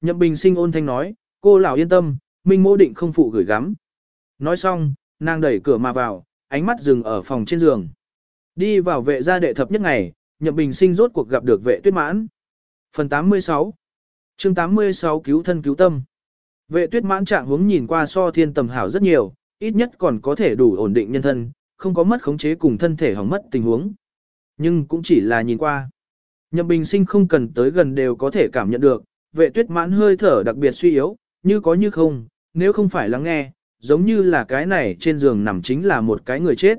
Nhậm bình sinh ôn thanh nói, cô lão yên tâm, minh mô định không phụ gửi gắm. Nói xong, nàng đẩy cửa mà vào, ánh mắt dừng ở phòng trên giường. Đi vào vệ gia đệ thập nhất ngày, nhậm bình sinh rốt cuộc gặp được vệ tuyết mãn. Phần 86 chương 86 cứu thân cứu tâm Vệ tuyết mãn trạng hướng nhìn qua so thiên tầm hảo rất nhiều, ít nhất còn có thể đủ ổn định nhân thân, không có mất khống chế cùng thân thể hỏng mất tình huống. Nhưng cũng chỉ là nhìn qua. Nhậm bình sinh không cần tới gần đều có thể cảm nhận được, vệ tuyết mãn hơi thở đặc biệt suy yếu, như có như không, nếu không phải lắng nghe, giống như là cái này trên giường nằm chính là một cái người chết.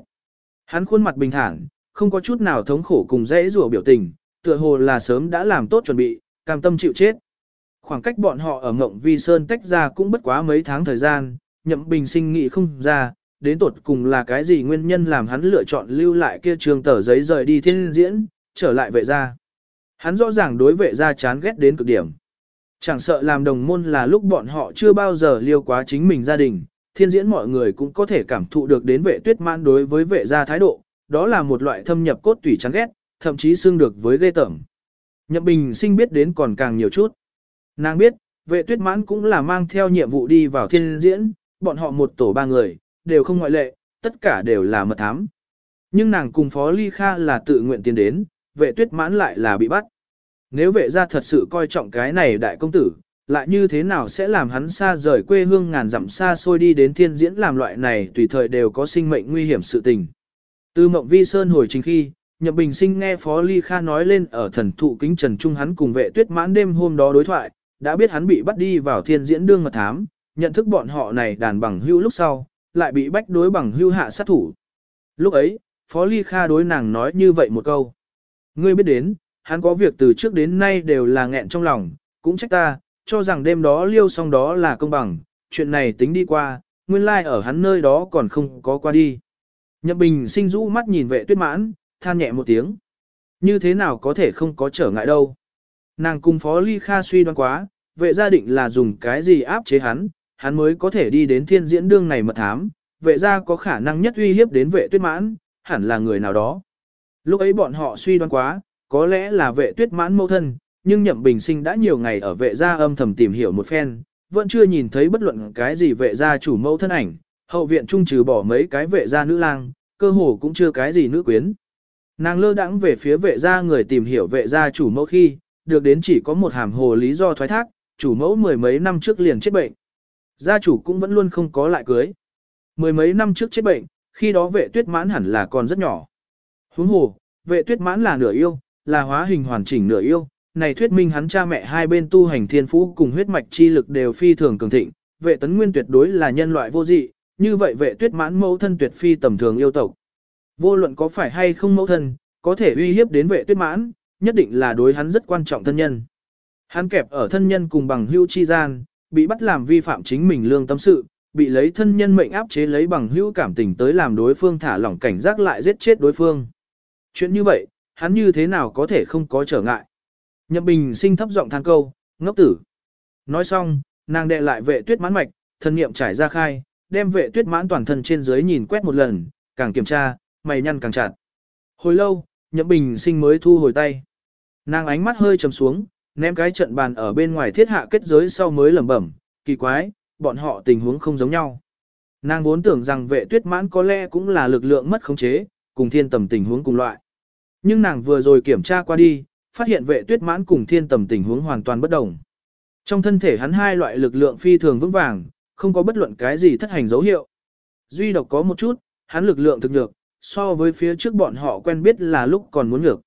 Hắn khuôn mặt bình thản, không có chút nào thống khổ cùng dễ rủa biểu tình, tựa hồ là sớm đã làm tốt chuẩn bị, cam tâm chịu chết. Khoảng cách bọn họ ở Ngộng Vi Sơn tách ra cũng bất quá mấy tháng thời gian, nhậm bình sinh nghị không ra, đến tột cùng là cái gì nguyên nhân làm hắn lựa chọn lưu lại kia trường tờ giấy rời đi thiên diễn, trở lại vệ gia. Hắn rõ ràng đối vệ gia chán ghét đến cực điểm. Chẳng sợ làm đồng môn là lúc bọn họ chưa bao giờ liêu quá chính mình gia đình, thiên diễn mọi người cũng có thể cảm thụ được đến vệ tuyết mãn đối với vệ gia thái độ, đó là một loại thâm nhập cốt tủy chán ghét, thậm chí xương được với ghê tởm. Nhậm Bình sinh biết đến còn càng nhiều chút. Nàng biết, vệ tuyết mãn cũng là mang theo nhiệm vụ đi vào thiên diễn, bọn họ một tổ ba người, đều không ngoại lệ, tất cả đều là mật thám. Nhưng nàng cùng Phó Ly Kha là tự nguyện tiến đến, vệ tuyết mãn lại là bị bắt. Nếu vệ gia thật sự coi trọng cái này đại công tử, lại như thế nào sẽ làm hắn xa rời quê hương ngàn dặm xa xôi đi đến thiên diễn làm loại này tùy thời đều có sinh mệnh nguy hiểm sự tình. Từ mộng vi sơn hồi trình khi, Nhậm Bình Sinh nghe Phó Ly Kha nói lên ở thần thụ kính trần trung hắn cùng vệ tuyết mãn đêm hôm đó đối thoại, đã biết hắn bị bắt đi vào thiên diễn đương mật thám, nhận thức bọn họ này đàn bằng hưu lúc sau, lại bị bách đối bằng hưu hạ sát thủ. Lúc ấy, Phó Ly Kha đối nàng nói như vậy một câu. Ngươi biết đến, hắn có việc từ trước đến nay đều là nghẹn trong lòng, cũng trách ta, cho rằng đêm đó liêu xong đó là công bằng, chuyện này tính đi qua, nguyên lai like ở hắn nơi đó còn không có qua đi. Nhậm Bình sinh rũ mắt nhìn vệ tuyết mãn, than nhẹ một tiếng. Như thế nào có thể không có trở ngại đâu. Nàng cùng Phó Ly Kha suy đoán quá, vệ gia định là dùng cái gì áp chế hắn, hắn mới có thể đi đến thiên diễn đương này mật thám, vệ gia có khả năng nhất uy hiếp đến vệ tuyết mãn, hẳn là người nào đó. Lúc ấy bọn họ suy đoán quá, có lẽ là vệ tuyết mãn mâu thân, nhưng nhậm bình sinh đã nhiều ngày ở vệ gia âm thầm tìm hiểu một phen, vẫn chưa nhìn thấy bất luận cái gì vệ gia chủ mâu thân ảnh, hậu viện trung trừ bỏ mấy cái vệ gia nữ lang, cơ hồ cũng chưa cái gì nữ quyến. Nàng lơ đãng về phía vệ gia người tìm hiểu vệ gia chủ mẫu khi, được đến chỉ có một hàm hồ lý do thoái thác, chủ mẫu mười mấy năm trước liền chết bệnh. Gia chủ cũng vẫn luôn không có lại cưới. Mười mấy năm trước chết bệnh, khi đó vệ tuyết mãn hẳn là còn rất nhỏ. Huống hồ, vệ tuyết mãn là nửa yêu, là hóa hình hoàn chỉnh nửa yêu, này thuyết minh hắn cha mẹ hai bên tu hành thiên phú cùng huyết mạch chi lực đều phi thường cường thịnh, vệ tấn nguyên tuyệt đối là nhân loại vô dị, như vậy vệ tuyết mãn mẫu thân tuyệt phi tầm thường yêu tộc. Vô luận có phải hay không mẫu thân, có thể uy hiếp đến vệ tuyết mãn, nhất định là đối hắn rất quan trọng thân nhân. Hắn kẹp ở thân nhân cùng bằng hữu chi gian, bị bắt làm vi phạm chính mình lương tâm sự, bị lấy thân nhân mệnh áp chế lấy bằng hữu cảm tình tới làm đối phương thả lỏng cảnh giác lại giết chết đối phương. Chuyện như vậy, hắn như thế nào có thể không có trở ngại. Nhậm Bình sinh thấp giọng than câu, ngốc tử. Nói xong, nàng đệ lại vệ tuyết mãn mạch, thân niệm trải ra khai, đem vệ tuyết mãn toàn thân trên dưới nhìn quét một lần, càng kiểm tra, mày nhăn càng chặt. Hồi lâu, Nhậm Bình sinh mới thu hồi tay. Nàng ánh mắt hơi trầm xuống, ném cái trận bàn ở bên ngoài thiết hạ kết giới sau mới lẩm bẩm, kỳ quái, bọn họ tình huống không giống nhau. Nàng vốn tưởng rằng vệ tuyết mãn có lẽ cũng là lực lượng mất khống chế, cùng thiên tầm tình huống cùng loại. Nhưng nàng vừa rồi kiểm tra qua đi, phát hiện vệ tuyết mãn cùng thiên tầm tình huống hoàn toàn bất đồng. Trong thân thể hắn hai loại lực lượng phi thường vững vàng, không có bất luận cái gì thất hành dấu hiệu. Duy độc có một chút, hắn lực lượng thực nhược, so với phía trước bọn họ quen biết là lúc còn muốn nhược.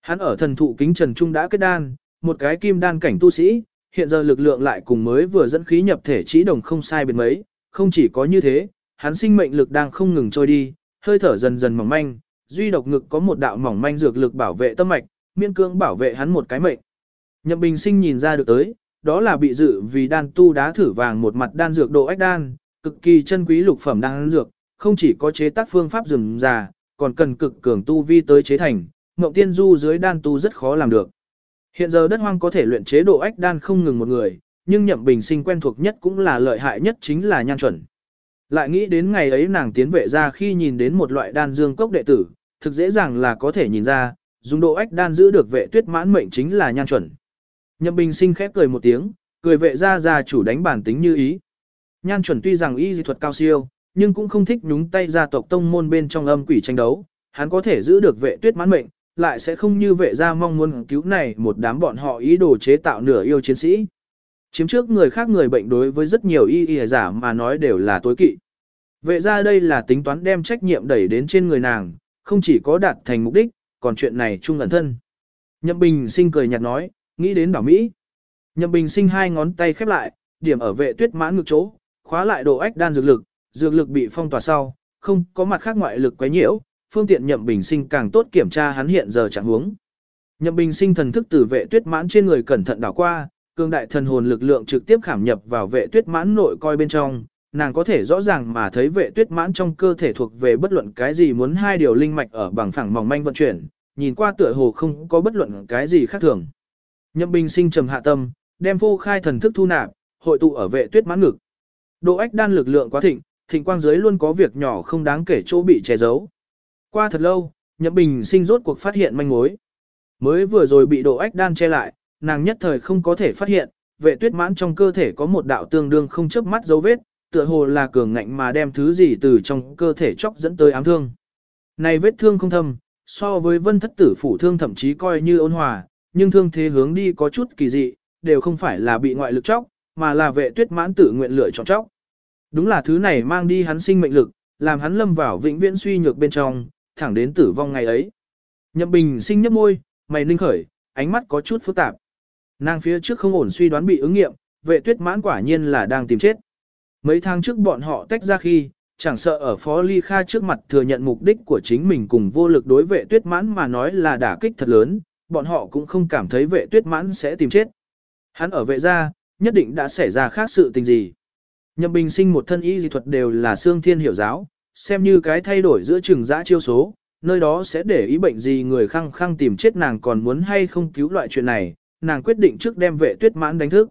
Hắn ở thần thụ kính trần trung đã kết đan, một cái kim đan cảnh tu sĩ, hiện giờ lực lượng lại cùng mới vừa dẫn khí nhập thể chỉ đồng không sai biệt mấy, không chỉ có như thế, hắn sinh mệnh lực đang không ngừng trôi đi, hơi thở dần dần mỏng manh, duy độc ngực có một đạo mỏng manh dược lực bảo vệ tâm mạch, miên cương bảo vệ hắn một cái mệnh. Nhậm Bình Sinh nhìn ra được tới, đó là bị dự vì đan tu đá thử vàng một mặt đan dược độ ách đan, cực kỳ chân quý lục phẩm đan dược, không chỉ có chế tác phương pháp rườm già, còn cần cực cường tu vi tới chế thành, Ngộng Tiên Du dưới đan tu rất khó làm được. Hiện giờ đất hoang có thể luyện chế độ ách đan không ngừng một người, nhưng Nhậm Bình Sinh quen thuộc nhất cũng là lợi hại nhất chính là nhan chuẩn. Lại nghĩ đến ngày ấy nàng tiến vệ ra khi nhìn đến một loại đan dương cốc đệ tử, thực dễ dàng là có thể nhìn ra, dùng độ ách đan giữ được vệ tuyết mãn mệnh chính là nhan chuẩn. Nhậm Bình Sinh khép cười một tiếng, cười vệ ra gia chủ đánh bản tính như ý. Nhan chuẩn tuy rằng y dị thuật cao siêu, nhưng cũng không thích nhúng tay gia tộc tông môn bên trong âm quỷ tranh đấu, hắn có thể giữ được vệ tuyết mãn mệnh, lại sẽ không như vệ gia mong muốn cứu này một đám bọn họ ý đồ chế tạo nửa yêu chiến sĩ. Chiếm trước người khác người bệnh đối với rất nhiều y y giả mà nói đều là tối kỵ. Vệ ra đây là tính toán đem trách nhiệm đẩy đến trên người nàng, không chỉ có đạt thành mục đích, còn chuyện này chung ẩn thân. Nhậm Bình sinh cười nhạt nói, nghĩ đến bảo Mỹ. Nhậm Bình sinh hai ngón tay khép lại, điểm ở vệ tuyết mãn ngực chỗ, khóa lại độ ách đan dược lực, dược lực bị phong tỏa sau, không có mặt khác ngoại lực quấy nhiễu, phương tiện Nhậm Bình sinh càng tốt kiểm tra hắn hiện giờ trạng huống. Nhậm Bình sinh thần thức từ vệ tuyết mãn trên người cẩn thận đảo qua, cương đại thần hồn lực lượng trực tiếp khảm nhập vào vệ tuyết mãn nội coi bên trong, nàng có thể rõ ràng mà thấy vệ tuyết mãn trong cơ thể thuộc về bất luận cái gì muốn hai điều linh mạch ở bằng phẳng mỏng manh vận chuyển, nhìn qua tựa hồ không có bất luận cái gì khác thường. Nhậm Bình sinh trầm hạ tâm, đem vô khai thần thức thu nạp, hội tụ ở vệ tuyết mãn ngực. Độ ách đan lực lượng quá thịnh, thịnh quang dưới luôn có việc nhỏ không đáng kể chỗ bị che giấu. Qua thật lâu, Nhậm Bình sinh rốt cuộc phát hiện manh mối. Mới vừa rồi bị độ ách đan che lại, nàng nhất thời không có thể phát hiện, vệ tuyết mãn trong cơ thể có một đạo tương đương không chớp mắt dấu vết, tựa hồ là cường ngạnh mà đem thứ gì từ trong cơ thể chóc dẫn tới ám thương. Này vết thương không thâm, so với vân thất tử phủ thương thậm chí coi như ôn hòa, nhưng thương thế hướng đi có chút kỳ dị, đều không phải là bị ngoại lực chóc, mà là vệ tuyết mãn tử nguyện lựa chọn chóc. Đúng là thứ này mang đi hắn sinh mệnh lực, làm hắn lâm vào vĩnh viễn suy nhược bên trong, thẳng đến tử vong ngày ấy. Nhậm bình sinh nhấp môi, mày ninh khởi, ánh mắt có chút phức tạp. Nàng phía trước không ổn suy đoán bị ứng nghiệm, vệ tuyết mãn quả nhiên là đang tìm chết. Mấy tháng trước bọn họ tách ra khi, chẳng sợ ở Phó Ly Kha trước mặt thừa nhận mục đích của chính mình cùng vô lực đối vệ tuyết mãn mà nói là đả kích thật lớn, bọn họ cũng không cảm thấy vệ tuyết mãn sẽ tìm chết. Hắn ở vệ gia, nhất định đã xảy ra khác sự tình gì. Nhậm bình sinh một thân y dị thuật đều là xương thiên hiểu giáo, xem như cái thay đổi giữa trường giã chiêu số, nơi đó sẽ để ý bệnh gì người khăng khăng tìm chết nàng còn muốn hay không cứu loại chuyện này, nàng quyết định trước đem vệ tuyết mãn đánh thức.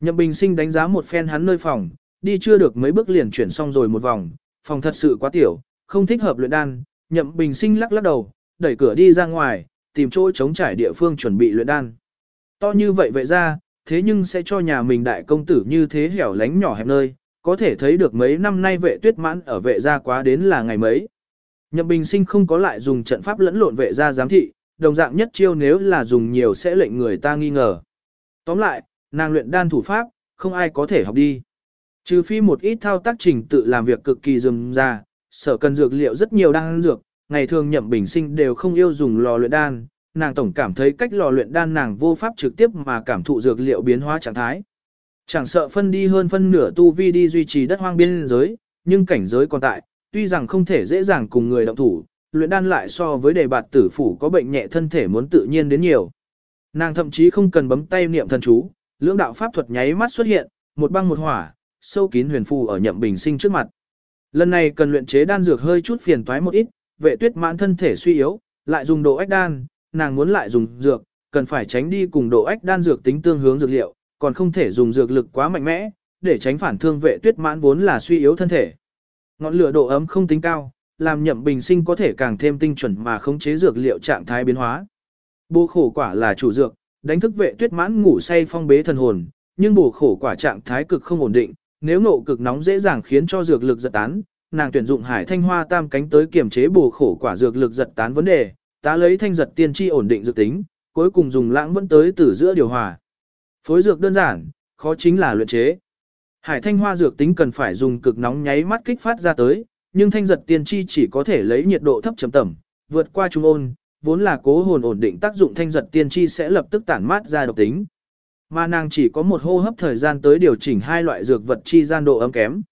Nhậm bình sinh đánh giá một phen hắn nơi phòng, đi chưa được mấy bước liền chuyển xong rồi một vòng, phòng thật sự quá tiểu, không thích hợp luyện đan, nhậm bình sinh lắc lắc đầu, đẩy cửa đi ra ngoài, tìm chỗ chống trải địa phương chuẩn bị luyện đan. To như vậy vậy ra, thế nhưng sẽ cho nhà mình đại công tử như thế hẻo lánh nhỏ hẹp nơi, có thể thấy được mấy năm nay vệ tuyết mãn ở vệ gia quá đến là ngày mấy. Nhậm bình sinh không có lại dùng trận pháp lẫn lộn vệ gia giám thị, đồng dạng nhất chiêu nếu là dùng nhiều sẽ lệnh người ta nghi ngờ. Tóm lại, nàng luyện đan thủ pháp, không ai có thể học đi. Trừ phi một ít thao tác trình tự làm việc cực kỳ dườm ra, sở cần dược liệu rất nhiều đan dược, ngày thường nhậm bình sinh đều không yêu dùng lò luyện đan, nàng tổng cảm thấy cách lò luyện đan nàng vô pháp trực tiếp mà cảm thụ dược liệu biến hóa trạng thái. Chẳng sợ phân đi hơn phân nửa tu vi đi duy trì đất hoang biên giới, nhưng cảnh giới còn tại, tuy rằng không thể dễ dàng cùng người động thủ, luyện đan lại so với đề bạt tử phủ có bệnh nhẹ thân thể muốn tự nhiên đến nhiều. Nàng thậm chí không cần bấm tay niệm thần chú, lưỡng đạo pháp thuật nháy mắt xuất hiện, một băng một hỏa, sâu kín huyền phù ở nhậm bình sinh trước mặt. Lần này cần luyện chế đan dược hơi chút phiền toái một ít, vệ tuyết mãn thân thể suy yếu, lại dùng độ ách đan, nàng muốn lại dùng dược, cần phải tránh đi cùng độ ách đan dược tính tương hướng dược liệu, còn không thể dùng dược lực quá mạnh mẽ, để tránh phản thương vệ tuyết mãn vốn là suy yếu thân thể. Ngọn lửa độ ấm không tính cao, làm nhậm bình sinh có thể càng thêm tinh chuẩn mà khống chế dược liệu trạng thái biến hóa. Bồ khổ quả là chủ dược, đánh thức vệ tuyết mãn ngủ say phong bế thần hồn, nhưng bổ khổ quả trạng thái cực không ổn định, nếu nộ cực nóng dễ dàng khiến cho dược lực giật tán, nàng tuyển dụng hải thanh hoa tam cánh tới kiểm chế bổ khổ quả dược lực giật tán vấn đề, tá lấy thanh giật tiên tri ổn định dược tính, cuối cùng dùng lãng vẫn tới từ giữa điều hòa. Phối dược đơn giản, khó chính là luyện chế. Hải thanh hoa dược tính cần phải dùng cực nóng nháy mắt kích phát ra tới, nhưng thanh giật tiên tri chỉ có thể lấy nhiệt độ thấp chấm tẩm, vượt qua trung ôn, vốn là cố hồn ổn định tác dụng thanh giật tiên tri sẽ lập tức tản mát ra độc tính. Mà nàng chỉ có một hô hấp thời gian tới điều chỉnh hai loại dược vật chi gian độ ấm kém.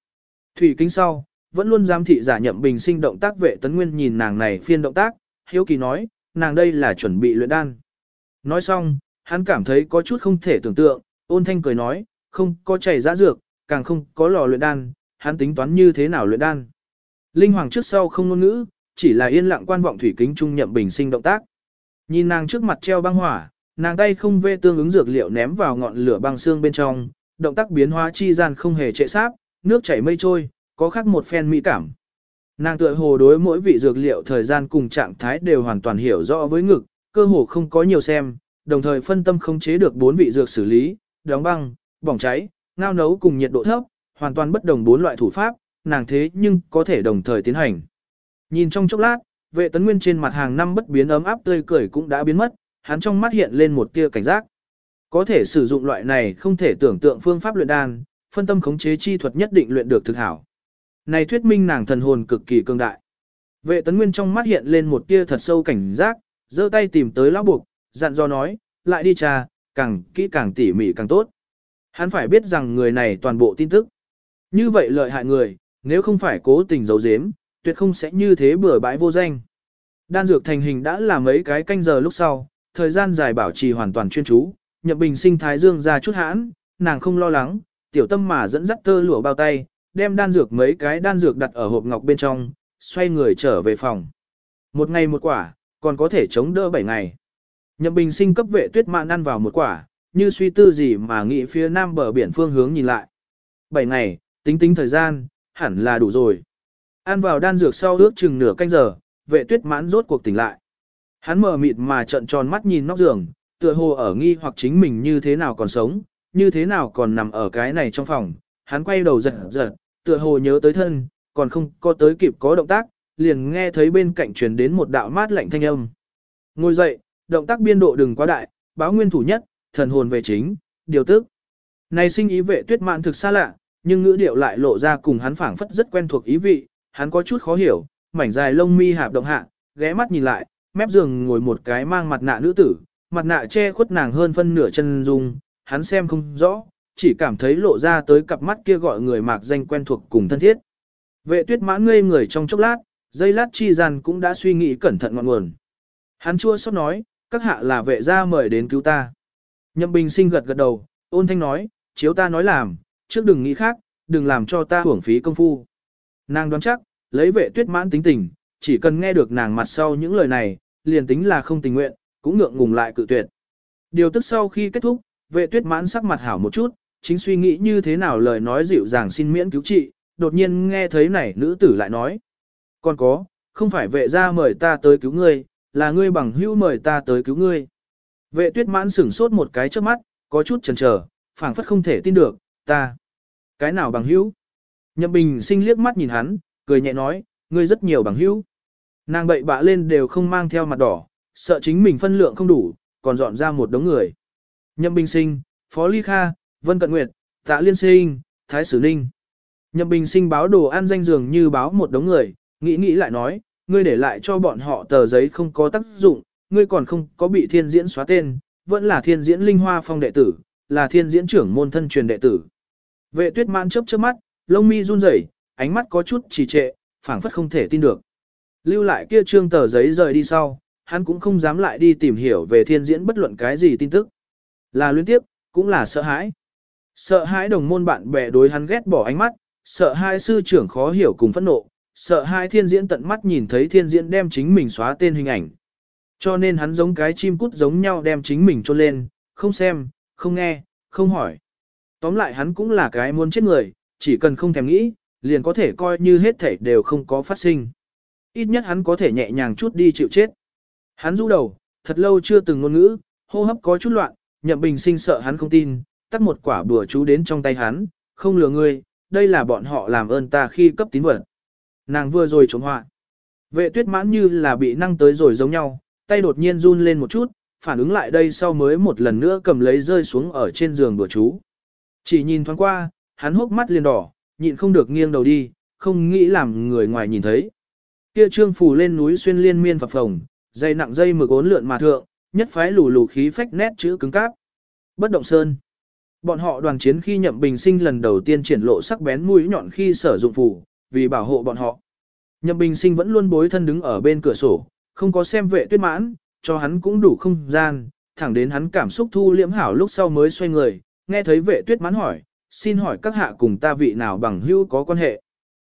Thủy kính sau, vẫn luôn giám thị giả nhậm bình sinh động tác vệ tấn nguyên nhìn nàng này phiên động tác, hiếu kỳ nói, nàng đây là chuẩn bị luyện đan. Nói xong, hắn cảm thấy có chút không thể tưởng tượng, ôn thanh cười nói, không có chảy giã dược, càng không có lò luyện đan, hắn tính toán như thế nào luyện đan. Linh hoàng trước sau không ngôn ngữ, chỉ là yên lặng quan vọng thủy kính trung nhậm bình sinh động tác. Nhìn nàng trước mặt treo băng hỏa, nàng tay không vê tương ứng dược liệu ném vào ngọn lửa băng xương bên trong, động tác biến hóa chi gian không hề trệ sáp, nước chảy mây trôi, có khác một phen mỹ cảm. Nàng tựa hồ đối mỗi vị dược liệu thời gian cùng trạng thái đều hoàn toàn hiểu rõ với ngực, cơ hồ không có nhiều xem, đồng thời phân tâm không chế được bốn vị dược xử lý, đóng băng, bỏng cháy, ngao nấu cùng nhiệt độ thấp, hoàn toàn bất đồng bốn loại thủ pháp, nàng thế nhưng có thể đồng thời tiến hành. Nhìn trong chốc lát, vệ tấn nguyên trên mặt hàng năm bất biến ấm áp tươi cười cũng đã biến mất, hắn trong mắt hiện lên một tia cảnh giác. Có thể sử dụng loại này không thể tưởng tượng phương pháp luyện đan, phân tâm khống chế chi thuật nhất định luyện được thực hảo. Này thuyết minh nàng thần hồn cực kỳ cường đại. Vệ tấn nguyên trong mắt hiện lên một tia thật sâu cảnh giác, giơ tay tìm tới lão buộc, dặn dò nói, lại đi trà, càng kỹ càng tỉ mỉ càng tốt. Hắn phải biết rằng người này toàn bộ tin tức. Như vậy lợi hại người, nếu không phải cố tình giấu giếm, tuyệt không sẽ như thế bừa bãi vô danh. Đan dược thành hình đã là mấy cái canh giờ lúc sau, thời gian dài bảo trì hoàn toàn chuyên chú, nhậm bình sinh thái dương ra chút hãn, nàng không lo lắng, tiểu tâm mà dẫn dắt tơ lụa bao tay, đem đan dược mấy cái đan dược đặt ở hộp ngọc bên trong, xoay người trở về phòng. Một ngày một quả, còn có thể chống đỡ bảy ngày. Nhậm bình sinh cấp vệ tuyết mạn ăn vào một quả, như suy tư gì mà nghĩ phía nam bờ biển phương hướng nhìn lại. Bảy ngày, tính tính thời gian, hẳn là đủ rồi. Ăn vào đan dược sau ước chừng nửa canh giờ, vệ tuyết mãn rốt cuộc tỉnh lại. Hắn mờ mịt mà trợn tròn mắt nhìn nóc giường, tựa hồ ở nghi hoặc chính mình như thế nào còn sống, như thế nào còn nằm ở cái này trong phòng. Hắn quay đầu giật giật, tựa hồ nhớ tới thân, còn không có tới kịp có động tác, liền nghe thấy bên cạnh truyền đến một đạo mát lạnh thanh âm. Ngồi dậy, động tác biên độ đừng quá đại, báo nguyên thủ nhất, thần hồn về chính, điều tức. Này sinh ý vệ tuyết mạn thực xa lạ, nhưng ngữ điệu lại lộ ra cùng hắn phảng phất rất quen thuộc ý vị, hắn có chút khó hiểu, mảnh dài lông mi hạp động hạ, ghé mắt nhìn lại, mép giường ngồi một cái mang mặt nạ nữ tử, mặt nạ che khuất nàng hơn phân nửa chân dung, hắn xem không rõ, chỉ cảm thấy lộ ra tới cặp mắt kia gọi người mạc danh quen thuộc cùng thân thiết. Vệ tuyết mãn ngây người trong chốc lát, giây lát chi gian cũng đã suy nghĩ cẩn thận ngọn nguồn. Hắn chua xót nói, các hạ là vệ gia mời đến cứu ta. Nhậm bình sinh gật gật đầu, ôn thanh nói, chiếu ta nói làm, trước đừng nghĩ khác, đừng làm cho ta hưởng phí công phu. Nàng đoán chắc, lấy vệ tuyết mãn tính tình, chỉ cần nghe được nàng mặt sau những lời này, liền tính là không tình nguyện, cũng ngượng ngùng lại cự tuyệt. Điều tức sau khi kết thúc, vệ tuyết mãn sắc mặt hảo một chút, chính suy nghĩ như thế nào lời nói dịu dàng xin miễn cứu trị, đột nhiên nghe thấy này nữ tử lại nói. Còn có, không phải vệ gia mời ta tới cứu ngươi, là ngươi bằng hữu mời ta tới cứu ngươi. Vệ tuyết mãn sửng sốt một cái trước mắt, có chút chần chờ, phảng phất không thể tin được, ta. Cái nào bằng hữu? Nhậm bình sinh liếc mắt nhìn hắn, cười nhẹ nói, ngươi rất nhiều bằng hữu. Nàng bậy bạ lên đều không mang theo mặt đỏ, sợ chính mình phân lượng không đủ, còn dọn ra một đống người. Nhậm bình sinh, Phó Ly Kha, Vân Cận Nguyệt, Tạ Liên Sinh, Thái Sử Ninh. Nhậm bình sinh báo đồ ăn danh dường như báo một đống người, nghĩ nghĩ lại nói, ngươi để lại cho bọn họ tờ giấy không có tác dụng, ngươi còn không có bị thiên diễn xóa tên, vẫn là thiên diễn linh hoa phong đệ tử, là thiên diễn trưởng môn thân truyền đệ tử. Vệ tuyết mãn chớp chớp mắt, lông mi run rẩy, ánh mắt có chút trì trệ, phảng phất không thể tin được. Lưu lại kia trương tờ giấy rời đi sau, hắn cũng không dám lại đi tìm hiểu về thiên diễn bất luận cái gì tin tức. Là luyến tiếp, cũng là sợ hãi. Sợ hãi đồng môn bạn bè đối hắn ghét bỏ ánh mắt, sợ hai sư trưởng khó hiểu cùng phẫn nộ, sợ hai thiên diễn tận mắt nhìn thấy thiên diễn đem chính mình xóa tên hình ảnh. Cho nên hắn giống cái chim cút giống nhau đem chính mình trôn lên, không xem, không nghe, không hỏi. Tóm lại hắn cũng là cái muốn chết người, chỉ cần không thèm nghĩ, liền có thể coi như hết thảy đều không có phát sinh. Ít nhất hắn có thể nhẹ nhàng chút đi chịu chết. Hắn rũ đầu, thật lâu chưa từng ngôn ngữ, hô hấp có chút loạn, nhậm bình sinh sợ hắn không tin, tắt một quả bùa chú đến trong tay hắn, không lừa ngươi, đây là bọn họ làm ơn ta khi cấp tín vật. Nàng vừa rồi chống họa. Vệ tuyết mãn như là bị năng tới rồi giống nhau, tay đột nhiên run lên một chút, phản ứng lại đây sau mới một lần nữa cầm lấy rơi xuống ở trên giường bùa chú. Chỉ nhìn thoáng qua, hắn hốc mắt liền đỏ, nhịn không được nghiêng đầu đi, không nghĩ làm người ngoài nhìn thấy. Kia trương phủ lên núi xuyên liên miên phập phồng, dây nặng dây mực ốn lượn mà thượng, nhất phái lù lù khí phách nét chữ cứng cáp. Bất động sơn. Bọn họ đoàn chiến khi nhậm bình sinh lần đầu tiên triển lộ sắc bén mũi nhọn khi sử dụng phủ, vì bảo hộ bọn họ. Nhậm bình sinh vẫn luôn bối thân đứng ở bên cửa sổ, không có xem vệ tuyết mãn, cho hắn cũng đủ không gian, thẳng đến hắn cảm xúc thu liễm hảo lúc sau mới xoay người, nghe thấy vệ tuyết mãn hỏi, xin hỏi các hạ cùng ta vị nào bằng hữu có quan hệ.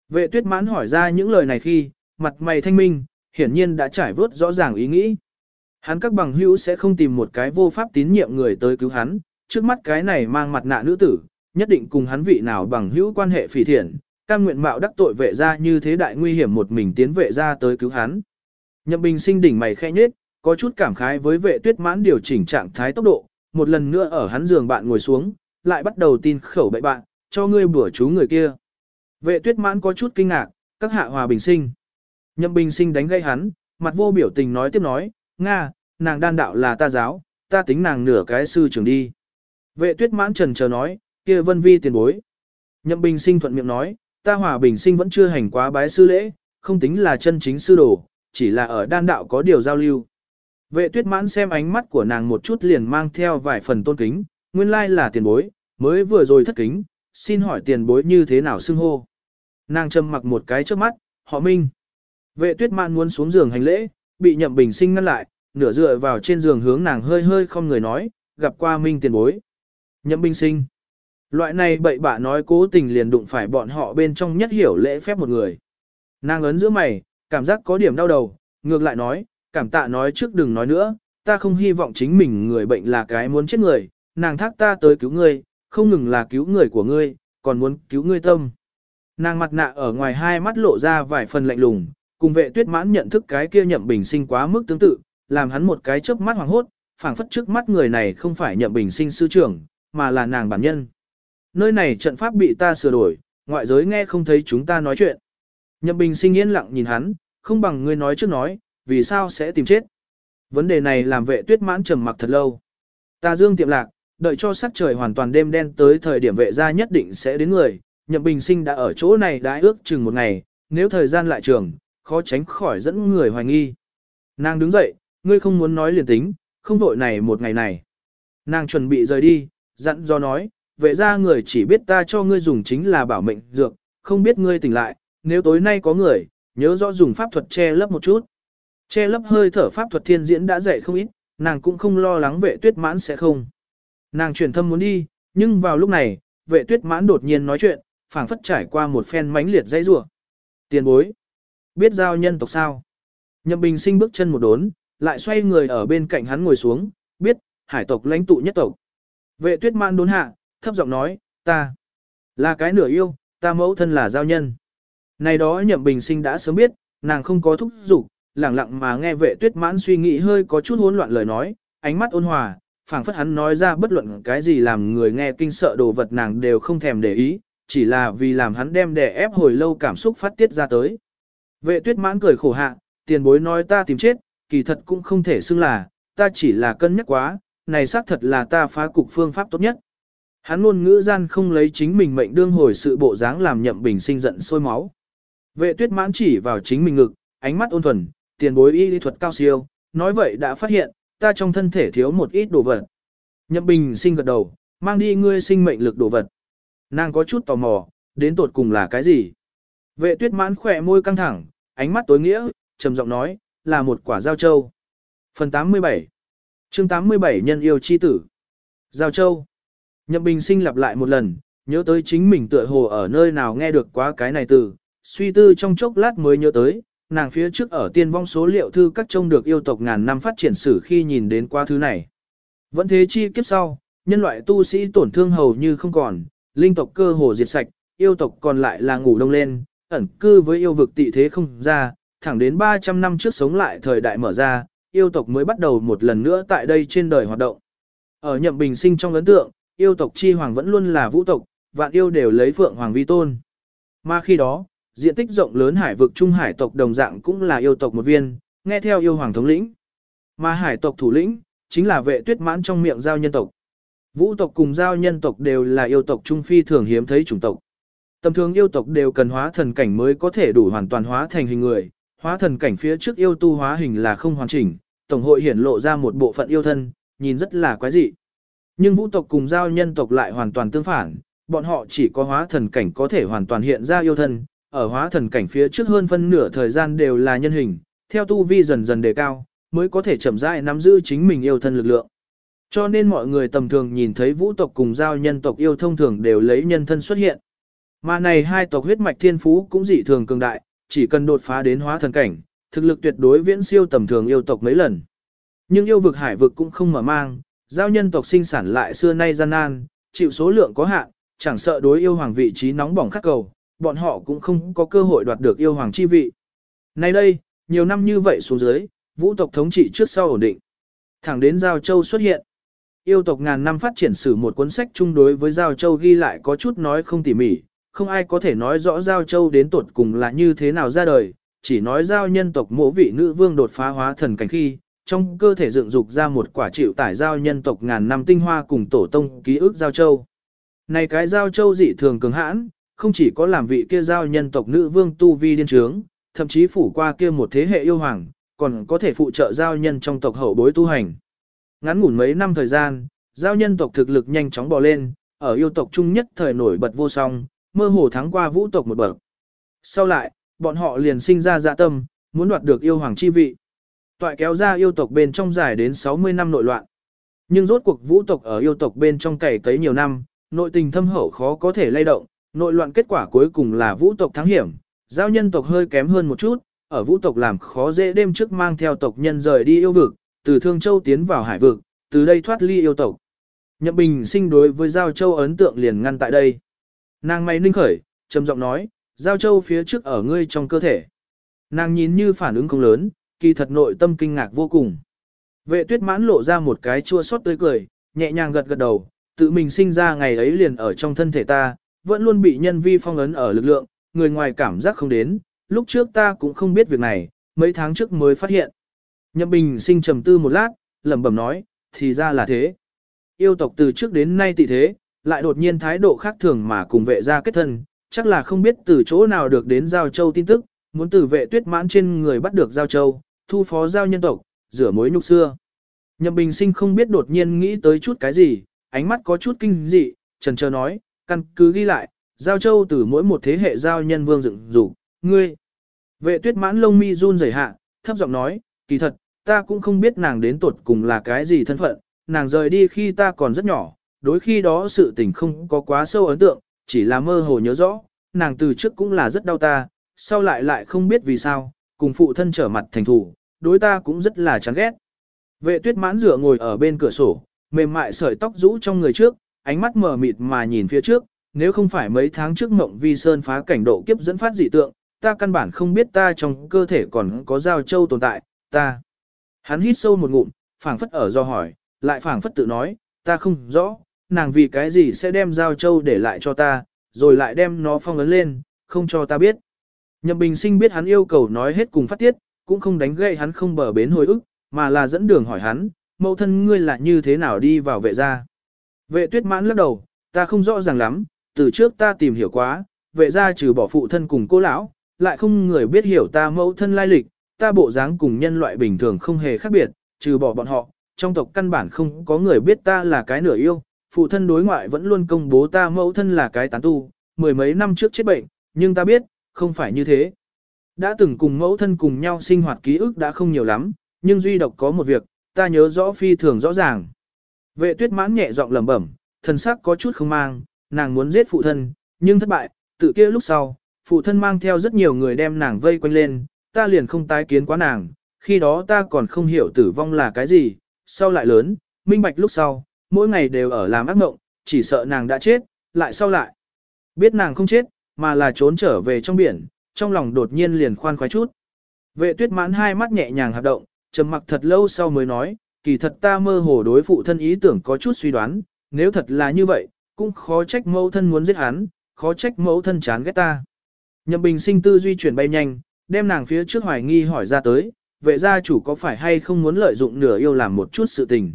Vệ tuyết mãn hỏi ra những lời này khi, mặt mày thanh minh, hiển nhiên đã trải vớt rõ ràng ý nghĩ. Hắn các bằng hữu sẽ không tìm một cái vô pháp tín nhiệm người tới cứu hắn, trước mắt cái này mang mặt nạ nữ tử, nhất định cùng hắn vị nào bằng hữu quan hệ phỉ thiện, cam nguyện mạo đắc tội vệ ra như thế đại nguy hiểm một mình tiến vệ ra tới cứu hắn. Nhậm bình sinh đỉnh mày khẽ nhết, có chút cảm khái với vệ tuyết mãn điều chỉnh trạng thái tốc độ, một lần nữa ở hắn giường bạn ngồi xuống, lại bắt đầu tin khẩu bậy bạn, cho ngươi bữa chú người kia. Vệ tuyết mãn có chút kinh ngạc, các hạ hòa bình sinh. Nhậm bình sinh đánh gây hắn, mặt vô biểu tình nói tiếp nói, Nga, nàng đan đạo là ta giáo, ta tính nàng nửa cái sư trưởng đi. Vệ tuyết mãn trần chờ nói, kia vân vi tiền bối. Nhậm bình sinh thuận miệng nói, ta hòa bình sinh vẫn chưa hành quá bái sư lễ, không tính là chân chính sư đồ, chỉ là ở đan đạo có điều giao lưu. Vệ tuyết mãn xem ánh mắt của nàng một chút liền mang theo vài phần tôn kính, nguyên lai là tiền bối, mới vừa rồi thất kính, xin hỏi tiền bối như thế nào xưng hô. Nàng trầm mặc một cái trước mắt, họ minh. Vệ tuyết Mạn muốn xuống giường hành lễ, bị nhậm bình sinh ngăn lại, nửa dựa vào trên giường hướng nàng hơi hơi không người nói, gặp qua minh tiền bối. Nhậm bình sinh. Loại này bậy bạ nói cố tình liền đụng phải bọn họ bên trong nhất hiểu lễ phép một người. Nàng ấn giữa mày, cảm giác có điểm đau đầu, ngược lại nói, cảm tạ nói trước đừng nói nữa, ta không hy vọng chính mình người bệnh là cái muốn chết người, nàng thác ta tới cứu ngươi, không ngừng là cứu người của ngươi, còn muốn cứu ngươi tâm. Nàng mặt nạ ở ngoài hai mắt lộ ra vài phần lạnh lùng, cùng vệ tuyết mãn nhận thức cái kia nhậm bình sinh quá mức tương tự, làm hắn một cái chớp mắt hoàng hốt, phảng phất trước mắt người này không phải nhậm bình sinh sư trưởng, mà là nàng bản nhân. Nơi này trận pháp bị ta sửa đổi, ngoại giới nghe không thấy chúng ta nói chuyện. Nhậm bình sinh yên lặng nhìn hắn, không bằng ngươi nói trước nói, vì sao sẽ tìm chết. Vấn đề này làm vệ tuyết mãn trầm mặc thật lâu. Ta dương tiệm lạc, đợi cho sắc trời hoàn toàn đêm đen tới thời điểm vệ gia nhất định sẽ đến người. Nhậm bình sinh đã ở chỗ này đã ước chừng một ngày, nếu thời gian lại trường, khó tránh khỏi dẫn người hoài nghi. Nàng đứng dậy, ngươi không muốn nói liền tính, không vội này một ngày này. Nàng chuẩn bị rời đi, dặn do nói, vệ ra người chỉ biết ta cho ngươi dùng chính là bảo mệnh dược, không biết ngươi tỉnh lại, nếu tối nay có người, nhớ rõ dùng pháp thuật che lấp một chút. Che lấp hơi thở pháp thuật thiên diễn đã dạy không ít, nàng cũng không lo lắng vệ tuyết mãn sẽ không. Nàng chuyển thâm muốn đi, nhưng vào lúc này, vệ tuyết mãn đột nhiên nói chuyện, phảng phất trải qua một phen mãnh liệt dây rủa. Tiền bối. Biết giao nhân tộc sao? Nhậm bình sinh bước chân một đốn, lại xoay người ở bên cạnh hắn ngồi xuống, biết, hải tộc lãnh tụ nhất tộc. Vệ tuyết mãn đốn hạ, thấp giọng nói, ta là cái nửa yêu, ta mẫu thân là giao nhân. Này đó nhậm bình sinh đã sớm biết, nàng không có thúc giục, lặng lặng mà nghe vệ tuyết mãn suy nghĩ hơi có chút hỗn loạn lời nói, ánh mắt ôn hòa, phảng phất hắn nói ra bất luận cái gì làm người nghe kinh sợ đồ vật nàng đều không thèm để ý, chỉ là vì làm hắn đem đè ép hồi lâu cảm xúc phát tiết ra tới. Vệ tuyết mãn cười khổ hạ, tiền bối nói ta tìm chết, kỳ thật cũng không thể xưng là, ta chỉ là cân nhắc quá, này xác thật là ta phá cục phương pháp tốt nhất. Hắn luôn ngữ gian không lấy chính mình mệnh đương hồi sự bộ dáng làm nhậm bình sinh giận sôi máu. Vệ tuyết mãn chỉ vào chính mình ngực, ánh mắt ôn thuần, tiền bối y lý thuật cao siêu, nói vậy đã phát hiện, ta trong thân thể thiếu một ít đồ vật. Nhậm bình sinh gật đầu, mang đi ngươi sinh mệnh lực đồ vật. Nàng có chút tò mò, đến tột cùng là cái gì? Vệ tuyết mãn khỏe môi căng thẳng, ánh mắt tối nghĩa, trầm giọng nói, là một quả giao châu. Phần 87 chương 87 nhân yêu chi tử. Giao châu. Nhậm bình sinh lặp lại một lần, nhớ tới chính mình tựa hồ ở nơi nào nghe được quá cái này từ, suy tư trong chốc lát mới nhớ tới, nàng phía trước ở tiên vong số liệu thư các trông được yêu tộc ngàn năm phát triển sử khi nhìn đến qua thứ này. Vẫn thế chi kiếp sau, nhân loại tu sĩ tổn thương hầu như không còn, linh tộc cơ hồ diệt sạch, yêu tộc còn lại là ngủ đông lên, ẩn cư với yêu vực tị thế không ra, thẳng đến 300 năm trước sống lại thời đại mở ra, yêu tộc mới bắt đầu một lần nữa tại đây trên đời hoạt động. Ở nhậm bình sinh trong ấn tượng, yêu tộc chi hoàng vẫn luôn là vũ tộc, vạn yêu đều lấy phượng hoàng vi tôn. Mà khi đó, diện tích rộng lớn hải vực trung hải tộc đồng dạng cũng là yêu tộc một viên, nghe theo yêu hoàng thống lĩnh. Mà hải tộc thủ lĩnh, chính là vệ tuyết mãn trong miệng giao nhân tộc. Vũ tộc cùng giao nhân tộc đều là yêu tộc trung phi thường hiếm thấy chủng tộc. Tầm thường yêu tộc đều cần hóa thần cảnh mới có thể đủ hoàn toàn hóa thành hình người, hóa thần cảnh phía trước yêu tu hóa hình là không hoàn chỉnh, tổng hội hiển lộ ra một bộ phận yêu thân, nhìn rất là quái dị. Nhưng vũ tộc cùng giao nhân tộc lại hoàn toàn tương phản, bọn họ chỉ có hóa thần cảnh có thể hoàn toàn hiện ra yêu thân, ở hóa thần cảnh phía trước hơn phân nửa thời gian đều là nhân hình, theo tu vi dần dần đề cao, mới có thể chậm rãi nắm giữ chính mình yêu thân lực lượng. Cho nên mọi người tầm thường nhìn thấy vũ tộc cùng giao nhân tộc yêu thông thường đều lấy nhân thân xuất hiện. Mà này hai tộc huyết mạch thiên phú cũng dị thường cường đại, chỉ cần đột phá đến hóa thần cảnh, thực lực tuyệt đối viễn siêu tầm thường yêu tộc mấy lần. Nhưng yêu vực hải vực cũng không mở mang, giao nhân tộc sinh sản lại xưa nay gian nan, chịu số lượng có hạn, chẳng sợ đối yêu hoàng vị trí nóng bỏng khắc cầu, bọn họ cũng không có cơ hội đoạt được yêu hoàng chi vị. Nay đây, nhiều năm như vậy xuống dưới, vũ tộc thống trị trước sau ổn định. Thẳng đến Giao Châu xuất hiện. yêu tộc ngàn năm phát triển sử một cuốn sách chung đối với Giao Châu ghi lại có chút nói không tỉ mỉ, không ai có thể nói rõ Giao Châu đến tột cùng là như thế nào ra đời, chỉ nói Giao nhân tộc mộ vị nữ vương đột phá hóa thần cảnh khi, trong cơ thể dựng dục ra một quả chịu tải Giao nhân tộc ngàn năm tinh hoa cùng tổ tông ký ức Giao Châu. Này cái Giao Châu dị thường cường hãn, không chỉ có làm vị kia Giao nhân tộc nữ vương tu vi điên trướng, thậm chí phủ qua kia một thế hệ yêu hoàng, còn có thể phụ trợ Giao nhân trong tộc hậu bối tu hành. Ngắn ngủn mấy năm thời gian, giao nhân tộc thực lực nhanh chóng bò lên, ở yêu tộc trung nhất thời nổi bật vô song, mơ hồ thắng qua vũ tộc một bậc. Sau lại, bọn họ liền sinh ra dạ tâm, muốn đoạt được yêu hoàng chi vị. Toại kéo ra yêu tộc bên trong dài đến 60 năm nội loạn. Nhưng rốt cuộc vũ tộc ở yêu tộc bên trong cày cấy nhiều năm, nội tình thâm hậu khó có thể lay động, nội loạn kết quả cuối cùng là vũ tộc thắng hiểm, giao nhân tộc hơi kém hơn một chút, ở vũ tộc làm khó dễ đêm trước mang theo tộc nhân rời đi yêu vực, từ Thương Châu tiến vào hải vực, từ đây thoát ly yêu tộc. Nhậm Bình sinh đối với Giao Châu ấn tượng liền ngăn tại đây. Nàng mày ninh khởi, trầm giọng nói, Giao Châu phía trước ở ngươi trong cơ thể. Nàng nhìn như phản ứng không lớn, kỳ thật nội tâm kinh ngạc vô cùng. Vệ tuyết mãn lộ ra một cái chua xót tươi cười, nhẹ nhàng gật gật đầu, tự mình sinh ra ngày ấy liền ở trong thân thể ta, vẫn luôn bị nhân vi phong ấn ở lực lượng, người ngoài cảm giác không đến, lúc trước ta cũng không biết việc này, mấy tháng trước mới phát hiện. Nhậm Bình sinh trầm tư một lát, lẩm bẩm nói, thì ra là thế. Yêu tộc từ trước đến nay tị thế, lại đột nhiên thái độ khác thường mà cùng vệ gia kết thân, chắc là không biết từ chỗ nào được đến Giao Châu tin tức, muốn từ vệ tuyết mãn trên người bắt được Giao Châu, thu phó giao nhân tộc, rửa mối nhục xưa. Nhậm Bình sinh không biết đột nhiên nghĩ tới chút cái gì, ánh mắt có chút kinh dị, trần chờ nói, căn cứ ghi lại, Giao Châu từ mỗi một thế hệ giao nhân vương dựng dục ngươi. Vệ tuyết mãn lông mi run rẩy hạ, thấp giọng nói, kỳ thật, ta cũng không biết nàng đến tuột cùng là cái gì thân phận, nàng rời đi khi ta còn rất nhỏ, đối khi đó sự tình không có quá sâu ấn tượng, chỉ là mơ hồ nhớ rõ, nàng từ trước cũng là rất đau ta, sau lại lại không biết vì sao, cùng phụ thân trở mặt thành thủ, đối ta cũng rất là chán ghét. Vệ tuyết mãn rửa ngồi ở bên cửa sổ, mềm mại sợi tóc rũ trong người trước, ánh mắt mờ mịt mà nhìn phía trước, nếu không phải mấy tháng trước mộng vi sơn phá cảnh độ kiếp dẫn phát dị tượng, ta căn bản không biết ta trong cơ thể còn có giao châu tồn tại, ta. Hắn hít sâu một ngụm, phảng phất ở do hỏi, lại phảng phất tự nói, ta không rõ, nàng vì cái gì sẽ đem giao châu để lại cho ta, rồi lại đem nó phong ấn lên, không cho ta biết. Nhậm Bình Sinh biết hắn yêu cầu nói hết cùng phát tiết, cũng không đánh gậy hắn không bờ bến hồi ức, mà là dẫn đường hỏi hắn, mẫu thân ngươi là như thế nào đi vào vệ gia. Vệ tuyết mãn lắc đầu, ta không rõ ràng lắm, từ trước ta tìm hiểu quá, vệ gia trừ bỏ phụ thân cùng cô lão, lại không người biết hiểu ta mẫu thân lai lịch, ta bộ dáng cùng nhân loại bình thường không hề khác biệt, trừ bỏ bọn họ, trong tộc căn bản không có người biết ta là cái nửa yêu, phụ thân đối ngoại vẫn luôn công bố ta mẫu thân là cái tán tu, mười mấy năm trước chết bệnh, nhưng ta biết, không phải như thế. Đã từng cùng mẫu thân cùng nhau sinh hoạt ký ức đã không nhiều lắm, nhưng duy độc có một việc, ta nhớ rõ phi thường rõ ràng. Vệ tuyết mãn nhẹ giọng lẩm bẩm, thần sắc có chút không mang, nàng muốn giết phụ thân, nhưng thất bại, tự kia lúc sau, phụ thân mang theo rất nhiều người đem nàng vây quanh lên, ta liền không tái kiến quá nàng, khi đó ta còn không hiểu tử vong là cái gì, sau lại lớn, minh bạch lúc sau, mỗi ngày đều ở làm ác mộng, chỉ sợ nàng đã chết, lại sau lại. Biết nàng không chết, mà là trốn trở về trong biển, trong lòng đột nhiên liền khoan khoái chút. Vệ tuyết mãn hai mắt nhẹ nhàng hoạt động, trầm mặc thật lâu sau mới nói, kỳ thật ta mơ hồ đối phụ thân ý tưởng có chút suy đoán, nếu thật là như vậy, cũng khó trách mẫu thân muốn giết hắn, khó trách mẫu thân chán ghét ta. Nhậm bình sinh tư duy chuyển bay nhanh, đem nàng phía trước hoài nghi hỏi ra tới, vệ gia chủ có phải hay không muốn lợi dụng nửa yêu làm một chút sự tình.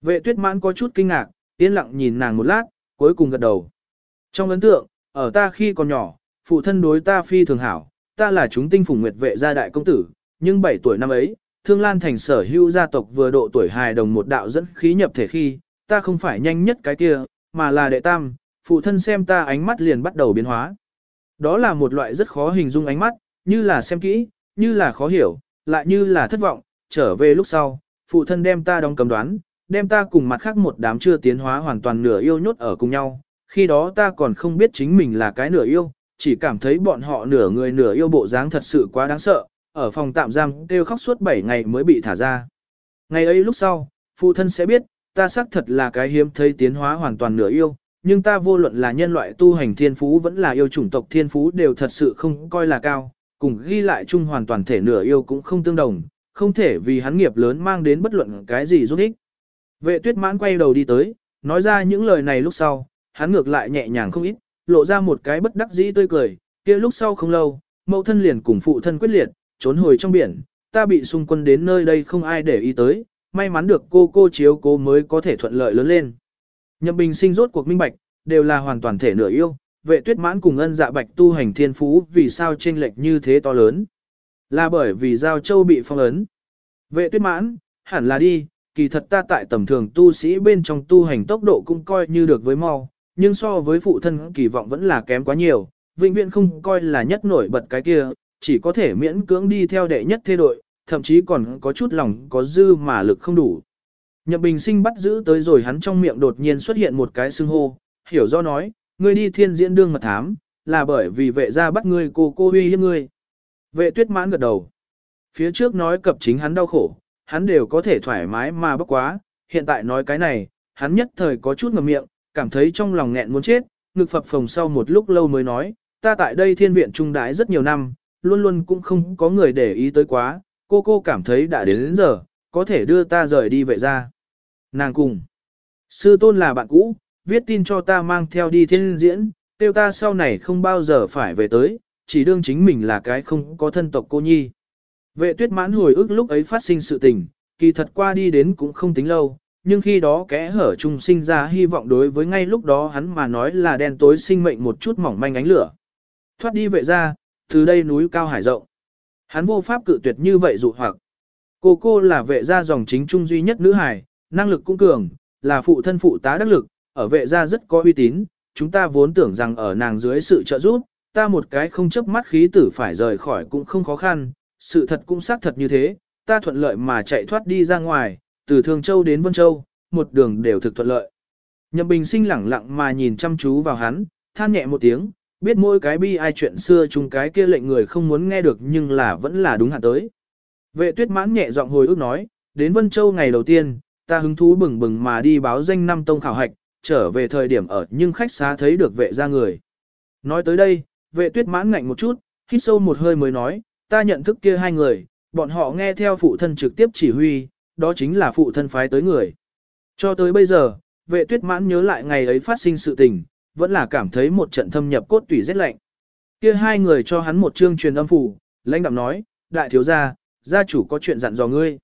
Vệ tuyết mãn có chút kinh ngạc, yên lặng nhìn nàng một lát, cuối cùng gật đầu. Trong ấn tượng, ở ta khi còn nhỏ, phụ thân đối ta phi thường hảo, ta là chúng tinh phùng nguyệt vệ gia đại công tử, nhưng 7 tuổi năm ấy, Thương Lan thành sở hữu gia tộc vừa độ tuổi hài đồng một đạo dẫn khí nhập thể khi, ta không phải nhanh nhất cái kia, mà là đệ tam, phụ thân xem ta ánh mắt liền bắt đầu biến hóa. Đó là một loại rất khó hình dung ánh mắt, như là xem kỹ, như là khó hiểu, lại như là thất vọng, trở về lúc sau, phụ thân đem ta đóng cầm đoán, đem ta cùng mặt khác một đám chưa tiến hóa hoàn toàn nửa yêu nhốt ở cùng nhau, khi đó ta còn không biết chính mình là cái nửa yêu, chỉ cảm thấy bọn họ nửa người nửa yêu bộ dáng thật sự quá đáng sợ, ở phòng tạm giam kêu khóc suốt 7 ngày mới bị thả ra. Ngày ấy lúc sau, phụ thân sẽ biết, ta xác thật là cái hiếm thấy tiến hóa hoàn toàn nửa yêu, nhưng ta vô luận là nhân loại tu hành thiên phú vẫn là yêu chủng tộc thiên phú đều thật sự không coi là cao, cùng ghi lại chung hoàn toàn thể nửa yêu cũng không tương đồng, không thể vì hắn nghiệp lớn mang đến bất luận cái gì giúp ích. Vệ tuyết mãn quay đầu đi tới, nói ra những lời này lúc sau, hắn ngược lại nhẹ nhàng không ít, lộ ra một cái bất đắc dĩ tươi cười, kia lúc sau không lâu, mẫu thân liền cùng phụ thân quyết liệt, trốn hồi trong biển, ta bị xung quân đến nơi đây không ai để ý tới, may mắn được cô cô chiếu cố mới có thể thuận lợi lớn lên. Nhậm Bình sinh rốt cuộc minh bạch, đều là hoàn toàn thể nửa yêu, vệ tuyết mãn cùng ân dạ bạch tu hành thiên phú vì sao chênh lệch như thế to lớn. Là bởi vì Giao Châu bị phong ấn. Vệ tuyết mãn, hẳn là đi, kỳ thật ta tại tầm thường tu sĩ bên trong tu hành tốc độ cũng coi như được với mau, nhưng so với phụ thân kỳ vọng vẫn là kém quá nhiều, vĩnh viễn không coi là nhất nổi bật cái kia, chỉ có thể miễn cưỡng đi theo đệ nhất thế đội, thậm chí còn có chút lòng có dư mà lực không đủ. Nhậm Bình Sinh bắt giữ tới rồi hắn trong miệng đột nhiên xuất hiện một cái xưng hô, hiểu do nói, ngươi đi thiên diễn đương mật thám, là bởi vì vệ gia bắt ngươi cô cô huy hiếp ngươi. Vệ tuyết mãn gật đầu. Phía trước nói cập chính hắn đau khổ, hắn đều có thể thoải mái mà bất quá, hiện tại nói cái này, hắn nhất thời có chút ngậm miệng, cảm thấy trong lòng nghẹn muốn chết, ngực phập phồng sau một lúc lâu mới nói, ta tại đây thiên viện trung đái rất nhiều năm, luôn luôn cũng không có người để ý tới quá, cô cô cảm thấy đã đến, đến giờ, có thể đưa ta rời đi vậy ra. Nàng cùng. Sư tôn là bạn cũ, viết tin cho ta mang theo đi thiên diễn, tiêu ta sau này không bao giờ phải về tới, chỉ đương chính mình là cái không có thân tộc cô nhi. Vệ tuyết mãn hồi ức lúc ấy phát sinh sự tình, kỳ thật qua đi đến cũng không tính lâu, nhưng khi đó kẽ hở trung sinh ra hy vọng đối với ngay lúc đó hắn mà nói là đen tối sinh mệnh một chút mỏng manh ánh lửa. Thoát đi vệ ra, từ đây núi cao hải rộng. Hắn vô pháp cự tuyệt như vậy dụ hoặc. Cô cô là vệ gia dòng chính trung duy nhất nữ hải, năng lực cũng cường, là phụ thân phụ tá đắc lực, ở vệ gia rất có uy tín, chúng ta vốn tưởng rằng ở nàng dưới sự trợ giúp, ta một cái không chấp mắt khí tử phải rời khỏi cũng không khó khăn, sự thật cũng xác thật như thế, ta thuận lợi mà chạy thoát đi ra ngoài, từ Thương Châu đến Vân Châu, một đường đều thực thuận lợi. Nhậm Bình sinh lẳng lặng mà nhìn chăm chú vào hắn, than nhẹ một tiếng, biết mỗi cái bi ai chuyện xưa chung cái kia lệnh người không muốn nghe được nhưng là vẫn là đúng hạn tới. Vệ tuyết mãn nhẹ giọng hồi ước nói, đến Vân Châu ngày đầu tiên, ta hứng thú bừng bừng mà đi báo danh năm tông khảo hạch, trở về thời điểm ở nhưng khách xá thấy được vệ ra người. Nói tới đây, vệ tuyết mãn ngạnh một chút, hít sâu một hơi mới nói, ta nhận thức kia hai người, bọn họ nghe theo phụ thân trực tiếp chỉ huy, đó chính là phụ thân phái tới người. Cho tới bây giờ, vệ tuyết mãn nhớ lại ngày ấy phát sinh sự tình, vẫn là cảm thấy một trận thâm nhập cốt tủy rét lạnh. Kia hai người cho hắn một chương truyền âm phủ, lãnh đạm nói, đại thiếu gia, gia chủ có chuyện dặn dò ngươi.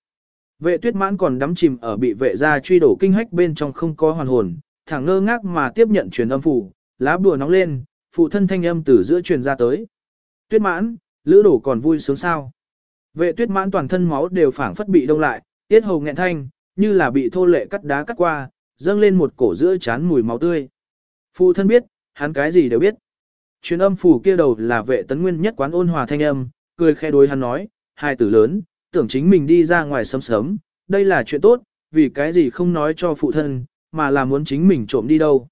Vệ tuyết mãn còn đắm chìm ở bị vệ gia truy đổ kinh hách bên trong không có hoàn hồn, thẳng ngơ ngác mà tiếp nhận truyền âm phủ, lá bùa nóng lên, phụ thân thanh âm từ giữa truyền ra tới. Tuyết mãn, lữ đổ còn vui sướng sao. Vệ tuyết mãn toàn thân máu đều phảng phất bị đông lại, tiết hầu nghẹn thanh, như là bị thô lệ cắt đá cắt qua, dâng lên một cổ giữa chán mùi máu tươi. Phụ thân biết, hắn cái gì đều biết. Truyền âm phủ kia đầu là vệ tấn nguyên nhất quán ôn hòa thanh âm, cười khe đối hắn nói, hai tử lớn, tưởng chính mình đi ra ngoài sớm sớm, đây là chuyện tốt, vì cái gì không nói cho phụ thân, mà là muốn chính mình trộm đi đâu.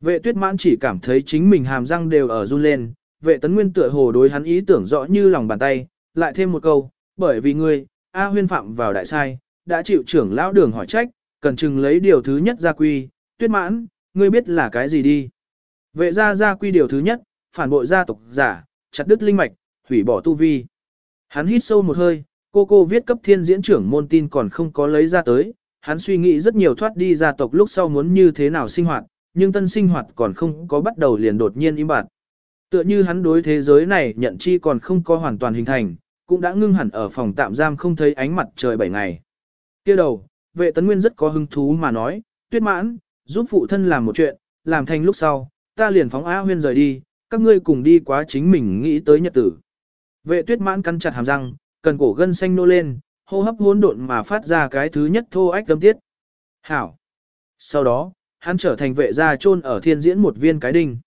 Vệ tuyết mãn chỉ cảm thấy chính mình hàm răng đều ở run lên, vệ tấn nguyên tựa hồ đối hắn ý tưởng rõ như lòng bàn tay, lại thêm một câu, bởi vì ngươi, A huyên phạm vào đại sai, đã chịu trưởng lão đường hỏi trách, cần chừng lấy điều thứ nhất ra quy, tuyết mãn, ngươi biết là cái gì đi. Vệ gia gia quy điều thứ nhất, phản bội gia tộc giả, chặt đứt linh mạch, hủy bỏ tu vi. Hắn hít sâu một hơi, cô cô viết cấp thiên diễn trưởng môn tin còn không có lấy ra tới, hắn suy nghĩ rất nhiều thoát đi gia tộc lúc sau muốn như thế nào sinh hoạt, nhưng tân sinh hoạt còn không có bắt đầu liền đột nhiên im bặt. Tựa như hắn đối thế giới này nhận chi còn không có hoàn toàn hình thành, cũng đã ngưng hẳn ở phòng tạm giam không thấy ánh mặt trời 7 ngày. kia đầu, vệ tấn nguyên rất có hứng thú mà nói, tuyết mãn, giúp phụ thân làm một chuyện, làm thành lúc sau, ta liền phóng A huyên rời đi, các ngươi cùng đi quá chính mình nghĩ tới nhật tử. Vệ tuyết mãn cắn chặt hàm răng, cần cổ gân xanh nô lên, hô hấp hỗn độn mà phát ra cái thứ nhất thô ách tâm tiết. Hảo. Sau đó, hắn trở thành vệ gia chôn ở thiên diễn một viên cái đinh.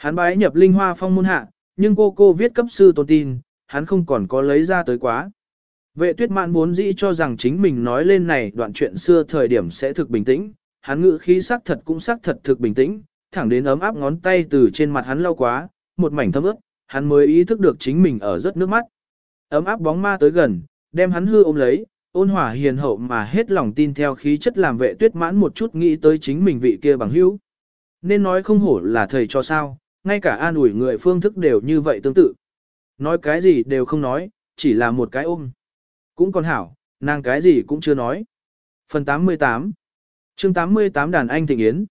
Hắn bái nhập linh hoa phong môn hạ, nhưng cô cô viết cấp sư tôn tin, hắn không còn có lấy ra tới quá. Vệ tuyết mạn vốn dĩ cho rằng chính mình nói lên này đoạn chuyện xưa thời điểm sẽ thực bình tĩnh, hắn ngữ khí sắc thật cũng sắc thật thực bình tĩnh, thẳng đến ấm áp ngón tay từ trên mặt hắn lau quá, một mảnh thấm ướt, hắn mới ý thức được chính mình ở rất nước mắt. Ấm áp bóng ma tới gần, đem hắn hư ôm lấy, ôn hòa hiền hậu mà hết lòng tin theo khí chất làm vệ tuyết mãn một chút nghĩ tới chính mình vị kia bằng hữu. Nên nói không hổ là thầy cho sao, ngay cả an ủi người phương thức đều như vậy tương tự. Nói cái gì đều không nói, chỉ là một cái ôm. Cũng còn hảo, nàng cái gì cũng chưa nói. Phần 88 chương 88 đàn anh thịnh yến.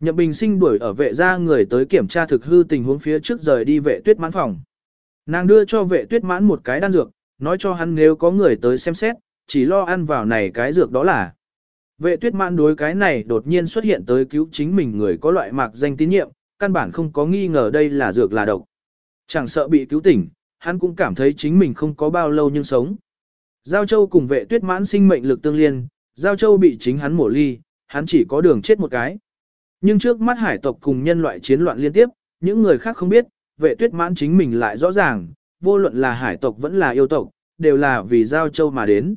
Nhậm Bình Sinh đuổi ở vệ gia người tới kiểm tra thực hư tình huống phía trước rời đi vệ tuyết mãn phòng. Nàng đưa cho vệ tuyết mãn một cái đan dược, nói cho hắn nếu có người tới xem xét, chỉ lo ăn vào này cái dược đó là. Vệ tuyết mãn đối cái này đột nhiên xuất hiện tới cứu chính mình người có loại mạc danh tín nhiệm, căn bản không có nghi ngờ đây là dược là độc. Chẳng sợ bị cứu tỉnh, hắn cũng cảm thấy chính mình không có bao lâu nhưng sống. Giao Châu cùng vệ tuyết mãn sinh mệnh lực tương liên, Giao Châu bị chính hắn mổ ly, hắn chỉ có đường chết một cái. Nhưng trước mắt hải tộc cùng nhân loại chiến loạn liên tiếp, những người khác không biết, vệ tuyết mãn chính mình lại rõ ràng, vô luận là hải tộc vẫn là yêu tộc, đều là vì Giao Châu mà đến.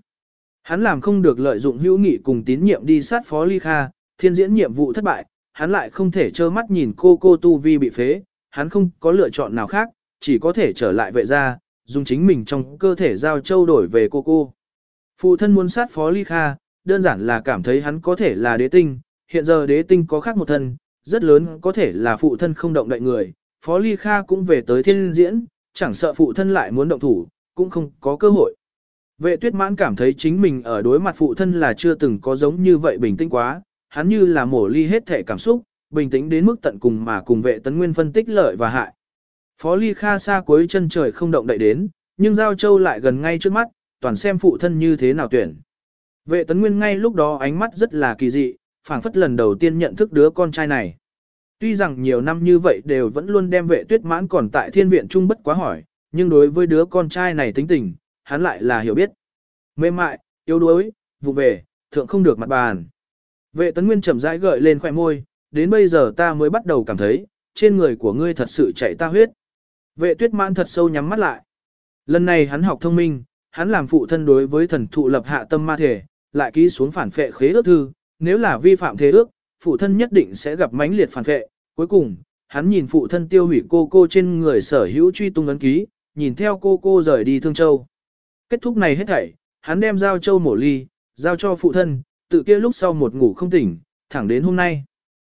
Hắn làm không được lợi dụng hữu nghị cùng tín nhiệm đi sát phó ly kha, thiên diễn nhiệm vụ thất bại, hắn lại không thể trơ mắt nhìn cô cô tu vi bị phế, hắn không có lựa chọn nào khác, chỉ có thể trở lại vệ gia, dùng chính mình trong cơ thể giao châu đổi về cô cô. Phụ thân muốn sát phó ly kha, đơn giản là cảm thấy hắn có thể là đế tinh, hiện giờ đế tinh có khác một thân, rất lớn có thể là phụ thân không động đại người, phó ly kha cũng về tới thiên diễn, chẳng sợ phụ thân lại muốn động thủ, cũng không có cơ hội. Vệ tuyết mãn cảm thấy chính mình ở đối mặt phụ thân là chưa từng có giống như vậy bình tĩnh quá, hắn như là mổ ly hết thể cảm xúc, bình tĩnh đến mức tận cùng mà cùng vệ tấn nguyên phân tích lợi và hại. Phó ly kha xa cuối chân trời không động đậy đến, nhưng Giao Châu lại gần ngay trước mắt, toàn xem phụ thân như thế nào tuyển. Vệ tấn nguyên ngay lúc đó ánh mắt rất là kỳ dị, phảng phất lần đầu tiên nhận thức đứa con trai này. Tuy rằng nhiều năm như vậy đều vẫn luôn đem vệ tuyết mãn còn tại thiên viện trung bất quá hỏi, nhưng đối với đứa con trai này tính tình, hắn lại là hiểu biết. Mềm mại, yếu đuối, vụ về, thượng không được mặt bàn. Vệ tấn nguyên chậm rãi gợi lên khỏe môi, đến bây giờ ta mới bắt đầu cảm thấy, trên người của ngươi thật sự chảy ta huyết. Vệ tuyết mãn thật sâu nhắm mắt lại. Lần này hắn học thông minh, hắn làm phụ thân đối với thần thụ lập hạ tâm ma thể, lại ký xuống phản phệ khế ước thư, nếu là vi phạm thế ước, phụ thân nhất định sẽ gặp mãnh liệt phản phệ. Cuối cùng, hắn nhìn phụ thân tiêu hủy cô cô trên người sở hữu truy tung ấn ký, nhìn theo cô cô rời đi Thương Châu. Kết thúc này hết thảy, hắn đem giao châu mổ ly, giao cho phụ thân, tự kia lúc sau một ngủ không tỉnh, thẳng đến hôm nay.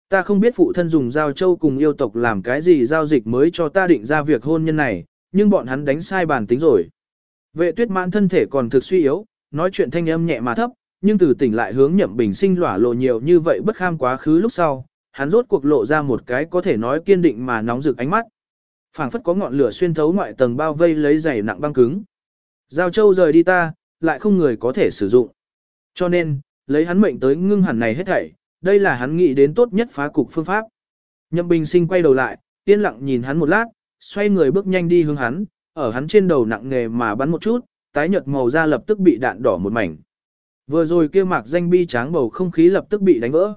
Ta không biết phụ thân dùng giao châu cùng yêu tộc làm cái gì giao dịch mới cho ta định ra việc hôn nhân này, nhưng bọn hắn đánh sai bản tính rồi. Vệ tuyết mãn thân thể còn thực suy yếu, nói chuyện thanh âm nhẹ mà thấp, nhưng từ tỉnh lại hướng nhậm bình sinh lỏa lộ nhiều như vậy bất kham quá khứ lúc sau, hắn rốt cuộc lộ ra một cái có thể nói kiên định mà nóng rực ánh mắt. phảng phất có ngọn lửa xuyên thấu ngoại tầng bao vây lấy dày nặng băng cứng. Giao châu rời đi ta, lại không người có thể sử dụng. Cho nên, lấy hắn mệnh tới ngưng hẳn này hết thảy, đây là hắn nghĩ đến tốt nhất phá cục phương pháp. Nhậm Bình Sinh quay đầu lại, yên lặng nhìn hắn một lát, xoay người bước nhanh đi hướng hắn, ở hắn trên đầu nặng nghề mà bắn một chút, tái nhợt màu da lập tức bị đạn đỏ một mảnh. Vừa rồi kia mạc danh bi tráng bầu không khí lập tức bị đánh vỡ.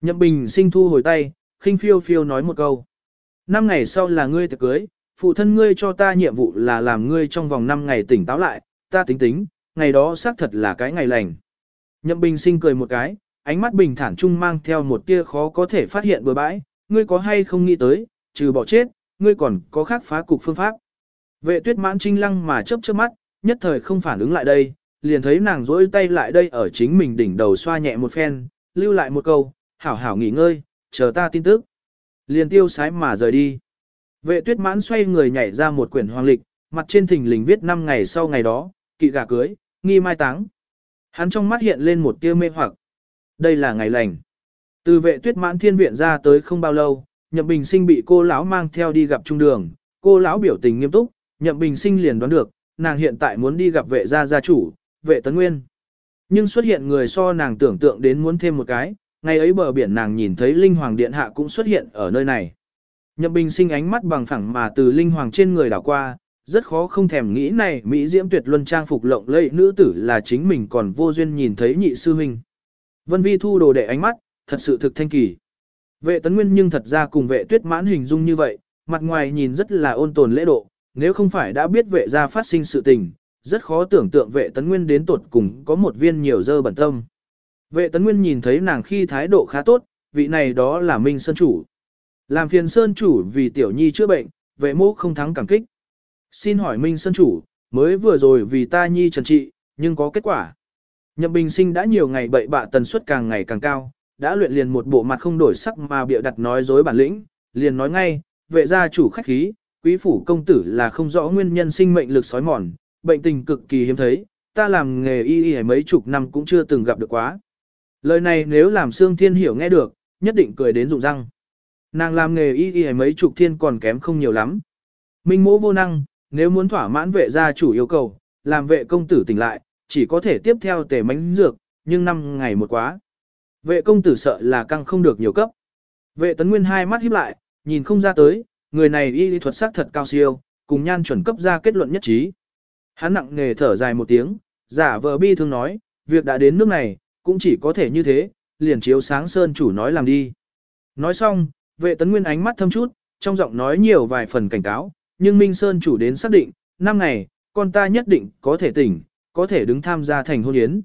Nhậm Bình Sinh thu hồi tay, khinh phiêu phiêu nói một câu. Năm ngày sau là ngươi tiệc cưới, phụ thân ngươi cho ta nhiệm vụ là làm ngươi trong vòng 5 ngày tỉnh táo lại, ta tính tính, ngày đó xác thật là cái ngày lành. Nhậm Bình Sinh cười một cái, ánh mắt bình thản trung mang theo một tia khó có thể phát hiện bừa bãi, ngươi có hay không nghĩ tới, trừ bỏ chết, ngươi còn có khác phá cục phương pháp. Vệ tuyết mãn trinh lăng mà chớp chớp mắt, nhất thời không phản ứng lại đây, liền thấy nàng rỗi tay lại đây ở chính mình đỉnh đầu xoa nhẹ một phen, lưu lại một câu, hảo hảo nghỉ ngơi, chờ ta tin tức. Liền tiêu sái mà rời đi. Vệ tuyết mãn xoay người nhảy ra một quyển hoàng lịch, mặt trên thình lình viết năm ngày sau ngày đó, kỵ gà cưới, nghi mai táng. Hắn trong mắt hiện lên một tia mê hoặc. Đây là ngày lành. Từ vệ tuyết mãn thiên viện ra tới không bao lâu, nhậm bình sinh bị cô lão mang theo đi gặp trung đường. Cô lão biểu tình nghiêm túc, nhậm bình sinh liền đoán được, nàng hiện tại muốn đi gặp vệ gia gia chủ, vệ tấn nguyên. Nhưng xuất hiện người so nàng tưởng tượng đến muốn thêm một cái, ngày ấy bờ biển nàng nhìn thấy Linh Hoàng Điện Hạ cũng xuất hiện ở nơi này. Nhậm Bình sinh ánh mắt bằng phẳng mà từ Linh Hoàng trên người đảo qua, rất khó không thèm nghĩ này Mỹ Diễm tuyệt luân trang phục lộng lẫy nữ tử là chính mình còn vô duyên nhìn thấy nhị sư huynh. Vân Vi thu đồ đệ ánh mắt, thật sự thực thanh kỳ. Vệ tấn nguyên nhưng thật ra cùng vệ tuyết mãn hình dung như vậy, mặt ngoài nhìn rất là ôn tồn lễ độ, nếu không phải đã biết vệ gia phát sinh sự tình, rất khó tưởng tượng vệ tấn nguyên đến tột cùng có một viên nhiều dơ bẩn tâm. Vệ tấn nguyên nhìn thấy nàng khi thái độ khá tốt, vị này đó là Minh Sơn Chủ. Làm phiền Sơn Chủ vì tiểu nhi chữa bệnh, vệ mô không thắng cảm kích. Xin hỏi Minh Sơn Chủ, mới vừa rồi vì ta nhi trần trị, nhưng có kết quả. Nhậm Bình Sinh đã nhiều ngày bậy bạ tần suất càng ngày càng cao, đã luyện liền một bộ mặt không đổi sắc mà bịa đặt nói dối bản lĩnh, liền nói ngay, vệ gia chủ khách khí, quý phủ công tử là không rõ nguyên nhân sinh mệnh lực sói mòn, bệnh tình cực kỳ hiếm thấy, ta làm nghề y y mấy chục năm cũng chưa từng gặp được quá. Lời này nếu làm Sương Thiên Hiểu nghe được, nhất định cười đến rụng răng. Nàng làm nghề y y mấy chục thiên còn kém không nhiều lắm. Minh mỗ vô năng, nếu muốn thỏa mãn vệ gia chủ yêu cầu, làm vệ công tử tỉnh lại, chỉ có thể tiếp theo tề mánh dược, nhưng năm ngày một quá. Vệ công tử sợ là căng không được nhiều cấp. Vệ tấn nguyên hai mắt híp lại, nhìn không ra tới, người này y lý thuật sắc thật cao siêu, cùng nhan chuẩn cấp ra kết luận nhất trí. Hắn nặng nề thở dài một tiếng, giả vờ bi thương nói, việc đã đến nước này, cũng chỉ có thể như thế, liền chiếu sáng sơn chủ nói làm đi. Nói xong, vệ tấn nguyên ánh mắt thâm chút, trong giọng nói nhiều vài phần cảnh cáo, nhưng Minh Sơn chủ đến xác định, năm ngày, con ta nhất định có thể tỉnh, có thể đứng tham gia thành hôn yến.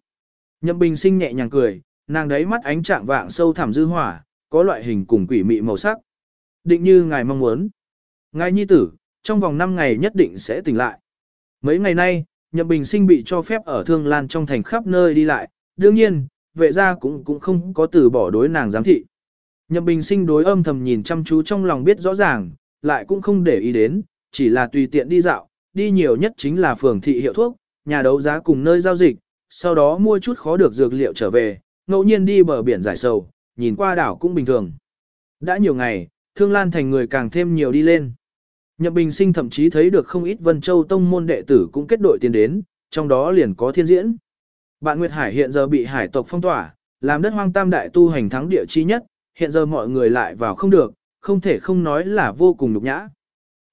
Nhậm Bình sinh nhẹ nhàng cười, nàng đấy mắt ánh trạng vạng sâu thẳm dư hỏa, có loại hình cùng quỷ mị màu sắc. Định như ngài mong muốn. Ngài nhi tử, trong vòng 5 ngày nhất định sẽ tỉnh lại. Mấy ngày nay, Nhậm Bình sinh bị cho phép ở Thương Lan trong thành khắp nơi đi lại, đương nhiên, vệ gia cũng cũng không có từ bỏ đối nàng giám thị. Nhậm Bình sinh đối âm thầm nhìn chăm chú trong lòng biết rõ ràng, lại cũng không để ý đến, chỉ là tùy tiện đi dạo, đi nhiều nhất chính là phường thị hiệu thuốc, nhà đấu giá cùng nơi giao dịch, sau đó mua chút khó được dược liệu trở về, ngẫu nhiên đi bờ biển giải sầu, nhìn qua đảo cũng bình thường. Đã nhiều ngày, Thương Lan thành người càng thêm nhiều đi lên. Nhậm Bình Sinh thậm chí thấy được không ít Vân Châu tông môn đệ tử cũng kết đội tiến đến, trong đó liền có thiên diễn. Bạn Nguyệt Hải hiện giờ bị hải tộc phong tỏa, làm đất hoang tam đại tu hành thắng địa chi nhất, hiện giờ mọi người lại vào không được, không thể không nói là vô cùng nhục nhã.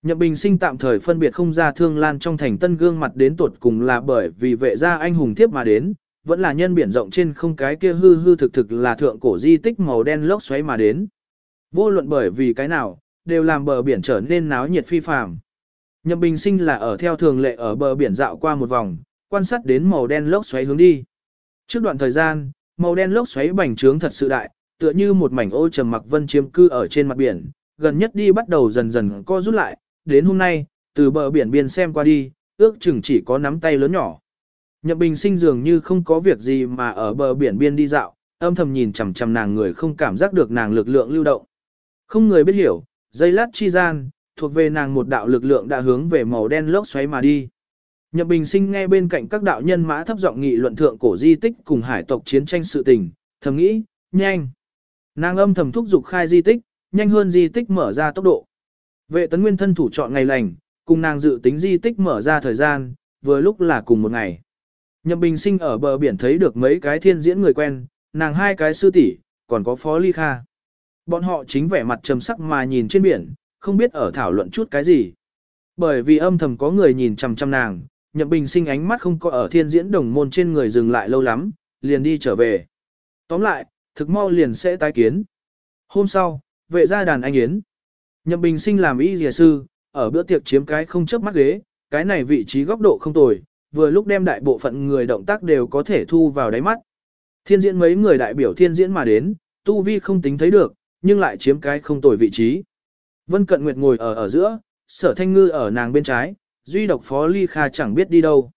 Nhậm Bình Sinh tạm thời phân biệt không ra Thương Lan trong thành tân gương mặt đến tuột cùng là bởi vì vệ gia anh hùng tiếp mà đến, vẫn là nhân biển rộng trên không cái kia hư hư thực thực là thượng cổ di tích màu đen lốc xoáy mà đến. Vô luận bởi vì cái nào, đều làm bờ biển trở nên náo nhiệt phi phàm. Nhậm Bình Sinh là ở theo thường lệ ở bờ biển dạo qua một vòng, quan sát đến màu đen lốc xoáy hướng đi. Trước đoạn thời gian, màu đen lốc xoáy bành trướng thật sự đại, tựa như một mảnh ô trầm mặc vân chiếm cư ở trên mặt biển, gần nhất đi bắt đầu dần dần co rút lại, đến hôm nay, từ bờ biển biên xem qua đi, ước chừng chỉ có nắm tay lớn nhỏ. Nhậm Bình Sinh dường như không có việc gì mà ở bờ biển biên đi dạo, âm thầm nhìn chằm chằm nàng người không cảm giác được nàng lực lượng lưu động. Không người biết hiểu, dây lát chi gian, thuộc về nàng một đạo lực lượng đã hướng về màu đen lốc xoáy mà đi. Nhậm Bình Sinh nghe bên cạnh các đạo nhân mã thấp giọng nghị luận thượng cổ di tích cùng hải tộc chiến tranh sự tình, thầm nghĩ, nhanh. Nàng âm thầm thúc giục khai di tích, nhanh hơn di tích mở ra tốc độ. Vệ tấn nguyên thân thủ chọn ngày lành, cùng nàng dự tính di tích mở ra thời gian, vừa lúc là cùng một ngày. Nhậm Bình Sinh ở bờ biển thấy được mấy cái thiên diễn người quen, nàng hai cái sư tỷ, còn có Phó Ly Kha. Bọn họ chính vẻ mặt trầm sắc mà nhìn trên biển, không biết ở thảo luận chút cái gì. Bởi vì âm thầm có người nhìn chằm chằm nàng, Nhậm Bình Sinh ánh mắt không có ở thiên diễn đồng môn trên người dừng lại lâu lắm, liền đi trở về. Tóm lại, thực mau liền sẽ tái kiến. Hôm sau, vệ gia đàn anh Yến. Nhậm Bình Sinh làm y dìa sư, ở bữa tiệc chiếm cái không chớp mắt ghế, cái này vị trí góc độ không tồi, vừa lúc đem đại bộ phận người động tác đều có thể thu vào đáy mắt. Thiên diễn mấy người đại biểu thiên diễn mà đến, tu vi không tính thấy được, nhưng lại chiếm cái không tồi vị trí. Vân Cận Nguyệt ngồi ở ở giữa, sở thanh ngư ở nàng bên trái, duy độc phó ly kha chẳng biết đi đâu.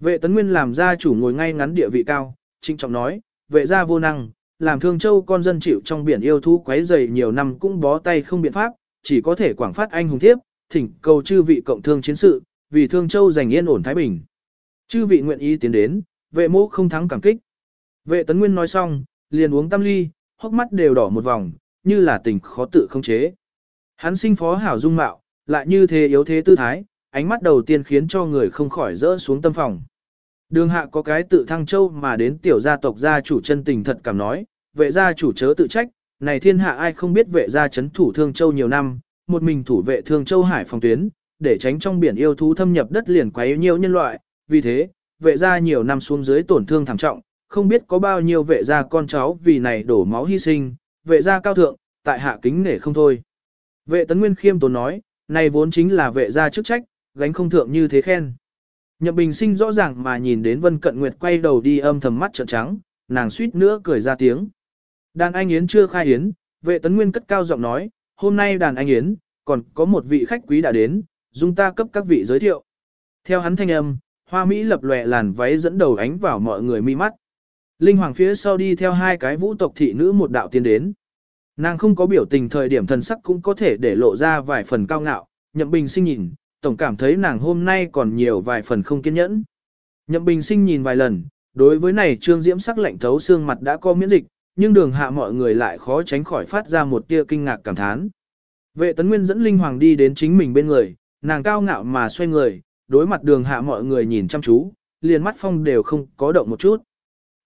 Vệ tấn nguyên làm gia chủ ngồi ngay ngắn địa vị cao, trinh trọng nói, vệ gia vô năng, làm thương châu con dân chịu trong biển yêu thú quấy dày nhiều năm cũng bó tay không biện pháp, chỉ có thể quảng phát anh hùng thiếp, thỉnh cầu chư vị cộng thương chiến sự, vì thương châu giành yên ổn thái bình. Chư vị nguyện ý tiến đến, vệ mô không thắng cảm kích. Vệ tấn nguyên nói xong, liền uống tam ly, hốc mắt đều đỏ một vòng, như là tình khó tự không chế. Hắn sinh phó hảo dung mạo, lại như thế yếu thế tư thái, ánh mắt đầu tiên khiến cho người không khỏi rỡ xuống tâm phòng. Đường hạ có cái tự thăng châu mà đến tiểu gia tộc gia chủ chân tình thật cảm nói, vệ gia chủ chớ tự trách, này thiên hạ ai không biết vệ gia chấn thủ thương châu nhiều năm, một mình thủ vệ thương châu hải phòng tuyến, để tránh trong biển yêu thú thâm nhập đất liền quấy nhiều nhân loại, vì thế, vệ gia nhiều năm xuống dưới tổn thương thảm trọng, không biết có bao nhiêu vệ gia con cháu vì này đổ máu hy sinh, vệ gia cao thượng, tại hạ kính nể không thôi. Vệ tấn nguyên khiêm tốn nói, này vốn chính là vệ gia chức trách, gánh không thượng như thế khen. Nhậm bình sinh rõ ràng mà nhìn đến vân cận nguyệt quay đầu đi âm thầm mắt trợn trắng, nàng suýt nữa cười ra tiếng. Đàn anh Yến chưa khai Yến, vệ tấn nguyên cất cao giọng nói, hôm nay đàn anh Yến, còn có một vị khách quý đã đến, dung ta cấp các vị giới thiệu. Theo hắn thanh âm, hoa Mỹ lập lòe làn váy dẫn đầu ánh vào mọi người mi mắt. Linh hoàng phía sau đi theo hai cái vũ tộc thị nữ một đạo tiến đến. Nàng không có biểu tình thời điểm thần sắc cũng có thể để lộ ra vài phần cao ngạo, nhậm bình sinh nhìn, tổng cảm thấy nàng hôm nay còn nhiều vài phần không kiên nhẫn. Nhậm bình sinh nhìn vài lần, đối với này trương diễm sắc lạnh thấu xương mặt đã có miễn dịch, nhưng đường hạ mọi người lại khó tránh khỏi phát ra một tia kinh ngạc cảm thán. Vệ tấn nguyên dẫn linh hoàng đi đến chính mình bên người, nàng cao ngạo mà xoay người, đối mặt đường hạ mọi người nhìn chăm chú, liền mắt phong đều không có động một chút.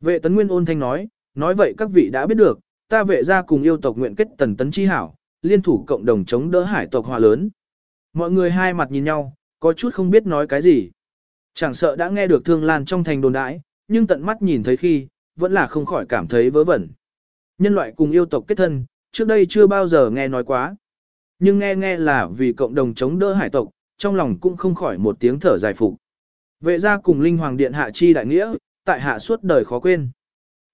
Vệ tấn nguyên ôn thanh nói, nói vậy các vị đã biết được, ta vệ ra cùng yêu tộc nguyện kết tần tấn chi hảo, liên thủ cộng đồng chống đỡ hải tộc hòa lớn. Mọi người hai mặt nhìn nhau, có chút không biết nói cái gì. Chẳng sợ đã nghe được thương lan trong thành đồn đãi, nhưng tận mắt nhìn thấy khi, vẫn là không khỏi cảm thấy vớ vẩn. Nhân loại cùng yêu tộc kết thân, trước đây chưa bao giờ nghe nói quá. Nhưng nghe nghe là vì cộng đồng chống đỡ hải tộc, trong lòng cũng không khỏi một tiếng thở dài phục. Vệ gia cùng Linh Hoàng Điện hạ chi đại nghĩa, tại hạ suốt đời khó quên.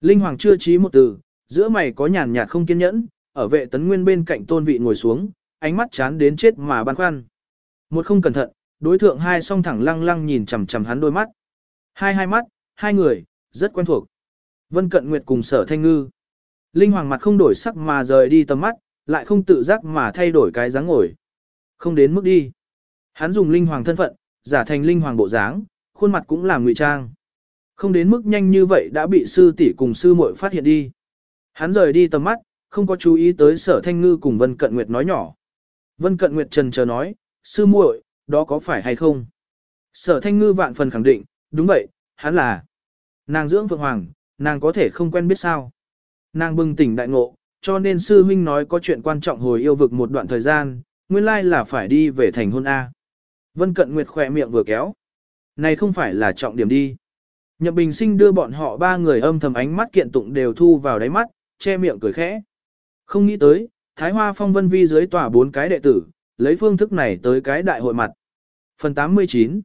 Linh Hoàng chưa trí một từ, giữa mày có nhàn nhạt không kiên nhẫn, ở vệ tấn nguyên bên cạnh tôn vị ngồi xuống, ánh mắt chán đến chết mà băn khoăn. Một không cẩn thận, đối thượng hai song thẳng lăng lăng nhìn chằm chằm hắn đôi mắt. Hai hai mắt, hai người, rất quen thuộc. Vân Cận Nguyệt cùng sở thanh ngư. Linh Hoàng mặt không đổi sắc mà rời đi tầm mắt, lại không tự giác mà thay đổi cái dáng ngồi. Không đến mức đi. Hắn dùng Linh Hoàng thân phận, giả thành Linh Hoàng bộ dáng, khuôn mặt cũng làm ngụy trang. Không đến mức nhanh như vậy đã bị sư tỷ cùng sư muội phát hiện đi. Hắn rời đi tầm mắt, không có chú ý tới sở thanh ngư cùng Vân Cận Nguyệt nói nhỏ. Vân Cận Nguyệt trần chờ nói, sư muội, đó có phải hay không? Sở thanh ngư vạn phần khẳng định, đúng vậy, hắn là. Nàng dưỡng Phượng Hoàng, nàng có thể không quen biết sao. Nàng bừng tỉnh đại ngộ, cho nên sư huynh nói có chuyện quan trọng hồi yêu vực một đoạn thời gian, nguyên lai là phải đi về thành hôn A. Vân Cận Nguyệt khỏe miệng vừa kéo. Này không phải là trọng điểm đi. Nhậm Bình Sinh đưa bọn họ ba người âm thầm ánh mắt kiện tụng đều thu vào đáy mắt, che miệng cười khẽ. Không nghĩ tới, Thái Hoa Phong Vân Vi dưới tòa bốn cái đệ tử, lấy phương thức này tới cái đại hội mặt. Phần 89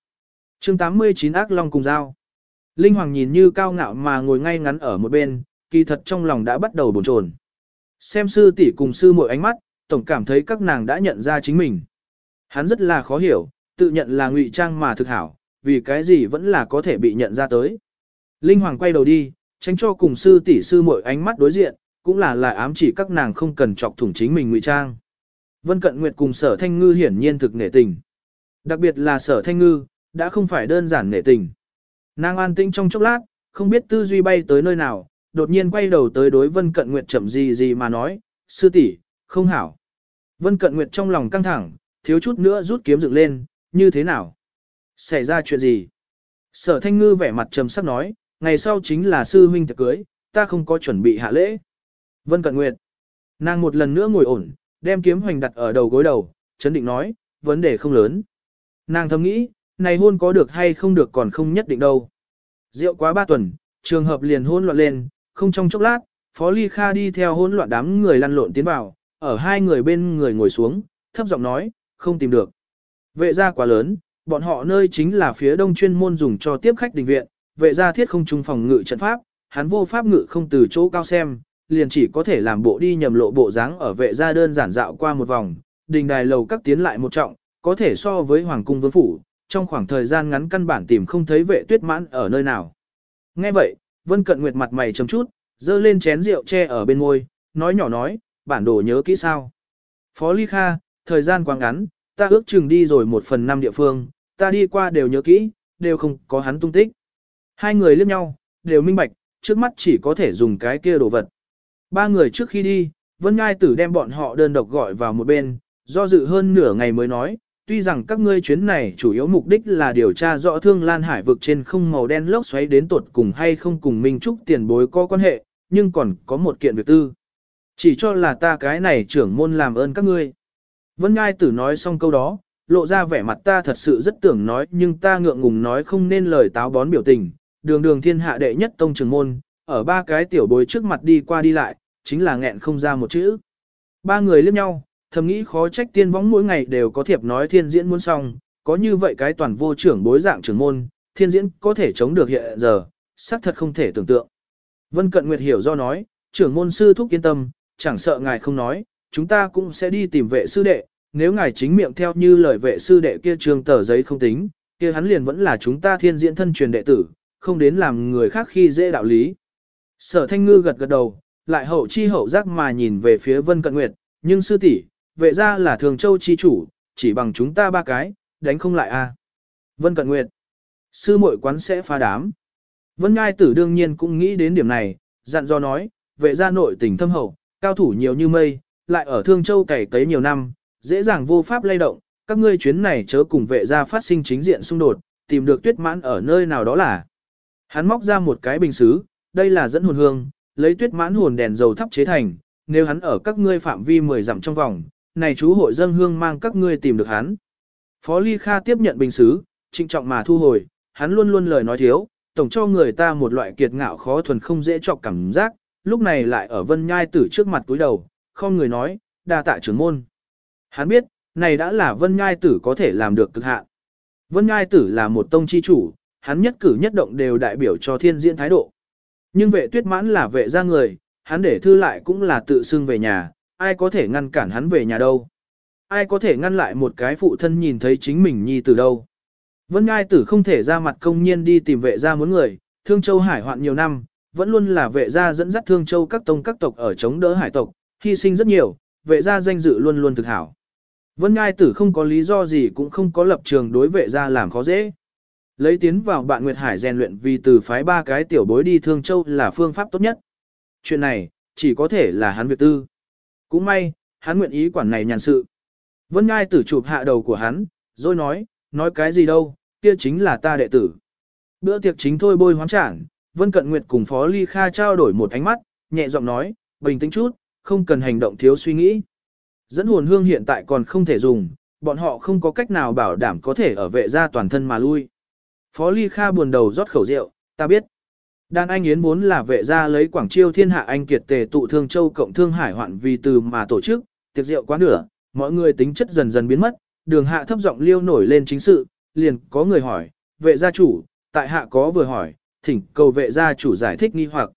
chương 89 ác long cùng dao. Linh Hoàng nhìn như cao ngạo mà ngồi ngay ngắn ở một bên, kỳ thật trong lòng đã bắt đầu bồn chồn. Xem sư tỷ cùng sư muội ánh mắt, tổng cảm thấy các nàng đã nhận ra chính mình. Hắn rất là khó hiểu, tự nhận là ngụy trang mà thực hảo, vì cái gì vẫn là có thể bị nhận ra tới. Linh Hoàng quay đầu đi, tránh cho cùng sư tỷ sư muội ánh mắt đối diện, cũng là lại ám chỉ các nàng không cần chọc thủng chính mình ngụy trang. Vân Cận Nguyệt cùng Sở Thanh Ngư hiển nhiên thực nể tình. Đặc biệt là Sở Thanh Ngư, đã không phải đơn giản nể tình. Nàng an tĩnh trong chốc lát, không biết tư duy bay tới nơi nào, đột nhiên quay đầu tới đối Vân Cận Nguyệt chậm gì gì mà nói, sư tỷ, không hảo. Vân Cận Nguyệt trong lòng căng thẳng, thiếu chút nữa rút kiếm dựng lên, như thế nào? Xảy ra chuyện gì? Sở Thanh Ngư vẻ mặt trầm sắc nói, ngày sau chính là sư huynh tiệc cưới, ta không có chuẩn bị hạ lễ. Vân Cận Nguyệt. Nàng một lần nữa ngồi ổn, đem kiếm hoành đặt ở đầu gối đầu, chấn định nói, vấn đề không lớn. Nàng thầm nghĩ, này hôn có được hay không được còn không nhất định đâu. Rượu quá ba tuần, trường hợp liền hôn loạn lên, không trong chốc lát, Phó Ly Kha đi theo hôn loạn đám người lăn lộn tiến vào, ở hai người bên người ngồi xuống, thấp giọng nói, không tìm được. Vệ gia quá lớn, bọn họ nơi chính là phía đông chuyên môn dùng cho tiếp khách đình viện, vệ gia thiết không trung phòng ngự trận pháp, hắn vô pháp ngự không từ chỗ cao xem, liền chỉ có thể làm bộ đi nhầm lộ bộ dáng ở vệ gia đơn giản dạo qua một vòng, đình đài lầu các tiến lại một trọng, có thể so với hoàng cung vương phủ, trong khoảng thời gian ngắn căn bản tìm không thấy vệ tuyết mãn ở nơi nào. Nghe vậy, Vân Cận Nguyệt mặt mày chấm chút, dơ lên chén rượu che ở bên môi, nói nhỏ nói, bản đồ nhớ kỹ sao. Phó Ly Kha, thời gian quá ngắn, ta ước chừng đi rồi một phần năm địa phương, ta đi qua đều nhớ kỹ, đều không có hắn tung tích. Hai người liếc nhau, đều minh bạch, trước mắt chỉ có thể dùng cái kia đồ vật. Ba người trước khi đi, Vân Ngai Tử đem bọn họ đơn độc gọi vào một bên, do dự hơn nửa ngày mới nói, tuy rằng các ngươi chuyến này chủ yếu mục đích là điều tra rõ thương lan hải vực trên không màu đen lốc xoáy đến tuột cùng hay không cùng Minh Trúc tiền bối có quan hệ, nhưng còn có một kiện việc tư. Chỉ cho là ta cái này trưởng môn làm ơn các ngươi. Vân Ngai Tử nói xong câu đó, lộ ra vẻ mặt ta thật sự rất tưởng nói nhưng ta ngượng ngùng nói không nên lời táo bón biểu tình, đường đường thiên hạ đệ nhất tông trưởng môn, ở ba cái tiểu bối trước mặt đi qua đi lại, chính là nghẹn không ra một chữ. Ba người liếc nhau, thầm nghĩ khó trách tiên võng mỗi ngày đều có thiệp nói thiên diễn muốn xong, có như vậy cái toàn vô trưởng bối dạng trưởng môn, thiên diễn có thể chống được hiện giờ, xác thật không thể tưởng tượng. Vân Cận Nguyệt hiểu do nói, trưởng môn sư thúc yên tâm, chẳng sợ ngài không nói, chúng ta cũng sẽ đi tìm vệ sư đệ, nếu ngài chính miệng theo như lời vệ sư đệ kia trường tờ giấy không tính, kia hắn liền vẫn là chúng ta thiên diễn thân truyền đệ tử, không đến làm người khác khi dễ đạo lý. Sở Thanh Ngư gật gật đầu, lại hậu chi hậu giác mà nhìn về phía Vân Cận Nguyệt, nhưng sư tỷ, vệ ra là thường châu chi chủ, chỉ bằng chúng ta ba cái, đánh không lại a. Vân Cận Nguyệt, sư muội quán sẽ phá đám. Vân Ngai tử đương nhiên cũng nghĩ đến điểm này, dặn dò nói, vệ gia nội tình thâm hậu, cao thủ nhiều như mây, lại ở Thương Châu cày cấy nhiều năm, dễ dàng vô pháp lay động, các ngươi chuyến này chớ cùng vệ gia phát sinh chính diện xung đột, tìm được tuyết mãn ở nơi nào đó là. Hắn móc ra một cái bình xứ, đây là dẫn hồn hương, lấy tuyết mãn hồn đèn dầu thắp chế thành, nếu hắn ở các ngươi phạm vi 10 dặm trong vòng, này chú hội dân hương mang các ngươi tìm được hắn. Phó Ly Kha tiếp nhận bình xứ, trịnh trọng mà thu hồi, hắn luôn luôn lời nói thiếu, tổng cho người ta một loại kiệt ngạo khó thuần không dễ chọc cảm giác, lúc này lại ở vân nhai tử trước mặt túi đầu, không người nói, đa tạ trưởng môn. Hắn biết, này đã là vân nhai tử có thể làm được cực hạn. Vân nhai tử là một tông chi chủ, hắn nhất cử nhất động đều đại biểu cho thiên diễn thái độ. Nhưng vệ tuyết mãn là vệ gia người, hắn để thư lại cũng là tự xưng về nhà, ai có thể ngăn cản hắn về nhà đâu. Ai có thể ngăn lại một cái phụ thân nhìn thấy chính mình nhi từ đâu. Vân Ngai Tử không thể ra mặt công nhiên đi tìm vệ gia muốn người, Thương Châu hải hoạn nhiều năm, vẫn luôn là vệ gia dẫn dắt Thương Châu các tông các tộc ở chống đỡ hải tộc, hy sinh rất nhiều, vệ gia danh dự luôn luôn thực hảo. Vân Ngai Tử không có lý do gì cũng không có lập trường đối vệ gia làm khó dễ. Lấy tiến vào bạn Nguyệt Hải rèn luyện vì từ phái ba cái tiểu bối đi Thương Châu là phương pháp tốt nhất. Chuyện này, chỉ có thể là hắn việc tư. Cũng may, hắn nguyện ý quản này nhàn sự. Vân Ngai Tử chụp hạ đầu của hắn, rồi nói, nói cái gì đâu, kia chính là ta đệ tử. Bữa tiệc chính thôi bôi hoán trảng, Vân Cận Nguyệt cùng Phó Ly Kha trao đổi một ánh mắt, nhẹ giọng nói, bình tĩnh chút, không cần hành động thiếu suy nghĩ. Dẫn hồn hương hiện tại còn không thể dùng, bọn họ không có cách nào bảo đảm có thể ở vệ gia toàn thân mà lui. Phó Ly Kha buồn đầu rót khẩu rượu, ta biết. Đan Anh Yến muốn là vệ gia lấy Quảng Chiêu Thiên Hạ Anh Kiệt tề tụ Thương Châu cộng Thương Hải hoạn vì từ mà tổ chức, tiệc rượu quá nửa, mọi người tính chất dần dần biến mất, đường hạ thấp giọng liêu nổi lên chính sự, liền có người hỏi, vệ gia chủ, tại hạ có vừa hỏi, thỉnh cầu vệ gia chủ giải thích nghi hoặc.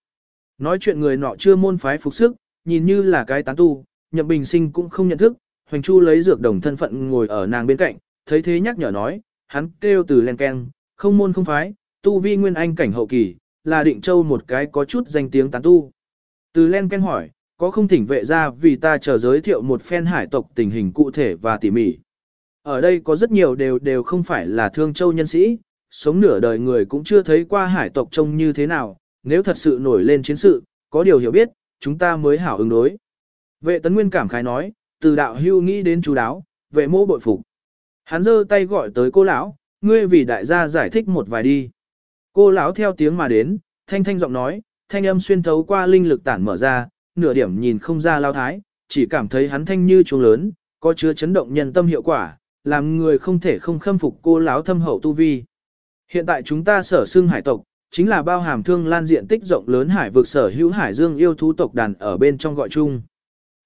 Nói chuyện người nọ chưa môn phái phục sức, nhìn như là cái tán tu, nhậm bình sinh cũng không nhận thức, hoành chu lấy dược đồng thân phận ngồi ở nàng bên cạnh, thấy thế nhắc nhở nói, hắn kêu từ len keng, không môn không phái, tu vi nguyên anh cảnh hậu kỳ, là định châu một cái có chút danh tiếng tán tu. Từ len Ken hỏi, có không thỉnh vệ ra vì ta chờ giới thiệu một phen hải tộc tình hình cụ thể và tỉ mỉ. Ở đây có rất nhiều đều đều không phải là thương châu nhân sĩ, sống nửa đời người cũng chưa thấy qua hải tộc trông như thế nào, nếu thật sự nổi lên chiến sự, có điều hiểu biết, chúng ta mới hảo ứng đối. Vệ tấn nguyên cảm khái nói, từ đạo hưu nghĩ đến chú đáo, vệ mô bội phục. Hắn giơ tay gọi tới cô lão, ngươi vì đại gia giải thích một vài đi. Cô lão theo tiếng mà đến, thanh thanh giọng nói, thanh âm xuyên thấu qua linh lực tản mở ra, nửa điểm nhìn không ra lao thái, chỉ cảm thấy hắn thanh như trùng lớn, có chứa chấn động nhân tâm hiệu quả, làm người không thể không khâm phục cô lão thâm hậu tu vi. Hiện tại chúng ta sở xưng hải tộc, chính là bao hàm thương lan diện tích rộng lớn hải vực sở hữu hải dương yêu thú tộc đàn ở bên trong gọi chung.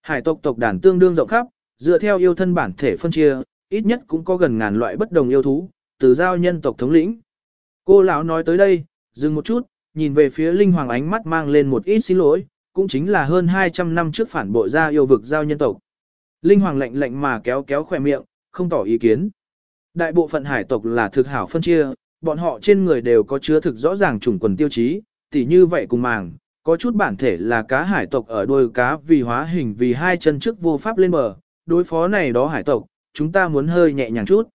Hải tộc tộc đàn tương đương rộng khắp, dựa theo yêu thân bản thể phân chia, ít nhất cũng có gần ngàn loại bất đồng yêu thú, từ giao nhân tộc thống lĩnh. Cô lão nói tới đây, dừng một chút, nhìn về phía linh hoàng ánh mắt mang lên một ít xin lỗi, cũng chính là hơn 200 năm trước phản bội ra yêu vực giao nhân tộc. Linh hoàng lạnh lạnh mà kéo kéo khỏe miệng, không tỏ ý kiến. Đại bộ phận hải tộc là thực hảo phân chia, bọn họ trên người đều có chứa thực rõ ràng chủng quần tiêu chí, tỉ như vậy cùng màng, có chút bản thể là cá hải tộc ở đuôi cá vì hóa hình vì hai chân trước vô pháp lên bờ, đối phó này đó hải tộc, chúng ta muốn hơi nhẹ nhàng chút.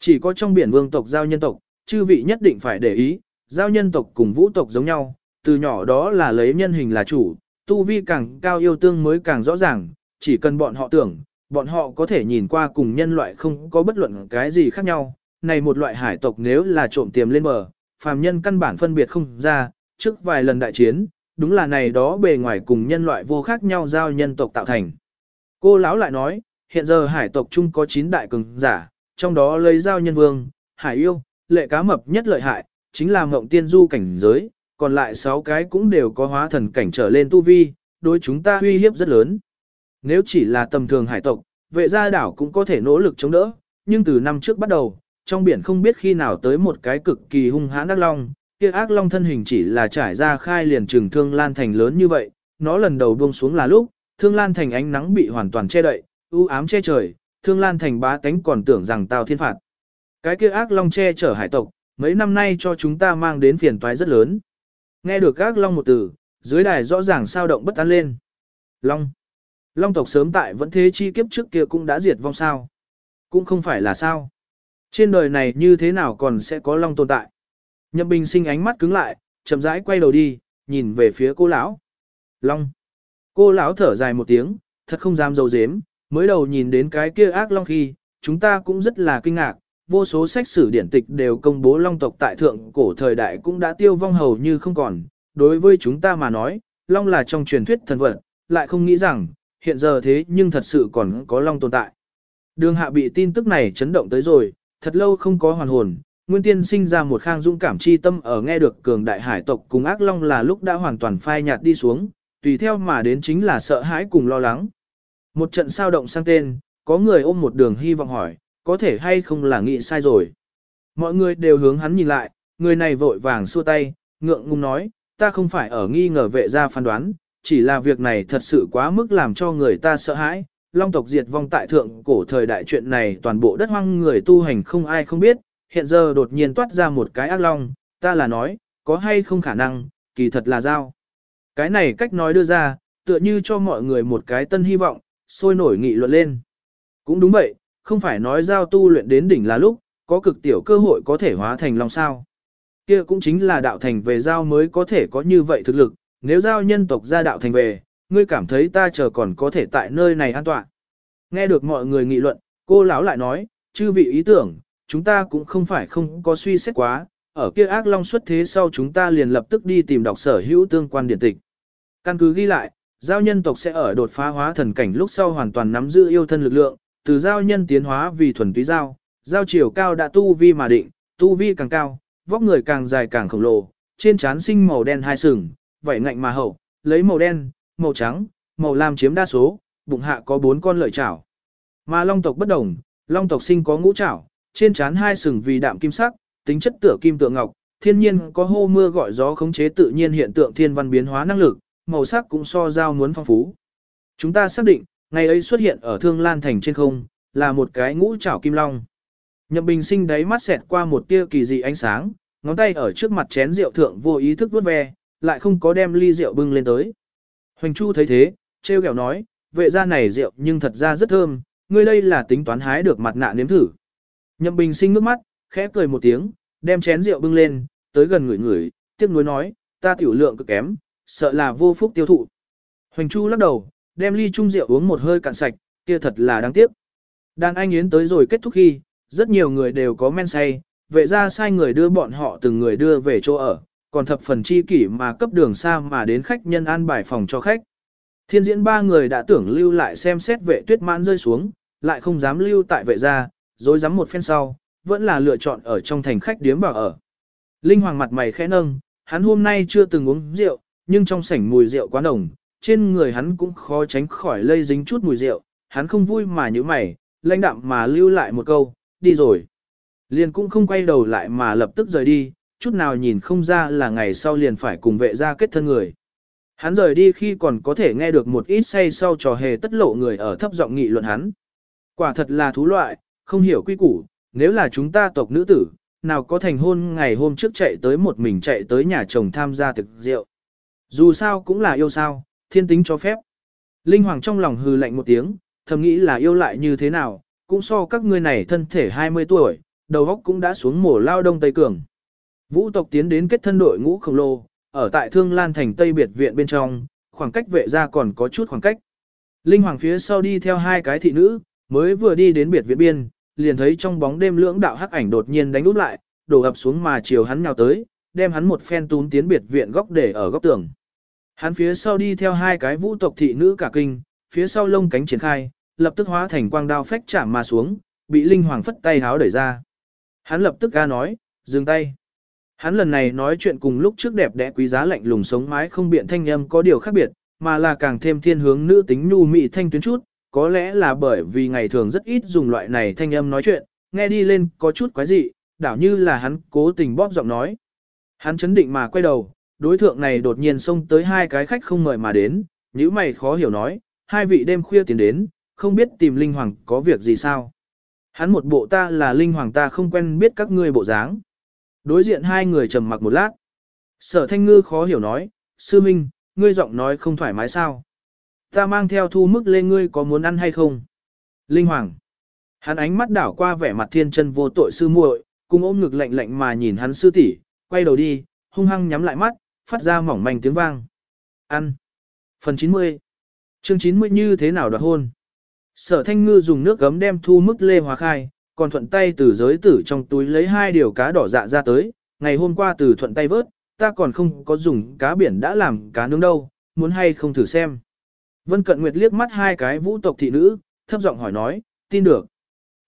Chỉ có trong biển vương tộc giao nhân tộc, chư vị nhất định phải để ý, giao nhân tộc cùng vũ tộc giống nhau, từ nhỏ đó là lấy nhân hình là chủ, tu vi càng cao yêu tương mới càng rõ ràng, chỉ cần bọn họ tưởng, bọn họ có thể nhìn qua cùng nhân loại không có bất luận cái gì khác nhau. Này một loại hải tộc nếu là trộm tiềm lên bờ, phàm nhân căn bản phân biệt không ra, trước vài lần đại chiến, đúng là này đó bề ngoài cùng nhân loại vô khác nhau giao nhân tộc tạo thành. Cô lão lại nói, hiện giờ hải tộc chung có 9 đại cường giả, trong đó lấy giao nhân vương, hải yêu, lệ cá mập nhất lợi hại, chính là mộng tiên du cảnh giới, còn lại 6 cái cũng đều có hóa thần cảnh trở lên tu vi, đối chúng ta uy hiếp rất lớn. Nếu chỉ là tầm thường hải tộc, vệ gia đảo cũng có thể nỗ lực chống đỡ, nhưng từ năm trước bắt đầu, trong biển không biết khi nào tới một cái cực kỳ hung hãn ác long, kia ác long thân hình chỉ là trải ra khai liền trường thương lan thành lớn như vậy, nó lần đầu buông xuống là lúc, thương lan thành ánh nắng bị hoàn toàn che đậy, u ám che trời, thương lan thành bá tánh còn tưởng rằng tao thiên phạt. Cái kia ác long che chở hải tộc, mấy năm nay cho chúng ta mang đến phiền toái rất lớn. Nghe được ác long một từ, dưới đài rõ ràng sao động bất an lên. Long. Long tộc sớm tại vẫn thế chi kiếp trước kia cũng đã diệt vong sao. Cũng không phải là sao. Trên đời này như thế nào còn sẽ có long tồn tại. Nhậm bình sinh ánh mắt cứng lại, chậm rãi quay đầu đi, nhìn về phía cô lão. Long. Cô lão thở dài một tiếng, thật không dám dầu dếm, mới đầu nhìn đến cái kia ác long khi, chúng ta cũng rất là kinh ngạc, vô số sách sử điển tịch đều công bố long tộc tại thượng cổ thời đại cũng đã tiêu vong hầu như không còn. Đối với chúng ta mà nói, long là trong truyền thuyết thần vật, lại không nghĩ rằng, hiện giờ thế nhưng thật sự còn có long tồn tại. Đường hạ bị tin tức này chấn động tới rồi, thật lâu không có hoàn hồn, nguyên tiên sinh ra một khang dũng cảm chi tâm ở nghe được cường đại hải tộc cùng ác long là lúc đã hoàn toàn phai nhạt đi xuống, tùy theo mà đến chính là sợ hãi cùng lo lắng. Một trận sao động sang tên, có người ôm một đường hy vọng hỏi, có thể hay không là nghĩ sai rồi. Mọi người đều hướng hắn nhìn lại, người này vội vàng xua tay, ngượng ngùng nói, ta không phải ở nghi ngờ vệ gia phán đoán, chỉ là việc này thật sự quá mức làm cho người ta sợ hãi. Long tộc diệt vong tại thượng cổ thời đại chuyện này toàn bộ đất hoang người tu hành không ai không biết, hiện giờ đột nhiên toát ra một cái ác long, ta là nói, có hay không khả năng, kỳ thật là giao. Cái này cách nói đưa ra, tựa như cho mọi người một cái tân hy vọng, sôi nổi nghị luận lên. Cũng đúng vậy, không phải nói giao tu luyện đến đỉnh là lúc, có cực tiểu cơ hội có thể hóa thành long sao. Kia cũng chính là đạo thành về giao mới có thể có như vậy thực lực, nếu giao nhân tộc ra đạo thành về, ngươi cảm thấy ta chờ còn có thể tại nơi này an toàn. Nghe được mọi người nghị luận, cô lão lại nói, chư vị ý tưởng, chúng ta cũng không phải không có suy xét quá, ở kia ác long xuất thế sau chúng ta liền lập tức đi tìm đọc sở hữu tương quan điển tịch. Căn cứ ghi lại, giao nhân tộc sẽ ở đột phá hóa thần cảnh lúc sau hoàn toàn nắm giữ yêu thân lực lượng, từ giao nhân tiến hóa vì thuần túy giao, giao chiều cao đã tu vi mà định, tu vi càng cao, vóc người càng dài càng khổng lồ, trên trán sinh màu đen hai sừng, vảy ngạnh mà hậu, lấy màu đen, màu trắng, màu lam chiếm đa số, bụng hạ có bốn con lợi chảo. Mà long tộc bất đồng, long tộc sinh có ngũ chảo, trên trán hai sừng vì đạm kim sắc, tính chất tựa kim tựa ngọc, thiên nhiên có hô mưa gọi gió khống chế tự nhiên hiện tượng thiên văn biến hóa năng lực, màu sắc cũng so giao muốn phong phú. Chúng ta xác định, ngày ấy xuất hiện ở Thương Lan Thành trên không, là một cái ngũ trảo kim long. Nhậm Bình Sinh đáy mắt xẹt qua một tia kỳ dị ánh sáng, ngón tay ở trước mặt chén rượu thượng vô ý thức vuốt ve, lại không có đem ly rượu bưng lên tới. Hoành Chu thấy thế, trêu ghẹo nói, vệ ra này rượu nhưng thật ra rất thơm, ngươi đây là tính toán hái được mặt nạ nếm thử. Nhậm Bình Sinh nước mắt, khẽ cười một tiếng, đem chén rượu bưng lên, tới gần người người, tiếc nuối nói, ta tiểu lượng cực kém, sợ là vô phúc tiêu thụ. Hoành Chu lắc đầu, đem ly chung rượu uống một hơi cạn sạch, kia thật là đáng tiếc. Đàn anh yến tới rồi kết thúc khi, rất nhiều người đều có men say, vệ ra sai người đưa bọn họ từng người đưa về chỗ ở, còn thập phần chi kỷ mà cấp đường xa mà đến khách nhân an bài phòng cho khách. Thiên diễn ba người đã tưởng lưu lại xem xét vệ tuyết mãn rơi xuống, lại không dám lưu tại vệ gia, rồi dám một phen sau, vẫn là lựa chọn ở trong thành khách điếm bảo ở. Linh Hoàng mặt mày khẽ nâng, hắn hôm nay chưa từng uống rượu, nhưng trong sảnh mùi rượu quá nồng, trên người hắn cũng khó tránh khỏi lây dính chút mùi rượu, hắn không vui mà như mày, lãnh đạm mà lưu lại một câu, đi rồi. Liền cũng không quay đầu lại mà lập tức rời đi, chút nào nhìn không ra là ngày sau liền phải cùng vệ ra kết thân người. Hắn rời đi khi còn có thể nghe được một ít say sau trò hề tất lộ người ở thấp giọng nghị luận hắn. Quả thật là thú loại, không hiểu quy củ, nếu là chúng ta tộc nữ tử, nào có thành hôn ngày hôm trước chạy tới một mình chạy tới nhà chồng tham gia thực rượu. Dù sao cũng là yêu sao, thiên tính cho phép. Linh Hoàng trong lòng hừ lạnh một tiếng, thầm nghĩ là yêu lại như thế nào, cũng so các ngươi này thân thể 20 tuổi, đầu óc cũng đã xuống mổ lao đông Tây Cường. Vũ tộc tiến đến kết thân đội ngũ khổng lồ, ở tại Thương Lan thành Tây Biệt viện bên trong, khoảng cách vệ ra còn có chút khoảng cách. Linh Hoàng phía sau đi theo hai cái thị nữ, mới vừa đi đến biệt viện biên, liền thấy trong bóng đêm lưỡng đạo hắc ảnh đột nhiên đánh úp lại, đổ ập xuống mà chiều hắn nhào tới, đem hắn một phen tún tiến biệt viện góc để ở góc tường. Hắn phía sau đi theo hai cái vũ tộc thị nữ cả kinh, phía sau lông cánh triển khai, lập tức hóa thành quang đao phách chạm mà xuống, bị linh hoàng phất tay háo đẩy ra. Hắn lập tức ca nói, dừng tay. Hắn lần này nói chuyện cùng lúc trước đẹp đẽ quý giá lạnh lùng sống mái không biện thanh âm có điều khác biệt, mà là càng thêm thiên hướng nữ tính nhu mị thanh tuyến chút, có lẽ là bởi vì ngày thường rất ít dùng loại này thanh âm nói chuyện, nghe đi lên có chút quái dị, đảo như là hắn cố tình bóp giọng nói. Hắn chấn định mà quay đầu, đối thượng này đột nhiên xông tới hai cái khách không mời mà đến, nếu mày khó hiểu nói, hai vị đêm khuya tiến đến, không biết tìm linh hoàng có việc gì sao. Hắn một bộ ta là linh hoàng ta không quen biết các ngươi bộ dáng. Đối diện hai người trầm mặc một lát. Sở thanh ngư khó hiểu nói, sư minh, ngươi giọng nói không thoải mái sao. Ta mang theo thu mức lên ngươi có muốn ăn hay không? Linh hoàng. Hắn ánh mắt đảo qua vẻ mặt thiên chân vô tội sư muội, cùng ôm ngực lạnh lạnh mà nhìn hắn sư tỷ, quay đầu đi, hung hăng nhắm lại mắt, phát ra mỏng manh tiếng vang. Ăn. Phần 90. Chương 90 như thế nào đoạt hôn? Sở thanh ngư dùng nước gấm đem thu mức lê hóa khai, còn thuận tay từ giới tử trong túi lấy hai điều cá đỏ dạ ra tới, ngày hôm qua từ thuận tay vớt, ta còn không có dùng cá biển đã làm cá nướng đâu, muốn hay không thử xem. Vân Cận Nguyệt liếc mắt hai cái vũ tộc thị nữ, thấp giọng hỏi nói, tin được.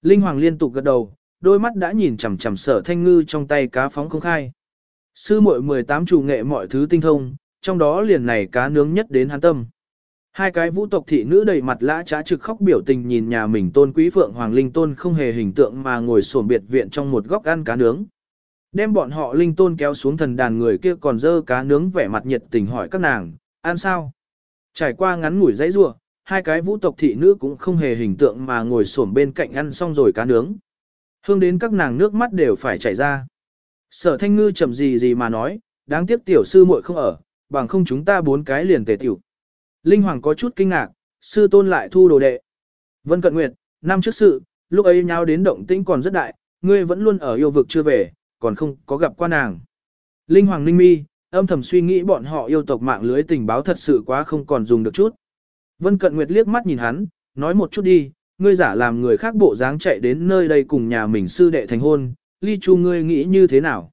Linh Hoàng liên tục gật đầu, đôi mắt đã nhìn chằm chằm sở thanh ngư trong tay cá phóng không khai. Sư muội 18 chủ nghệ mọi thứ tinh thông, trong đó liền này cá nướng nhất đến hắn tâm. Hai cái vũ tộc thị nữ đầy mặt lã trá trực khóc biểu tình nhìn nhà mình tôn quý phượng hoàng linh tôn không hề hình tượng mà ngồi sổm biệt viện trong một góc ăn cá nướng. Đem bọn họ linh tôn kéo xuống thần đàn người kia còn dơ cá nướng vẻ mặt nhiệt tình hỏi các nàng, ăn sao? Trải qua ngắn ngủi dãy rua, hai cái vũ tộc thị nữ cũng không hề hình tượng mà ngồi sổm bên cạnh ăn xong rồi cá nướng. Hương đến các nàng nước mắt đều phải chảy ra. Sở thanh ngư chậm gì gì mà nói, đáng tiếc tiểu sư muội không ở, bằng không chúng ta bốn cái liền tề tiểu. Linh Hoàng có chút kinh ngạc, sư tôn lại thu đồ đệ. Vân Cận Nguyệt, năm trước sự, lúc ấy nhau đến động tĩnh còn rất đại, ngươi vẫn luôn ở yêu vực chưa về, còn không có gặp qua nàng. Linh Hoàng Ninh Mi, âm thầm suy nghĩ bọn họ yêu tộc mạng lưới tình báo thật sự quá không còn dùng được chút. Vân Cận Nguyệt liếc mắt nhìn hắn, nói một chút đi, ngươi giả làm người khác bộ dáng chạy đến nơi đây cùng nhà mình sư đệ thành hôn, ly chu ngươi nghĩ như thế nào?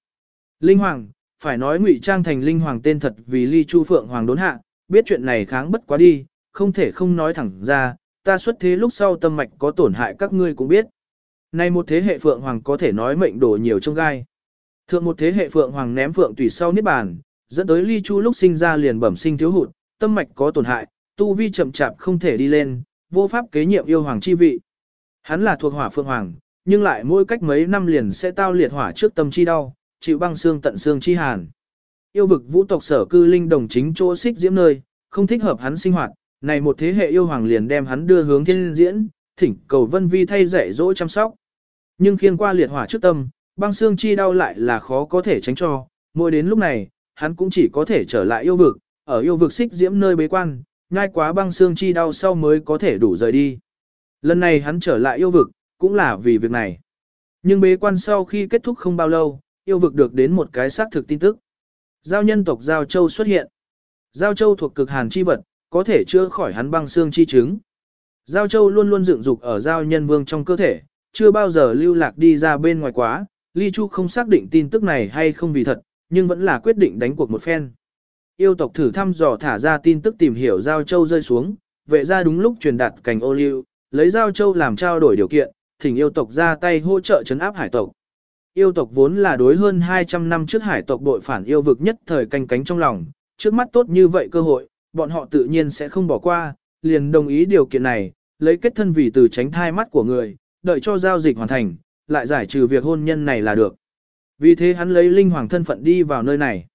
Linh Hoàng, phải nói ngụy trang thành Linh Hoàng tên thật vì ly chu phượng hoàng đốn hạ, biết chuyện này kháng bất quá đi, không thể không nói thẳng ra, ta xuất thế lúc sau tâm mạch có tổn hại các ngươi cũng biết. Nay một thế hệ phượng hoàng có thể nói mệnh đổ nhiều trong gai. Thượng một thế hệ phượng hoàng ném phượng tùy sau niết bàn, dẫn tới ly chu lúc sinh ra liền bẩm sinh thiếu hụt, tâm mạch có tổn hại, tu vi chậm chạp không thể đi lên, vô pháp kế nhiệm yêu hoàng chi vị. Hắn là thuộc hỏa phượng hoàng, nhưng lại mỗi cách mấy năm liền sẽ tao liệt hỏa trước tâm chi đau, chịu băng xương tận xương chi hàn. Yêu vực vũ tộc sở cư linh đồng chính chỗ xích diễm nơi, không thích hợp hắn sinh hoạt, này một thế hệ yêu hoàng liền đem hắn đưa hướng thiên diễn, thỉnh cầu vân vi thay dạy dỗ chăm sóc. Nhưng khiên qua liệt hỏa trước tâm, băng xương chi đau lại là khó có thể tránh cho, mỗi đến lúc này, hắn cũng chỉ có thể trở lại yêu vực, ở yêu vực xích diễm nơi bế quan, nhai quá băng xương chi đau sau mới có thể đủ rời đi. Lần này hắn trở lại yêu vực, cũng là vì việc này. Nhưng bế quan sau khi kết thúc không bao lâu, yêu vực được đến một cái xác thực tin tức. Giao nhân tộc Giao Châu xuất hiện. Giao Châu thuộc cực hàn chi vật, có thể chữa khỏi hắn băng xương chi chứng. Giao Châu luôn luôn dựng dục ở Giao nhân vương trong cơ thể, chưa bao giờ lưu lạc đi ra bên ngoài quá. Ly Chu không xác định tin tức này hay không vì thật, nhưng vẫn là quyết định đánh cuộc một phen. Yêu tộc thử thăm dò thả ra tin tức tìm hiểu Giao Châu rơi xuống, vệ ra đúng lúc truyền đạt cảnh ô liu, lấy Giao Châu làm trao đổi điều kiện, thỉnh yêu tộc ra tay hỗ trợ chấn áp hải tộc. Yêu tộc vốn là đối hơn 200 năm trước hải tộc đội phản yêu vực nhất thời canh cánh trong lòng, trước mắt tốt như vậy cơ hội, bọn họ tự nhiên sẽ không bỏ qua, liền đồng ý điều kiện này, lấy kết thân vì từ tránh thai mắt của người, đợi cho giao dịch hoàn thành, lại giải trừ việc hôn nhân này là được. Vì thế hắn lấy linh hoàng thân phận đi vào nơi này.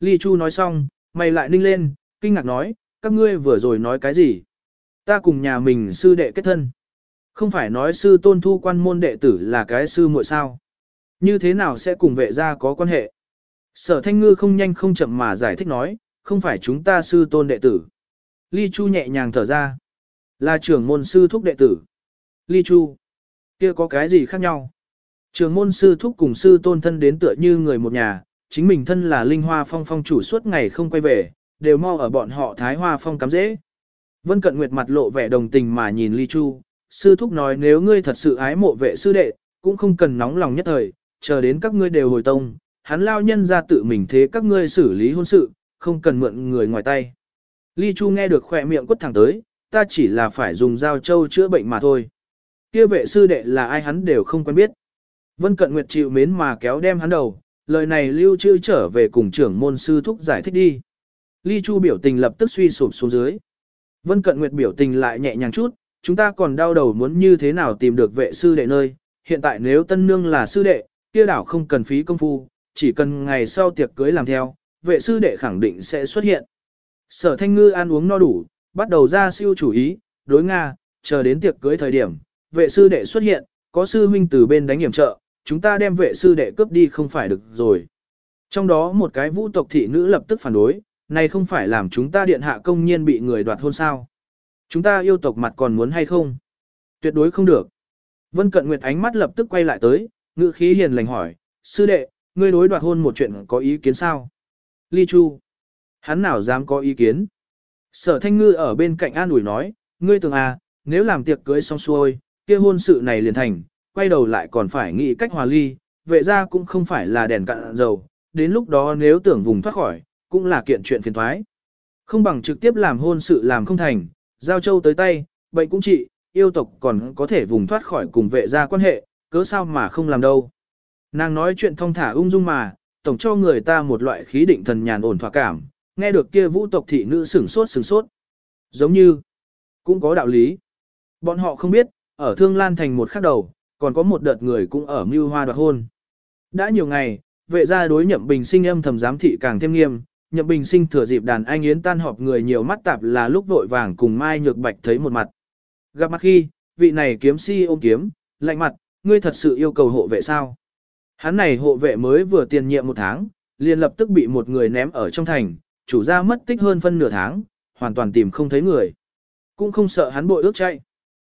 Ly Chu nói xong, mày lại ninh lên, kinh ngạc nói, các ngươi vừa rồi nói cái gì? Ta cùng nhà mình sư đệ kết thân. Không phải nói sư tôn thu quan môn đệ tử là cái sư muội sao? Như thế nào sẽ cùng vệ gia có quan hệ? Sở thanh ngư không nhanh không chậm mà giải thích nói, không phải chúng ta sư tôn đệ tử. Ly Chu nhẹ nhàng thở ra. Là trưởng môn sư thúc đệ tử. Ly Chu. kia có cái gì khác nhau? Trường môn sư thúc cùng sư tôn thân đến tựa như người một nhà, chính mình thân là linh hoa phong phong chủ suốt ngày không quay về, đều mau ở bọn họ thái hoa phong cắm dễ. Vân cận nguyệt mặt lộ vẻ đồng tình mà nhìn ly chu, sư thúc nói nếu ngươi thật sự ái mộ vệ sư đệ, cũng không cần nóng lòng nhất thời, chờ đến các ngươi đều hồi tông, hắn lao nhân ra tự mình thế các ngươi xử lý hôn sự, không cần mượn người ngoài tay. Ly Chu nghe được khỏe miệng quất thẳng tới, ta chỉ là phải dùng dao châu chữa bệnh mà thôi. Kia vệ sư đệ là ai hắn đều không quen biết. Vân Cận Nguyệt chịu mến mà kéo đem hắn đầu, lời này lưu trữ trở về cùng trưởng môn sư thúc giải thích đi. Ly Chu biểu tình lập tức suy sụp xuống dưới. Vân Cận Nguyệt biểu tình lại nhẹ nhàng chút, chúng ta còn đau đầu muốn như thế nào tìm được vệ sư đệ nơi. Hiện tại nếu tân nương là sư đệ, kia đảo không cần phí công phu, chỉ cần ngày sau tiệc cưới làm theo, vệ sư đệ khẳng định sẽ xuất hiện. Sở thanh ngư ăn uống no đủ, bắt đầu ra siêu chủ ý, đối Nga, chờ đến tiệc cưới thời điểm, vệ sư đệ xuất hiện, có sư huynh từ bên đánh hiểm trợ, chúng ta đem vệ sư đệ cướp đi không phải được rồi. Trong đó một cái vũ tộc thị nữ lập tức phản đối, này không phải làm chúng ta điện hạ công nhiên bị người đoạt hôn sao. Chúng ta yêu tộc mặt còn muốn hay không? Tuyệt đối không được. Vân Cận Nguyệt ánh mắt lập tức quay lại tới, ngữ khí hiền lành hỏi, sư đệ, ngươi đối đoạt hôn một chuyện có ý kiến sao? ly chu. Hắn nào dám có ý kiến. Sở thanh ngư ở bên cạnh an ủi nói, ngươi tưởng à, nếu làm tiệc cưới xong xuôi, kia hôn sự này liền thành, quay đầu lại còn phải nghĩ cách hòa ly, vệ ra cũng không phải là đèn cạn dầu, đến lúc đó nếu tưởng vùng thoát khỏi, cũng là kiện chuyện phiền thoái. Không bằng trực tiếp làm hôn sự làm không thành, giao châu tới tay, bệnh cũng trị, yêu tộc còn có thể vùng thoát khỏi cùng vệ gia quan hệ, cớ sao mà không làm đâu. Nàng nói chuyện thông thả ung dung mà, tổng cho người ta một loại khí định thần nhàn ổn thỏa cảm, nghe được kia vũ tộc thị nữ sửng sốt sửng sốt. Giống như, cũng có đạo lý. Bọn họ không biết, ở Thương Lan thành một khắc đầu, còn có một đợt người cũng ở mưu hoa đoạt hôn. Đã nhiều ngày, vệ gia đối nhậm bình sinh âm thầm giám thị càng thêm nghiêm, nhậm bình sinh thừa dịp đàn anh yến tan họp người nhiều mắt tạp là lúc vội vàng cùng Mai Nhược Bạch thấy một mặt. Gặp mặt khi, vị này kiếm si ôm kiếm, lạnh mặt, ngươi thật sự yêu cầu hộ vệ sao? Hắn này hộ vệ mới vừa tiền nhiệm một tháng, liền lập tức bị một người ném ở trong thành, chủ gia mất tích hơn phân nửa tháng, hoàn toàn tìm không thấy người. Cũng không sợ hắn bội ước chạy.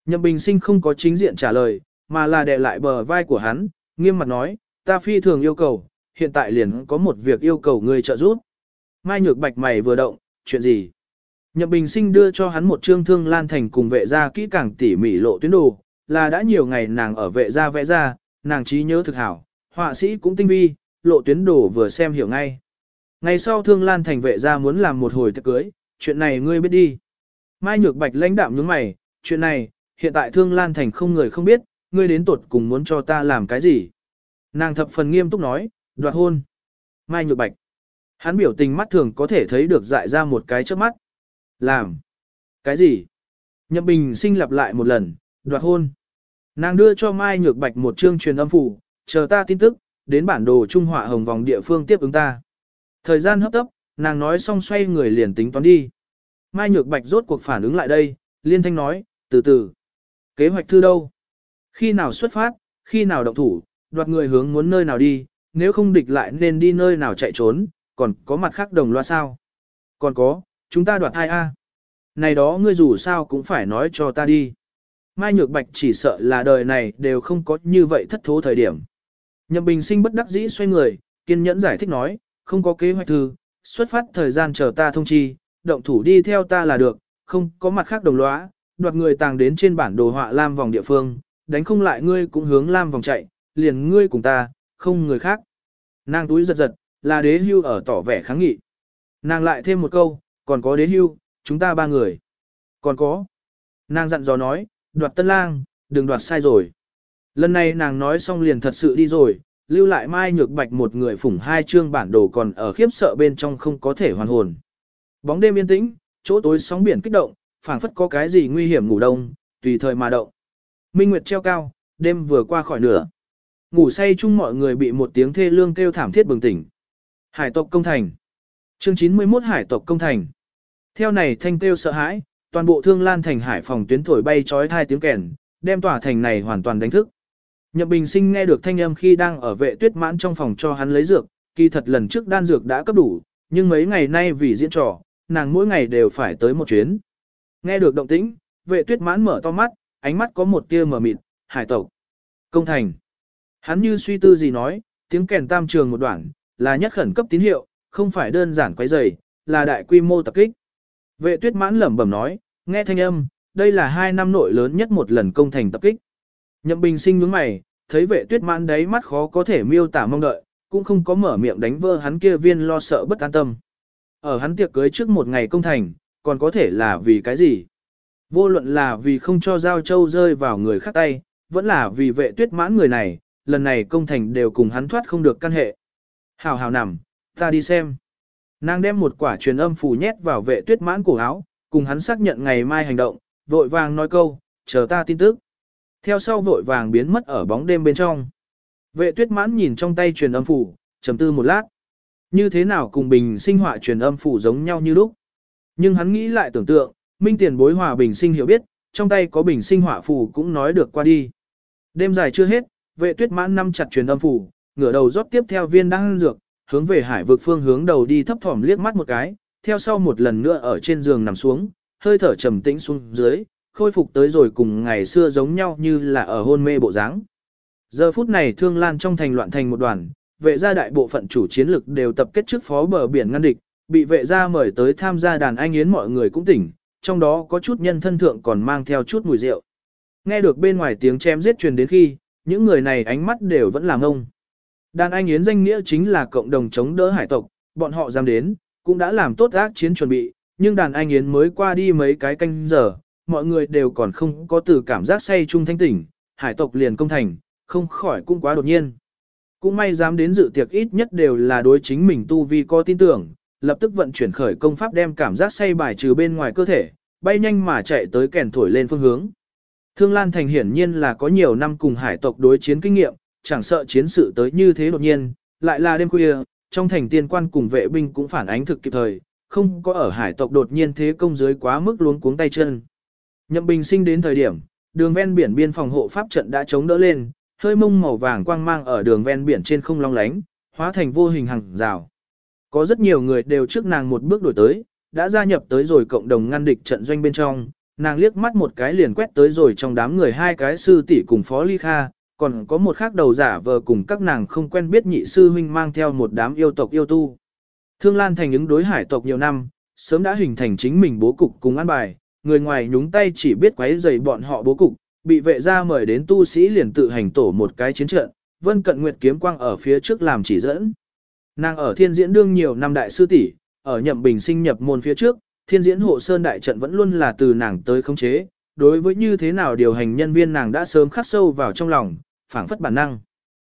Nhậm Bình Sinh không có chính diện trả lời, mà là đè lại bờ vai của hắn, nghiêm mặt nói, ta phi thường yêu cầu, hiện tại liền có một việc yêu cầu ngươi trợ giúp. Mai Nhược Bạch mày vừa động, chuyện gì? Nhậm Bình Sinh đưa cho hắn một trương thương lan thành cùng vệ gia kỹ càng tỉ mỉ lộ tuyến đồ, là đã nhiều ngày nàng ở vệ gia vẽ ra, nàng trí nhớ thực hảo, họa sĩ cũng tinh vi, lộ tuyến đồ vừa xem hiểu ngay. Ngày sau thương lan thành vệ gia muốn làm một hồi tiệc cưới, chuyện này ngươi biết đi. Mai Nhược Bạch lãnh đạm nhướng mày, chuyện này, hiện tại thương lan thành không người không biết, ngươi đến tuột cùng muốn cho ta làm cái gì. Nàng thập phần nghiêm túc nói, đoạt hôn. Mai Nhược Bạch. Hắn biểu tình mắt thường có thể thấy được dại ra một cái trước mắt. Làm. Cái gì? Nhậm Bình sinh lặp lại một lần, đoạt hôn. Nàng đưa cho Mai Nhược Bạch một chương truyền âm phủ, chờ ta tin tức, đến bản đồ Trung Họa Hồng vòng địa phương tiếp ứng ta. Thời gian hấp tấp, nàng nói xong xoay người liền tính toán đi. Mai Nhược Bạch rốt cuộc phản ứng lại đây, liên thanh nói, từ từ. Kế hoạch thư đâu? Khi nào xuất phát, khi nào động thủ, đoạt người hướng muốn nơi nào đi, nếu không địch lại nên đi nơi nào chạy trốn, còn có mặt khác đồng loa sao? Còn có, chúng ta đoạt ai a? Này đó ngươi dù sao cũng phải nói cho ta đi. Mai Nhược Bạch chỉ sợ là đời này đều không có như vậy thất thố thời điểm. Nhậm Bình Sinh bất đắc dĩ xoay người, kiên nhẫn giải thích nói, không có kế hoạch thư, xuất phát thời gian chờ ta thông chi, động thủ đi theo ta là được, không có mặt khác đồng lõa, đoạt người tàng đến trên bản đồ họa lam vòng địa phương, đánh không lại ngươi cũng hướng lam vòng chạy, liền ngươi cùng ta, không người khác. Nàng túi giật giật, là đế hưu ở tỏ vẻ kháng nghị. Nàng lại thêm một câu, còn có đế hưu, chúng ta ba người. Còn có. Nàng dặn dò nói, đoạt tân lang, đừng đoạt sai rồi. Lần này nàng nói xong liền thật sự đi rồi, lưu lại mai nhược bạch một người phủng hai chương bản đồ còn ở khiếp sợ bên trong không có thể hoàn hồn. Bóng đêm yên tĩnh, chỗ tối sóng biển kích động, phảng phất có cái gì nguy hiểm ngủ đông, tùy thời mà động. Minh Nguyệt treo cao, đêm vừa qua khỏi nửa. Ngủ say chung mọi người bị một tiếng thê lương kêu thảm thiết bừng tỉnh. Hải tộc công thành. Chương 91 Hải tộc công thành. Theo này thanh kêu sợ hãi, toàn bộ thương lan thành hải phòng tuyến thổi bay chói thai tiếng kèn, đem tòa thành này hoàn toàn đánh thức. Nhậm Bình Sinh nghe được thanh âm khi đang ở vệ tuyết mãn trong phòng cho hắn lấy dược, kỳ thật lần trước đan dược đã cấp đủ, nhưng mấy ngày nay vì diễn trò, nàng mỗi ngày đều phải tới một chuyến. Nghe được động tĩnh, vệ tuyết mãn mở to mắt, ánh mắt có một tia mở mịt, hải tộc. Công thành. Hắn như suy tư gì nói, tiếng kèn tam trường một đoạn, là nhất khẩn cấp tín hiệu, không phải đơn giản quấy rầy, là đại quy mô tập kích. Vệ tuyết mãn lẩm bẩm nói, nghe thanh âm, đây là hai năm nội lớn nhất một lần công thành tập kích. Nhậm bình sinh nhướng mày, thấy vệ tuyết mãn đấy mắt khó có thể miêu tả mong đợi, cũng không có mở miệng đánh vơ hắn kia viên lo sợ bất an tâm. Ở hắn tiệc cưới trước một ngày công thành, còn có thể là vì cái gì? Vô luận là vì không cho Giao Châu rơi vào người khác tay, vẫn là vì vệ tuyết mãn người này, lần này công thành đều cùng hắn thoát không được căn hệ. Hào hào nằm, ta đi xem. Nàng đem một quả truyền âm phù nhét vào vệ tuyết mãn cổ áo, cùng hắn xác nhận ngày mai hành động, vội vàng nói câu, chờ ta tin tức. Theo sau vội vàng biến mất ở bóng đêm bên trong. Vệ tuyết mãn nhìn trong tay truyền âm phủ, trầm tư một lát. Như thế nào cùng bình sinh họa truyền âm phủ giống nhau như lúc. Nhưng hắn nghĩ lại tưởng tượng, minh tiền bối hòa bình sinh hiểu biết, trong tay có bình sinh họa phủ cũng nói được qua đi. Đêm dài chưa hết, vệ tuyết mãn năm chặt truyền âm phủ, ngửa đầu rót tiếp theo viên đan dược, hướng về hải vực phương hướng đầu đi thấp thỏm liếc mắt một cái, theo sau một lần nữa ở trên giường nằm xuống, hơi thở trầm tĩnh xuống dưới, khôi phục tới rồi cùng ngày xưa giống nhau như là ở hôn mê bộ dáng. Giờ phút này thương lan trong thành loạn thành một đoàn, vệ gia đại bộ phận chủ chiến lực đều tập kết trước phó bờ biển ngăn địch, bị vệ gia mời tới tham gia đàn anh yến mọi người cũng tỉnh, trong đó có chút nhân thân thượng còn mang theo chút mùi rượu. Nghe được bên ngoài tiếng chém giết truyền đến khi, những người này ánh mắt đều vẫn làm ngông. Đàn anh yến danh nghĩa chính là cộng đồng chống đỡ hải tộc, bọn họ dám đến, cũng đã làm tốt ác chiến chuẩn bị, nhưng đàn anh yến mới qua đi mấy cái canh giờ, mọi người đều còn không có từ cảm giác say chung thanh tỉnh, hải tộc liền công thành, không khỏi cũng quá đột nhiên. Cũng may dám đến dự tiệc ít nhất đều là đối chính mình tu vi có tin tưởng, lập tức vận chuyển khởi công pháp đem cảm giác say bài trừ bên ngoài cơ thể, bay nhanh mà chạy tới kèn thổi lên phương hướng. Thương Lan Thành hiển nhiên là có nhiều năm cùng hải tộc đối chiến kinh nghiệm, chẳng sợ chiến sự tới như thế đột nhiên, lại là đêm khuya, trong thành tiên quan cùng vệ binh cũng phản ánh thực kịp thời, không có ở hải tộc đột nhiên thế công dưới quá mức luống cuống tay chân. Nhậm Bình sinh đến thời điểm, đường ven biển biên phòng hộ pháp trận đã chống đỡ lên, hơi mông màu vàng quang mang ở đường ven biển trên không long lánh, hóa thành vô hình hàng rào. Có rất nhiều người đều trước nàng một bước đổi tới, đã gia nhập tới rồi cộng đồng ngăn địch trận doanh bên trong, nàng liếc mắt một cái liền quét tới rồi trong đám người hai cái sư tỷ cùng phó ly kha, còn có một khác đầu giả vờ cùng các nàng không quen biết nhị sư huynh mang theo một đám yêu tộc yêu tu. Thương Lan thành ứng đối hải tộc nhiều năm, sớm đã hình thành chính mình bố cục cùng an bài, người ngoài nhúng tay chỉ biết quấy rầy bọn họ bố cục, bị vệ gia mời đến tu sĩ liền tự hành tổ một cái chiến trận, Vân Cận Nguyệt kiếm quang ở phía trước làm chỉ dẫn. Nàng ở thiên diễn đương nhiều năm đại sư tỷ, ở nhậm bình sinh nhập môn phía trước, thiên diễn hộ sơn đại trận vẫn luôn là từ nàng tới khống chế, đối với như thế nào điều hành nhân viên nàng đã sớm khắc sâu vào trong lòng, phảng phất bản năng.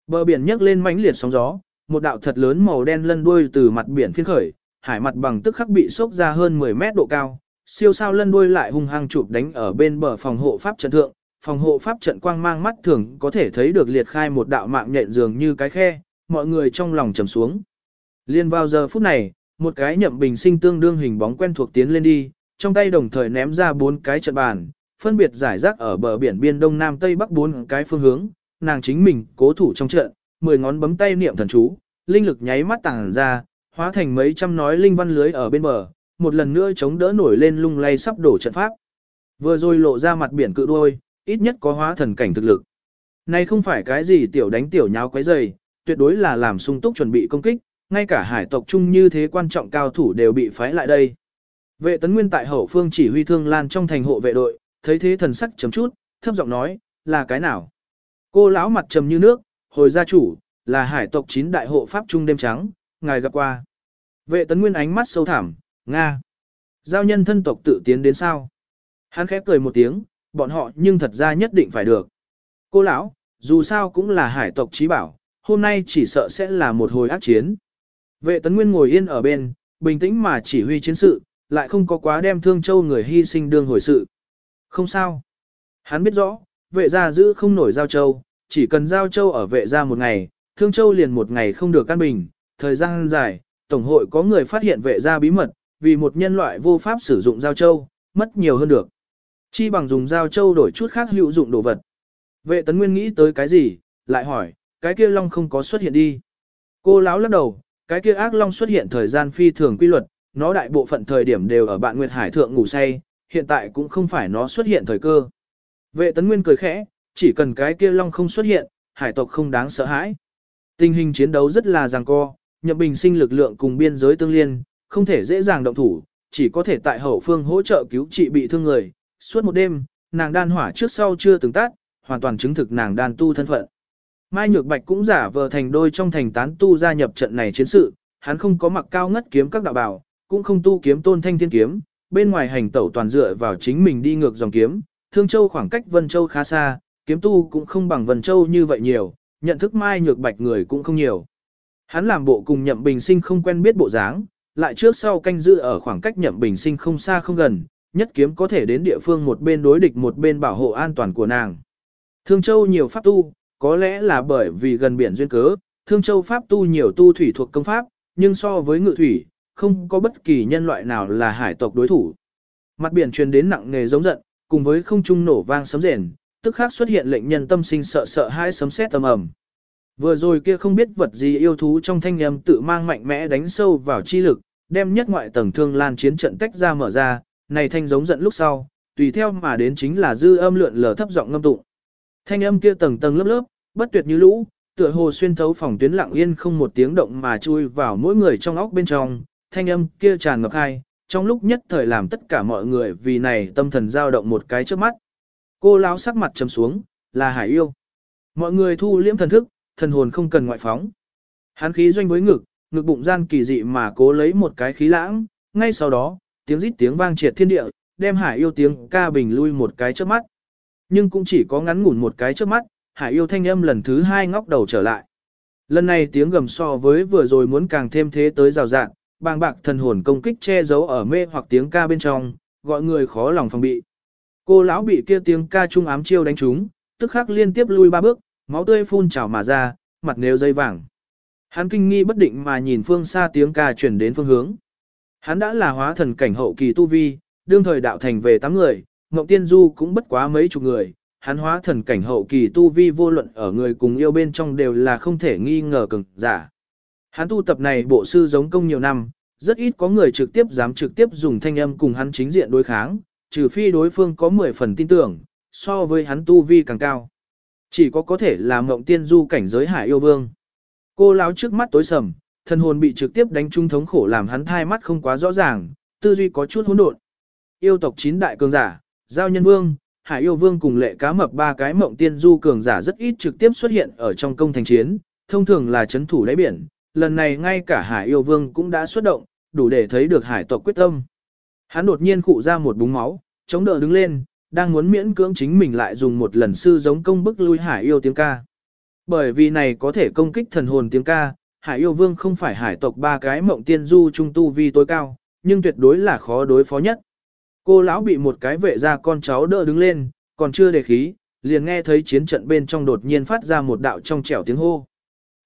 Bờ biển nhấc lên mãnh liệt sóng gió, một đạo thật lớn màu đen lân đuôi từ mặt biển phiên khởi, hải mặt bằng tức khắc bị sốc ra hơn 10 mét độ cao, siêu sao lân đuôi lại hung hăng chụp đánh ở bên bờ phòng hộ pháp trận thượng, phòng hộ pháp trận quang mang mắt thường có thể thấy được liệt khai một đạo mạng nhện dường như cái khe, mọi người trong lòng trầm xuống. Liên vào giờ phút này, một cái nhậm bình sinh tương đương hình bóng quen thuộc tiến lên đi, trong tay đồng thời ném ra bốn cái trận bàn, phân biệt giải rác ở bờ biển biên đông nam tây bắc bốn cái phương hướng, nàng chính mình cố thủ trong trận, mười ngón bấm tay niệm thần chú, linh lực nháy mắt tàng ra, hóa thành mấy trăm nói linh văn lưới ở bên bờ, một lần nữa chống đỡ nổi lên lung lay sắp đổ trận pháp. Vừa rồi lộ ra mặt biển cự đôi, ít nhất có hóa thần cảnh thực lực. Này không phải cái gì tiểu đánh tiểu nháo quấy dày, tuyệt đối là làm sung túc chuẩn bị công kích, ngay cả hải tộc chung như thế quan trọng cao thủ đều bị phái lại đây. Vệ tấn nguyên tại hậu phương chỉ huy thương lan trong thành hộ vệ đội, thấy thế thần sắc chấm chút, thấp giọng nói, là cái nào? Cô lão mặt trầm như nước, hồi gia chủ, là hải tộc chín đại hộ pháp trung đêm trắng, ngài gặp qua. Vệ tấn nguyên ánh mắt sâu thẳm, Nga. Giao nhân thân tộc tự tiến đến sao? Hắn khép cười một tiếng, bọn họ nhưng thật ra nhất định phải được. Cô lão, dù sao cũng là hải tộc trí bảo, hôm nay chỉ sợ sẽ là một hồi ác chiến. Vệ tấn nguyên ngồi yên ở bên, bình tĩnh mà chỉ huy chiến sự, lại không có quá đem thương châu người hy sinh đương hồi sự. Không sao. Hắn biết rõ, vệ gia giữ không nổi giao châu, chỉ cần giao châu ở vệ gia một ngày, thương châu liền một ngày không được căn bình, thời gian dài, tổng hội có người phát hiện vệ gia bí mật, vì một nhân loại vô pháp sử dụng giao châu, mất nhiều hơn được. Chi bằng dùng giao châu đổi chút khác hữu dụng đồ vật. Vệ tấn nguyên nghĩ tới cái gì, lại hỏi, cái kia long không có xuất hiện đi. Cô láo lắc đầu, cái kia ác long xuất hiện thời gian phi thường quy luật, nó đại bộ phận thời điểm đều ở bạn Nguyệt Hải thượng ngủ say, hiện tại cũng không phải nó xuất hiện thời cơ. Vệ tấn nguyên cười khẽ, chỉ cần cái kia long không xuất hiện, hải tộc không đáng sợ hãi. Tình hình chiến đấu rất là giằng co, nhậm bình sinh lực lượng cùng biên giới tương liên, không thể dễ dàng động thủ, chỉ có thể tại hậu phương hỗ trợ cứu trị bị thương người. Suốt một đêm, nàng đan hỏa trước sau chưa từng tắt, hoàn toàn chứng thực nàng đan tu thân phận. Mai Nhược Bạch cũng giả vờ thành đôi trong thành tán tu gia nhập trận này chiến sự, hắn không có mặc cao ngất kiếm các đạo bảo, cũng không tu kiếm tôn thanh thiên kiếm, bên ngoài hành tẩu toàn dựa vào chính mình đi ngược dòng kiếm, Thương Châu khoảng cách Vân Châu khá xa, kiếm tu cũng không bằng Vân Châu như vậy nhiều, nhận thức Mai Nhược Bạch người cũng không nhiều. Hắn làm bộ cùng Nhậm Bình Sinh không quen biết bộ dáng, lại trước sau canh giữ ở khoảng cách Nhậm Bình Sinh không xa không gần, nhất kiếm có thể đến địa phương một bên đối địch một bên bảo hộ an toàn của nàng. Thương Châu nhiều pháp tu, có lẽ là bởi vì gần biển duyên cớ, Thương Châu Pháp tu nhiều tu thủy thuộc công pháp, nhưng so với ngự thủy, không có bất kỳ nhân loại nào là hải tộc đối thủ. Mặt biển truyền đến nặng nề giống giận, cùng với không trung nổ vang sấm rền, tức khắc xuất hiện lệnh nhân tâm sinh sợ sợ hai sấm sét tầm ầm. Vừa rồi kia không biết vật gì yêu thú trong thanh âm tự mang mạnh mẽ đánh sâu vào chi lực, đem nhất ngoại tầng thương lan chiến trận tách ra mở ra, này thanh giống giận lúc sau, tùy theo mà đến chính là dư âm lượn lờ thấp giọng ngâm tụng. Thanh âm kia tầng tầng lớp lớp, bất tuyệt như lũ, Tựa hồ xuyên thấu phòng tuyến lặng yên không một tiếng động mà chui vào mỗi người trong óc bên trong, thanh âm kia tràn ngập hai, trong lúc nhất thời làm tất cả mọi người vì này tâm thần dao động một cái trước mắt. Cô lão sắc mặt trầm xuống, là hải yêu. Mọi người thu liễm thần thức, thần hồn không cần ngoại phóng. hán khí doanh với ngực, ngực bụng gian kỳ dị mà cố lấy một cái khí lãng, ngay sau đó, tiếng rít tiếng vang triệt thiên địa, đem hải yêu tiếng ca bình lui một cái trước mắt. Nhưng cũng chỉ có ngắn ngủn một cái trước mắt, hải yêu thanh âm lần thứ hai ngóc đầu trở lại. Lần này tiếng gầm so với vừa rồi muốn càng thêm thế tới rào rạng, bàng bạc thần hồn công kích che giấu ở mê hoặc tiếng ca bên trong, gọi người khó lòng phòng bị. Cô lão bị kia tiếng ca trung ám chiêu đánh trúng, tức khắc liên tiếp lui ba bước, máu tươi phun trào mà ra, mặt nếu dây vàng. Hắn kinh nghi bất định mà nhìn phương xa tiếng ca chuyển đến phương hướng. Hắn đã là hóa thần cảnh hậu kỳ tu vi, đương thời đạo thành về tám người, Ngộng Tiên Du cũng bất quá mấy chục người, hắn hóa thần cảnh hậu kỳ tu vi vô luận ở người cùng yêu bên trong đều là không thể nghi ngờ cường giả. Hắn tu tập này bộ sư giống công nhiều năm, rất ít có người trực tiếp dám trực tiếp dùng thanh âm cùng hắn chính diện đối kháng, trừ phi đối phương có 10 phần tin tưởng, so với hắn tu vi càng cao. Chỉ có có thể là mộng tiên du cảnh giới hải yêu vương. Cô lão trước mắt tối sầm, thân hồn bị trực tiếp đánh trung thống khổ làm hắn thai mắt không quá rõ ràng, tư duy có chút hỗn độn. Yêu tộc chín đại cường giả, giao nhân vương, hải yêu vương cùng lệ cá mập ba cái mộng tiên du cường giả rất ít trực tiếp xuất hiện ở trong công thành chiến, thông thường là chấn thủ đáy biển, lần này ngay cả hải yêu vương cũng đã xuất động, đủ để thấy được hải tộc quyết tâm. Hắn đột nhiên cụ ra một búng máu, chống đỡ đứng lên, đang muốn miễn cưỡng chính mình lại dùng một lần sư giống công bức lui hải yêu tiếng ca. Bởi vì này có thể công kích thần hồn tiếng ca, hải yêu vương không phải hải tộc ba cái mộng tiên du trung tu vi tối cao, nhưng tuyệt đối là khó đối phó nhất. Cô lão bị một cái vệ ra con cháu đỡ đứng lên, còn chưa đề khí, liền nghe thấy chiến trận bên trong đột nhiên phát ra một đạo trong trẻo tiếng hô.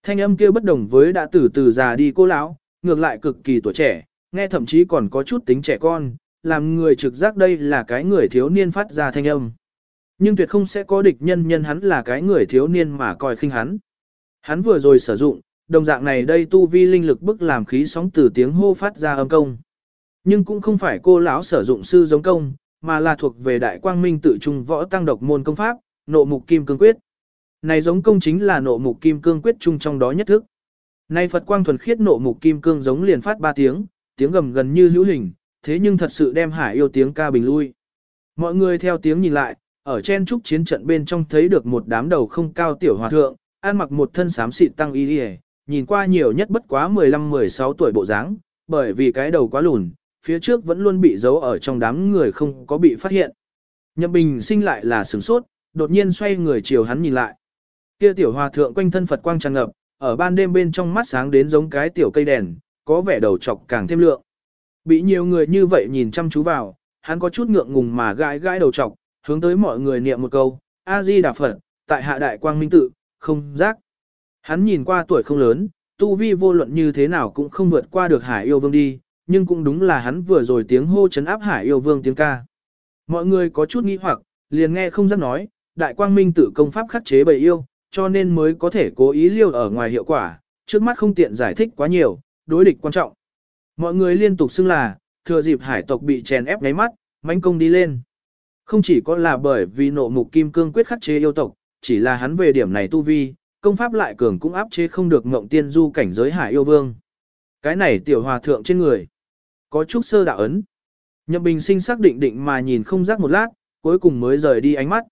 Thanh âm kia bất đồng với đã từ từ già đi cô lão, ngược lại cực kỳ tuổi trẻ, nghe thậm chí còn có chút tính trẻ con, làm người trực giác đây là cái người thiếu niên phát ra thanh âm. Nhưng tuyệt không sẽ có địch nhân nhân hắn là cái người thiếu niên mà coi khinh hắn. Hắn vừa rồi sử dụng, đồng dạng này đây tu vi linh lực bức làm khí sóng từ tiếng hô phát ra âm công. Nhưng cũng không phải cô lão sử dụng sư giống công, mà là thuộc về đại quang minh tự trung võ tăng độc môn công pháp, nộ mục kim cương quyết. Này giống công chính là nộ mục kim cương quyết chung trong đó nhất thức. Này Phật quang thuần khiết nộ mục kim cương giống liền phát ba tiếng, tiếng gầm gần như hữu hình, thế nhưng thật sự đem hải yêu tiếng ca bình lui. Mọi người theo tiếng nhìn lại, ở trên trúc chiến trận bên trong thấy được một đám đầu không cao tiểu hòa thượng, ăn mặc một thân xám xịt tăng y đi nhìn qua nhiều nhất bất quá 15-16 tuổi bộ dáng, bởi vì cái đầu quá lùn, phía trước vẫn luôn bị giấu ở trong đám người không có bị phát hiện. Nhậm Bình sinh lại là sửng sốt, đột nhiên xoay người chiều hắn nhìn lại. Kia tiểu hòa thượng quanh thân Phật quang tràn ngập, ở ban đêm bên trong mắt sáng đến giống cái tiểu cây đèn, có vẻ đầu trọc càng thêm lượng. Bị nhiều người như vậy nhìn chăm chú vào, hắn có chút ngượng ngùng mà gãi gãi đầu trọc, hướng tới mọi người niệm một câu, A-di Đà Phật, tại hạ đại quang minh tự, không giác. Hắn nhìn qua tuổi không lớn, tu vi vô luận như thế nào cũng không vượt qua được hải yêu vương đi, nhưng cũng đúng là hắn vừa rồi tiếng hô chấn áp hải yêu vương tiếng ca. Mọi người có chút nghi hoặc, liền nghe không dám nói, đại quang minh tự công pháp khắc chế bầy yêu, cho nên mới có thể cố ý liêu ở ngoài hiệu quả, trước mắt không tiện giải thích quá nhiều, đối địch quan trọng. Mọi người liên tục xưng là, thừa dịp hải tộc bị chèn ép ngáy mắt, mãnh công đi lên. Không chỉ có là bởi vì nộ mục kim cương quyết khắc chế yêu tộc, chỉ là hắn về điểm này tu vi, công pháp lại cường cũng áp chế không được ngộng tiên du cảnh giới hải yêu vương. Cái này tiểu hòa thượng trên người, có chút sơ đạo ấn. Nhậm bình sinh xác định định mà nhìn không rác một lát, cuối cùng mới rời đi ánh mắt.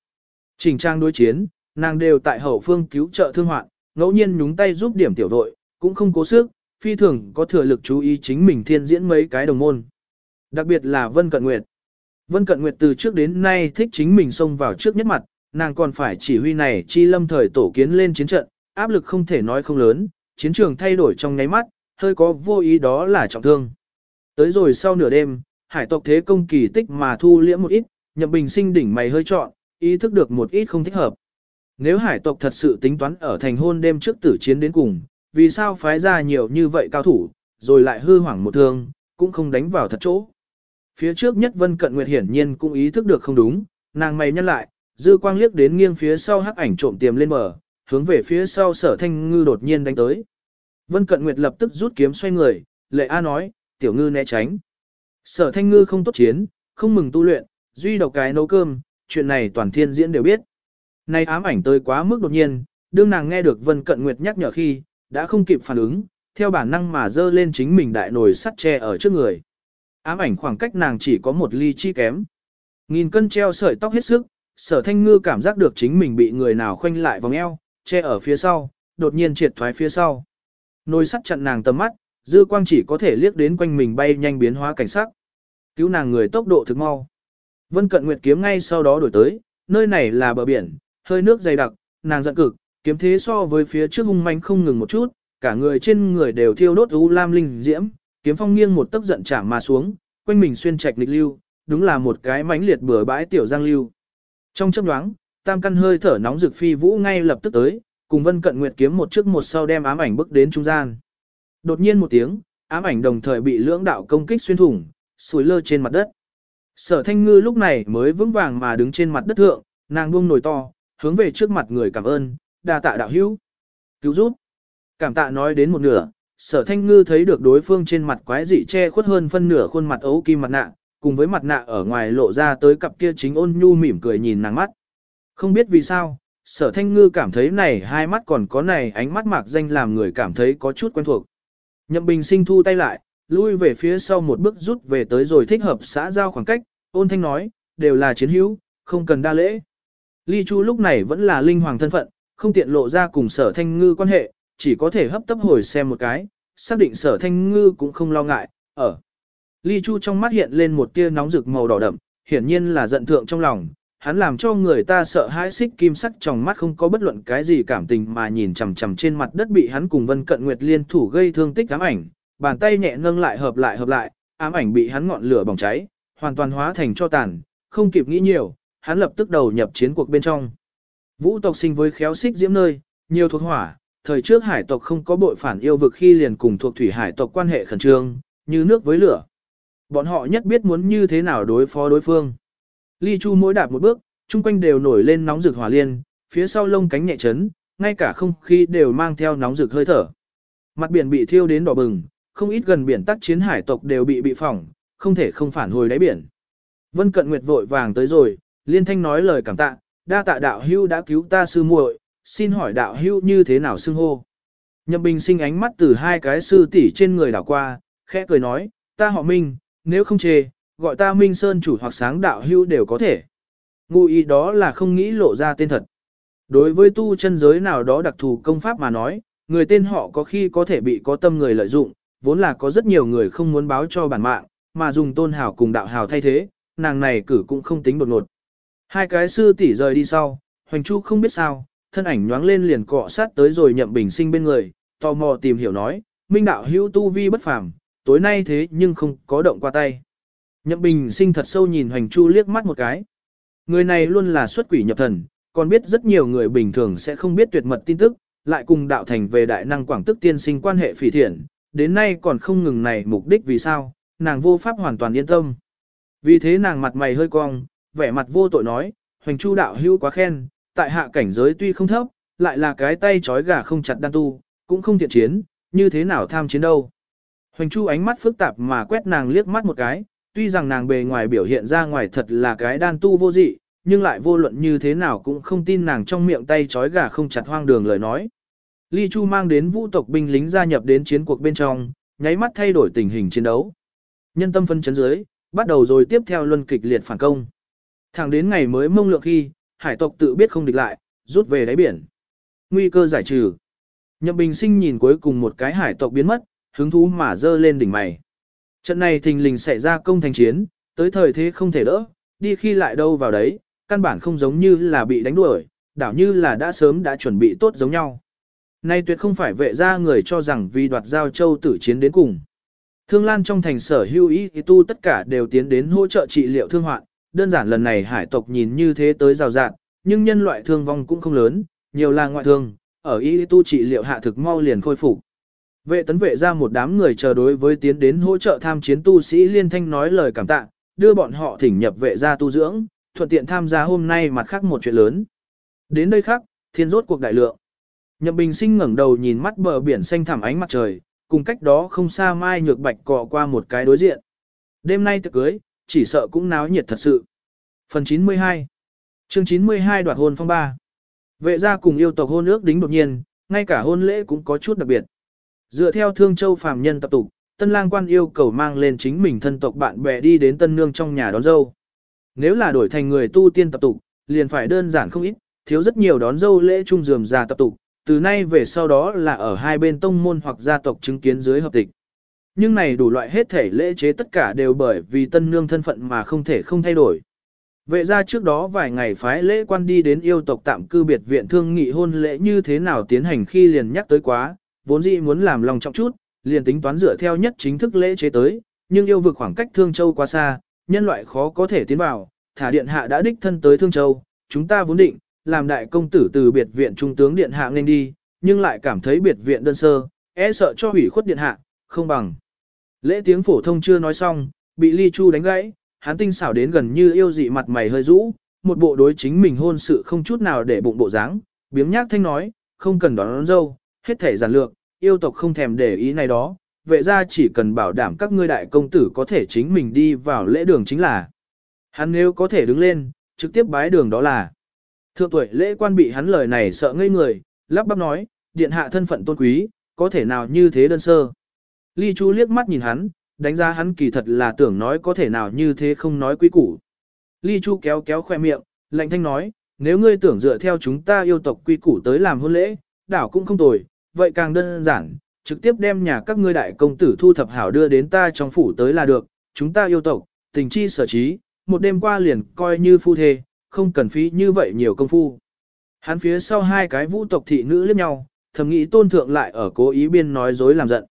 Trình trang đối chiến, nàng đều tại hậu phương cứu trợ thương hoạn, ngẫu nhiên nhúng tay giúp điểm tiểu đội, cũng không cố sức, phi thường có thừa lực chú ý chính mình thiên diễn mấy cái đồng môn. Đặc biệt là Vân Cận Nguyệt. Vân Cận Nguyệt từ trước đến nay thích chính mình xông vào trước nhất mặt, nàng còn phải chỉ huy này chi lâm thời tổ kiến lên chiến trận, áp lực không thể nói không lớn, chiến trường thay đổi trong nháy mắt, hơi có vô ý đó là trọng thương. Tới rồi sau nửa đêm, hải tộc thế công kỳ tích mà thu liễm một ít, nhậm bình sinh đỉnh mày hơi trọn, ý thức được một ít không thích hợp. Nếu hải tộc thật sự tính toán ở thành hôn đêm trước tử chiến đến cùng, vì sao phái ra nhiều như vậy cao thủ, rồi lại hư hoảng một thương, cũng không đánh vào thật chỗ. Phía trước nhất Vân Cận Nguyệt hiển nhiên cũng ý thức được không đúng, nàng mày nhăn lại, dư quang liếc đến nghiêng phía sau hắc ảnh trộm tiềm lên bờ, hướng về phía sau sở thanh ngư đột nhiên đánh tới. Vân Cận Nguyệt lập tức rút kiếm xoay người, lệ A nói, tiểu ngư né tránh. Sở thanh ngư không tốt chiến, không mừng tu luyện, duy độc cái nấu cơm, chuyện này toàn thiên diễn đều biết. Nay ám ảnh tới quá mức đột nhiên, đương nàng nghe được Vân Cận Nguyệt nhắc nhở khi, đã không kịp phản ứng, theo bản năng mà dơ lên chính mình đại nồi sắt tre ở trước người. Ám ảnh khoảng cách nàng chỉ có một ly chi kém. Nghìn cân treo sợi tóc hết sức, sở thanh ngư cảm giác được chính mình bị người nào khoanh lại vòng eo, che ở phía sau, đột nhiên triệt thoái phía sau. Nồi sắt chặn nàng tầm mắt, dư quang chỉ có thể liếc đến quanh mình bay nhanh biến hóa cảnh sắc. Cứu nàng người tốc độ thực mau. Vân Cận Nguyệt kiếm ngay sau đó đổi tới, nơi này là bờ biển, hơi nước dày đặc, nàng giận cực, kiếm thế so với phía trước hung manh không ngừng một chút, cả người trên người đều thiêu đốt u lam linh diễm, kiếm phong nghiêng một tấc giận chạm mà xuống, quanh mình xuyên trạch nghịch lưu, đúng là một cái mãnh liệt bừa bãi tiểu giang lưu. Trong chớp nhoáng, tam căn hơi thở nóng rực phi vũ ngay lập tức tới, cùng Vân Cận Nguyệt kiếm một trước một sau đem ám ảnh bước đến trung gian. Đột nhiên một tiếng, ám ảnh đồng thời bị lưỡng đạo công kích xuyên thủng, sủi lơ trên mặt đất. Sở Thanh Ngư lúc này mới vững vàng mà đứng trên mặt đất thượng, nàng buông nổi to, hướng về trước mặt người cảm ơn, đa tạ đạo hữu. Cứu giúp. Cảm tạ nói đến một nửa, sở thanh ngư thấy được đối phương trên mặt quái dị che khuất hơn phân nửa khuôn mặt ấu kim mặt nạ, cùng với mặt nạ ở ngoài lộ ra tới cặp kia chính ôn nhu mỉm cười nhìn nàng mắt. Không biết vì sao, sở thanh ngư cảm thấy này hai mắt còn có này ánh mắt mạc danh làm người cảm thấy có chút quen thuộc. Nhậm bình sinh thu tay lại, lui về phía sau một bước rút về tới rồi thích hợp xã giao khoảng cách, ôn thanh nói, đều là chiến hữu, không cần đa lễ. Ly Chu lúc này vẫn là linh hoàng thân phận, không tiện lộ ra cùng sở thanh ngư quan hệ, chỉ có thể hấp tấp hồi xem một cái, xác định sở thanh ngư cũng không lo ngại, ở. Ly Chu trong mắt hiện lên một tia nóng rực màu đỏ đậm, hiển nhiên là giận thượng trong lòng, hắn làm cho người ta sợ hãi xích kim sắc trong mắt không có bất luận cái gì cảm tình mà nhìn chằm chằm trên mặt đất bị hắn cùng Vân Cận Nguyệt liên thủ gây thương tích ám ảnh, bàn tay nhẹ nâng lại hợp lại hợp lại, ám ảnh bị hắn ngọn lửa bỏng cháy, hoàn toàn hóa thành cho tàn, không kịp nghĩ nhiều, hắn lập tức đầu nhập chiến cuộc bên trong. Vũ tộc sinh với khéo xích diễm nơi, nhiều thuộc hỏa, thời trước hải tộc không có bội phản yêu vực khi liền cùng thuộc thủy hải tộc quan hệ khẩn trương, như nước với lửa. Bọn họ nhất biết muốn như thế nào đối phó đối phương. Ly Chu mỗi đạp một bước, chung quanh đều nổi lên nóng rực hỏa liên, phía sau lông cánh nhẹ chấn, ngay cả không khí đều mang theo nóng rực hơi thở. Mặt biển bị thiêu đến đỏ bừng, không ít gần biển tác chiến hải tộc đều bị bị phỏng, không thể không phản hồi đáy biển. Vân Cận Nguyệt vội vàng tới rồi, liên thanh nói lời cảm tạ, đa tạ đạo hưu đã cứu ta sư muội, xin hỏi đạo hưu như thế nào xưng hô. Nhậm Bình sinh ánh mắt từ hai cái sư tỷ trên người đảo qua, khẽ cười nói, ta họ Minh, nếu không chê, gọi ta Minh Sơn chủ hoặc sáng đạo hưu đều có thể. Ngụ ý đó là không nghĩ lộ ra tên thật. Đối với tu chân giới nào đó đặc thù công pháp mà nói, người tên họ có khi có thể bị có tâm người lợi dụng, vốn là có rất nhiều người không muốn báo cho bản mạng, mà dùng tôn hào cùng đạo hào thay thế, nàng này cử cũng không tính đột ngột. Hai cái sư tỷ rời đi sau, Hoành Chu không biết sao, thân ảnh nhoáng lên liền cọ sát tới rồi nhậm bình sinh bên người, tò mò tìm hiểu nói, minh đạo hữu tu vi bất phàm, tối nay thế nhưng không có động qua tay. Nhậm bình sinh thật sâu nhìn Hoành Chu liếc mắt một cái. Người này luôn là xuất quỷ nhập thần, còn biết rất nhiều người bình thường sẽ không biết tuyệt mật tin tức, lại cùng đạo thành về đại năng quảng tức tiên sinh quan hệ phỉ thiện, đến nay còn không ngừng này mục đích vì sao, nàng vô pháp hoàn toàn yên tâm. Vì thế nàng mặt mày hơi cong, vẻ mặt vô tội nói, hoành chu đạo hưu quá khen, tại hạ cảnh giới tuy không thấp, lại là cái tay trói gà không chặt đan tu, cũng không thiện chiến, như thế nào tham chiến đâu. Hoành chu ánh mắt phức tạp mà quét nàng liếc mắt một cái, tuy rằng nàng bề ngoài biểu hiện ra ngoài thật là cái đan tu vô dị, nhưng lại vô luận như thế nào cũng không tin nàng trong miệng tay trói gà không chặt hoang đường lời nói. Ly Chu mang đến vũ tộc binh lính gia nhập đến chiến cuộc bên trong, nháy mắt thay đổi tình hình chiến đấu. Nhân tâm phân chấn dưới, bắt đầu rồi tiếp theo luân kịch liệt phản công. Thẳng đến ngày mới mông lượng khi, hải tộc tự biết không địch lại, rút về đáy biển. Nguy cơ giải trừ. Nhậm Bình Sinh nhìn cuối cùng một cái hải tộc biến mất, hứng thú mà dơ lên đỉnh mày. Trận này thình lình xảy ra công thành chiến, tới thời thế không thể đỡ, đi khi lại đâu vào đấy, căn bản không giống như là bị đánh đuổi, đảo như là đã sớm đã chuẩn bị tốt giống nhau. Nay tuyệt không phải vệ ra người cho rằng vì đoạt giao châu tử chiến đến cùng. Thương Lan trong thành sở hưu ý tu tất cả đều tiến đến hỗ trợ trị liệu thương hoạn, đơn giản lần này hải tộc nhìn như thế tới rào rạt, nhưng nhân loại thương vong cũng không lớn, nhiều là ngoại thương, ở y tu trị liệu hạ thực mau liền khôi phục. Vệ tấn vệ ra một đám người chờ đối với tiến đến hỗ trợ tham chiến tu sĩ liên thanh nói lời cảm tạ, đưa bọn họ thỉnh nhập vệ ra tu dưỡng, thuận tiện tham gia hôm nay mặt khác một chuyện lớn. Đến đây khác, thiên rốt cuộc đại lượng. Nhậm Bình Sinh ngẩng đầu nhìn mắt bờ biển xanh thẳm ánh mặt trời, cùng cách đó không xa Mai Nhược Bạch cọ qua một cái đối diện. Đêm nay tiệc cưới, chỉ sợ cũng náo nhiệt thật sự. Phần 92 Chương 92 đoạt hôn phong ba Vệ gia cùng yêu tộc hôn ước đính đột nhiên, ngay cả hôn lễ cũng có chút đặc biệt. Dựa theo thương châu phàm nhân tập tục, tân lang quan yêu cầu mang lên chính mình thân tộc bạn bè đi đến tân nương trong nhà đón dâu. Nếu là đổi thành người tu tiên tập tục, liền phải đơn giản không ít, thiếu rất nhiều đón dâu lễ trung dườm già tập tục, từ nay về sau đó là ở hai bên tông môn hoặc gia tộc chứng kiến dưới hợp tịch. Nhưng này đủ loại hết thể lễ chế tất cả đều bởi vì tân nương thân phận mà không thể không thay đổi. Vệ ra trước đó vài ngày phái lễ quan đi đến yêu tộc tạm cư biệt viện thương nghị hôn lễ như thế nào tiến hành khi liền nhắc tới quá, vốn dĩ muốn làm lòng trọng chút, liền tính toán dựa theo nhất chính thức lễ chế tới, nhưng yêu vực khoảng cách Thương Châu quá xa, nhân loại khó có thể tiến vào, thả điện hạ đã đích thân tới Thương Châu, chúng ta vốn định, làm đại công tử từ biệt viện trung tướng điện hạ nên đi, nhưng lại cảm thấy biệt viện đơn sơ, e sợ cho hủy khuất điện hạ, không bằng. Lễ tiếng phổ thông chưa nói xong, bị Ly Chu đánh gãy, hắn tinh xảo đến gần như yêu dị mặt mày hơi rũ, một bộ đối chính mình hôn sự không chút nào để bụng bộ dáng, biếng nhác thanh nói, không cần đón, đón dâu, hết thể giản lược, yêu tộc không thèm để ý này đó, vệ ra chỉ cần bảo đảm các ngươi đại công tử có thể chính mình đi vào lễ đường chính là. Hắn nếu có thể đứng lên, trực tiếp bái đường đó là. Thượng tuổi lễ quan bị hắn lời này sợ ngây người, lắp bắp nói, điện hạ thân phận tôn quý, có thể nào như thế đơn sơ. Ly Chu liếc mắt nhìn hắn, đánh giá hắn kỳ thật là tưởng nói có thể nào như thế không nói quý củ. Ly Chu kéo kéo khoe miệng, lạnh thanh nói, nếu ngươi tưởng dựa theo chúng ta yêu tộc quy củ tới làm hôn lễ, đảo cũng không tồi, vậy càng đơn giản, trực tiếp đem nhà các ngươi đại công tử thu thập hảo đưa đến ta trong phủ tới là được, chúng ta yêu tộc, tình chi sở trí, một đêm qua liền coi như phu thê, không cần phí như vậy nhiều công phu. Hắn phía sau hai cái vũ tộc thị nữ liếc nhau, thầm nghĩ tôn thượng lại ở cố ý biên nói dối làm giận.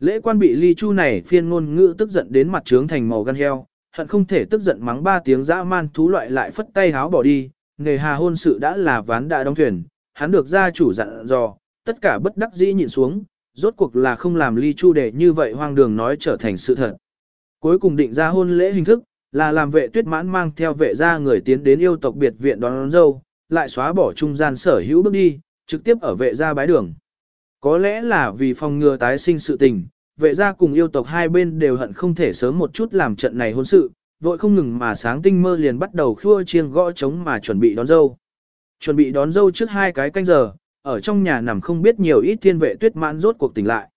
Lễ quan bị ly chu này phiên ngôn ngữ tức giận đến mặt trướng thành màu gan heo, hận không thể tức giận mắng ba tiếng dã man thú loại lại phất tay háo bỏ đi, nghề hà hôn sự đã là ván đã đóng thuyền, hắn được gia chủ dặn dò, tất cả bất đắc dĩ nhịn xuống, rốt cuộc là không làm ly chu để như vậy hoang đường nói trở thành sự thật. Cuối cùng định ra hôn lễ hình thức, là làm vệ tuyết mãn mang theo vệ gia người tiến đến yêu tộc biệt viện đón, đón dâu, lại xóa bỏ trung gian sở hữu bước đi, trực tiếp ở vệ gia bái đường. Có lẽ là vì phòng ngừa tái sinh sự tình, vệ gia cùng yêu tộc hai bên đều hận không thể sớm một chút làm trận này hôn sự, vội không ngừng mà sáng tinh mơ liền bắt đầu khua chiêng gõ trống mà chuẩn bị đón dâu. Chuẩn bị đón dâu trước hai cái canh giờ, ở trong nhà nằm không biết nhiều ít thiên vệ tuyết mãn rốt cuộc tỉnh lại.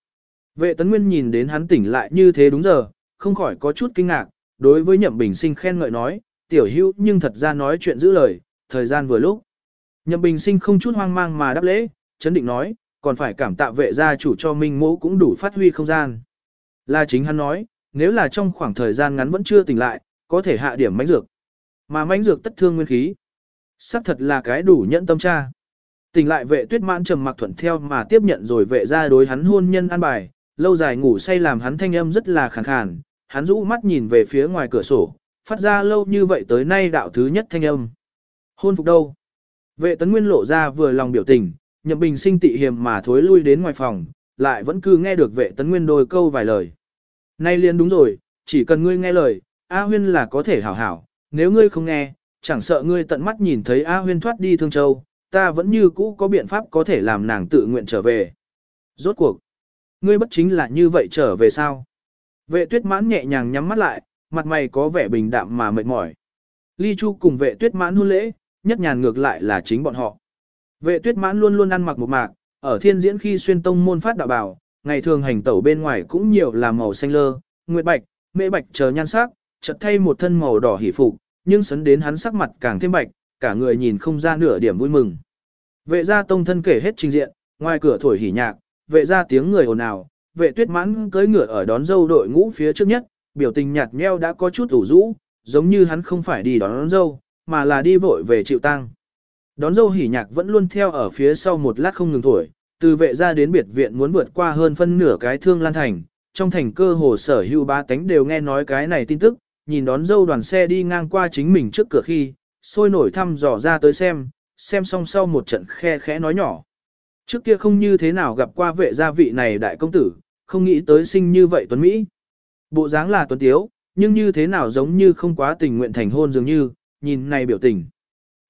Vệ tấn nguyên nhìn đến hắn tỉnh lại như thế đúng giờ, không khỏi có chút kinh ngạc, đối với nhậm bình sinh khen ngợi nói, tiểu hữu nhưng thật ra nói chuyện giữ lời, thời gian vừa lúc. Nhậm bình sinh không chút hoang mang mà đáp lễ, chấn định nói, còn phải cảm tạ vệ gia chủ cho minh mẫu cũng đủ phát huy không gian. Là chính hắn nói, nếu là trong khoảng thời gian ngắn vẫn chưa tỉnh lại, có thể hạ điểm mãnh dược. Mà mãnh dược tất thương nguyên khí. Sắc thật là cái đủ nhẫn tâm tra. Tỉnh lại vệ tuyết mãn trầm mặc thuận theo mà tiếp nhận rồi vệ ra đối hắn hôn nhân an bài, lâu dài ngủ say làm hắn thanh âm rất là khàn khàn, hắn rũ mắt nhìn về phía ngoài cửa sổ, phát ra lâu như vậy tới nay đạo thứ nhất thanh âm. Hôn phục đâu? Vệ tấn nguyên lộ ra vừa lòng biểu tình, nhậm bình sinh tị hiềm mà thối lui đến ngoài phòng, lại vẫn cứ nghe được vệ tấn nguyên đôi câu vài lời. Nay liền đúng rồi, chỉ cần ngươi nghe lời, A huyên là có thể hảo hảo, nếu ngươi không nghe, chẳng sợ ngươi tận mắt nhìn thấy A huyên thoát đi thương châu, ta vẫn như cũ có biện pháp có thể làm nàng tự nguyện trở về. Rốt cuộc, ngươi bất chính là như vậy trở về sao? Vệ tuyết mãn nhẹ nhàng nhắm mắt lại, mặt mày có vẻ bình đạm mà mệt mỏi. Ly Chu cùng vệ tuyết mãn hôn lễ, nhất nhàn ngược lại là chính bọn họ. Vệ tuyết mãn luôn luôn ăn mặc một mạc, ở thiên diễn khi xuyên tông môn phát đạo bảo, ngày thường hành tẩu bên ngoài cũng nhiều là màu xanh lơ, nguyệt bạch, mễ bạch chờ nhan sắc, chợt thay một thân màu đỏ hỉ phục, nhưng sấn đến hắn sắc mặt càng thêm bạch, cả người nhìn không ra nửa điểm vui mừng. Vệ gia tông thân kể hết trình diện, ngoài cửa thổi hỉ nhạc, vệ gia tiếng người ồn ào, vệ tuyết mãn cưỡi ngựa ở đón dâu đội ngũ phía trước nhất, biểu tình nhạt nheo đã có chút ủ rũ, giống như hắn không phải đi đón, đón dâu, mà là đi vội về chịu tang. Đón dâu hỉ nhạc vẫn luôn theo ở phía sau một lát không ngừng thổi, từ vệ gia đến biệt viện muốn vượt qua hơn phân nửa cái thương lan thành, trong thành cơ hồ sở hữu ba tánh đều nghe nói cái này tin tức, nhìn đón dâu đoàn xe đi ngang qua chính mình trước cửa khi, sôi nổi thăm dò ra tới xem, xem xong sau một trận khe khẽ nói nhỏ. Trước kia không như thế nào gặp qua vệ gia vị này đại công tử, không nghĩ tới sinh như vậy Tuấn Mỹ. Bộ dáng là Tuấn Tiếu, nhưng như thế nào giống như không quá tình nguyện thành hôn dường như, nhìn này biểu tình.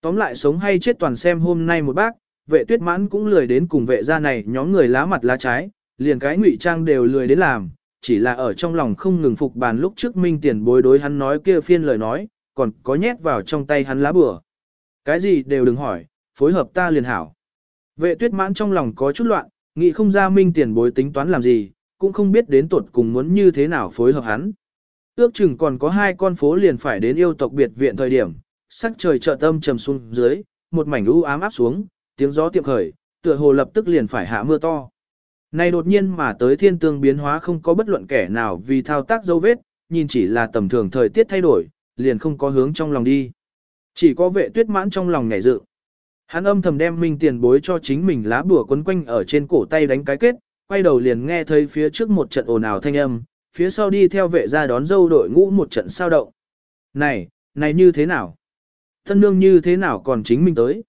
Tóm lại sống hay chết toàn xem hôm nay một bác, vệ tuyết mãn cũng lười đến cùng vệ gia này nhóm người lá mặt lá trái, liền cái ngụy trang đều lười đến làm, chỉ là ở trong lòng không ngừng phục bàn lúc trước minh tiền bối đối hắn nói kia phiên lời nói, còn có nhét vào trong tay hắn lá bừa. Cái gì đều đừng hỏi, phối hợp ta liền hảo. Vệ tuyết mãn trong lòng có chút loạn, nghĩ không ra minh tiền bối tính toán làm gì, cũng không biết đến tuột cùng muốn như thế nào phối hợp hắn. Ước chừng còn có hai con phố liền phải đến yêu tộc biệt viện thời điểm, sắc trời chợt tâm trầm xuống dưới, một mảnh u ám áp xuống, tiếng gió tiệm khởi, tựa hồ lập tức liền phải hạ mưa to. Này đột nhiên mà tới thiên tương biến hóa không có bất luận kẻ nào vì thao tác dấu vết, nhìn chỉ là tầm thường thời tiết thay đổi, liền không có hướng trong lòng đi. Chỉ có vệ tuyết mãn trong lòng ngảy dự. Hắn âm thầm đem minh tiền bối cho chính mình lá bùa quấn quanh ở trên cổ tay đánh cái kết, quay đầu liền nghe thấy phía trước một trận ồn ào thanh âm, phía sau đi theo vệ ra đón dâu đội ngũ một trận sao động. Này, này như thế nào? Thân nương như thế nào còn chính mình tới?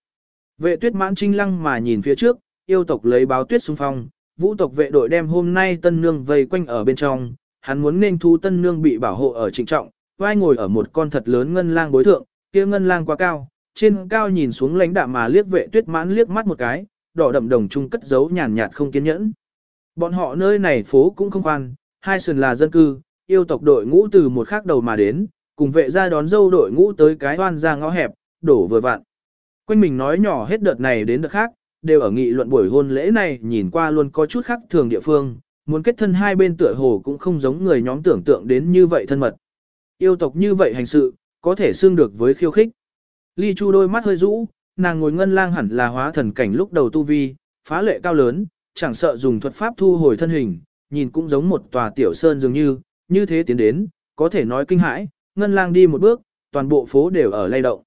Vệ tuyết mãn trinh lăng mà nhìn phía trước, yêu tộc lấy báo tuyết xung phong, vũ tộc vệ đội đem hôm nay tân nương vây quanh ở bên trong, hắn muốn nên thu tân nương bị bảo hộ ở trịnh trọng, vai ngồi ở một con thật lớn ngân lang bối thượng, kia ngân lang quá cao, trên cao nhìn xuống lãnh đạm mà liếc vệ tuyết mãn liếc mắt một cái, đỏ đậm đồng trung cất giấu nhàn nhạt không kiên nhẫn. Bọn họ nơi này phố cũng không khoan, hai sườn là dân cư, yêu tộc đội ngũ từ một khác đầu mà đến, cùng vệ ra đón dâu đội ngũ tới cái hoan ra ngõ hẹp, đổ vừa vặn. Quanh mình nói nhỏ hết đợt này đến đợt khác, đều ở nghị luận buổi hôn lễ này nhìn qua luôn có chút khác thường địa phương, muốn kết thân hai bên tựa hồ cũng không giống người nhóm tưởng tượng đến như vậy thân mật. Yêu tộc như vậy hành sự, có thể xương được với khiêu khích. Ly Chu đôi mắt hơi rũ, nàng ngồi ngân lang hẳn là hóa thần cảnh lúc đầu tu vi, phá lệ cao lớn, chẳng sợ dùng thuật pháp thu hồi thân hình, nhìn cũng giống một tòa tiểu sơn dường như, như thế tiến đến, có thể nói kinh hãi, ngân lang đi một bước, toàn bộ phố đều ở lay động.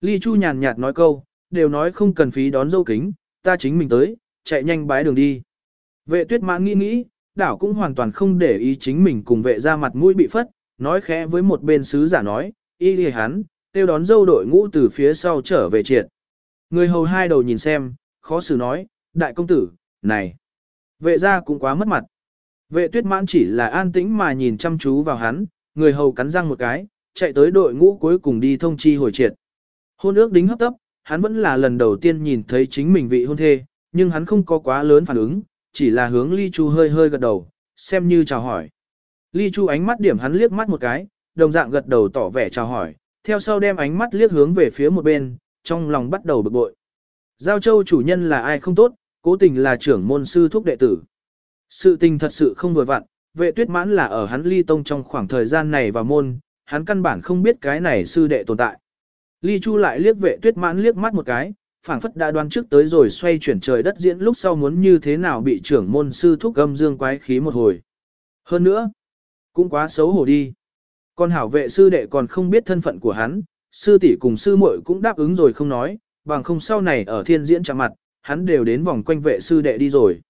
Ly Chu nhàn nhạt nói câu, đều nói không cần phí đón dâu kính, ta chính mình tới, chạy nhanh bái đường đi. Vệ tuyết mãn nghĩ nghĩ, đảo cũng hoàn toàn không để ý chính mình cùng vệ ra mặt mũi bị phất, nói khẽ với một bên sứ giả nói, y lì hắn, tiêu đón dâu đội ngũ từ phía sau trở về triệt. Người hầu hai đầu nhìn xem, khó xử nói, đại công tử, này, vệ ra cũng quá mất mặt. Vệ tuyết mãn chỉ là an tĩnh mà nhìn chăm chú vào hắn, người hầu cắn răng một cái, chạy tới đội ngũ cuối cùng đi thông chi hồi triệt. Hôn ước đính hấp tấp, hắn vẫn là lần đầu tiên nhìn thấy chính mình vị hôn thê, nhưng hắn không có quá lớn phản ứng, chỉ là hướng Ly Chu hơi hơi gật đầu, xem như chào hỏi. Ly Chu ánh mắt điểm hắn liếc mắt một cái, đồng dạng gật đầu tỏ vẻ chào hỏi, theo sau đem ánh mắt liếc hướng về phía một bên, trong lòng bắt đầu bực bội. Giao Châu chủ nhân là ai không tốt, cố tình là trưởng môn sư thúc đệ tử. Sự tình thật sự không vừa vặn, vệ tuyết mãn là ở hắn ly tông trong khoảng thời gian này và môn, hắn căn bản không biết cái này sư đệ tồn tại. Ly Chu lại liếc vệ tuyết mãn liếc mắt một cái, phảng phất đã đoán trước tới rồi xoay chuyển trời đất diễn lúc sau muốn như thế nào bị trưởng môn sư thúc gâm dương quái khí một hồi. Hơn nữa, cũng quá xấu hổ đi. con hảo vệ sư đệ còn không biết thân phận của hắn, sư tỷ cùng sư muội cũng đáp ứng rồi không nói, bằng không sau này ở thiên diễn chạm mặt, hắn đều đến vòng quanh vệ sư đệ đi rồi.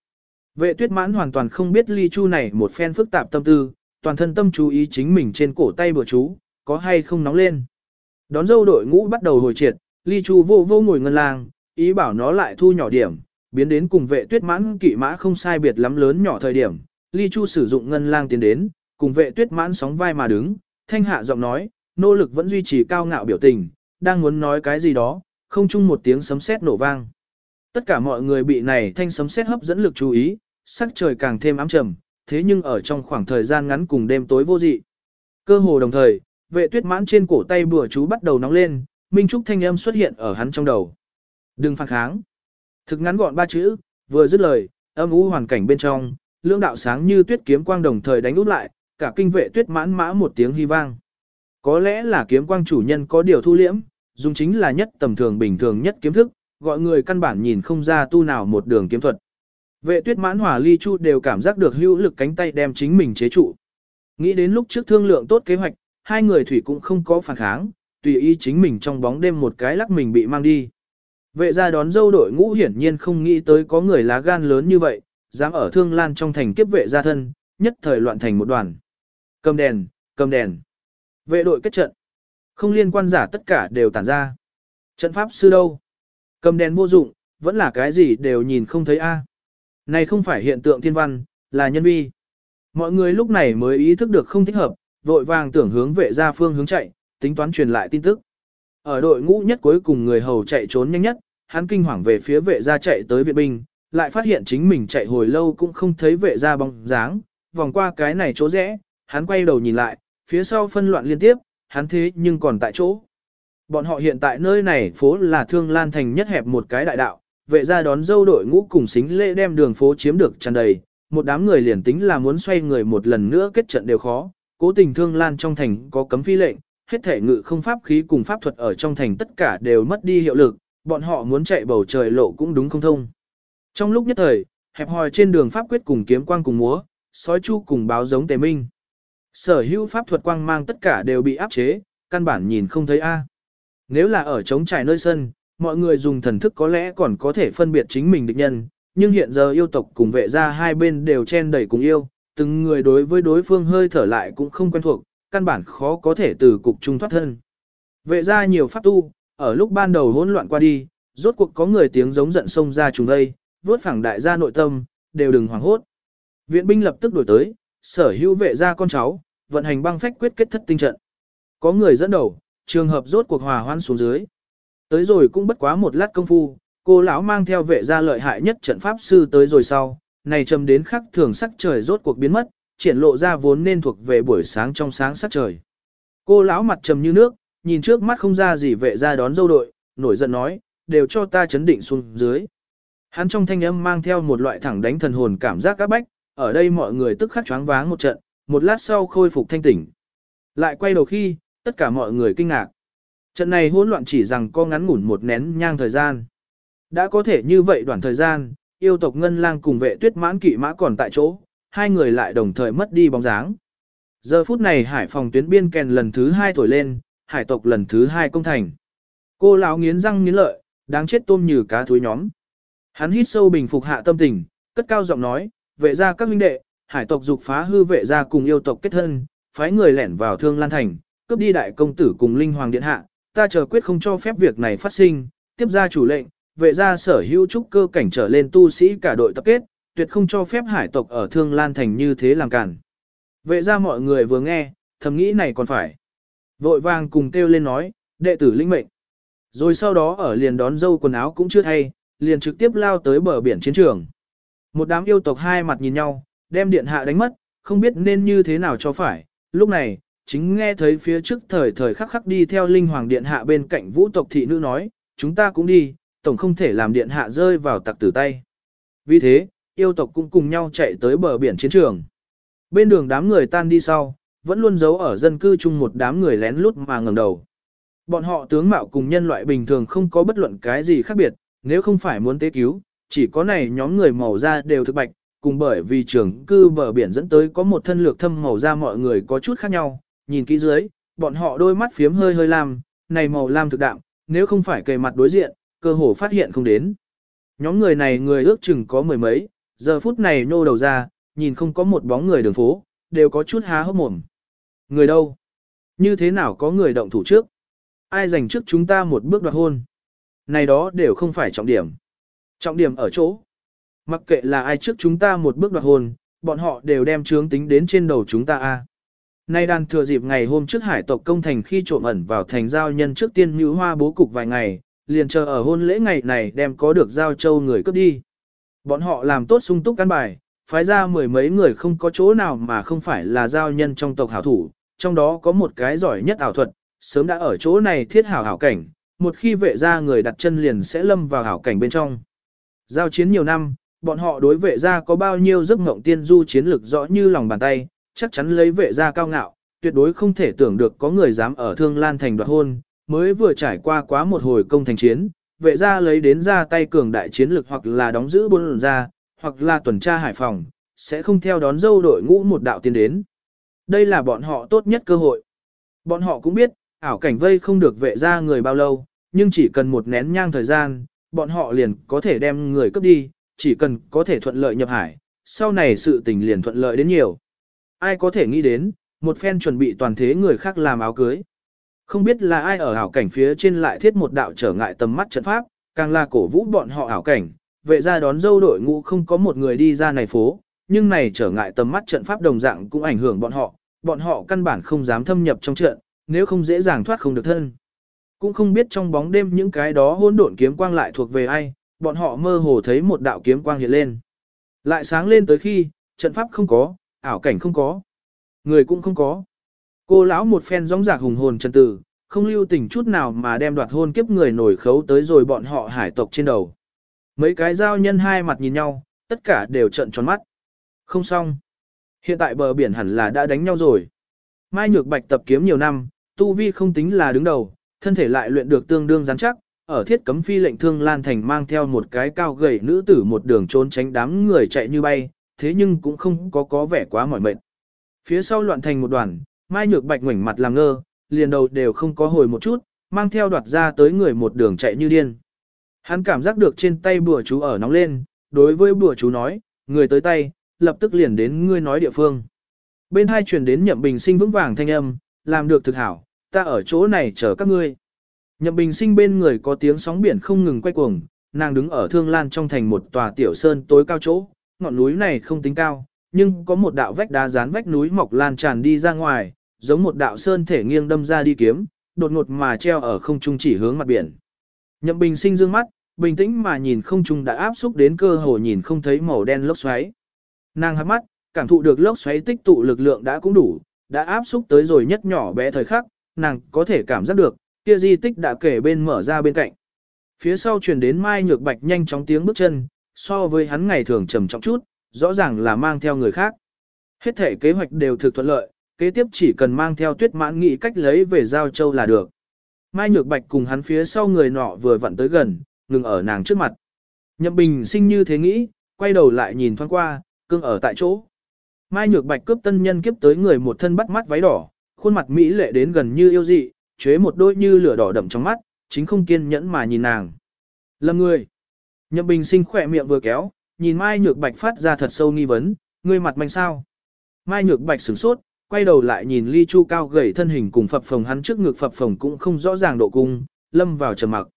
Vệ tuyết mãn hoàn toàn không biết ly chu này một phen phức tạp tâm tư, toàn thân tâm chú ý chính mình trên cổ tay bừa chú, có hay không nóng lên. Đón dâu đội ngũ bắt đầu hồi triệt, ly chu vô vô ngồi ngân lang, ý bảo nó lại thu nhỏ điểm, biến đến cùng vệ tuyết mãn kỵ mã không sai biệt lắm lớn nhỏ thời điểm. Ly chu sử dụng ngân lang tiến đến, cùng vệ tuyết mãn sóng vai mà đứng, thanh hạ giọng nói, nỗ lực vẫn duy trì cao ngạo biểu tình, đang muốn nói cái gì đó, không chung một tiếng sấm sét nổ vang. Tất cả mọi người bị này thanh sấm sét hấp dẫn lực chú ý, sắc trời càng thêm ám trầm, thế nhưng ở trong khoảng thời gian ngắn cùng đêm tối vô dị. Cơ hồ đồng thời, vệ tuyết mãn trên cổ tay bùa chú bắt đầu nóng lên, Minh Trúc thanh âm xuất hiện ở hắn trong đầu. Đừng phản kháng. Thực ngắn gọn ba chữ, vừa dứt lời, âm u hoàn cảnh bên trong, lưỡng đạo sáng như tuyết kiếm quang đồng thời đánh út lại, cả kinh vệ tuyết mãn mã một tiếng hy vang. Có lẽ là kiếm quang chủ nhân có điều thu liễm, dùng chính là nhất tầm thường bình thường nhất kiếm thức, gọi người căn bản nhìn không ra tu nào một đường kiếm thuật. Vệ tuyết mãn hỏa ly chu đều cảm giác được hữu lực cánh tay đem chính mình chế trụ. Nghĩ đến lúc trước thương lượng tốt kế hoạch, hai người thủy cũng không có phản kháng, tùy ý chính mình trong bóng đêm một cái lắc mình bị mang đi. Vệ ra đón dâu đội ngũ hiển nhiên không nghĩ tới có người lá gan lớn như vậy, dám ở thương lan trong thành kiếp vệ gia thân, nhất thời loạn thành một đoàn. Cầm đèn, cầm đèn. Vệ đội kết trận. Không liên quan giả tất cả đều tản ra. Trận pháp sư đâu? Cầm đèn vô dụng, vẫn là cái gì đều nhìn không thấy a. Này không phải hiện tượng thiên văn, là nhân vi. Mọi người lúc này mới ý thức được không thích hợp, vội vàng tưởng hướng vệ ra phương hướng chạy, tính toán truyền lại tin tức. Ở đội ngũ nhất cuối cùng người hầu chạy trốn nhanh nhất, hắn kinh hoàng về phía vệ gia chạy tới viện binh, lại phát hiện chính mình chạy hồi lâu cũng không thấy vệ gia bóng dáng, vòng qua cái này chỗ rẽ, hắn quay đầu nhìn lại, phía sau phân loạn liên tiếp, hắn thế nhưng còn tại chỗ. Bọn họ hiện tại nơi này phố là Thương Lan Thành nhất hẹp một cái đại đạo, vệ ra đón dâu đội ngũ cùng xính lễ đem đường phố chiếm được tràn đầy, một đám người liền tính là muốn xoay người một lần nữa kết trận đều khó, cố tình Thương Lan trong thành có cấm phi lệnh, hết thể ngự không pháp khí cùng pháp thuật ở trong thành tất cả đều mất đi hiệu lực, bọn họ muốn chạy bầu trời lộ cũng đúng không thông. Trong lúc nhất thời, hẹp hòi trên đường pháp quyết cùng kiếm quang cùng múa, sói chu cùng báo giống tề minh. Sở hữu pháp thuật quang mang tất cả đều bị áp chế, căn bản nhìn không thấy A. Nếu là ở trống trải nơi sân, mọi người dùng thần thức có lẽ còn có thể phân biệt chính mình địch nhân, nhưng hiện giờ yêu tộc cùng vệ gia hai bên đều chen đẩy cùng yêu, từng người đối với đối phương hơi thở lại cũng không quen thuộc, căn bản khó có thể từ cục trung thoát thân. Vệ gia nhiều pháp tu, ở lúc ban đầu hỗn loạn qua đi, rốt cuộc có người tiếng giống giận sông ra chúng đây, vốt phẳng đại gia nội tâm, đều đừng hoảng hốt. Viện binh lập tức đổi tới, sở hữu vệ gia con cháu, vận hành băng phách quyết kết thất tinh trận. Có người dẫn đầu, trường hợp rốt cuộc hòa hoan xuống dưới. Tới rồi cũng bất quá một lát công phu, cô lão mang theo vệ gia lợi hại nhất trận pháp sư tới rồi sau, này trầm đến khắc thường sắc trời rốt cuộc biến mất, triển lộ ra vốn nên thuộc về buổi sáng trong sáng sắc trời. Cô lão mặt trầm như nước, nhìn trước mắt không ra gì vệ gia đón dâu đội, nổi giận nói, đều cho ta chấn định xuống dưới. Hắn trong thanh âm mang theo một loại thẳng đánh thần hồn cảm giác các bách, ở đây mọi người tức khắc choáng váng một trận, một lát sau khôi phục thanh tỉnh. Lại quay đầu khi, tất cả mọi người kinh ngạc. Trận này hỗn loạn chỉ rằng có ngắn ngủn một nén nhang thời gian. Đã có thể như vậy đoạn thời gian, yêu tộc Ngân Lang cùng vệ tuyết mãn kỵ mã còn tại chỗ, hai người lại đồng thời mất đi bóng dáng. Giờ phút này hải phòng tuyến biên kèn lần thứ hai thổi lên, hải tộc lần thứ hai công thành. Cô lão nghiến răng nghiến lợi, đáng chết tôm như cá thúi nhóm. Hắn hít sâu bình phục hạ tâm tình, cất cao giọng nói, vệ ra các huynh đệ, hải tộc dục phá hư vệ ra cùng yêu tộc kết thân, phái người lẻn vào thương lan thành, cướp đi đại công tử cùng linh hoàng điện hạ, ta chờ quyết không cho phép việc này phát sinh, tiếp ra chủ lệnh, vệ ra sở hữu trúc cơ cảnh trở lên tu sĩ cả đội tập kết, tuyệt không cho phép hải tộc ở thương lan thành như thế làm cản. Vệ ra mọi người vừa nghe, thầm nghĩ này còn phải. Vội vàng cùng kêu lên nói, đệ tử linh mệnh. Rồi sau đó ở liền đón dâu quần áo cũng chưa thay, liền trực tiếp lao tới bờ biển chiến trường. Một đám yêu tộc hai mặt nhìn nhau, đem điện hạ đánh mất, không biết nên như thế nào cho phải. Lúc này, chính nghe thấy phía trước thời thời khắc khắc đi theo linh hoàng điện hạ bên cạnh vũ tộc thị nữ nói, chúng ta cũng đi, tổng không thể làm điện hạ rơi vào tặc tử tay. Vì thế, yêu tộc cũng cùng nhau chạy tới bờ biển chiến trường. Bên đường đám người tan đi sau, vẫn luôn giấu ở dân cư chung một đám người lén lút mà ngẩng đầu. Bọn họ tướng mạo cùng nhân loại bình thường không có bất luận cái gì khác biệt, nếu không phải muốn tế cứu, chỉ có này nhóm người màu da đều thực bạch, cùng bởi vì trường cư bờ biển dẫn tới có một thân lược thâm màu da mọi người có chút khác nhau, nhìn kỹ dưới, bọn họ đôi mắt phiếm hơi hơi lam, này màu lam thực đạm, nếu không phải kề mặt đối diện, cơ hồ phát hiện không đến. Nhóm người này người ước chừng có mười mấy, giờ phút này nô đầu ra, nhìn không có một bóng người đường phố, đều có chút há hốc mồm. Người đâu? Như thế nào có người động thủ trước? Ai giành trước chúng ta một bước đoạt hôn? Này đó đều không phải trọng điểm. Trọng điểm ở chỗ. Mặc kệ là ai trước chúng ta một bước đoạt hôn, bọn họ đều đem trướng tính đến trên đầu chúng ta a. Nay đàn thừa dịp ngày hôm trước hải tộc công thành khi trộm ẩn vào thành giao nhân trước tiên nhũ hoa bố cục vài ngày, liền chờ ở hôn lễ ngày này đem có được giao châu người cướp đi. Bọn họ làm tốt sung túc căn bài, phái ra mười mấy người không có chỗ nào mà không phải là giao nhân trong tộc hảo thủ, trong đó có một cái giỏi nhất ảo thuật, sớm đã ở chỗ này thiết hảo hảo cảnh, một khi vệ ra người đặt chân liền sẽ lâm vào hảo cảnh bên trong. Giao chiến nhiều năm, bọn họ đối vệ ra có bao nhiêu giấc mộng tiên du chiến lược rõ như lòng bàn tay, chắc chắn lấy vệ ra cao ngạo, tuyệt đối không thể tưởng được có người dám ở Thương Lan Thành đoạt hôn, mới vừa trải qua quá một hồi công thành chiến, vệ ra lấy đến ra tay cường đại chiến lực hoặc là đóng giữ buôn ra, hoặc là tuần tra hải phòng, sẽ không theo đón dâu đội ngũ một đạo tiến đến. Đây là bọn họ tốt nhất cơ hội. Bọn họ cũng biết, ảo cảnh vây không được vệ ra người bao lâu, nhưng chỉ cần một nén nhang thời gian, bọn họ liền có thể đem người cướp đi, chỉ cần có thể thuận lợi nhập hải, sau này sự tình liền thuận lợi đến nhiều. Ai có thể nghĩ đến, một phen chuẩn bị toàn thế người khác làm áo cưới. Không biết là ai ở ảo cảnh phía trên lại thiết một đạo trở ngại tầm mắt trận pháp, càng là cổ vũ bọn họ ảo cảnh, vệ ra đón dâu đội ngũ không có một người đi ra này phố, nhưng này trở ngại tầm mắt trận pháp đồng dạng cũng ảnh hưởng bọn họ, bọn họ căn bản không dám thâm nhập trong trận, nếu không dễ dàng thoát không được thân. Cũng không biết trong bóng đêm những cái đó hỗn độn kiếm quang lại thuộc về ai, bọn họ mơ hồ thấy một đạo kiếm quang hiện lên. Lại sáng lên tới khi, trận pháp không có, ảo cảnh không có, người cũng không có. Cô lão một phen gióng giạc hùng hồn chân tử, không lưu tình chút nào mà đem đoạt hôn kiếp người nổi khấu tới rồi bọn họ hải tộc trên đầu. Mấy cái giao nhân hai mặt nhìn nhau, tất cả đều trợn tròn mắt. Không xong. Hiện tại bờ biển hẳn là đã đánh nhau rồi. Mai Nhược Bạch tập kiếm nhiều năm, tu vi không tính là đứng đầu, thân thể lại luyện được tương đương rắn chắc, ở thiết cấm phi lệnh thương Lan Thành mang theo một cái cao gầy nữ tử một đường trốn tránh đám người chạy như bay, thế nhưng cũng không có có vẻ quá mỏi mệt. Phía sau loạn thành một đoàn, Mai Nhược Bạch ngoảnh mặt làm ngơ, liền đầu đều không có hồi một chút, mang theo đoạt ra tới người một đường chạy như điên. Hắn cảm giác được trên tay bùa chú ở nóng lên, đối với bùa chú nói, người tới tay, lập tức liền đến ngươi nói địa phương. Bên hai truyền đến nhậm bình sinh vững vàng thanh âm, làm được thực hảo, ta ở chỗ này chờ các ngươi. Nhậm bình sinh bên người có tiếng sóng biển không ngừng quay cuồng, nàng đứng ở thương lan trong thành một tòa tiểu sơn tối cao chỗ, ngọn núi này không tính cao, nhưng có một đạo vách đá dán vách núi mọc lan tràn đi ra ngoài, giống một đạo sơn thể nghiêng đâm ra đi kiếm, đột ngột mà treo ở không trung chỉ hướng mặt biển. Nhậm bình sinh dương mắt, bình tĩnh mà nhìn không trung đã áp xúc đến cơ hồ nhìn không thấy màu đen lốc xoáy. Nàng hấp mắt, cảm thụ được lốc xoáy tích tụ lực lượng đã cũng đủ, đã áp xúc tới rồi nhất nhỏ bé thời khắc, nàng có thể cảm giác được, kia di tích đã kể bên mở ra bên cạnh. Phía sau truyền đến Mai Nhược Bạch nhanh chóng tiếng bước chân, so với hắn ngày thường trầm trọng chút, rõ ràng là mang theo người khác. Hết thể kế hoạch đều thực thuận lợi, kế tiếp chỉ cần mang theo tuyết mãn nghị cách lấy về Giao Châu là được. Mai Nhược Bạch cùng hắn phía sau người nọ vừa vặn tới gần, ngừng ở nàng trước mặt. Nhậm Bình sinh như thế nghĩ, quay đầu lại nhìn thoáng qua, cưng ở tại chỗ. Mai Nhược Bạch cướp tân nhân kiếp tới người một thân bắt mắt váy đỏ, khuôn mặt mỹ lệ đến gần như yêu dị, chế một đôi như lửa đỏ đậm trong mắt, chính không kiên nhẫn mà nhìn nàng. Lâm người. Nhậm Bình sinh khỏe miệng vừa kéo, nhìn Mai Nhược Bạch phát ra thật sâu nghi vấn, ngươi mặt manh sao? Mai Nhược Bạch sửng sốt, quay đầu lại nhìn Ly Chu cao gầy thân hình cùng phập phồng hắn trước ngực phập phồng cũng không rõ ràng độ cung, lâm vào trầm mặc.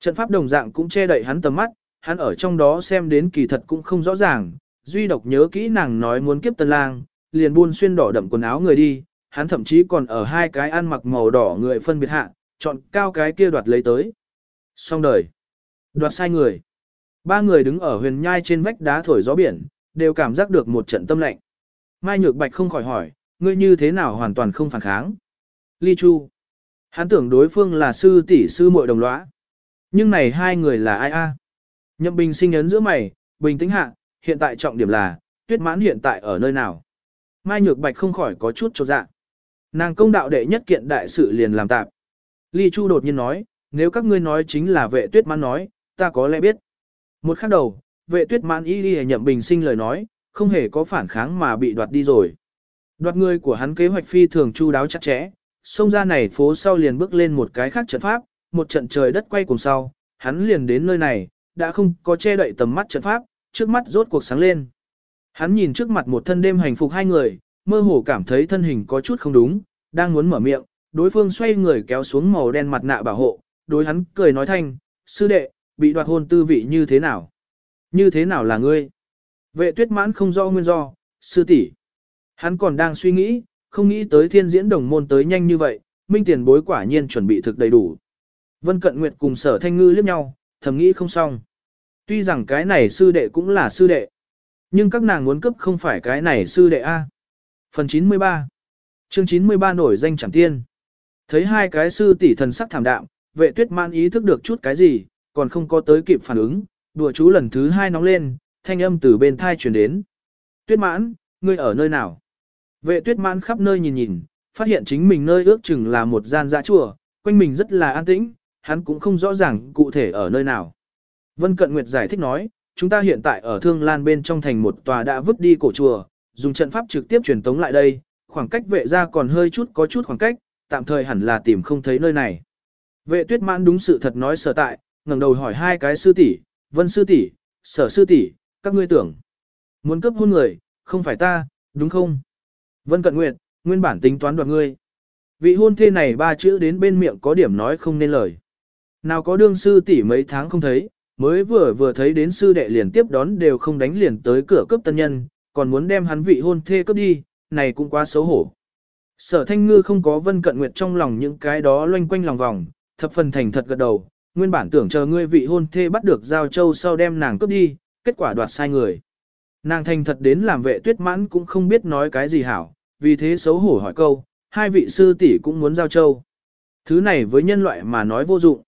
Trận pháp đồng dạng cũng che đậy hắn tầm mắt, hắn ở trong đó xem đến kỳ thật cũng không rõ ràng, duy độc nhớ kỹ nàng nói muốn kiếp tân lang, liền buôn xuyên đỏ đậm quần áo người đi, hắn thậm chí còn ở hai cái ăn mặc màu đỏ người phân biệt hạ, chọn cao cái kia đoạt lấy tới. Xong đời. Đoạt sai người. Ba người đứng ở huyền nhai trên vách đá thổi gió biển, đều cảm giác được một trận tâm lạnh. Mai Nhược Bạch không khỏi hỏi, ngươi như thế nào hoàn toàn không phản kháng. Ly Chu. Hắn tưởng đối phương là sư tỷ sư muội đồng lõa. Nhưng này hai người là ai a? Nhậm Bình sinh ấn giữa mày, bình tĩnh hạ, hiện tại trọng điểm là, tuyết mãn hiện tại ở nơi nào. Mai Nhược Bạch không khỏi có chút chột dạ. Nàng công đạo đệ nhất kiện đại sự liền làm tạp. Ly Chu đột nhiên nói, nếu các ngươi nói chính là vệ tuyết mãn nói, ta có lẽ biết. Một khắc đầu, vệ tuyết mãn y đi nhậm bình sinh lời nói, không hề có phản kháng mà bị đoạt đi rồi. Đoạt người của hắn kế hoạch phi thường chu đáo chặt chẽ, xông ra này phố sau liền bước lên một cái khác trận pháp, một trận trời đất quay cùng sau, hắn liền đến nơi này, đã không có che đậy tầm mắt trận pháp, trước mắt rốt cuộc sáng lên. Hắn nhìn trước mặt một thân đêm hành phục hai người, mơ hồ cảm thấy thân hình có chút không đúng, đang muốn mở miệng, đối phương xoay người kéo xuống màu đen mặt nạ bảo hộ, đối hắn cười nói thanh, sư đệ, bị đoạt hôn tư vị như thế nào? Như thế nào là ngươi? Vệ tuyết mãn không do nguyên do, sư tỷ. Hắn còn đang suy nghĩ, không nghĩ tới thiên diễn đồng môn tới nhanh như vậy, minh tiền bối quả nhiên chuẩn bị thực đầy đủ. Vân Cận Nguyệt cùng sở thanh ngư liếc nhau, thầm nghĩ không xong. Tuy rằng cái này sư đệ cũng là sư đệ, nhưng các nàng muốn cấp không phải cái này sư đệ A. Phần 93 Chương 93 nổi danh chẳng tiên. Thấy hai cái sư tỷ thần sắc thảm đạm, vệ tuyết man ý thức được chút cái gì, còn không có tới kịp phản ứng, đùa chú lần thứ hai nóng lên, thanh âm từ bên thai chuyển đến. Tuyết mãn, ngươi ở nơi nào? Vệ tuyết mãn khắp nơi nhìn nhìn, phát hiện chính mình nơi ước chừng là một gian dã chùa, quanh mình rất là an tĩnh, hắn cũng không rõ ràng cụ thể ở nơi nào. Vân Cận Nguyệt giải thích nói, chúng ta hiện tại ở Thương Lan bên trong thành một tòa đã vứt đi cổ chùa, dùng trận pháp trực tiếp truyền tống lại đây, khoảng cách vệ ra còn hơi chút có chút khoảng cách, tạm thời hẳn là tìm không thấy nơi này. Vệ tuyết mãn đúng sự thật nói sở tại, ngẩng đầu hỏi hai cái sư tỷ, vân sư tỷ, sở sư tỷ, các ngươi tưởng. Muốn cướp hôn người, không phải ta, đúng không? Vân cận nguyệt, nguyên bản tính toán đoạt ngươi. Vị hôn thê này ba chữ đến bên miệng có điểm nói không nên lời. Nào có đương sư tỷ mấy tháng không thấy, mới vừa vừa thấy đến sư đệ liền tiếp đón đều không đánh liền tới cửa cấp tân nhân, còn muốn đem hắn vị hôn thê cấp đi, này cũng quá xấu hổ. Sở thanh ngư không có vân cận nguyệt trong lòng những cái đó loanh quanh lòng vòng, thập phần thành thật gật đầu, nguyên bản tưởng chờ ngươi vị hôn thê bắt được giao châu sau đem nàng cướp đi, kết quả đoạt sai người. Nàng thành thật đến làm vệ tuyết mãn cũng không biết nói cái gì hảo, vì thế xấu hổ hỏi câu, hai vị sư tỷ cũng muốn giao châu. Thứ này với nhân loại mà nói vô dụng.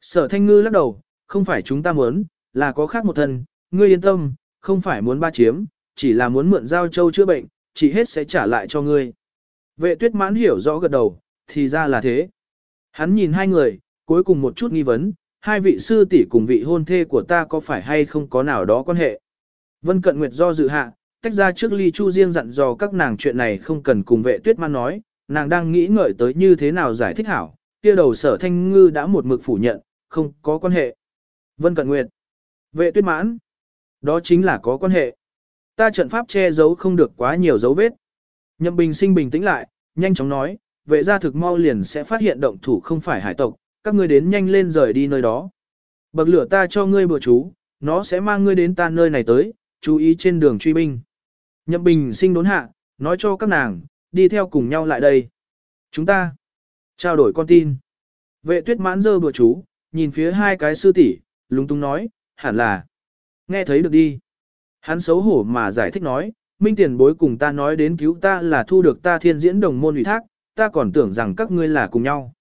Sở thanh ngư lắc đầu, không phải chúng ta muốn, là có khác một thân, ngươi yên tâm, không phải muốn ba chiếm, chỉ là muốn mượn giao châu chữa bệnh, chỉ hết sẽ trả lại cho ngươi. Vệ tuyết mãn hiểu rõ gật đầu, thì ra là thế. Hắn nhìn hai người, cuối cùng một chút nghi vấn, hai vị sư tỷ cùng vị hôn thê của ta có phải hay không có nào đó quan hệ. Vân Cận Nguyệt do dự hạ, tách ra trước ly chu riêng dặn dò các nàng chuyện này không cần cùng vệ tuyết man nói, nàng đang nghĩ ngợi tới như thế nào giải thích hảo, kia đầu sở thanh ngư đã một mực phủ nhận, không có quan hệ. Vân Cận Nguyệt, vệ tuyết mãn, đó chính là có quan hệ. Ta trận pháp che giấu không được quá nhiều dấu vết. Nhậm Bình sinh bình tĩnh lại, nhanh chóng nói, vệ gia thực mau liền sẽ phát hiện động thủ không phải hải tộc, các ngươi đến nhanh lên rời đi nơi đó. Bậc lửa ta cho ngươi bừa chú, nó sẽ mang ngươi đến ta nơi này tới, chú ý trên đường truy binh. Nhậm Bình sinh đốn hạ, nói cho các nàng, đi theo cùng nhau lại đây. Chúng ta trao đổi con tin. Vệ tuyết mãn dơ bừa chú, nhìn phía hai cái sư tỷ, lúng túng nói, hẳn là. Nghe thấy được đi. Hắn xấu hổ mà giải thích nói, minh tiền bối cùng ta nói đến cứu ta là thu được ta thiên diễn đồng môn ủy thác, ta còn tưởng rằng các ngươi là cùng nhau.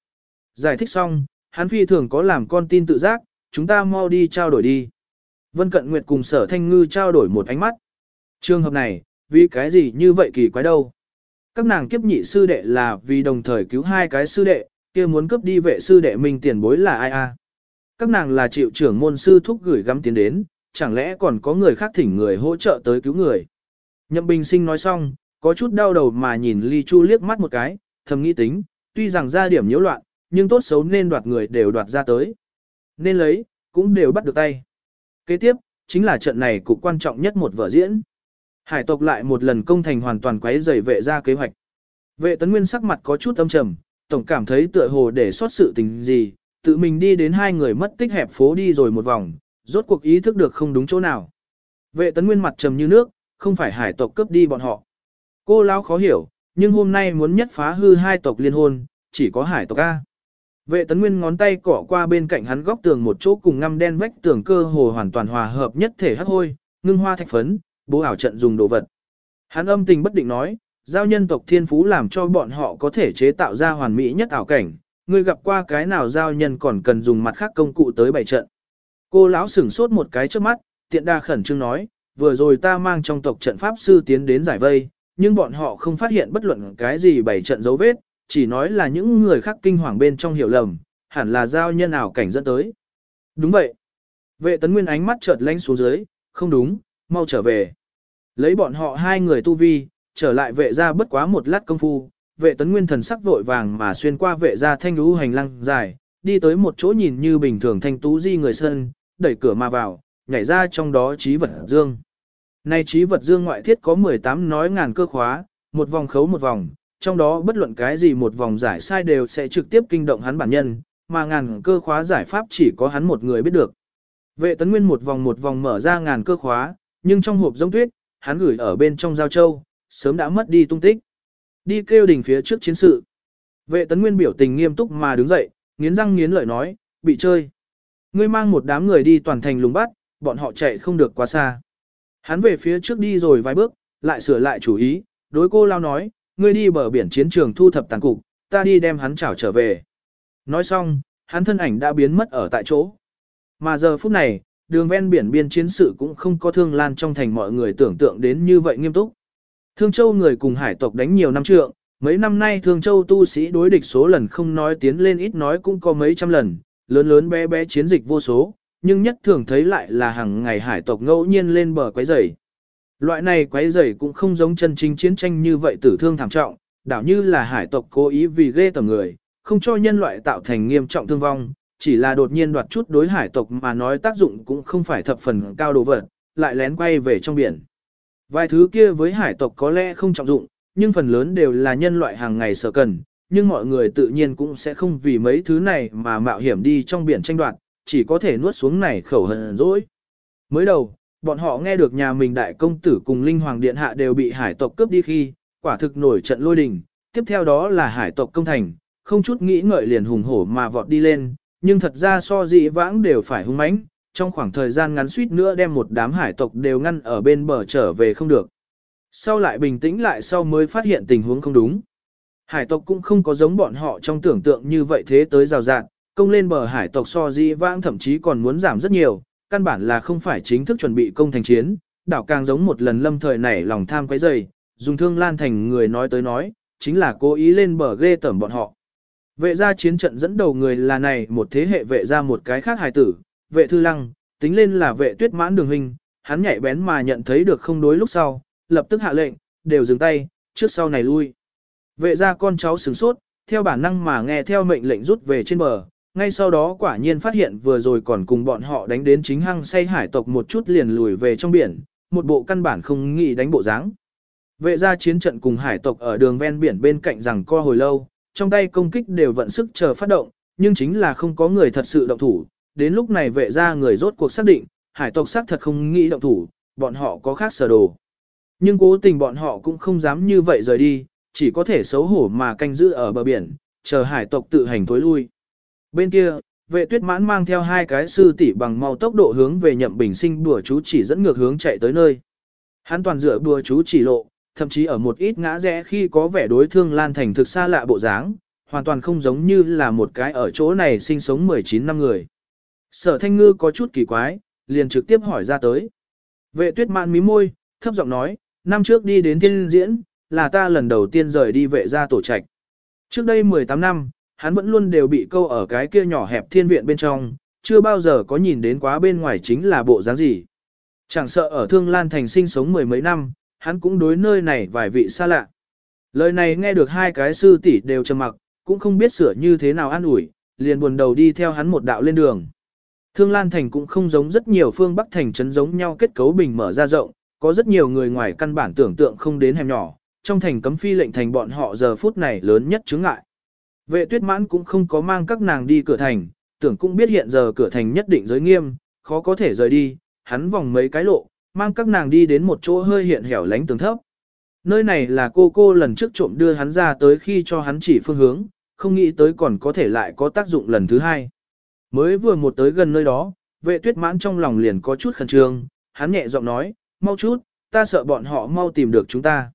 Giải thích xong, hắn phi thường có làm con tin tự giác, chúng ta mau đi trao đổi đi. Vân Cận Nguyệt cùng sở thanh ngư trao đổi một ánh mắt. Trường hợp này, vì cái gì như vậy kỳ quái đâu. Các nàng kiếp nhị sư đệ là vì đồng thời cứu hai cái sư đệ, kia muốn cướp đi vệ sư đệ mình tiền bối là ai a? Các nàng là chịu trưởng môn sư thúc gửi gắm tiền đến, chẳng lẽ còn có người khác thỉnh người hỗ trợ tới cứu người. Nhậm Bình Sinh nói xong, có chút đau đầu mà nhìn Ly Chu liếc mắt một cái, thầm nghĩ tính, tuy rằng ra điểm nhiễu loạn, nhưng tốt xấu nên đoạt người đều đoạt ra tới. Nên lấy, cũng đều bắt được tay. Kế tiếp, chính là trận này cục quan trọng nhất một vở diễn. Hải tộc lại một lần công thành hoàn toàn quấy rầy vệ ra kế hoạch. Vệ tấn nguyên sắc mặt có chút âm trầm, tổng cảm thấy tựa hồ để xót sự tình gì, tự mình đi đến hai người mất tích hẹp phố đi rồi một vòng, rốt cuộc ý thức được không đúng chỗ nào. Vệ tấn nguyên mặt trầm như nước, không phải hải tộc cướp đi bọn họ. Cô lão khó hiểu, nhưng hôm nay muốn nhất phá hư hai tộc liên hôn, chỉ có hải tộc A. Vệ tấn nguyên ngón tay cỏ qua bên cạnh hắn góc tường một chỗ cùng ngăm đen vách tường cơ hồ hoàn toàn hòa hợp nhất thể hắc hôi, ngưng hoa thạch phấn, bố ảo trận dùng đồ vật. Hắn âm tình bất định nói, giao nhân tộc thiên phú làm cho bọn họ có thể chế tạo ra hoàn mỹ nhất ảo cảnh, ngươi gặp qua cái nào giao nhân còn cần dùng mặt khác công cụ tới bảy trận. Cô lão sửng sốt một cái trước mắt, tiện đa khẩn trương nói, vừa rồi ta mang trong tộc trận pháp sư tiến đến giải vây, nhưng bọn họ không phát hiện bất luận cái gì bảy trận dấu vết, chỉ nói là những người khác kinh hoàng bên trong hiểu lầm, hẳn là giao nhân ảo cảnh dẫn tới. Đúng vậy. Vệ tấn nguyên ánh mắt chợt lánh xuống dưới, không đúng, mau trở về. Lấy bọn họ hai người tu vi, trở lại vệ ra bất quá một lát công phu, vệ tấn nguyên thần sắc vội vàng mà xuyên qua vệ ra thanh lũ hành lang dài, đi tới một chỗ nhìn như bình thường thanh tú di người sân, đẩy cửa mà vào, nhảy ra trong đó trí vật dương. Nay trí vật dương ngoại thiết có 18 nói ngàn cơ khóa, một vòng khấu một vòng, trong đó bất luận cái gì một vòng giải sai đều sẽ trực tiếp kinh động hắn bản nhân, mà ngàn cơ khóa giải pháp chỉ có hắn một người biết được. Vệ tấn nguyên một vòng một vòng mở ra ngàn cơ khóa, nhưng trong hộp giống tuyết, hắn gửi ở bên trong giao châu, sớm đã mất đi tung tích. Đi kêu đình phía trước chiến sự. Vệ tấn nguyên biểu tình nghiêm túc mà đứng dậy, nghiến răng nghiến lợi nói, bị chơi. Ngươi mang một đám người đi toàn thành lùng bắt, bọn họ chạy không được quá xa. Hắn về phía trước đi rồi vài bước, lại sửa lại chủ ý, đối cô lao nói, ngươi đi bờ biển chiến trường thu thập tàn cục, ta đi đem hắn chảo trở về. Nói xong, hắn thân ảnh đã biến mất ở tại chỗ. Mà giờ phút này, đường ven biển biên chiến sự cũng không có thương lan trong thành mọi người tưởng tượng đến như vậy nghiêm túc. Thương Châu người cùng hải tộc đánh nhiều năm trượng, mấy năm nay Thương Châu tu sĩ đối địch số lần không nói tiến lên ít nói cũng có mấy trăm lần, lớn lớn bé bé chiến dịch vô số, nhưng nhất thường thấy lại là hàng ngày hải tộc ngẫu nhiên lên bờ quấy rầy. Loại này quấy rầy cũng không giống chân chính chiến tranh như vậy tử thương thảm trọng, đảo như là hải tộc cố ý vì ghê tầm người, không cho nhân loại tạo thành nghiêm trọng thương vong, chỉ là đột nhiên đoạt chút đối hải tộc mà nói tác dụng cũng không phải thập phần cao đồ vật, lại lén quay về trong biển. Vài thứ kia với hải tộc có lẽ không trọng dụng, nhưng phần lớn đều là nhân loại hàng ngày sở cần, nhưng mọi người tự nhiên cũng sẽ không vì mấy thứ này mà mạo hiểm đi trong biển tranh đoạt, chỉ có thể nuốt xuống này khẩu hận dỗi. Mới đầu, bọn họ nghe được nhà mình đại công tử cùng linh hoàng điện hạ đều bị hải tộc cướp đi khi, quả thực nổi trận lôi đình, tiếp theo đó là hải tộc công thành, không chút nghĩ ngợi liền hùng hổ mà vọt đi lên, nhưng thật ra so dị vãng đều phải hung mãnh, trong khoảng thời gian ngắn suýt nữa đem một đám hải tộc đều ngăn ở bên bờ trở về không được. Sau lại bình tĩnh lại sau mới phát hiện tình huống không đúng. Hải tộc cũng không có giống bọn họ trong tưởng tượng như vậy thế tới rào rạt, công lên bờ hải tộc so di vãng thậm chí còn muốn giảm rất nhiều, căn bản là không phải chính thức chuẩn bị công thành chiến, đảo càng giống một lần lâm thời nảy lòng tham quấy dày, dùng thương lan thành người nói tới nói, chính là cố ý lên bờ ghê tẩm bọn họ. Vệ gia chiến trận dẫn đầu người là này một thế hệ vệ gia một cái khác hài tử, vệ thư lăng, tính lên là vệ tuyết mãn đường hình, hắn nhạy bén mà nhận thấy được không đối lúc sau, lập tức hạ lệnh, đều dừng tay, trước sau này lui. Vệ gia con cháu sửng sốt, theo bản năng mà nghe theo mệnh lệnh rút về trên bờ, ngay sau đó quả nhiên phát hiện vừa rồi còn cùng bọn họ đánh đến chính hăng say hải tộc một chút liền lùi về trong biển, một bộ căn bản không nghĩ đánh bộ dáng. Vệ gia chiến trận cùng hải tộc ở đường ven biển bên cạnh rằng co hồi lâu, trong tay công kích đều vận sức chờ phát động, nhưng chính là không có người thật sự động thủ. Đến lúc này vệ gia người rốt cuộc xác định, hải tộc xác thật không nghĩ động thủ, bọn họ có khác sở đồ. Nhưng cố tình bọn họ cũng không dám như vậy rời đi, chỉ có thể xấu hổ mà canh giữ ở bờ biển, chờ hải tộc tự hành thối lui. Bên kia, vệ tuyết mãn mang theo hai cái sư tỷ bằng mau tốc độ hướng về nhậm bình sinh bùa chú chỉ dẫn ngược hướng chạy tới nơi. Hắn toàn dựa bùa chú chỉ lộ, thậm chí ở một ít ngã rẽ khi có vẻ đối thương lan thành thực xa lạ bộ dáng, hoàn toàn không giống như là một cái ở chỗ này sinh sống 19 năm người. Sở thanh ngư có chút kỳ quái, liền trực tiếp hỏi ra tới. Vệ tuyết mãn mí môi, thấp giọng nói, năm trước đi đến thiên diễn, là ta lần đầu tiên rời đi vệ gia tổ trạch. Trước đây 18 năm, hắn vẫn luôn đều bị câu ở cái kia nhỏ hẹp thiên viện bên trong, chưa bao giờ có nhìn đến quá bên ngoài chính là bộ dáng gì. Chẳng sợ ở Thương Lan Thành sinh sống mười mấy năm, hắn cũng đối nơi này vài vị xa lạ. Lời này nghe được hai cái sư tỷ đều trầm mặc, cũng không biết sửa như thế nào an ủi, liền buồn đầu đi theo hắn một đạo lên đường. Thương Lan Thành cũng không giống rất nhiều phương Bắc thành trấn giống nhau kết cấu bình mở ra rộng, có rất nhiều người ngoài căn bản tưởng tượng không đến hẻm nhỏ, trong thành cấm phi lệnh thành bọn họ giờ phút này lớn nhất chứng ngại. Vệ tuyết mãn cũng không có mang các nàng đi cửa thành, tưởng cũng biết hiện giờ cửa thành nhất định giới nghiêm, khó có thể rời đi, hắn vòng mấy cái lộ, mang các nàng đi đến một chỗ hơi hiện hẻo lánh tường thấp. Nơi này là cô cô lần trước trộm đưa hắn ra tới khi cho hắn chỉ phương hướng, không nghĩ tới còn có thể lại có tác dụng lần thứ hai. Mới vừa một tới gần nơi đó, vệ tuyết mãn trong lòng liền có chút khẩn trương, hắn nhẹ giọng nói, mau chút, ta sợ bọn họ mau tìm được chúng ta.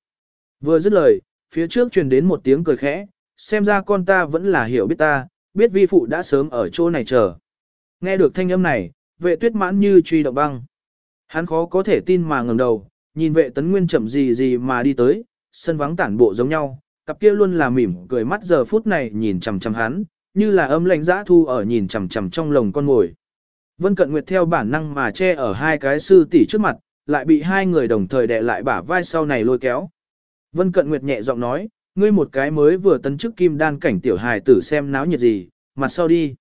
Vừa dứt lời, phía trước truyền đến một tiếng cười khẽ, xem ra con ta vẫn là hiểu biết ta, biết vi phụ đã sớm ở chỗ này chờ. Nghe được thanh âm này, vệ tuyết mãn như truy động băng. Hắn khó có thể tin mà ngẩng đầu, nhìn vệ tấn nguyên chậm gì gì mà đi tới, sân vắng tản bộ giống nhau, cặp kia luôn là mỉm cười mắt giờ phút này nhìn chằm chằm hắn, như là âm lãnh dã thu ở nhìn chằm chằm trong lồng con ngồi. Vân Cận Nguyệt theo bản năng mà che ở hai cái sư tỷ trước mặt, lại bị hai người đồng thời đè lại bả vai sau này lôi kéo. Vân Cận Nguyệt nhẹ giọng nói, ngươi một cái mới vừa tấn chức kim đan cảnh tiểu hài tử xem náo nhiệt gì, mặt sau đi.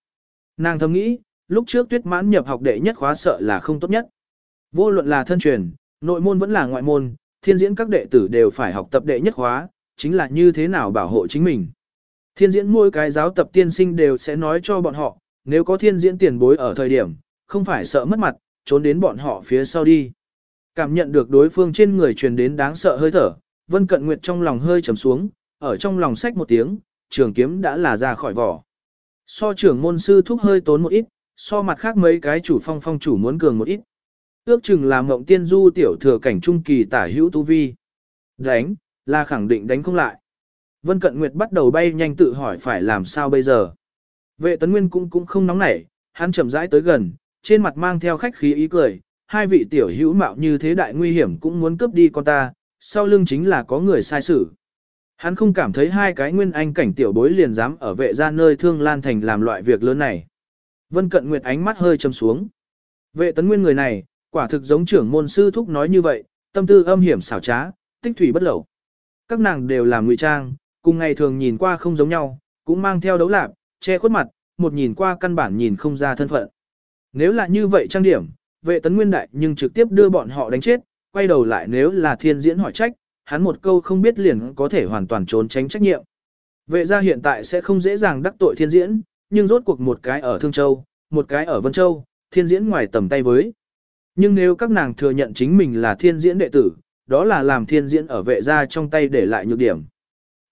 Nàng thầm nghĩ, lúc trước tuyết mãn nhập học đệ nhất khóa sợ là không tốt nhất. Vô luận là thân truyền, nội môn vẫn là ngoại môn, thiên diễn các đệ tử đều phải học tập đệ nhất khóa, chính là như thế nào bảo hộ chính mình. Thiên diễn mỗi cái giáo tập tiên sinh đều sẽ nói cho bọn họ, nếu có thiên diễn tiền bối ở thời điểm, không phải sợ mất mặt, trốn đến bọn họ phía sau đi. Cảm nhận được đối phương trên người truyền đến đáng sợ hơi thở, Vân Cận Nguyệt trong lòng hơi trầm xuống, ở trong lòng sách một tiếng, trường kiếm đã là ra khỏi vỏ. So trưởng môn sư thúc hơi tốn một ít, so mặt khác mấy cái chủ phong phong chủ muốn cường một ít. Ước chừng là mộng tiên du tiểu thừa cảnh trung kỳ tả hữu tu vi. Đánh, là khẳng định đánh không lại. Vân Cận Nguyệt bắt đầu bay nhanh tự hỏi phải làm sao bây giờ. Vệ tấn nguyên cũng cũng không nóng nảy, hắn chậm rãi tới gần, trên mặt mang theo khách khí ý cười, hai vị tiểu hữu mạo như thế đại nguy hiểm cũng muốn cướp đi con ta, sau lưng chính là có người sai xử. Hắn không cảm thấy hai cái nguyên anh cảnh tiểu bối liền dám ở vệ ra nơi thương lan thành làm loại việc lớn này. Vân Cận Nguyệt ánh mắt hơi châm xuống. Vệ tấn nguyên người này, quả thực giống trưởng môn sư thúc nói như vậy, tâm tư âm hiểm xảo trá, tích thủy bất lậu. Các nàng đều làm ngụy trang, cùng ngày thường nhìn qua không giống nhau, cũng mang theo đấu lạc, che khuất mặt, một nhìn qua căn bản nhìn không ra thân phận. Nếu là như vậy trang điểm, vệ tấn nguyên đại nhưng trực tiếp đưa bọn họ đánh chết, quay đầu lại nếu là thiên diễn hỏi trách, hắn một câu không biết liền có thể hoàn toàn trốn tránh trách nhiệm. Vệ gia hiện tại sẽ không dễ dàng đắc tội thiên diễn, nhưng rốt cuộc một cái ở Thương Châu, một cái ở Vân Châu, thiên diễn ngoài tầm tay với. Nhưng nếu các nàng thừa nhận chính mình là thiên diễn đệ tử, đó là làm thiên diễn ở vệ gia trong tay để lại nhược điểm.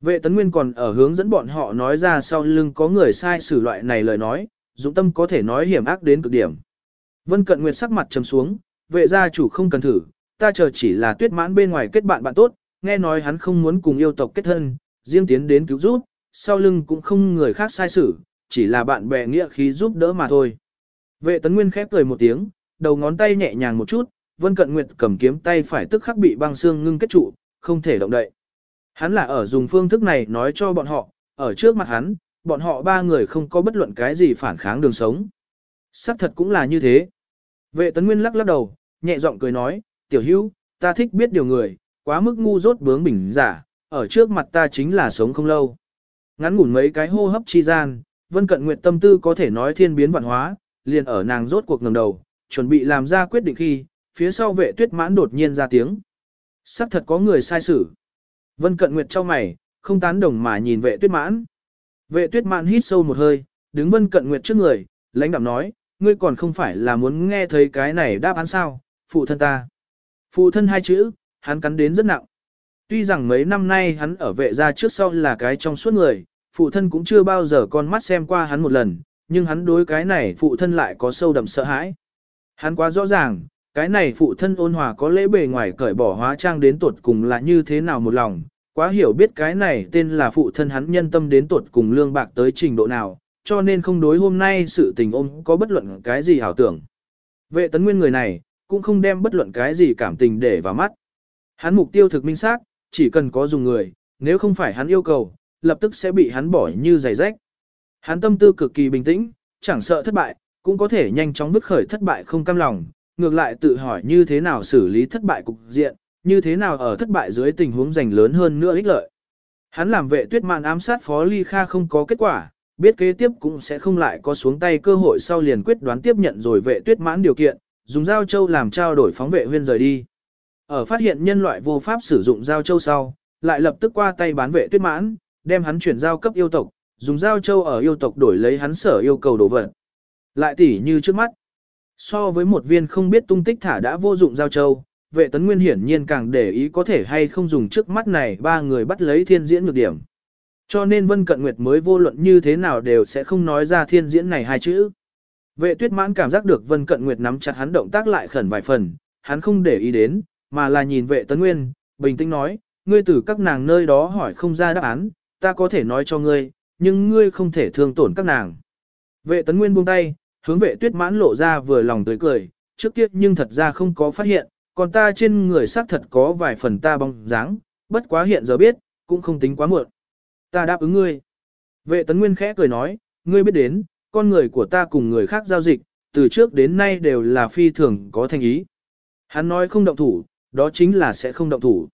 Vệ tấn nguyên còn ở hướng dẫn bọn họ nói ra sau lưng có người sai xử loại này lời nói, dũng tâm có thể nói hiểm ác đến cực điểm. Vân cận nguyệt sắc mặt trầm xuống, vệ gia chủ không cần thử, ta chờ chỉ là tuyết mãn bên ngoài kết bạn bạn tốt, nghe nói hắn không muốn cùng yêu tộc kết thân, riêng tiến đến cứu giúp, sau lưng cũng không người khác sai xử, chỉ là bạn bè nghĩa khí giúp đỡ mà thôi. Vệ tấn nguyên khép cười một tiếng, đầu ngón tay nhẹ nhàng một chút, Vân Cận Nguyệt cầm kiếm tay phải tức khắc bị băng xương ngưng kết trụ, không thể động đậy. Hắn là ở dùng phương thức này nói cho bọn họ, ở trước mặt hắn, bọn họ ba người không có bất luận cái gì phản kháng đường sống. Sắc thật cũng là như thế. Vệ tấn nguyên lắc lắc đầu, nhẹ giọng cười nói, tiểu hữu, ta thích biết điều người, quá mức ngu dốt bướng bỉnh giả, ở trước mặt ta chính là sống không lâu. Ngắn ngủn mấy cái hô hấp chi gian, Vân Cận Nguyệt tâm tư có thể nói thiên biến vạn hóa, liền ở nàng rốt cuộc ngẩng đầu, chuẩn bị làm ra quyết định khi, phía sau vệ tuyết mãn đột nhiên ra tiếng. Sắc thật có người sai xử. Vân Cận Nguyệt trao mày, không tán đồng mà nhìn vệ tuyết mãn. Vệ tuyết mãn hít sâu một hơi, đứng Vân Cận Nguyệt trước người, lãnh đạm nói, ngươi còn không phải là muốn nghe thấy cái này đáp án sao, phụ thân ta. Phụ thân hai chữ, hắn cắn đến rất nặng. Tuy rằng mấy năm nay hắn ở vệ gia trước sau là cái trong suốt người, phụ thân cũng chưa bao giờ con mắt xem qua hắn một lần, nhưng hắn đối cái này phụ thân lại có sâu đậm sợ hãi. Hắn quá rõ ràng, cái này phụ thân ôn hòa có lễ bề ngoài cởi bỏ hóa trang đến tuột cùng là như thế nào một lòng, quá hiểu biết cái này tên là phụ thân hắn nhân tâm đến tuột cùng lương bạc tới trình độ nào, cho nên không đối hôm nay sự tình ôm có bất luận cái gì hảo tưởng. Vệ tấn nguyên người này, cũng không đem bất luận cái gì cảm tình để vào mắt. Hắn mục tiêu thực minh xác, chỉ cần có dùng người, nếu không phải hắn yêu cầu, lập tức sẽ bị hắn bỏ như giày rách. Hắn tâm tư cực kỳ bình tĩnh, chẳng sợ thất bại, cũng có thể nhanh chóng vứt khởi thất bại không cam lòng, ngược lại tự hỏi như thế nào xử lý thất bại cục diện, như thế nào ở thất bại dưới tình huống giành lớn hơn nữa ích lợi. Hắn làm vệ tuyết mạn ám sát Phó Ly Kha không có kết quả, biết kế tiếp cũng sẽ không lại có xuống tay cơ hội sau liền quyết đoán tiếp nhận rồi vệ tuyết mãn điều kiện, dùng giao châu làm trao đổi phóng vệ huyên rời đi. Ở phát hiện nhân loại vô pháp sử dụng giao châu sau, lại lập tức qua tay bán vệ tuyết mãn, đem hắn chuyển giao cấp yêu tộc, dùng giao châu ở yêu tộc đổi lấy hắn sở yêu cầu đồ vật. Lại tỉ như trước mắt. So với một viên không biết tung tích thả đã vô dụng giao châu, vệ tấn nguyên hiển nhiên càng để ý có thể hay không dùng trước mắt này ba người bắt lấy thiên diễn nhược điểm. Cho nên Vân Cận Nguyệt mới vô luận như thế nào đều sẽ không nói ra thiên diễn này hai chữ. Vệ tuyết mãn cảm giác được Vân Cận Nguyệt nắm chặt hắn động tác lại khẩn vài phần, hắn không để ý đến, mà là nhìn vệ tấn nguyên, bình tĩnh nói, ngươi từ các nàng nơi đó hỏi không ra đáp án, ta có thể nói cho ngươi, nhưng ngươi không thể thương tổn các nàng. Vệ tấn nguyên buông tay, hướng vệ tuyết mãn lộ ra vừa lòng tươi cười, trước kia nhưng thật ra không có phát hiện, còn ta trên người xác thật có vài phần ta bóng dáng, bất quá hiện giờ biết, cũng không tính quá muộn. Ta đáp ứng ngươi. Vệ tấn nguyên khẽ cười nói, ngươi biết đến, con người của ta cùng người khác giao dịch, từ trước đến nay đều là phi thường có thành ý. Hắn nói không động thủ, đó chính là sẽ không động thủ.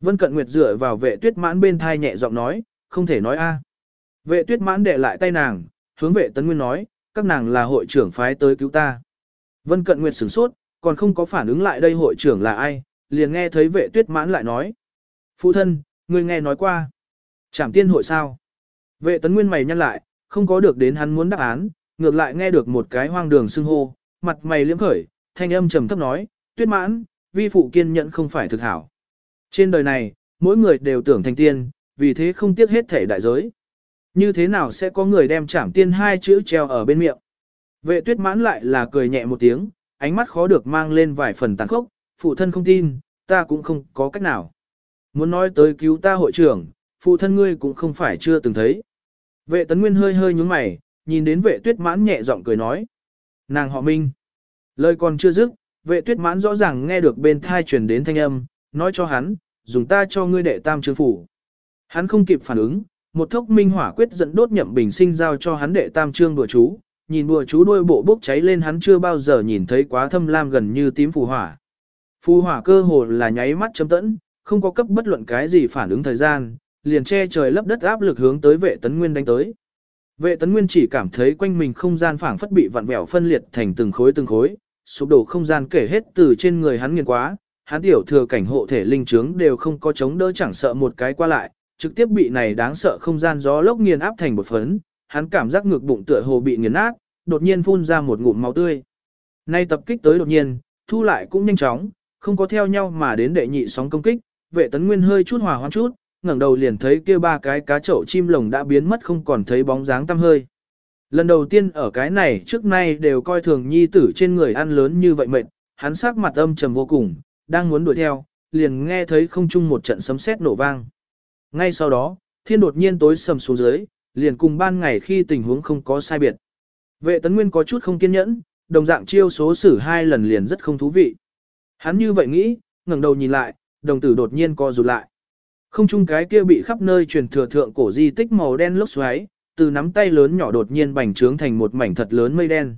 Vân Cận Nguyệt dựa vào vệ tuyết mãn bên thai nhẹ giọng nói, không thể nói a. Vệ tuyết mãn để lại tay nàng, hướng vệ tấn nguyên nói, các nàng là hội trưởng phái tới cứu ta. Vân Cận Nguyệt sửng sốt, còn không có phản ứng lại đây hội trưởng là ai, liền nghe thấy vệ tuyết mãn lại nói. Phụ thân, người nghe nói qua. Trảm tiên hội sao? Vệ tấn nguyên mày nhăn lại, không có được đến hắn muốn đáp án, ngược lại nghe được một cái hoang đường xưng hô, mặt mày liếm khởi, thanh âm trầm thấp nói, tuyết mãn, vi phụ kiên nhẫn không phải thực hảo. Trên đời này, mỗi người đều tưởng thành tiên, vì thế không tiếc hết thể đại giới. Như thế nào sẽ có người đem trảm tiên hai chữ treo ở bên miệng? Vệ tuyết mãn lại là cười nhẹ một tiếng, ánh mắt khó được mang lên vài phần tàn khốc, phụ thân không tin, ta cũng không có cách nào. Muốn nói tới cứu ta hội trưởng, phụ thân ngươi cũng không phải chưa từng thấy. Vệ tấn nguyên hơi hơi nhúng mày, nhìn đến vệ tuyết mãn nhẹ giọng cười nói. Nàng họ minh. Lời còn chưa dứt, vệ tuyết mãn rõ ràng nghe được bên thai truyền đến thanh âm, nói cho hắn, dùng ta cho ngươi đệ tam trương phủ. Hắn không kịp phản ứng, một thốc minh hỏa quyết dẫn đốt nhậm bình sinh giao cho hắn đệ tam trương đùa chú, nhìn đùa chú đôi bộ bốc cháy lên hắn chưa bao giờ nhìn thấy quá thâm lam gần như tím phù hỏa. Phù hỏa cơ hồ là nháy mắt chấm tẫn, không có cấp bất luận cái gì phản ứng thời gian, liền che trời lấp đất áp lực hướng tới vệ tấn nguyên đánh tới. Vệ tấn nguyên chỉ cảm thấy quanh mình không gian phảng phất bị vặn vẹo phân liệt thành từng khối từng khối, sụp đổ không gian kể hết từ trên người hắn nghiền quá, hắn tiểu thừa cảnh hộ thể linh trướng đều không có chống đỡ chẳng sợ một cái qua lại, trực tiếp bị này đáng sợ không gian gió lốc nghiền áp thành một phấn, hắn cảm giác ngược bụng tựa hồ bị nghiền nát, đột nhiên phun ra một ngụm máu tươi. Nay tập kích tới đột nhiên, thu lại cũng nhanh chóng, không có theo nhau mà đến đệ nhị sóng công kích, vệ tấn nguyên hơi chút hòa hoãn chút, ngẩng đầu liền thấy kia ba cái cá chậu chim lồng đã biến mất không còn thấy bóng dáng tăm hơi. Lần đầu tiên ở cái này trước nay đều coi thường nhi tử trên người ăn lớn như vậy mệt, hắn sắc mặt âm trầm vô cùng, đang muốn đuổi theo, liền nghe thấy không chung một trận sấm sét nổ vang. Ngay sau đó, thiên đột nhiên tối sầm xuống dưới, liền cùng ban ngày khi tình huống không có sai biệt. Vệ tấn nguyên có chút không kiên nhẫn, đồng dạng chiêu số xử hai lần liền rất không thú vị. Hắn như vậy nghĩ, ngẩng đầu nhìn lại, đồng tử đột nhiên co rụt lại. Không chung cái kia bị khắp nơi truyền thừa thượng cổ di tích màu đen lốc xoáy, từ nắm tay lớn nhỏ đột nhiên bành trướng thành một mảnh thật lớn mây đen.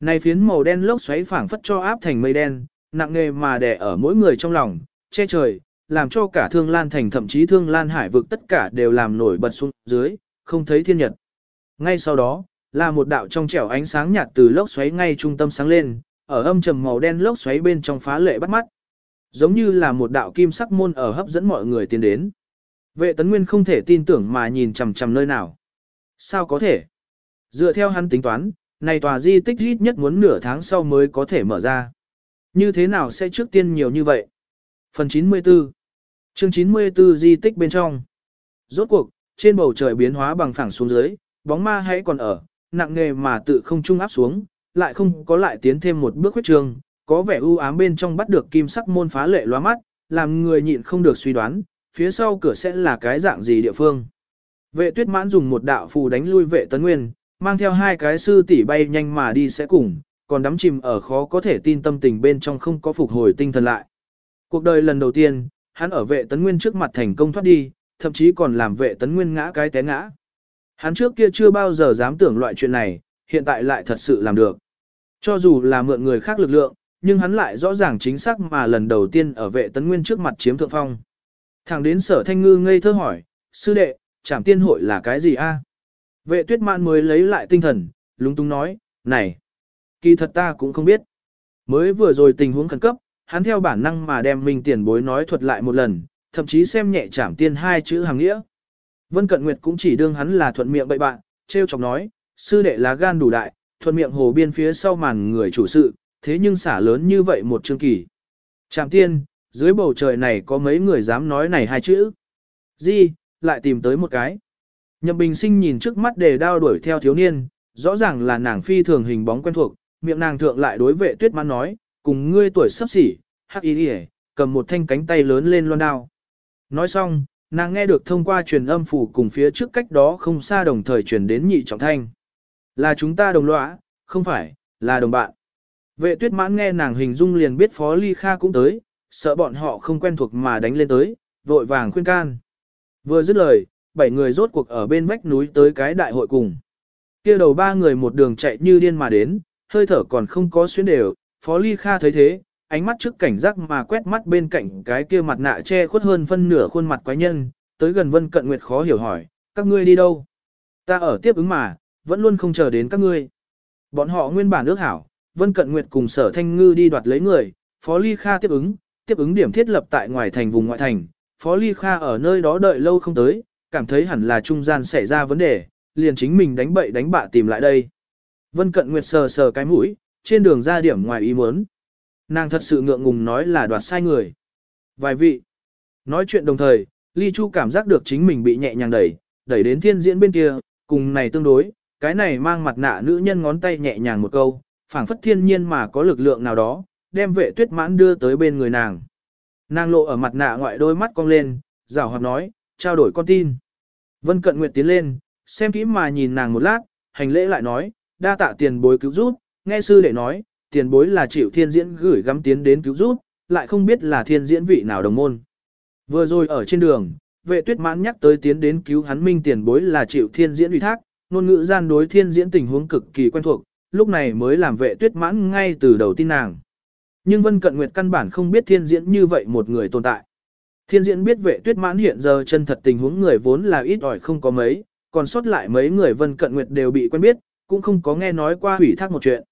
Này phiến màu đen lốc xoáy phảng phất cho áp thành mây đen, nặng nề mà đè ở mỗi người trong lòng, che trời, làm cho cả thương lan thành thậm chí thương lan hải vực tất cả đều làm nổi bật xuống dưới, không thấy thiên nhật. Ngay sau đó, là một đạo trong trẻo ánh sáng nhạt từ lốc xoáy ngay trung tâm sáng lên, ở âm trầm màu đen lốc xoáy bên trong phá lệ bắt mắt. Giống như là một đạo kim sắc môn ở hấp dẫn mọi người tiến đến. Vệ tấn nguyên không thể tin tưởng mà nhìn chằm chằm nơi nào. Sao có thể? Dựa theo hắn tính toán, này tòa di tích ít nhất muốn nửa tháng sau mới có thể mở ra. Như thế nào sẽ trước tiên nhiều như vậy? Phần 94 Chương 94 di tích bên trong Rốt cuộc, trên bầu trời biến hóa bằng phẳng xuống dưới, bóng ma hãy còn ở, nặng nghề mà tự không trung áp xuống, lại không có lại tiến thêm một bước huyết trường, có vẻ u ám bên trong bắt được kim sắc môn phá lệ loa mắt, làm người nhịn không được suy đoán, phía sau cửa sẽ là cái dạng gì địa phương. Vệ tuyết mãn dùng một đạo phù đánh lui vệ tấn nguyên, mang theo hai cái sư tỷ bay nhanh mà đi sẽ cùng, còn đắm chìm ở khó có thể tin tâm tình bên trong không có phục hồi tinh thần lại. Cuộc đời lần đầu tiên, hắn ở vệ tấn nguyên trước mặt thành công thoát đi, thậm chí còn làm vệ tấn nguyên ngã cái té ngã. Hắn trước kia chưa bao giờ dám tưởng loại chuyện này, hiện tại lại thật sự làm được. Cho dù là mượn người khác lực lượng, nhưng hắn lại rõ ràng chính xác mà lần đầu tiên ở vệ tấn nguyên trước mặt chiếm thượng phong. Thẳng đến sở thanh ngư ngây thơ hỏi, sư đệ, trảm tiên hội là cái gì a? Vệ tuyết mạn mới lấy lại tinh thần, lúng túng nói, này, kỳ thật ta cũng không biết. Mới vừa rồi tình huống khẩn cấp, hắn theo bản năng mà đem mình tiền bối nói thuật lại một lần, thậm chí xem nhẹ trảm tiên hai chữ hàng nghĩa. Vân Cận Nguyệt cũng chỉ đương hắn là thuận miệng bậy bạn, treo chọc nói, sư đệ lá gan đủ đại, thuận miệng hồ biên phía sau màn người chủ sự, thế nhưng xả lớn như vậy một chương kỳ. Trảm tiên, dưới bầu trời này có mấy người dám nói này hai chữ. Di, lại tìm tới một cái. Nhậm Bình Sinh nhìn trước mắt đề đao đuổi theo thiếu niên, rõ ràng là nàng phi thường hình bóng quen thuộc, miệng nàng thượng lại đối vệ tuyết mãn nói, cùng ngươi tuổi sắp xỉ, hắc y đi cầm một thanh cánh tay lớn lên loan đao. Nói xong, nàng nghe được thông qua truyền âm phủ cùng phía trước cách đó không xa đồng thời truyền đến nhị trọng thanh. Là chúng ta đồng lõa, không phải, là đồng bạn. Vệ tuyết mãn nghe nàng hình dung liền biết Phó Ly Kha cũng tới, sợ bọn họ không quen thuộc mà đánh lên tới, vội vàng khuyên can. Vừa dứt lời, bảy người rốt cuộc ở bên vách núi tới cái đại hội cùng. kia đầu ba người một đường chạy như điên mà đến, hơi thở còn không có xuyến đều, Phó Ly Kha thấy thế, ánh mắt trước cảnh giác mà quét mắt bên cạnh cái kia mặt nạ che khuất hơn phân nửa khuôn mặt quái nhân, tới gần Vân Cận Nguyệt khó hiểu hỏi, các ngươi đi đâu? Ta ở tiếp ứng mà, vẫn luôn không chờ đến các ngươi. Bọn họ nguyên bản ước hảo, Vân Cận Nguyệt cùng Sở Thanh Ngư đi đoạt lấy người, Phó Ly Kha tiếp ứng, tiếp ứng điểm thiết lập tại ngoài thành vùng ngoại thành, Phó Ly Kha ở nơi đó đợi lâu không tới, cảm thấy hẳn là trung gian xảy ra vấn đề, liền chính mình đánh bậy đánh bạ tìm lại đây. Vân Cận Nguyệt sờ sờ cái mũi, trên đường ra điểm ngoài ý muốn. Nàng thật sự ngượng ngùng nói là đoạt sai người. Vài vị. Nói chuyện đồng thời, Ly Chu cảm giác được chính mình bị nhẹ nhàng đẩy, đẩy đến thiên diễn bên kia, cùng này tương đối, cái này mang mặt nạ nữ nhân ngón tay nhẹ nhàng một câu, phảng phất thiên nhiên mà có lực lượng nào đó, đem vệ tuyết mãn đưa tới bên người nàng. Nàng lộ ở mặt nạ ngoại đôi mắt cong lên, rảo hoạt nói, trao đổi con tin. Vân Cận Nguyệt tiến lên, xem kỹ mà nhìn nàng một lát, hành lễ lại nói, đa tạ tiền bối cứu giúp, nghe sư đệ nói, tiền bối là chịu thiên diễn gửi gắm tiến đến cứu giúp, lại không biết là thiên diễn vị nào đồng môn. Vừa rồi ở trên đường, vệ tuyết mãn nhắc tới tiến đến cứu hắn minh tiền bối là chịu thiên diễn ủy thác, ngôn ngữ gian đối thiên diễn tình huống cực kỳ quen thuộc, lúc này mới làm vệ tuyết mãn ngay từ đầu tin nàng. Nhưng Vân Cận Nguyệt căn bản không biết thiên diễn như vậy một người tồn tại. Thiên diễn biết vệ tuyết mãn hiện giờ chân thật tình huống người vốn là ít ỏi không có mấy, còn sót lại mấy người Vân Cận Nguyệt đều bị quen biết, cũng không có nghe nói qua hủy thác một chuyện.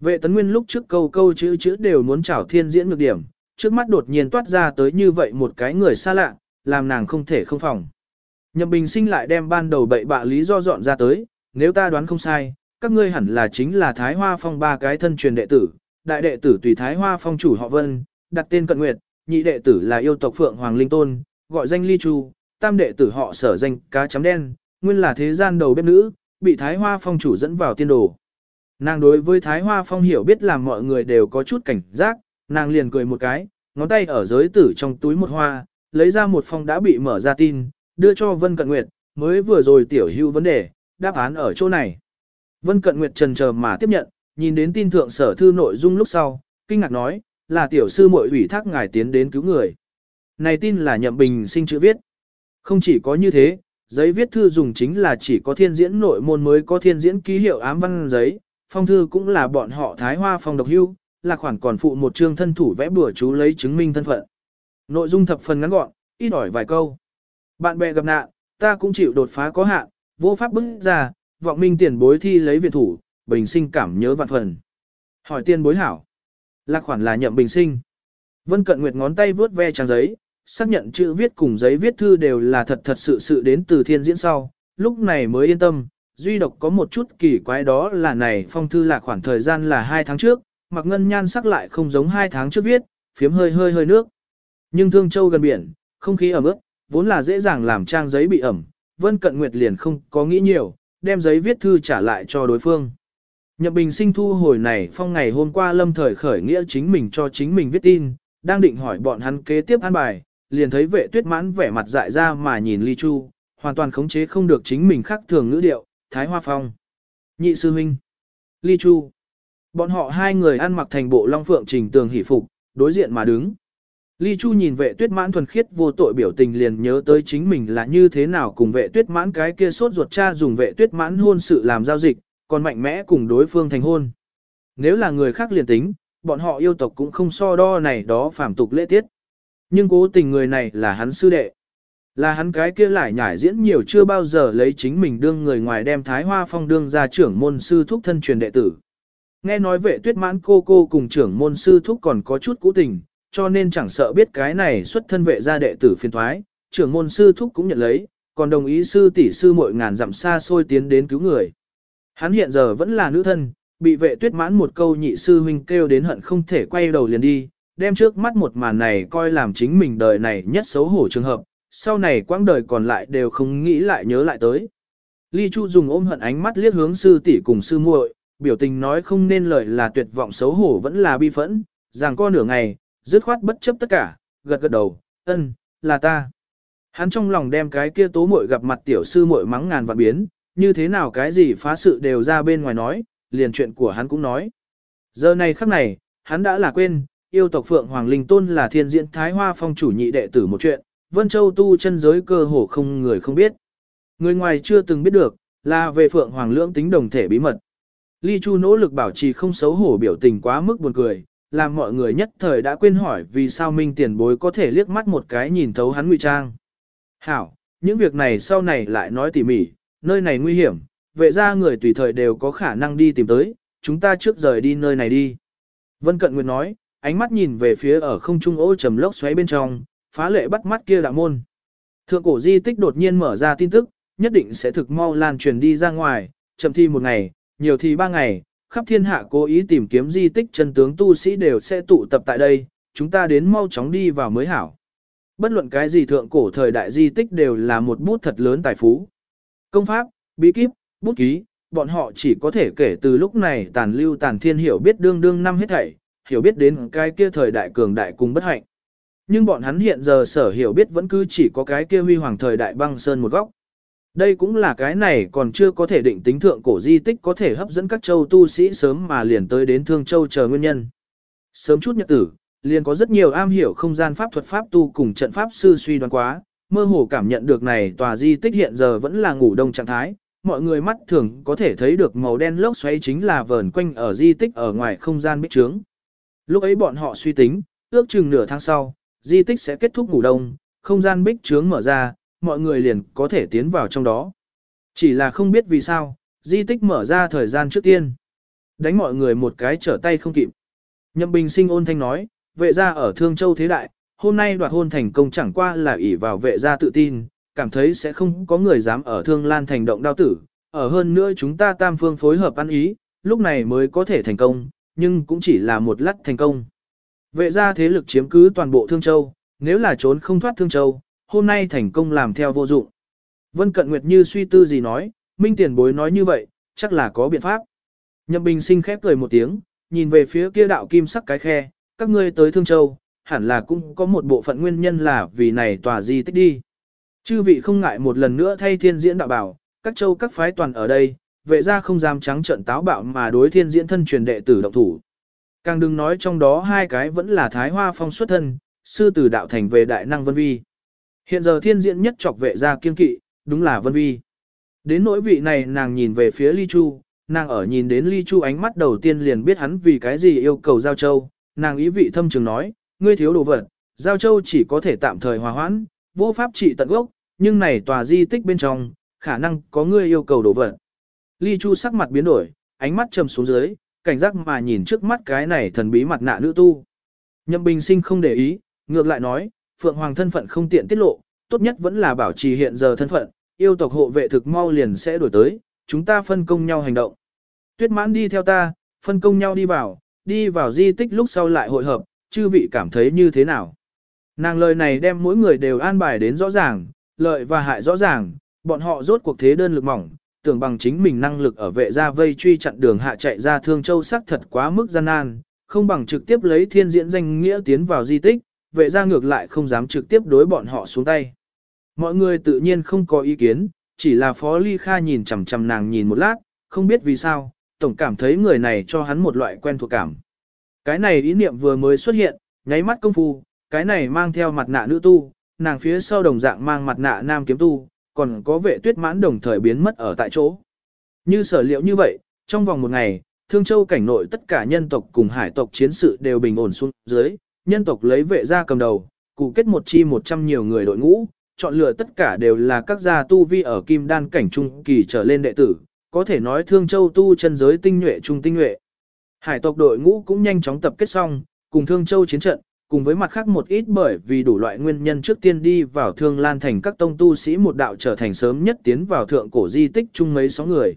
Vệ tấn nguyên lúc trước câu câu chữ chữ đều muốn chảo thiên diễn ngược điểm, trước mắt đột nhiên toát ra tới như vậy một cái người xa lạ, làm nàng không thể không phòng. Nhậm bình sinh lại đem ban đầu bậy bạ lý do dọn ra tới, nếu ta đoán không sai, các ngươi hẳn là chính là Thái Hoa Phong ba cái thân truyền đệ tử, đại đệ tử tùy Thái Hoa Phong chủ họ Vân, đặt tên Cận Nguyệt, nhị đệ tử là yêu tộc Phượng Hoàng Linh Tôn, gọi danh Ly Chu, tam đệ tử họ sở danh cá chấm đen, nguyên là thế gian đầu bếp nữ, bị Thái Hoa Phong chủ dẫn vào tiên đồ. Nàng đối với Thái Hoa Phong hiểu biết làm mọi người đều có chút cảnh giác, nàng liền cười một cái, ngón tay ở giới tử trong túi một hoa, lấy ra một phong đã bị mở ra tin, đưa cho Vân Cận Nguyệt, mới vừa rồi tiểu hưu vấn đề, đáp án ở chỗ này. Vân Cận Nguyệt trần chờ mà tiếp nhận, nhìn đến tin thượng sở thư nội dung lúc sau, kinh ngạc nói, là tiểu sư muội ủy thác ngài tiến đến cứu người. Này tin là nhậm bình sinh chữ viết. Không chỉ có như thế, giấy viết thư dùng chính là chỉ có thiên diễn nội môn mới có thiên diễn ký hiệu ám văn giấy, phong thư cũng là bọn họ thái hoa phong độc hưu, là khoản còn phụ một chương thân thủ vẽ bừa chú lấy chứng minh thân phận. Nội dung thập phần ngắn gọn, ít ỏi vài câu. Bạn bè gặp nạn, ta cũng chịu đột phá có hạn, vô pháp bức ra, vọng minh tiền bối thi lấy viện thủ, bình sinh cảm nhớ vạn phần. Hỏi tiên bối hảo. Lạc khoản là nhậm bình sinh. Vân Cận Nguyệt ngón tay vướt ve trang giấy, xác nhận chữ viết cùng giấy viết thư đều là thật thật sự sự đến từ thiên diễn sau, lúc này mới yên tâm, duy độc có một chút kỳ quái đó là này phong thư là khoảng thời gian là hai tháng trước, mặc ngân nhan sắc lại không giống hai tháng trước viết, phiếm hơi hơi hơi nước. Nhưng thương châu gần biển, không khí ẩm ướt, vốn là dễ dàng làm trang giấy bị ẩm, Vân Cận Nguyệt liền không có nghĩ nhiều, đem giấy viết thư trả lại cho đối phương. Nhậm Bình sinh thu hồi này phong ngày hôm qua lâm thời khởi nghĩa chính mình cho chính mình viết tin, đang định hỏi bọn hắn kế tiếp an bài, liền thấy vệ tuyết mãn vẻ mặt dại ra mà nhìn Ly Chu, hoàn toàn khống chế không được chính mình khác thường ngữ điệu, Thái Hoa Phong. Nhị sư huynh. Ly Chu. Bọn họ hai người ăn mặc thành bộ long phượng trình tường hỷ phục, đối diện mà đứng. Ly Chu nhìn vệ tuyết mãn thuần khiết vô tội biểu tình liền nhớ tới chính mình là như thế nào cùng vệ tuyết mãn cái kia sốt ruột cha dùng vệ tuyết mãn hôn sự làm giao dịch, còn mạnh mẽ cùng đối phương thành hôn. Nếu là người khác liền tính, bọn họ yêu tộc cũng không so đo này đó phạm tục lễ tiết. Nhưng cố tình người này là hắn sư đệ. Là hắn cái kia lại nhải diễn nhiều chưa bao giờ lấy chính mình đương người ngoài đem Thái Hoa Phong đương ra trưởng môn sư thúc thân truyền đệ tử. Nghe nói vệ tuyết mãn cô cô cùng trưởng môn sư thúc còn có chút cũ tình, cho nên chẳng sợ biết cái này xuất thân vệ gia đệ tử phiên thoái, trưởng môn sư thúc cũng nhận lấy, còn đồng ý sư tỷ sư mỗi ngàn dặm xa xôi tiến đến cứu người. Hắn hiện giờ vẫn là nữ thân, bị vệ tuyết mãn một câu nhị sư huynh kêu đến hận không thể quay đầu liền đi, đem trước mắt một màn này coi làm chính mình đời này nhất xấu hổ trường hợp, sau này quãng đời còn lại đều không nghĩ lại nhớ lại tới. Ly Chu dùng ôm hận ánh mắt liếc hướng sư tỷ cùng sư muội, biểu tình nói không nên lời là tuyệt vọng xấu hổ vẫn là bi phẫn, rằng co nửa ngày, dứt khoát bất chấp tất cả, gật gật đầu, ân, là ta. Hắn trong lòng đem cái kia tố muội gặp mặt tiểu sư muội mắng ngàn vạn biến, như thế nào cái gì phá sự đều ra bên ngoài nói, liền chuyện của hắn cũng nói. Giờ này khắc này, hắn đã là quên, yêu tộc Phượng Hoàng Linh Tôn là thiên diễn Thái Hoa Phong chủ nhị đệ tử một chuyện, Vân Châu tu chân giới cơ hồ không người không biết. Người ngoài chưa từng biết được, là về Phượng Hoàng lưỡng tính đồng thể bí mật. Ly Chu nỗ lực bảo trì không xấu hổ biểu tình quá mức buồn cười, làm mọi người nhất thời đã quên hỏi vì sao Minh tiền bối có thể liếc mắt một cái nhìn thấu hắn ngụy trang. Hảo, những việc này sau này lại nói tỉ mỉ, nơi này nguy hiểm, vệ ra người tùy thời đều có khả năng đi tìm tới, chúng ta trước rời đi nơi này đi. Vân Cận Nguyệt nói, ánh mắt nhìn về phía ở không trung ô trầm lốc xoáy bên trong, phá lệ bắt mắt kia đạo môn. Thượng cổ di tích đột nhiên mở ra tin tức, nhất định sẽ thực mau lan truyền đi ra ngoài, chậm thi một ngày, nhiều thì ba ngày, khắp thiên hạ cố ý tìm kiếm di tích chân tướng tu sĩ đều sẽ tụ tập tại đây, chúng ta đến mau chóng đi vào mới hảo. Bất luận cái gì thượng cổ thời đại di tích đều là một bút thật lớn tài phú. Công pháp, bí kíp, bút ký, bọn họ chỉ có thể kể từ lúc này tàn lưu tàn thiên hiểu biết đương đương năm hết thảy, hiểu biết đến cái kia thời đại cường đại cùng bất hạnh. Nhưng bọn hắn hiện giờ sở hiểu biết vẫn cứ chỉ có cái kia huy hoàng thời đại băng sơn một góc. Đây cũng là cái này còn chưa có thể định tính thượng cổ di tích có thể hấp dẫn các châu tu sĩ sớm mà liền tới đến Thương Châu chờ nguyên nhân. Sớm chút nhật tử, liền có rất nhiều am hiểu không gian pháp thuật pháp tu cùng trận pháp sư suy đoán quá, mơ hồ cảm nhận được này tòa di tích hiện giờ vẫn là ngủ đông trạng thái, mọi người mắt thường có thể thấy được màu đen lốc xoáy chính là vờn quanh ở di tích ở ngoài không gian bích trướng. Lúc ấy bọn họ suy tính, ước chừng nửa tháng sau, di tích sẽ kết thúc ngủ đông, không gian bích trướng mở ra, mọi người liền có thể tiến vào trong đó. Chỉ là không biết vì sao, di tích mở ra thời gian trước tiên. Đánh mọi người một cái trở tay không kịp. Nhậm Bình sinh ôn thanh nói, vệ gia ở Thương Châu Thế Đại, hôm nay đoạt hôn thành công chẳng qua là ỷ vào vệ gia tự tin, cảm thấy sẽ không có người dám ở Thương Lan thành động đao tử, ở hơn nữa chúng ta tam phương phối hợp ăn ý, lúc này mới có thể thành công, nhưng cũng chỉ là một lát thành công. Vệ gia thế lực chiếm cứ toàn bộ Thương Châu, nếu là trốn không thoát Thương Châu, hôm nay thành công làm theo vô dụng. Vân Cận Nguyệt như suy tư gì nói, Minh Tiền Bối nói như vậy, chắc là có biện pháp. Nhậm Bình sinh khép cười một tiếng, nhìn về phía kia đạo kim sắc cái khe, các ngươi tới Thương Châu, hẳn là cũng có một bộ phận nguyên nhân là vì này tòa di tích đi. Chư vị không ngại một lần nữa thay thiên diễn đạo bảo, các châu các phái toàn ở đây, vệ ra không dám trắng trận táo bạo mà đối thiên diễn thân truyền đệ tử động thủ. Càng đừng nói trong đó hai cái vẫn là thái hoa phong xuất thân, sư tử đạo thành về đại năng vân vi. Hiện giờ thiên diễn nhất chọc vệ ra kiên kỵ, đúng là vân vi. Đến nỗi vị này nàng nhìn về phía ly chu, nàng ở nhìn đến ly chu ánh mắt đầu tiên liền biết hắn vì cái gì yêu cầu giao châu, nàng ý vị thâm trường nói, ngươi thiếu đồ vật, giao châu chỉ có thể tạm thời hòa hoãn, vô pháp trị tận gốc, nhưng này tòa di tích bên trong, khả năng có ngươi yêu cầu đồ vật. Ly Chu sắc mặt biến đổi, ánh mắt trầm xuống dưới, cảnh giác mà nhìn trước mắt cái này thần bí mặt nạ nữ tu. Nhậm Bình Sinh không để ý, ngược lại nói, Phượng Hoàng thân phận không tiện tiết lộ, tốt nhất vẫn là bảo trì hiện giờ thân phận, yêu tộc hộ vệ thực mau liền sẽ đổi tới, chúng ta phân công nhau hành động. Tuyết mãn đi theo ta, phân công nhau đi vào, đi vào di tích lúc sau lại hội hợp, chư vị cảm thấy như thế nào. Nàng lời này đem mỗi người đều an bài đến rõ ràng, lợi và hại rõ ràng, bọn họ rốt cuộc thế đơn lực mỏng, tưởng bằng chính mình năng lực ở vệ gia vây truy chặn đường hạ chạy ra thương châu sắc thật quá mức gian nan, không bằng trực tiếp lấy thiên diễn danh nghĩa tiến vào di tích, vệ gia ngược lại không dám trực tiếp đối bọn họ xuống tay. Mọi người tự nhiên không có ý kiến, chỉ là Phó Ly Kha nhìn chằm chằm nàng nhìn một lát, không biết vì sao, tổng cảm thấy người này cho hắn một loại quen thuộc cảm. Cái này ý niệm vừa mới xuất hiện, nháy mắt công phu, cái này mang theo mặt nạ nữ tu, nàng phía sau đồng dạng mang mặt nạ nam kiếm tu, còn có vệ tuyết mãn đồng thời biến mất ở tại chỗ. Như sở liệu như vậy, trong vòng một ngày, Thương Châu cảnh nội tất cả nhân tộc cùng hải tộc chiến sự đều bình ổn xuống dưới, nhân tộc lấy vệ ra cầm đầu, cụ kết một chi một trăm nhiều người đội ngũ, chọn lựa tất cả đều là các gia tu vi ở kim đan cảnh trung kỳ trở lên đệ tử, có thể nói Thương Châu tu chân giới tinh nhuệ trung tinh nhuệ. Hải tộc đội ngũ cũng nhanh chóng tập kết xong, cùng Thương Châu chiến trận, cùng với mặt khác một ít bởi vì đủ loại nguyên nhân trước tiên đi vào Thương Lan thành các tông tu sĩ một đạo trở thành sớm nhất tiến vào thượng cổ di tích chung mấy sáu người.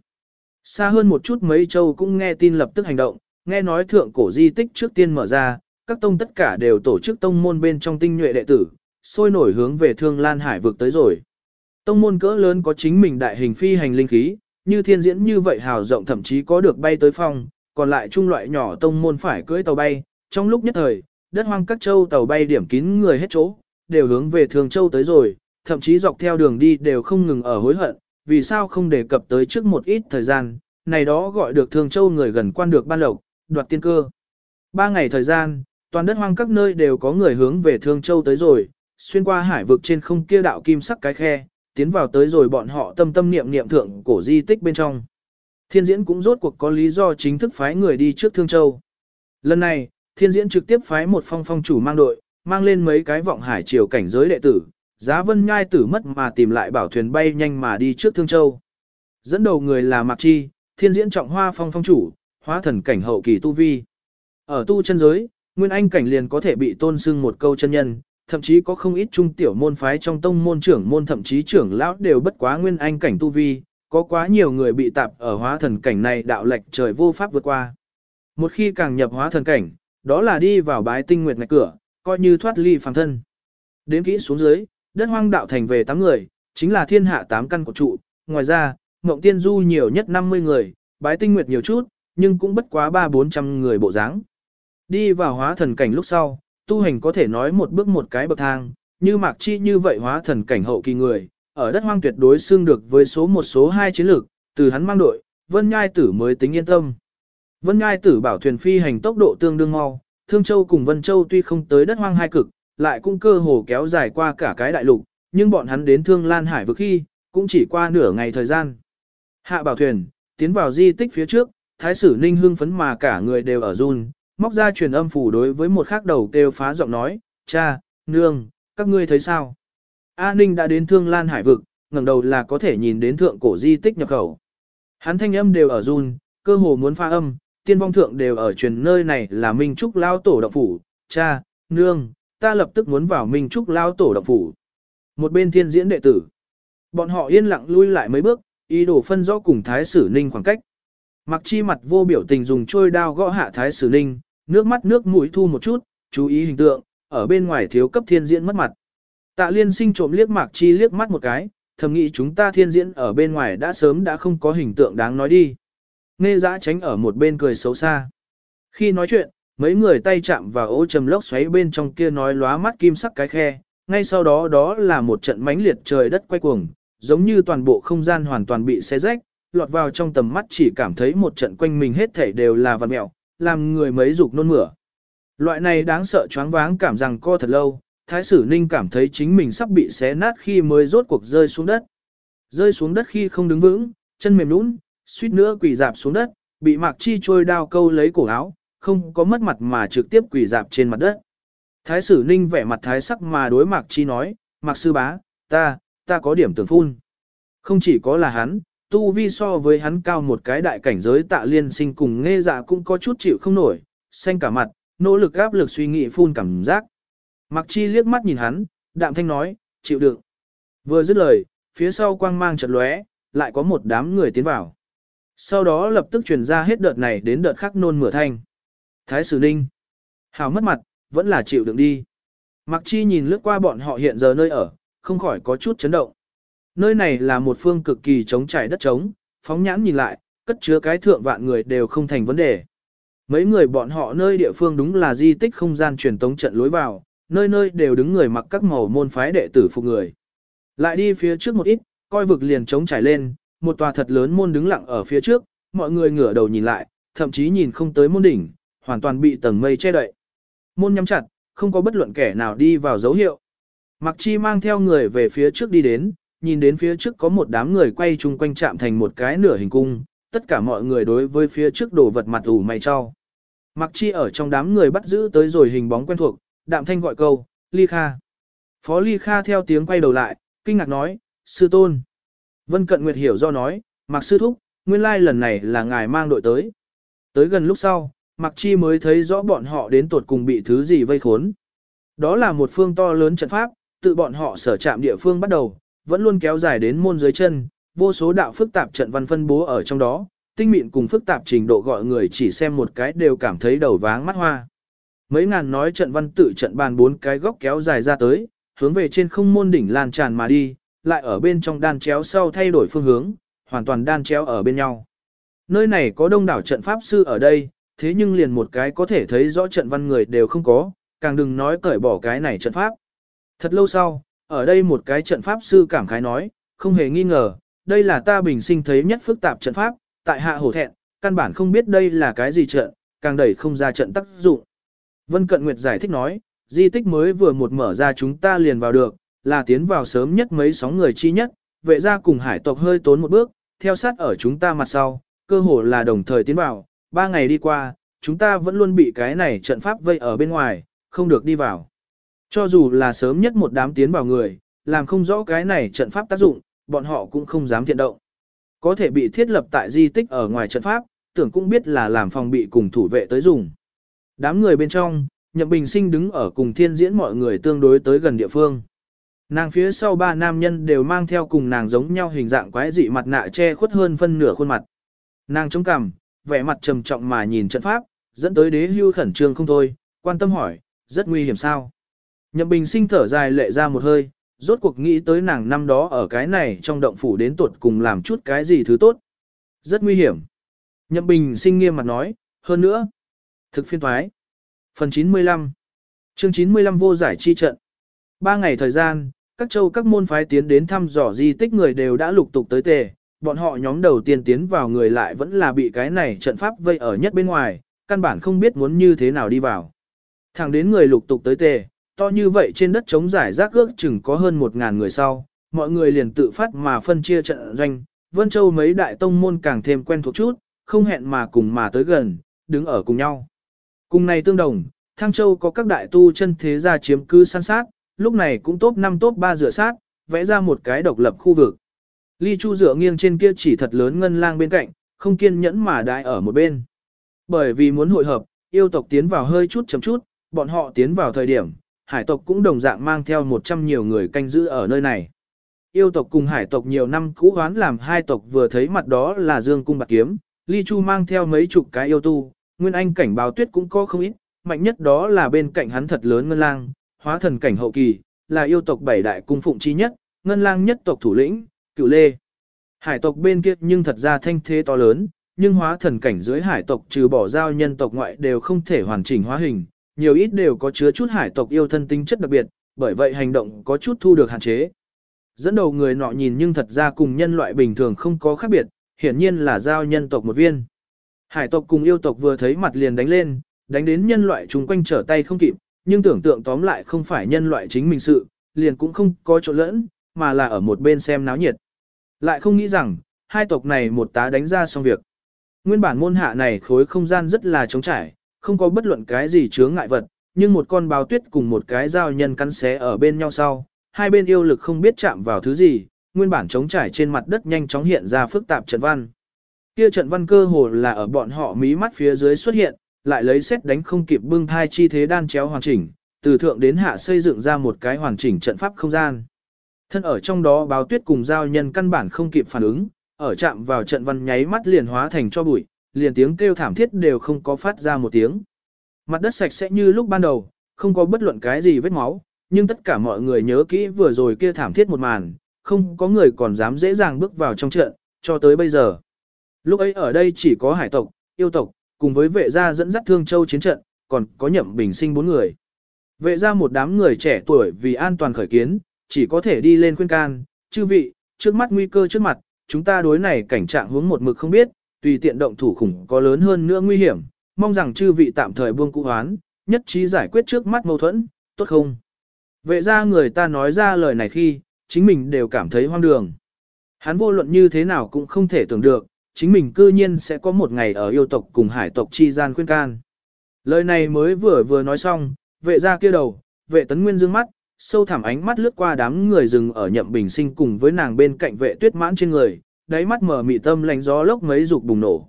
Xa hơn một chút mấy châu cũng nghe tin lập tức hành động, nghe nói thượng cổ di tích trước tiên mở ra, các tông tất cả đều tổ chức tông môn bên trong tinh nhuệ đệ tử, sôi nổi hướng về Thương Lan Hải vực tới rồi. Tông môn cỡ lớn có chính mình đại hình phi hành linh khí, như thiên diễn như vậy hào rộng thậm chí có được bay tới phong, còn lại trung loại nhỏ tông môn phải cưỡi tàu bay, trong lúc nhất thời, đất hoang các châu tàu bay điểm kín người hết chỗ, đều hướng về Thường Châu tới rồi, thậm chí dọc theo đường đi đều không ngừng ở hối hận, vì sao không đề cập tới trước một ít thời gian, này đó gọi được Thường Châu người gần quan được ban lộc, đoạt tiên cơ. Ba ngày thời gian, toàn đất hoang các nơi đều có người hướng về Thương Châu tới rồi, xuyên qua hải vực trên không kia đạo kim sắc cái khe, tiến vào tới rồi bọn họ tâm tâm niệm niệm thượng cổ di tích bên trong. Thiên diễn cũng rốt cuộc có lý do chính thức phái người đi trước Thương Châu. Lần này, thiên diễn trực tiếp phái một phong phong chủ mang đội, mang lên mấy cái vọng hải triều cảnh giới đệ tử, giá vân nhai tử mất mà tìm lại bảo thuyền bay nhanh mà đi trước Thương Châu. Dẫn đầu người là Mạc Chi, thiên diễn trọng hoa phong phong chủ, hóa thần cảnh hậu kỳ tu vi. Ở tu chân giới, nguyên anh cảnh liền có thể bị tôn sưng một câu chân nhân, thậm chí có không ít trung tiểu môn phái trong tông môn trưởng môn thậm chí trưởng lão đều bất quá nguyên anh cảnh tu vi, có quá nhiều người bị tạp ở hóa thần cảnh này đạo lệch trời vô pháp vượt qua. Một khi càng nhập hóa thần cảnh, đó là đi vào bái tinh nguyệt ngạch cửa, coi như thoát ly phàm thân. Đến kỹ xuống dưới, đất hoang đạo thành về 8 người, chính là thiên hạ 8 căn của trụ, ngoài ra, Ngộng Tiên Du nhiều nhất 50 người, bái tinh nguyệt nhiều chút, nhưng cũng bất quá 3-400 người bộ dáng. Đi vào hóa thần cảnh lúc sau, tu hành có thể nói một bước một cái bậc thang, như mạc chi như vậy hóa thần cảnh hậu kỳ người, ở đất hoang tuyệt đối xương được với số một số hai chiến lược, từ hắn mang đội, Vân Nhai Tử mới tính yên tâm. Vân Nhai Tử bảo thuyền phi hành tốc độ tương đương mau, Thương Châu cùng Vân Châu tuy không tới đất hoang hai cực, lại cũng cơ hồ kéo dài qua cả cái đại lục, nhưng bọn hắn đến Thương Lan Hải vực khi, cũng chỉ qua nửa ngày thời gian. Hạ bảo thuyền, tiến vào di tích phía trước, Thái sử Ninh hưng phấn mà cả người đều ở run, móc ra truyền âm phủ đối với một khắc đầu kêu phá giọng nói, cha, nương, các ngươi thấy sao? A Ninh đã đến Thương Lan Hải vực, ngẩng đầu là có thể nhìn đến thượng cổ di tích nhập khẩu. Hắn thanh âm đều ở run, cơ hồ muốn pha âm, tiên vong thượng đều ở truyền nơi này là Minh Trúc Lao Tổ Động Phủ, cha, nương, ta lập tức muốn vào Minh Trúc Lao Tổ Động Phủ. Một bên thiên diễn đệ tử. Bọn họ yên lặng lui lại mấy bước, ý đồ phân rõ cùng Thái Sử Ninh khoảng cách. Mặc chi mặt vô biểu tình dùng trôi đao gõ hạ Thái Sử Ninh, nước mắt nước mũi thu một chút, chú ý hình tượng, ở bên ngoài thiếu cấp thiên diễn mất mặt. Tạ liên sinh trộm liếc Mạc Chi liếc mắt một cái, thầm nghĩ chúng ta thiên diễn ở bên ngoài đã sớm đã không có hình tượng đáng nói đi. Nghe giã tránh ở một bên cười xấu xa. Khi nói chuyện, mấy người tay chạm vào ô trầm lốc xoáy bên trong kia nói lóa mắt kim sắc cái khe, ngay sau đó đó là một trận mãnh liệt trời đất quay cuồng, giống như toàn bộ không gian hoàn toàn bị xé rách, lọt vào trong tầm mắt chỉ cảm thấy một trận quanh mình hết thảy đều là vật mẹo, làm người mấy dục nôn mửa. Loại này đáng sợ choáng váng cảm rằng co thật lâu, Thái sử Ninh cảm thấy chính mình sắp bị xé nát khi mới rốt cuộc rơi xuống đất. Rơi xuống đất khi không đứng vững, chân mềm nũng, suýt nữa quỳ dạp xuống đất, bị Mạc Chi trôi đao câu lấy cổ áo, không có mất mặt mà trực tiếp quỳ dạp trên mặt đất. Thái sử Ninh vẻ mặt thái sắc mà đối Mạc Chi nói, Mạc sư bá, ta, ta có điểm tưởng phun. Không chỉ có là hắn, tu vi so với hắn cao một cái đại cảnh giới tạ liên sinh cùng nghe dạ cũng có chút chịu không nổi, xanh cả mặt, nỗ lực áp lực suy nghĩ phun cảm giác. Mặc chi liếc mắt nhìn hắn, đạm thanh nói, chịu đựng. Vừa dứt lời, phía sau quang mang chật lóe, lại có một đám người tiến vào. Sau đó lập tức truyền ra hết đợt này đến đợt khác nôn mửa thanh. Thái sử ninh. Hào mất mặt, vẫn là chịu đựng đi. Mặc chi nhìn lướt qua bọn họ hiện giờ nơi ở, không khỏi có chút chấn động. Nơi này là một phương cực kỳ trống trải đất trống, phóng nhãn nhìn lại, cất chứa cái thượng vạn người đều không thành vấn đề. Mấy người bọn họ nơi địa phương đúng là di tích không gian truyền tống trận lối vào, nơi nơi đều đứng người mặc các màu môn phái đệ tử phục người. Lại đi phía trước một ít, coi vực liền trống trải lên, một tòa thật lớn môn đứng lặng ở phía trước, mọi người ngửa đầu nhìn lại, thậm chí nhìn không tới môn đỉnh, hoàn toàn bị tầng mây che đậy. Môn nhắm chặt, không có bất luận kẻ nào đi vào dấu hiệu. Mặc chi mang theo người về phía trước đi đến, nhìn đến phía trước có một đám người quay chung quanh chạm thành một cái nửa hình cung, tất cả mọi người đối với phía trước đồ vật mặt ủ mày cho. Mặc chi ở trong đám người bắt giữ tới rồi hình bóng quen thuộc, đạm thanh gọi câu, Ly Kha. Phó Ly Kha theo tiếng quay đầu lại, kinh ngạc nói, sư tôn. Vân Cận Nguyệt hiểu do nói, Mặc sư thúc, nguyên lai lần này là ngài mang đội tới. Tới gần lúc sau, Mặc chi mới thấy rõ bọn họ đến tuột cùng bị thứ gì vây khốn. Đó là một phương to lớn trận pháp, tự bọn họ sở chạm địa phương bắt đầu, vẫn luôn kéo dài đến môn dưới chân, vô số đạo phức tạp trận văn phân bố ở trong đó, tinh mịn cùng phức tạp trình độ gọi người chỉ xem một cái đều cảm thấy đầu váng mắt hoa. Mấy ngàn nói trận văn tự trận bàn bốn cái góc kéo dài ra tới, hướng về trên không môn đỉnh lan tràn mà đi, lại ở bên trong đan chéo sau thay đổi phương hướng, hoàn toàn đan chéo ở bên nhau. Nơi này có đông đảo trận pháp sư ở đây, thế nhưng liền một cái có thể thấy rõ trận văn người đều không có, càng đừng nói cởi bỏ cái này trận pháp. Thật lâu sau, ở đây một cái trận pháp sư cảm khái nói, không hề nghi ngờ, đây là ta bình sinh thấy nhất phức tạp trận pháp, tại hạ hổ thẹn, căn bản không biết đây là cái gì trận, càng đẩy không ra trận tác dụng. Vân Cận Nguyệt giải thích nói, di tích mới vừa một mở ra chúng ta liền vào được, là tiến vào sớm nhất mấy sóng người chi nhất, vệ ra cùng hải tộc hơi tốn một bước, theo sát ở chúng ta mặt sau, cơ hồ là đồng thời tiến vào, ba ngày đi qua, chúng ta vẫn luôn bị cái này trận pháp vây ở bên ngoài, không được đi vào. Cho dù là sớm nhất một đám tiến vào người, làm không rõ cái này trận pháp tác dụng, bọn họ cũng không dám thiện động. Có thể bị thiết lập tại di tích ở ngoài trận pháp, tưởng cũng biết là làm phòng bị cùng thủ vệ tới dùng. Đám người bên trong, Nhậm Bình Sinh đứng ở cùng thiên diễn mọi người tương đối tới gần địa phương. Nàng phía sau ba nam nhân đều mang theo cùng nàng giống nhau hình dạng quái dị mặt nạ che khuất hơn phân nửa khuôn mặt. Nàng chống cằm, vẻ mặt trầm trọng mà nhìn trận pháp, dẫn tới đế hưu khẩn trương không thôi, quan tâm hỏi, rất nguy hiểm sao. Nhậm Bình sinh thở dài lệ ra một hơi, rốt cuộc nghĩ tới nàng năm đó ở cái này trong động phủ đến tuột cùng làm chút cái gì thứ tốt. Rất nguy hiểm. Nhậm Bình sinh nghiêm mặt nói, hơn nữa. Thực phiên thoái. Phần 95 Chương 95 vô giải chi trận Ba ngày thời gian, các châu các môn phái tiến đến thăm dò di tích người đều đã lục tục tới tề. Bọn họ nhóm đầu tiên tiến vào người lại vẫn là bị cái này trận pháp vây ở nhất bên ngoài, căn bản không biết muốn như thế nào đi vào. Thẳng đến người lục tục tới tề, to như vậy trên đất trống giải rác ước chừng có hơn một ngàn người sau, mọi người liền tự phát mà phân chia trận doanh, Vân Châu mấy đại tông môn càng thêm quen thuộc chút, không hẹn mà cùng mà tới gần, đứng ở cùng nhau. Cùng này tương đồng, Thăng Châu có các đại tu chân thế gia chiếm cư san sát, lúc này cũng top 5 top 3 rửa sát, vẽ ra một cái độc lập khu vực. Ly Chu dựa nghiêng trên kia chỉ thật lớn ngân lang bên cạnh, không kiên nhẫn mà đại ở một bên. Bởi vì muốn hội hợp, yêu tộc tiến vào hơi chút chấm chút, bọn họ tiến vào thời điểm, hải tộc cũng đồng dạng mang theo 100 nhiều người canh giữ ở nơi này. Yêu tộc cùng hải tộc nhiều năm cũ hoán làm hai tộc vừa thấy mặt đó là Dương Cung Bạc Kiếm, Ly Chu mang theo mấy chục cái yêu tu, Nguyên Anh cảnh báo tuyết cũng có không ít, mạnh nhất đó là bên cạnh hắn thật lớn Ngân Lang, hóa thần cảnh hậu kỳ, là yêu tộc bảy đại cung phụng chi nhất, Ngân Lang nhất tộc thủ lĩnh, cựu lê. Hải tộc bên kia nhưng thật ra thanh thế to lớn, nhưng hóa thần cảnh dưới hải tộc trừ bỏ giao nhân tộc ngoại đều không thể hoàn chỉnh hóa hình, nhiều ít đều có chứa chút hải tộc yêu thân tính chất đặc biệt, bởi vậy hành động có chút thu được hạn chế. Dẫn đầu người nọ nhìn nhưng thật ra cùng nhân loại bình thường không có khác biệt, hiển nhiên là giao nhân tộc một viên. Hải tộc cùng yêu tộc vừa thấy mặt liền đánh lên, đánh đến nhân loại chúng quanh trở tay không kịp, nhưng tưởng tượng tóm lại không phải nhân loại chính mình sự, liền cũng không có chỗ lẫn, mà là ở một bên xem náo nhiệt. Lại không nghĩ rằng, hai tộc này một tá đánh ra xong việc. Nguyên bản môn hạ này khối không gian rất là trống trải, không có bất luận cái gì chướng ngại vật, nhưng một con báo tuyết cùng một cái dao nhân cắn xé ở bên nhau sau, hai bên yêu lực không biết chạm vào thứ gì, nguyên bản trống trải trên mặt đất nhanh chóng hiện ra phức tạp trận văn. Kia trận văn cơ hồ là ở bọn họ mí mắt phía dưới xuất hiện, lại lấy xét đánh không kịp bưng thai chi thế đan chéo hoàn chỉnh, từ thượng đến hạ xây dựng ra một cái hoàn chỉnh trận pháp không gian. Thân ở trong đó báo tuyết cùng giao nhân căn bản không kịp phản ứng, ở chạm vào trận văn nháy mắt liền hóa thành cho bụi, liền tiếng kêu thảm thiết đều không có phát ra một tiếng. Mặt đất sạch sẽ như lúc ban đầu, không có bất luận cái gì vết máu, nhưng tất cả mọi người nhớ kỹ vừa rồi kia thảm thiết một màn, không có người còn dám dễ dàng bước vào trong trận, cho tới bây giờ. Lúc ấy ở đây chỉ có hải tộc, yêu tộc, cùng với vệ gia dẫn dắt thương châu chiến trận, còn có nhậm bình sinh bốn người. Vệ gia một đám người trẻ tuổi vì an toàn khởi kiến, chỉ có thể đi lên khuyên can, chư vị, trước mắt nguy cơ trước mặt, chúng ta đối này cảnh trạng hướng một mực không biết, tùy tiện động thủ khủng có lớn hơn nữa nguy hiểm, mong rằng chư vị tạm thời buông cụ hoán, nhất trí giải quyết trước mắt mâu thuẫn, tốt không? Vệ ra người ta nói ra lời này khi, chính mình đều cảm thấy hoang đường. Hắn vô luận như thế nào cũng không thể tưởng được, chính mình cư nhiên sẽ có một ngày ở yêu tộc cùng hải tộc chi gian khuyên can. Lời này mới vừa vừa nói xong, vệ ra kia đầu, vệ tấn nguyên dương mắt, sâu thẳm ánh mắt lướt qua đám người rừng ở nhậm bình sinh cùng với nàng bên cạnh vệ tuyết mãn trên người, đáy mắt mở mị tâm lạnh gió lốc mấy dục bùng nổ.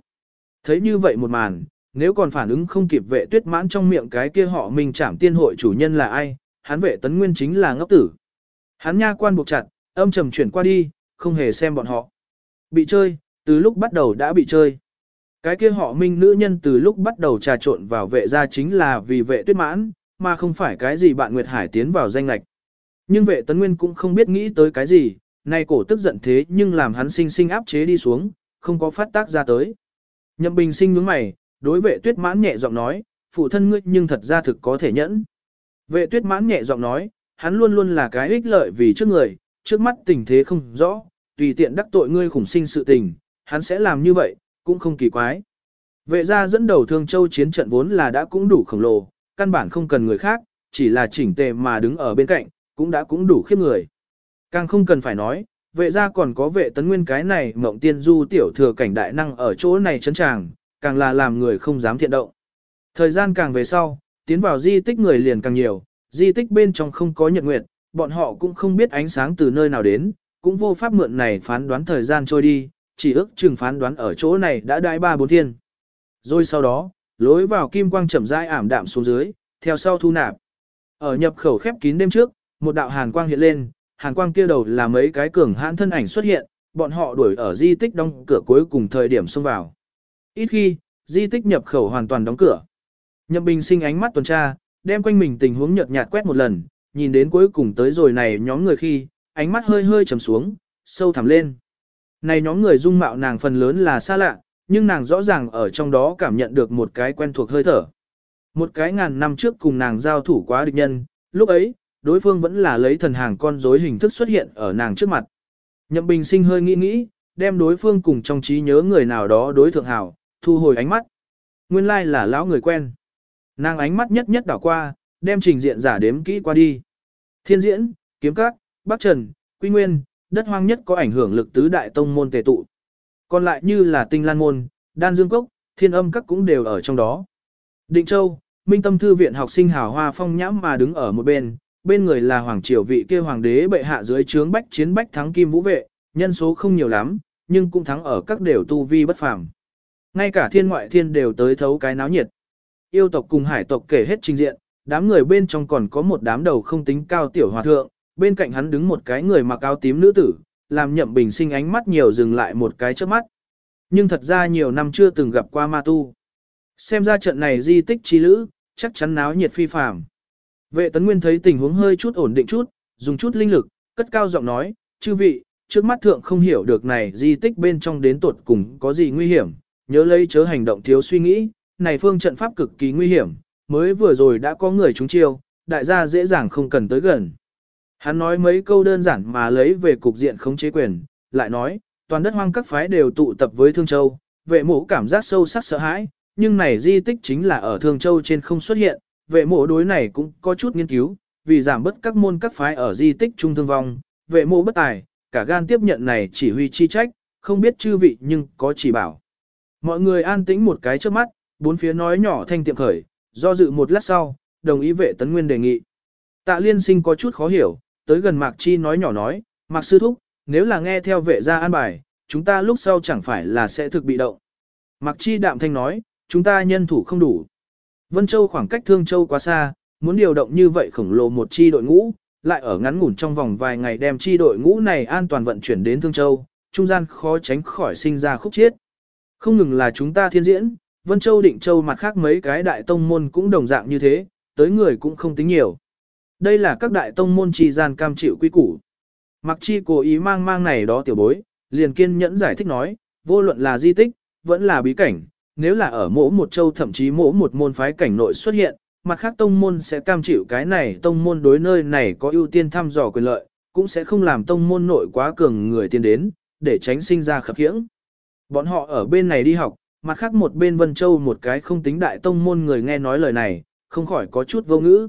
Thấy như vậy một màn, nếu còn phản ứng không kịp vệ tuyết mãn trong miệng cái kia họ mình chảm tiên hội chủ nhân là ai, hắn vệ tấn nguyên chính là ngốc tử. Hắn nha quan buộc chặt, âm trầm chuyển qua đi, không hề xem bọn họ. Bị chơi, từ lúc bắt đầu đã bị chơi. Cái kia họ minh nữ nhân từ lúc bắt đầu trà trộn vào vệ gia chính là vì vệ tuyết mãn, mà không phải cái gì bạn Nguyệt Hải tiến vào danh lạch. Nhưng vệ tấn nguyên cũng không biết nghĩ tới cái gì, nay cổ tức giận thế nhưng làm hắn sinh sinh áp chế đi xuống, không có phát tác ra tới. Nhậm bình sinh nhướng mày, đối vệ tuyết mãn nhẹ giọng nói, phụ thân ngươi nhưng thật ra thực có thể nhẫn. Vệ tuyết mãn nhẹ giọng nói, hắn luôn luôn là cái ích lợi vì trước người, trước mắt tình thế không rõ, tùy tiện đắc tội ngươi khủng sinh sự tình, hắn sẽ làm như vậy, cũng không kỳ quái. Vệ gia dẫn đầu thương châu chiến trận vốn là đã cũng đủ khổng lồ, căn bản không cần người khác, chỉ là chỉnh tề mà đứng ở bên cạnh, cũng đã cũng đủ khiếp người. Càng không cần phải nói, vệ gia còn có vệ tấn nguyên cái này mộng tiên du tiểu thừa cảnh đại năng ở chỗ này chấn tràng, càng là làm người không dám thiện động. Thời gian càng về sau, tiến vào di tích người liền càng nhiều, di tích bên trong không có nhật nguyệt, bọn họ cũng không biết ánh sáng từ nơi nào đến, cũng vô pháp mượn này phán đoán thời gian trôi đi, chỉ ước chừng phán đoán ở chỗ này đã đại ba bốn thiên. Rồi sau đó, lối vào kim quang chậm rãi ảm đạm xuống dưới, theo sau thu nạp. Ở nhập khẩu khép kín đêm trước, một đạo hàn quang hiện lên, hàn quang kia đầu là mấy cái cường hãn thân ảnh xuất hiện, bọn họ đuổi ở di tích đóng cửa cuối cùng thời điểm xông vào. Ít khi, di tích nhập khẩu hoàn toàn đóng cửa. Nhậm Bình sinh ánh mắt tuần tra, đem quanh mình tình huống nhợt nhạt quét một lần, nhìn đến cuối cùng tới rồi này nhóm người khi, ánh mắt hơi hơi trầm xuống, sâu thẳm lên. Này nhóm người dung mạo nàng phần lớn là xa lạ, nhưng nàng rõ ràng ở trong đó cảm nhận được một cái quen thuộc hơi thở. Một cái ngàn năm trước cùng nàng giao thủ quá địch nhân, lúc ấy, đối phương vẫn là lấy thần hàng con rối hình thức xuất hiện ở nàng trước mặt. Nhậm Bình sinh hơi nghĩ nghĩ, đem đối phương cùng trong trí nhớ người nào đó đối thượng hảo, thu hồi ánh mắt. Nguyên lai là lão người quen. Nàng ánh mắt nhất nhất đảo qua, đem trình diện giả đếm kỹ qua đi. Thiên diễn, kiếm các, bắc trần, quy nguyên, đất hoang nhất có ảnh hưởng lực tứ đại tông môn tề tụ. Còn lại như là tinh lan môn, đan dương cốc, thiên âm các cũng đều ở trong đó. Định Châu, Minh Tâm Thư viện học sinh hào hoa phong nhãm mà đứng ở một bên, bên người là hoàng triều vị kia hoàng đế bệ hạ dưới trướng bách chiến bách thắng kim vũ vệ, nhân số không nhiều lắm, nhưng cũng thắng ở các đều tu vi bất phàm. Ngay cả thiên ngoại thiên đều tới thấu cái náo nhiệt. Yêu tộc cùng hải tộc kể hết trình diện, đám người bên trong còn có một đám đầu không tính cao tiểu hòa thượng, bên cạnh hắn đứng một cái người mặc áo tím nữ tử, làm nhậm bình sinh ánh mắt nhiều dừng lại một cái trước mắt. Nhưng thật ra nhiều năm chưa từng gặp qua ma tu. Xem ra trận này di tích chi lữ, chắc chắn náo nhiệt phi phàm. Vệ tấn nguyên thấy tình huống hơi chút ổn định chút, dùng chút linh lực, cất cao giọng nói, chư vị, trước mắt thượng không hiểu được này di tích bên trong đến tuột cùng có gì nguy hiểm, nhớ lấy chớ hành động thiếu suy nghĩ, này phương trận pháp cực kỳ nguy hiểm, mới vừa rồi đã có người trúng chiêu, đại gia dễ dàng không cần tới gần. Hắn nói mấy câu đơn giản mà lấy về cục diện khống chế quyền, lại nói, toàn đất hoang các phái đều tụ tập với Thương Châu, vệ mộ cảm giác sâu sắc sợ hãi, nhưng này di tích chính là ở Thương Châu trên không xuất hiện, vệ mộ đối này cũng có chút nghiên cứu, vì giảm bớt các môn các phái ở di tích trung thương vong, vệ mộ bất tài, cả gan tiếp nhận này chỉ huy chi trách, không biết chư vị nhưng có chỉ bảo. Mọi người an tĩnh một cái trước mắt, bốn phía nói nhỏ thanh tiệm khởi, do dự một lát sau, đồng ý vệ tấn nguyên đề nghị. Tạ liên sinh có chút khó hiểu, tới gần Mạc Chi nói nhỏ nói, Mạc Sư Thúc, nếu là nghe theo vệ gia an bài, chúng ta lúc sau chẳng phải là sẽ thực bị động. Mạc Chi đạm thanh nói, chúng ta nhân thủ không đủ. Vân Châu khoảng cách Thương Châu quá xa, muốn điều động như vậy khổng lồ một chi đội ngũ, lại ở ngắn ngủn trong vòng vài ngày đem chi đội ngũ này an toàn vận chuyển đến Thương Châu, trung gian khó tránh khỏi sinh ra khúc chiết. Không ngừng là chúng ta thiên diễn, Vân Châu Định Châu mặt khác mấy cái đại tông môn cũng đồng dạng như thế, tới người cũng không tính nhiều. Đây là các đại tông môn trì gian cam chịu quy củ. Mặc chi cố ý mang mang này đó tiểu bối, liền kiên nhẫn giải thích nói, vô luận là di tích, vẫn là bí cảnh, nếu là ở mỗi một châu thậm chí mỗi một môn phái cảnh nội xuất hiện, mặt khác tông môn sẽ cam chịu cái này tông môn đối nơi này có ưu tiên thăm dò quyền lợi, cũng sẽ không làm tông môn nội quá cường người tiến đến, để tránh sinh ra khập khiễng. Bọn họ ở bên này đi học, mặt khác một bên Vân Châu một cái không tính đại tông môn người nghe nói lời này, không khỏi có chút vô ngữ.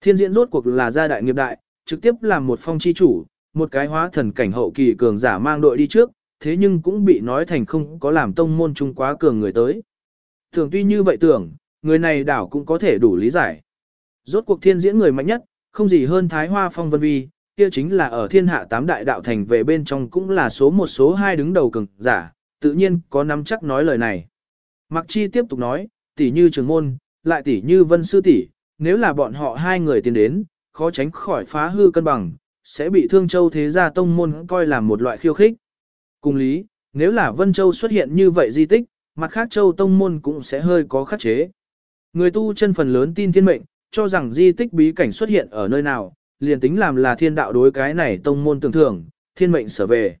Thiên diễn rốt cuộc là gia đại nghiệp đại, trực tiếp làm một phong chi chủ, một cái hóa thần cảnh hậu kỳ cường giả mang đội đi trước, thế nhưng cũng bị nói thành không có làm tông môn trung quá cường người tới. Thường tuy như vậy tưởng, người này đảo cũng có thể đủ lý giải. Rốt cuộc thiên diễn người mạnh nhất, không gì hơn Thái Hoa Phong Vân Vi, kia chính là ở thiên hạ tám đại đạo thành về bên trong cũng là số một số hai đứng đầu cường giả, tự nhiên có nắm chắc nói lời này. Mặc chi tiếp tục nói, tỷ như trường môn, lại tỷ như vân sư tỷ, nếu là bọn họ hai người tiến đến, khó tránh khỏi phá hư cân bằng, sẽ bị thương châu thế gia tông môn coi là một loại khiêu khích. Cùng lý, nếu là vân châu xuất hiện như vậy di tích, mặt khác châu tông môn cũng sẽ hơi có khắc chế. Người tu chân phần lớn tin thiên mệnh, cho rằng di tích bí cảnh xuất hiện ở nơi nào, liền tính làm là thiên đạo đối cái này tông môn tưởng thưởng, thiên mệnh sở về.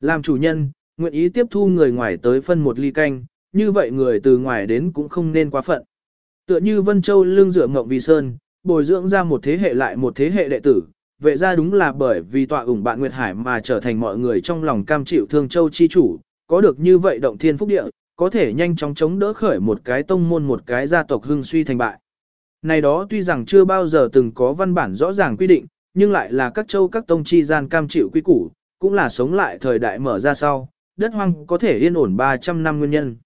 Làm chủ nhân, nguyện ý tiếp thu người ngoài tới phân một ly canh, như vậy người từ ngoài đến cũng không nên quá phận. Tựa như Vân Châu lương dựa ngộng vì sơn, bồi dưỡng ra một thế hệ lại một thế hệ đệ tử, vệ ra đúng là bởi vì tọa ủng bạn Nguyệt Hải mà trở thành mọi người trong lòng cam chịu thương châu chi chủ, có được như vậy động thiên phúc địa, có thể nhanh chóng chống đỡ khởi một cái tông môn một cái gia tộc hưng suy thành bại. Này đó tuy rằng chưa bao giờ từng có văn bản rõ ràng quy định, nhưng lại là các châu các tông chi gian cam chịu quy củ, cũng là sống lại thời đại mở ra sau, đất hoang có thể yên ổn 300 năm nguyên nhân.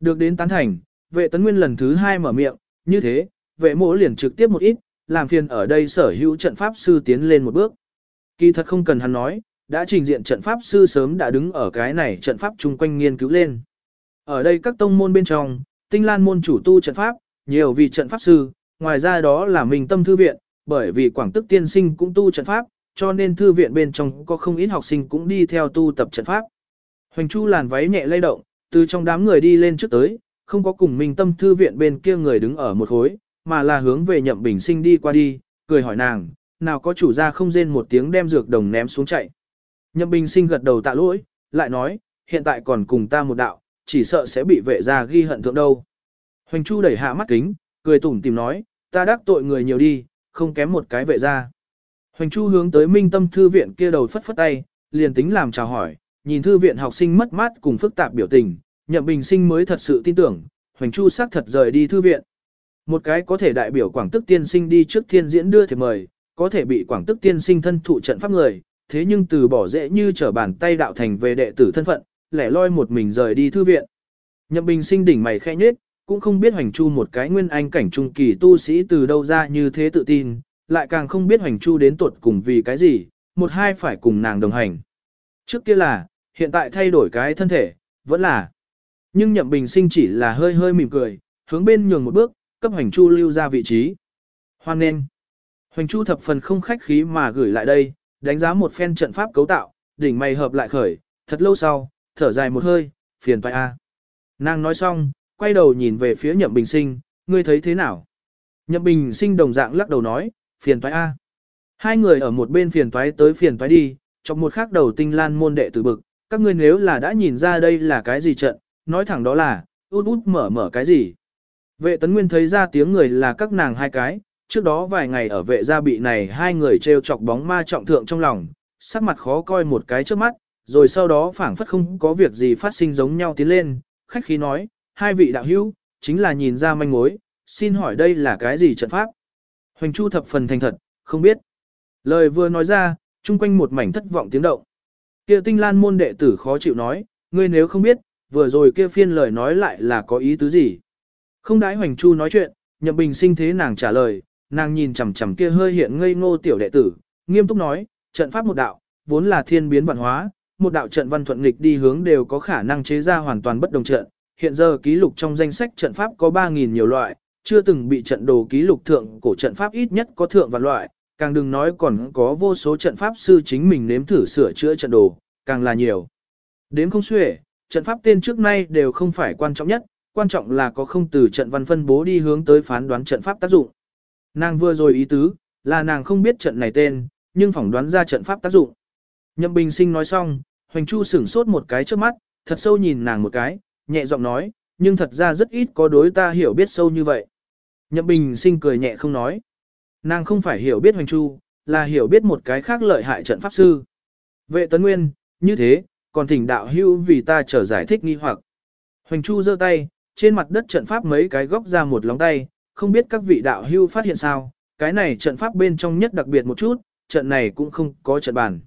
Được đến tán thành, vệ tấn nguyên lần thứ hai mở miệng, như thế, vệ mỗ liền trực tiếp một ít, làm phiền ở đây sở hữu trận pháp sư tiến lên một bước. Kỳ thật không cần hắn nói, đã trình diện trận pháp sư sớm đã đứng ở cái này trận pháp chung quanh nghiên cứu lên. Ở đây các tông môn bên trong, tinh lan môn chủ tu trận pháp, nhiều vì trận pháp sư, ngoài ra đó là mình tâm thư viện, bởi vì quảng tức tiên sinh cũng tu trận pháp, cho nên thư viện bên trong có không ít học sinh cũng đi theo tu tập trận pháp. Hoành Chu làn váy nhẹ lay động, từ trong đám người đi lên trước tới, không có cùng Minh tâm thư viện bên kia người đứng ở một khối, mà là hướng về nhậm bình sinh đi qua đi, cười hỏi nàng, nào có chủ gia không rên một tiếng đem dược đồng ném xuống chạy. Nhậm bình sinh gật đầu tạ lỗi, lại nói, hiện tại còn cùng ta một đạo, chỉ sợ sẽ bị vệ gia ghi hận thượng đâu. Hoành Chu đẩy hạ mắt kính, cười tủm tìm nói, ta đắc tội người nhiều đi, không kém một cái vệ gia. Hoành Chu hướng tới Minh Tâm thư viện kia đầu phất phất tay, liền tính làm chào hỏi, nhìn thư viện học sinh mất mát cùng phức tạp biểu tình, Nhậm Bình Sinh mới thật sự tin tưởng, Hoành Chu xác thật rời đi thư viện. Một cái có thể đại biểu Quảng Tức Tiên Sinh đi trước thiên diễn đưa thiệp mời, có thể bị Quảng Tức Tiên Sinh thân thụ trận pháp người, thế nhưng từ bỏ dễ như trở bàn tay đạo thành về đệ tử thân phận, lẻ loi một mình rời đi thư viện. Nhậm Bình Sinh đỉnh mày khẽ nhếch, cũng không biết Hoành Chu một cái nguyên anh cảnh trung kỳ tu sĩ từ đâu ra như thế tự tin, lại càng không biết Hoành Chu đến tuột cùng vì cái gì, một hai phải cùng nàng đồng hành. Trước kia là, hiện tại thay đổi cái thân thể, vẫn là. Nhưng Nhậm Bình Sinh chỉ là hơi hơi mỉm cười, hướng bên nhường một bước, cấp Hoành Chu lưu ra vị trí. Hoan nên. Hoành Chu thập phần không khách khí mà gửi lại đây, đánh giá một phen trận pháp cấu tạo, đỉnh mày hợp lại khởi, thật lâu sau, thở dài một hơi, phiền toái a. Nàng nói xong, quay đầu nhìn về phía Nhậm Bình Sinh, ngươi thấy thế nào? Nhậm Bình Sinh đồng dạng lắc đầu nói, phiền toái a. Hai người ở một bên phiền toái tới phiền toái đi, trong một khắc đầu tinh lan môn đệ tử bực, các ngươi nếu là đã nhìn ra đây là cái gì trận, nói thẳng đó là, út út mở mở cái gì. Vệ tấn nguyên thấy ra tiếng người là các nàng hai cái, trước đó vài ngày ở vệ gia bị này hai người treo chọc bóng ma trọng thượng trong lòng, sắc mặt khó coi một cái trước mắt, rồi sau đó phảng phất không có việc gì phát sinh giống nhau tiến lên, khách khí nói, hai vị đạo hữu, chính là nhìn ra manh mối, xin hỏi đây là cái gì trận pháp? Hoành Chu thập phần thành thật, không biết. Lời vừa nói ra, chung quanh một mảnh thất vọng tiếng động. Kia tinh lan môn đệ tử khó chịu nói, ngươi nếu không biết, vừa rồi kia phiên lời nói lại là có ý tứ gì. Không đái Hoành Chu nói chuyện, nhậm bình sinh thế nàng trả lời, nàng nhìn chằm chằm kia hơi hiện ngây ngô tiểu đệ tử, nghiêm túc nói, trận pháp một đạo, vốn là thiên biến vạn hóa, một đạo trận văn thuận nghịch đi hướng đều có khả năng chế ra hoàn toàn bất đồng trận. Hiện giờ ký lục trong danh sách trận pháp có 3.000 nhiều loại, chưa từng bị trận đồ ký lục thượng cổ trận pháp ít nhất có thượng và loại, càng đừng nói còn có vô số trận pháp sư chính mình nếm thử sửa chữa trận đồ, càng là nhiều. Đếm không xuể, trận pháp tên trước nay đều không phải quan trọng nhất, quan trọng là có không từ trận văn phân bố đi hướng tới phán đoán trận pháp tác dụng. Nàng vừa rồi ý tứ, là nàng không biết trận này tên, nhưng phỏng đoán ra trận pháp tác dụng. Nhậm Bình Sinh nói xong, Hoành Chu sửng sốt một cái trước mắt, thật sâu nhìn nàng một cái, nhẹ giọng nói, nhưng thật ra rất ít có đối ta hiểu biết sâu như vậy. Nhậm Bình Sinh cười nhẹ không nói. Nàng không phải hiểu biết Hoành Chu, là hiểu biết một cái khác lợi hại trận pháp sư. Vệ tấn nguyên, như thế, còn thỉnh đạo hưu vì ta trở giải thích nghi hoặc. Hoành Chu giơ tay, trên mặt đất trận pháp mấy cái góc ra một lóng tay, không biết các vị đạo hưu phát hiện sao, cái này trận pháp bên trong nhất đặc biệt một chút, trận này cũng không có trận bàn.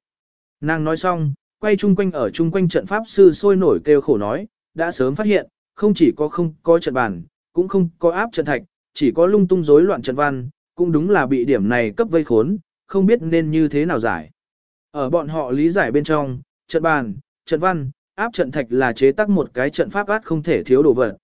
Nàng nói xong, quay chung quanh ở chung quanh trận pháp sư sôi nổi kêu khổ nói, đã sớm phát hiện, không chỉ có không có trận bàn, cũng không có áp trận thạch, chỉ có lung tung rối loạn trận văn, cũng đúng là bị điểm này cấp vây khốn, không biết nên như thế nào giải. Ở bọn họ lý giải bên trong, trận bàn, trận văn, áp trận thạch là chế tác một cái trận pháp át không thể thiếu đồ vật.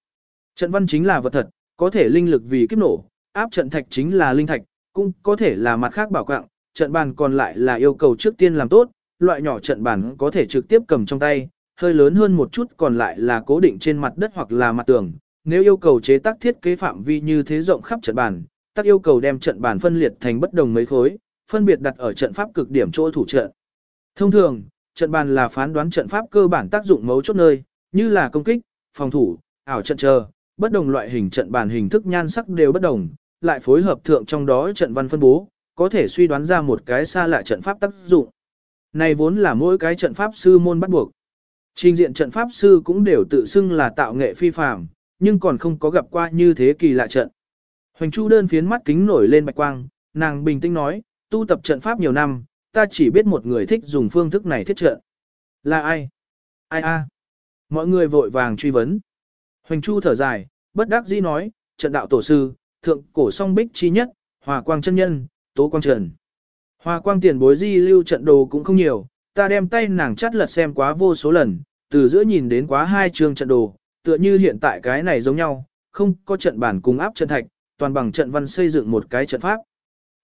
Trận văn chính là vật thật, có thể linh lực vì kiếp nổ, áp trận thạch chính là linh thạch, cũng có thể là mặt khác bảo quạng, trận bàn còn lại là yêu cầu trước tiên làm tốt, loại nhỏ trận bàn có thể trực tiếp cầm trong tay, hơi lớn hơn một chút còn lại là cố định trên mặt đất hoặc là mặt tường. Nếu yêu cầu chế tác thiết kế phạm vi như thế rộng khắp trận bàn, tác yêu cầu đem trận bàn phân liệt thành bất đồng mấy khối, phân biệt đặt ở trận pháp cực điểm chỗ thủ trận. Thông thường, trận bàn là phán đoán trận pháp cơ bản tác dụng mấu chốt nơi, như là công kích, phòng thủ, ảo trận chờ, bất đồng loại hình trận bàn hình thức nhan sắc đều bất đồng, lại phối hợp thượng trong đó trận văn phân bố, có thể suy đoán ra một cái xa lạ trận pháp tác dụng. Này vốn là mỗi cái trận pháp sư môn bắt buộc. Trình diện trận pháp sư cũng đều tự xưng là tạo nghệ phi phàm, nhưng còn không có gặp qua như thế kỳ lạ trận. Hoành Chu đơn phiến mắt kính nổi lên bạch quang, nàng bình tĩnh nói, tu tập trận pháp nhiều năm, ta chỉ biết một người thích dùng phương thức này thiết trận. Là ai? Ai a? Mọi người vội vàng truy vấn. Hoành Chu thở dài, bất đắc dĩ nói, trận đạo tổ sư, thượng cổ song bích chi nhất, hòa quang chân nhân, tố quang trần. Hòa quang tiền bối di lưu trận đồ cũng không nhiều, ta đem tay nàng chắt lật xem quá vô số lần, từ giữa nhìn đến quá hai chương trận đồ, tựa như hiện tại cái này giống nhau, không có trận bản cung áp trận thạch, toàn bằng trận văn xây dựng một cái trận pháp.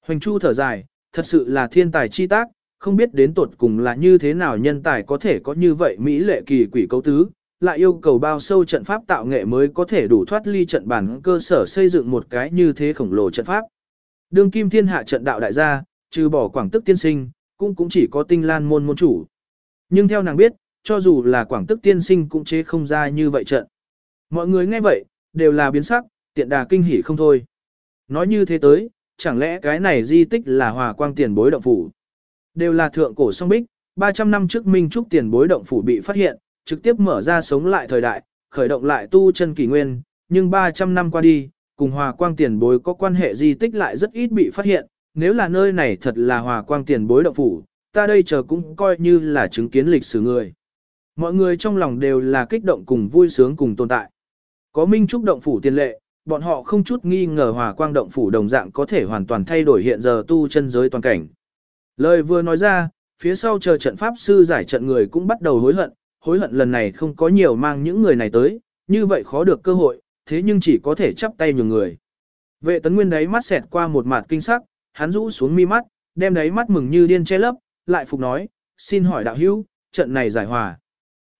Hoành Chu thở dài, thật sự là thiên tài chi tác, không biết đến tột cùng là như thế nào nhân tài có thể có như vậy mỹ lệ kỳ quỷ cấu tứ, lại yêu cầu bao sâu trận pháp tạo nghệ mới có thể đủ thoát ly trận bản cơ sở xây dựng một cái như thế khổng lồ trận pháp. Đương kim thiên hạ trận đạo đại gia, trừ bỏ quảng tức tiên sinh, cũng cũng chỉ có tinh lan môn môn chủ. Nhưng theo nàng biết, cho dù là quảng tức tiên sinh cũng chế không ra như vậy trận. Mọi người nghe vậy, đều là biến sắc, tiện đà kinh hỉ không thôi. Nói như thế tới, chẳng lẽ cái này di tích là hòa quang tiền bối động phủ? Đều là thượng cổ song bích, 300 năm trước Minh Trúc tiền bối động phủ bị phát hiện, trực tiếp mở ra sống lại thời đại, khởi động lại tu chân kỷ nguyên, nhưng 300 năm qua đi, cùng hòa quang tiền bối có quan hệ di tích lại rất ít bị phát hiện, nếu là nơi này thật là hòa quang tiền bối động phủ, ta đây chờ cũng coi như là chứng kiến lịch sử người. Mọi người trong lòng đều là kích động cùng vui sướng cùng tồn tại. Có Minh Trúc động phủ tiền lệ, bọn họ không chút nghi ngờ hòa quang động phủ đồng dạng có thể hoàn toàn thay đổi hiện giờ tu chân giới toàn cảnh. Lời vừa nói ra, phía sau chờ trận pháp sư giải trận người cũng bắt đầu hối hận, hối hận lần này không có nhiều mang những người này tới, như vậy khó được cơ hội, thế nhưng chỉ có thể chắp tay nhường người. Vệ tấn nguyên đấy mắt xẹt qua một mặt kinh sắc, hắn rũ xuống mi mắt, đem đấy mắt mừng như điên che lấp, lại phục nói, xin hỏi đạo hữu, trận này giải hòa.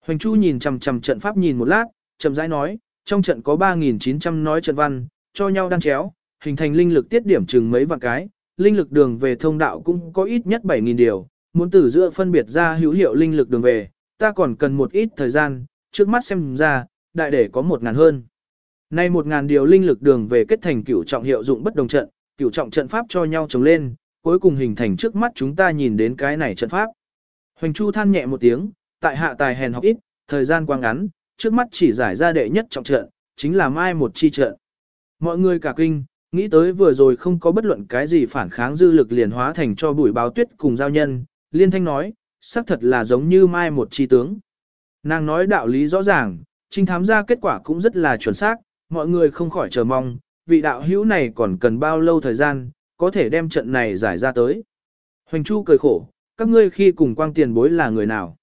Hoành Chu nhìn chằm chằm trận pháp nhìn một lát, chậm rãi nói, trong trận có 3.900 nói trận văn, cho nhau đan chéo, hình thành linh lực tiết điểm chừng mấy vạn cái, linh lực đường về thông đạo cũng có ít nhất 7.000 điều, muốn từ giữa phân biệt ra hữu hiệu linh lực đường về, ta còn cần một ít thời gian, trước mắt xem ra, đại để có 1.000 hơn. Nay 1.000 điều linh lực đường về kết thành cửu trọng hiệu dụng bất đồng trận, cửu trọng trận pháp cho nhau trồng lên, cuối cùng hình thành trước mắt chúng ta nhìn đến cái này trận pháp. Hoành Chu than nhẹ một tiếng, tại hạ tài hèn học ít, thời gian quá ngắn, trước mắt chỉ giải ra đệ nhất trọng trận, chính là mai một chi trận. Mọi người cả kinh, nghĩ tới vừa rồi không có bất luận cái gì phản kháng dư lực liền hóa thành cho bụi báo tuyết cùng giao nhân, liên thanh nói, xác thật là giống như mai một chi tướng. Nàng nói đạo lý rõ ràng, trinh thám ra kết quả cũng rất là chuẩn xác, mọi người không khỏi chờ mong, vị đạo hữu này còn cần bao lâu thời gian, có thể đem trận này giải ra tới. Hoành Chu cười khổ, các ngươi khi cùng quang tiền bối là người nào?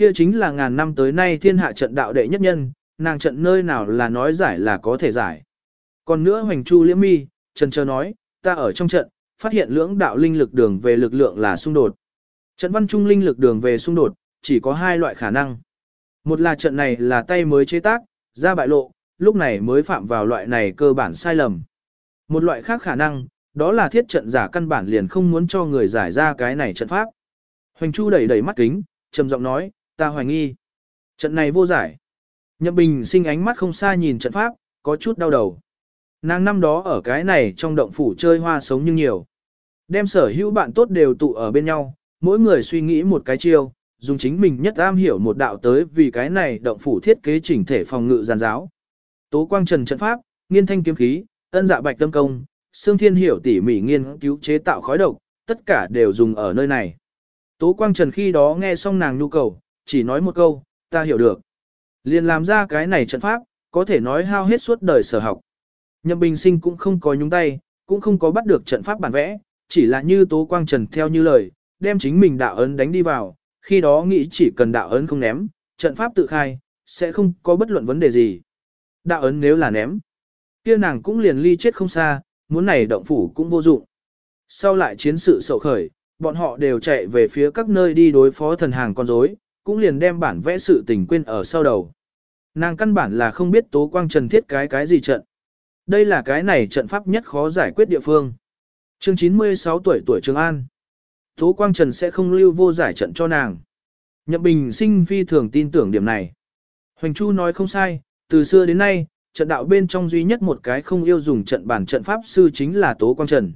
Kia chính là ngàn năm tới nay thiên hạ trận đạo đệ nhất nhân, nàng trận nơi nào là nói giải là có thể giải. Còn nữa Hoành Chu liễm mi, Trần Chờ nói, ta ở trong trận, phát hiện lưỡng đạo linh lực đường về lực lượng là xung đột. Trận văn trung linh lực đường về xung đột, chỉ có hai loại khả năng. Một là trận này là tay mới chế tác, ra bại lộ, lúc này mới phạm vào loại này cơ bản sai lầm. Một loại khác khả năng, đó là thiết trận giả căn bản liền không muốn cho người giải ra cái này trận pháp. Hoành Chu đẩy đẩy mắt kính, trầm giọng nói, ta hoài nghi. Trận này vô giải. Nhậm Bình sinh ánh mắt không xa nhìn trận pháp, có chút đau đầu. Nàng năm đó ở cái này trong động phủ chơi hoa sống nhưng nhiều. Đem sở hữu bạn tốt đều tụ ở bên nhau, mỗi người suy nghĩ một cái chiêu, dùng chính mình nhất am hiểu một đạo tới vì cái này động phủ thiết kế chỉnh thể phòng ngự giàn giáo. Tố quang trần trận pháp, nghiên thanh kiếm khí, ân dạ bạch tâm công, xương thiên hiểu tỉ mỉ nghiên cứu chế tạo khói độc, tất cả đều dùng ở nơi này. Tố quang trần khi đó nghe xong nàng nhu cầu, chỉ nói một câu, ta hiểu được. Liền làm ra cái này trận pháp, có thể nói hao hết suốt đời sở học. Nhậm Bình Sinh cũng không có nhúng tay, cũng không có bắt được trận pháp bản vẽ, chỉ là như Tố Quang Trần theo như lời, đem chính mình đạo ấn đánh đi vào, khi đó nghĩ chỉ cần đạo ấn không ném, trận pháp tự khai, sẽ không có bất luận vấn đề gì. Đạo ấn nếu là ném, kia nàng cũng liền ly chết không xa, muốn này động phủ cũng vô dụng. Sau lại chiến sự sầu khởi, bọn họ đều chạy về phía các nơi đi đối phó thần hàng con rối, cũng liền đem bản vẽ sự tình quên ở sau đầu. Nàng căn bản là không biết Tố Quang Trần thiết cái cái gì trận. Đây là cái này trận pháp nhất khó giải quyết địa phương. Chương 96 tuổi tuổi Trường An. Tố Quang Trần sẽ không lưu vô giải trận cho nàng. Nhậm Bình sinh phi thường tin tưởng điểm này. Hoành Chu nói không sai, từ xưa đến nay, trận đạo bên trong duy nhất một cái không yêu dùng trận bản trận pháp sư chính là Tố Quang Trần.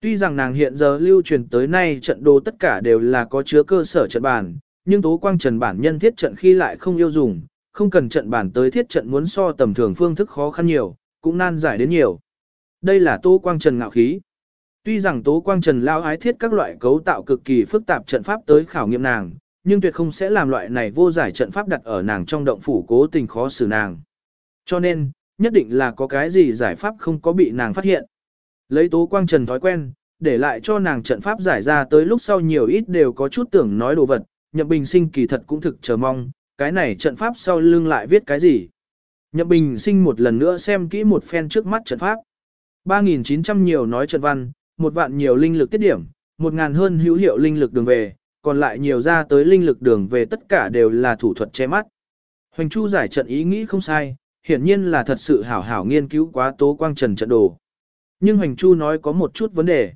Tuy rằng nàng hiện giờ lưu truyền tới nay trận đồ tất cả đều là có chứa cơ sở trận bản, nhưng Tố Quang Trần bản nhân thiết trận khi lại không yêu dùng, không cần trận bản tới thiết trận muốn so tầm thường phương thức khó khăn nhiều, cũng nan giải đến nhiều. Đây là Tố Quang Trần ngạo khí. Tuy rằng Tố Quang Trần lao ái thiết các loại cấu tạo cực kỳ phức tạp trận pháp tới khảo nghiệm nàng, nhưng tuyệt không sẽ làm loại này vô giải trận pháp đặt ở nàng trong động phủ cố tình khó xử nàng. Cho nên, nhất định là có cái gì giải pháp không có bị nàng phát hiện. Lấy Tố Quang Trần thói quen, để lại cho nàng trận pháp giải ra tới lúc sau nhiều ít đều có chút tưởng nói đồ vật, Nhậm Bình Sinh kỳ thật cũng thực chờ mong, cái này trận pháp sau lưng lại viết cái gì. Nhậm Bình Sinh một lần nữa xem kỹ một phen trước mắt trận pháp. 3.900 nhiều nói trận văn, một vạn nhiều linh lực tiết điểm, một ngàn hơn hữu hiệu linh lực đường về, còn lại nhiều ra tới linh lực đường về tất cả đều là thủ thuật che mắt. Hoành Chu giải trận ý nghĩ không sai, hiển nhiên là thật sự hảo hảo nghiên cứu quá tố quang trần trận đồ. Nhưng Hoành Chu nói có một chút vấn đề.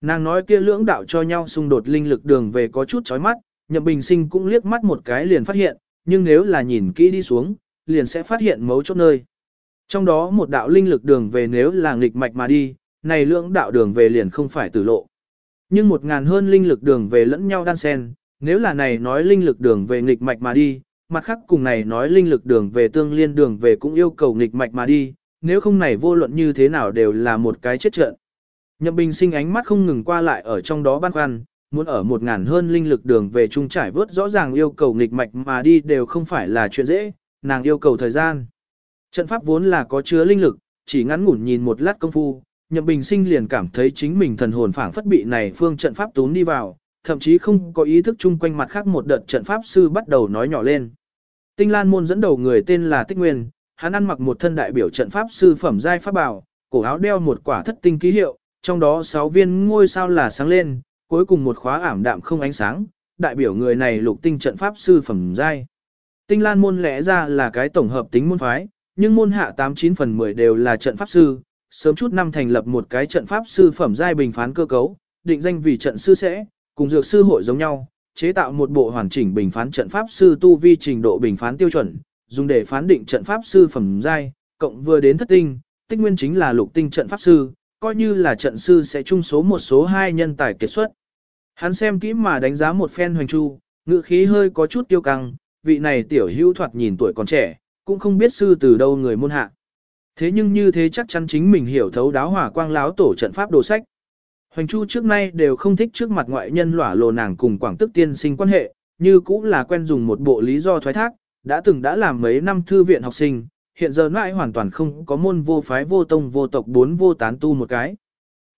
Nàng nói kia lưỡng đạo cho nhau xung đột linh lực đường về có chút chói mắt, Nhậm Bình Sinh cũng liếc mắt một cái liền phát hiện, nhưng nếu là nhìn kỹ đi xuống, liền sẽ phát hiện mấu chốt nơi. Trong đó một đạo linh lực đường về nếu là nghịch mạch mà đi, này lưỡng đạo đường về liền không phải tử lộ. Nhưng một ngàn hơn linh lực đường về lẫn nhau đan xen, nếu là này nói linh lực đường về nghịch mạch mà đi, mặt khác cùng này nói linh lực đường về tương liên đường về cũng yêu cầu nghịch mạch mà đi, nếu không này vô luận như thế nào đều là một cái chết trận. Nhậm Bình sinh ánh mắt không ngừng qua lại ở trong đó băn khoăn, muốn ở một ngàn hơn linh lực đường về trung trải vớt rõ ràng yêu cầu nghịch mạch mà đi đều không phải là chuyện dễ, nàng yêu cầu thời gian. Trận pháp vốn là có chứa linh lực, chỉ ngắn ngủn nhìn một lát công phu, Nhậm Bình Sinh liền cảm thấy chính mình thần hồn phảng phất bị này phương trận pháp tún đi vào, thậm chí không có ý thức chung quanh mặt khác một đợt trận pháp sư bắt đầu nói nhỏ lên. Tinh Lan môn dẫn đầu người tên là Tích Nguyên, hắn ăn mặc một thân đại biểu trận pháp sư phẩm giai pháp bảo, cổ áo đeo một quả thất tinh ký hiệu, trong đó 6 viên ngôi sao là sáng lên, cuối cùng một khóa ảm đạm không ánh sáng, đại biểu người này lục tinh trận pháp sư phẩm giai. Tinh Lan môn lẽ ra là cái tổng hợp tính môn phái, nhưng môn hạ 89 phần 10 đều là trận pháp sư, sớm chút năm thành lập một cái trận pháp sư phẩm giai bình phán cơ cấu, định danh vì trận sư sẽ, cùng dược sư hội giống nhau, chế tạo một bộ hoàn chỉnh bình phán trận pháp sư tu vi trình độ bình phán tiêu chuẩn, dùng để phán định trận pháp sư phẩm giai, cộng vừa đến thất tinh, tích nguyên chính là lục tinh trận pháp sư, coi như là trận sư sẽ chung số một số hai nhân tài kết xuất. Hắn xem kỹ mà đánh giá một phen hoành chu, ngữ khí hơi có chút tiêu căng, vị này tiểu hữu thoạt nhìn tuổi còn trẻ, cũng không biết sư từ đâu người môn hạ. Thế nhưng như thế chắc chắn chính mình hiểu thấu đáo hỏa quang láo tổ trận pháp đồ sách. Hoành Chu trước nay đều không thích trước mặt ngoại nhân lỏa lồ nàng cùng Quảng Tức tiên sinh quan hệ, như cũng là quen dùng một bộ lý do thoái thác, đã từng đã làm mấy năm thư viện học sinh, hiện giờ lại hoàn toàn không có môn vô phái vô tông vô tộc bốn vô tán tu một cái.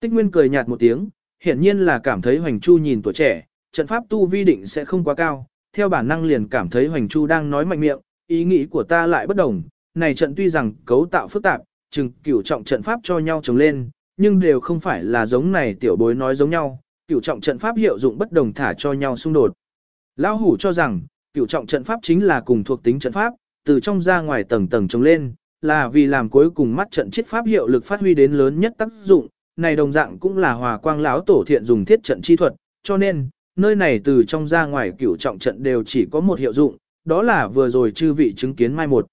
Tích Nguyên cười nhạt một tiếng, hiển nhiên là cảm thấy Hoành Chu nhìn tuổi trẻ, trận pháp tu vi định sẽ không quá cao, theo bản năng liền cảm thấy Hoành Chu đang nói mạnh miệng, ý nghĩ của ta lại bất đồng, này trận tuy rằng cấu tạo phức tạp, chừng cửu trọng trận pháp cho nhau chồng lên, nhưng đều không phải là giống này tiểu bối nói giống nhau, cửu trọng trận pháp hiệu dụng bất đồng thả cho nhau xung đột. Lão hủ cho rằng, cửu trọng trận pháp chính là cùng thuộc tính trận pháp, từ trong ra ngoài tầng tầng chồng lên, là vì làm cuối cùng mắt trận chiết pháp hiệu lực phát huy đến lớn nhất tác dụng, này đồng dạng cũng là hòa quang lão tổ thiện dùng thiết trận chi thuật, cho nên, nơi này từ trong ra ngoài cửu trọng trận đều chỉ có một hiệu dụng, đó là vừa rồi chư vị chứng kiến mai một.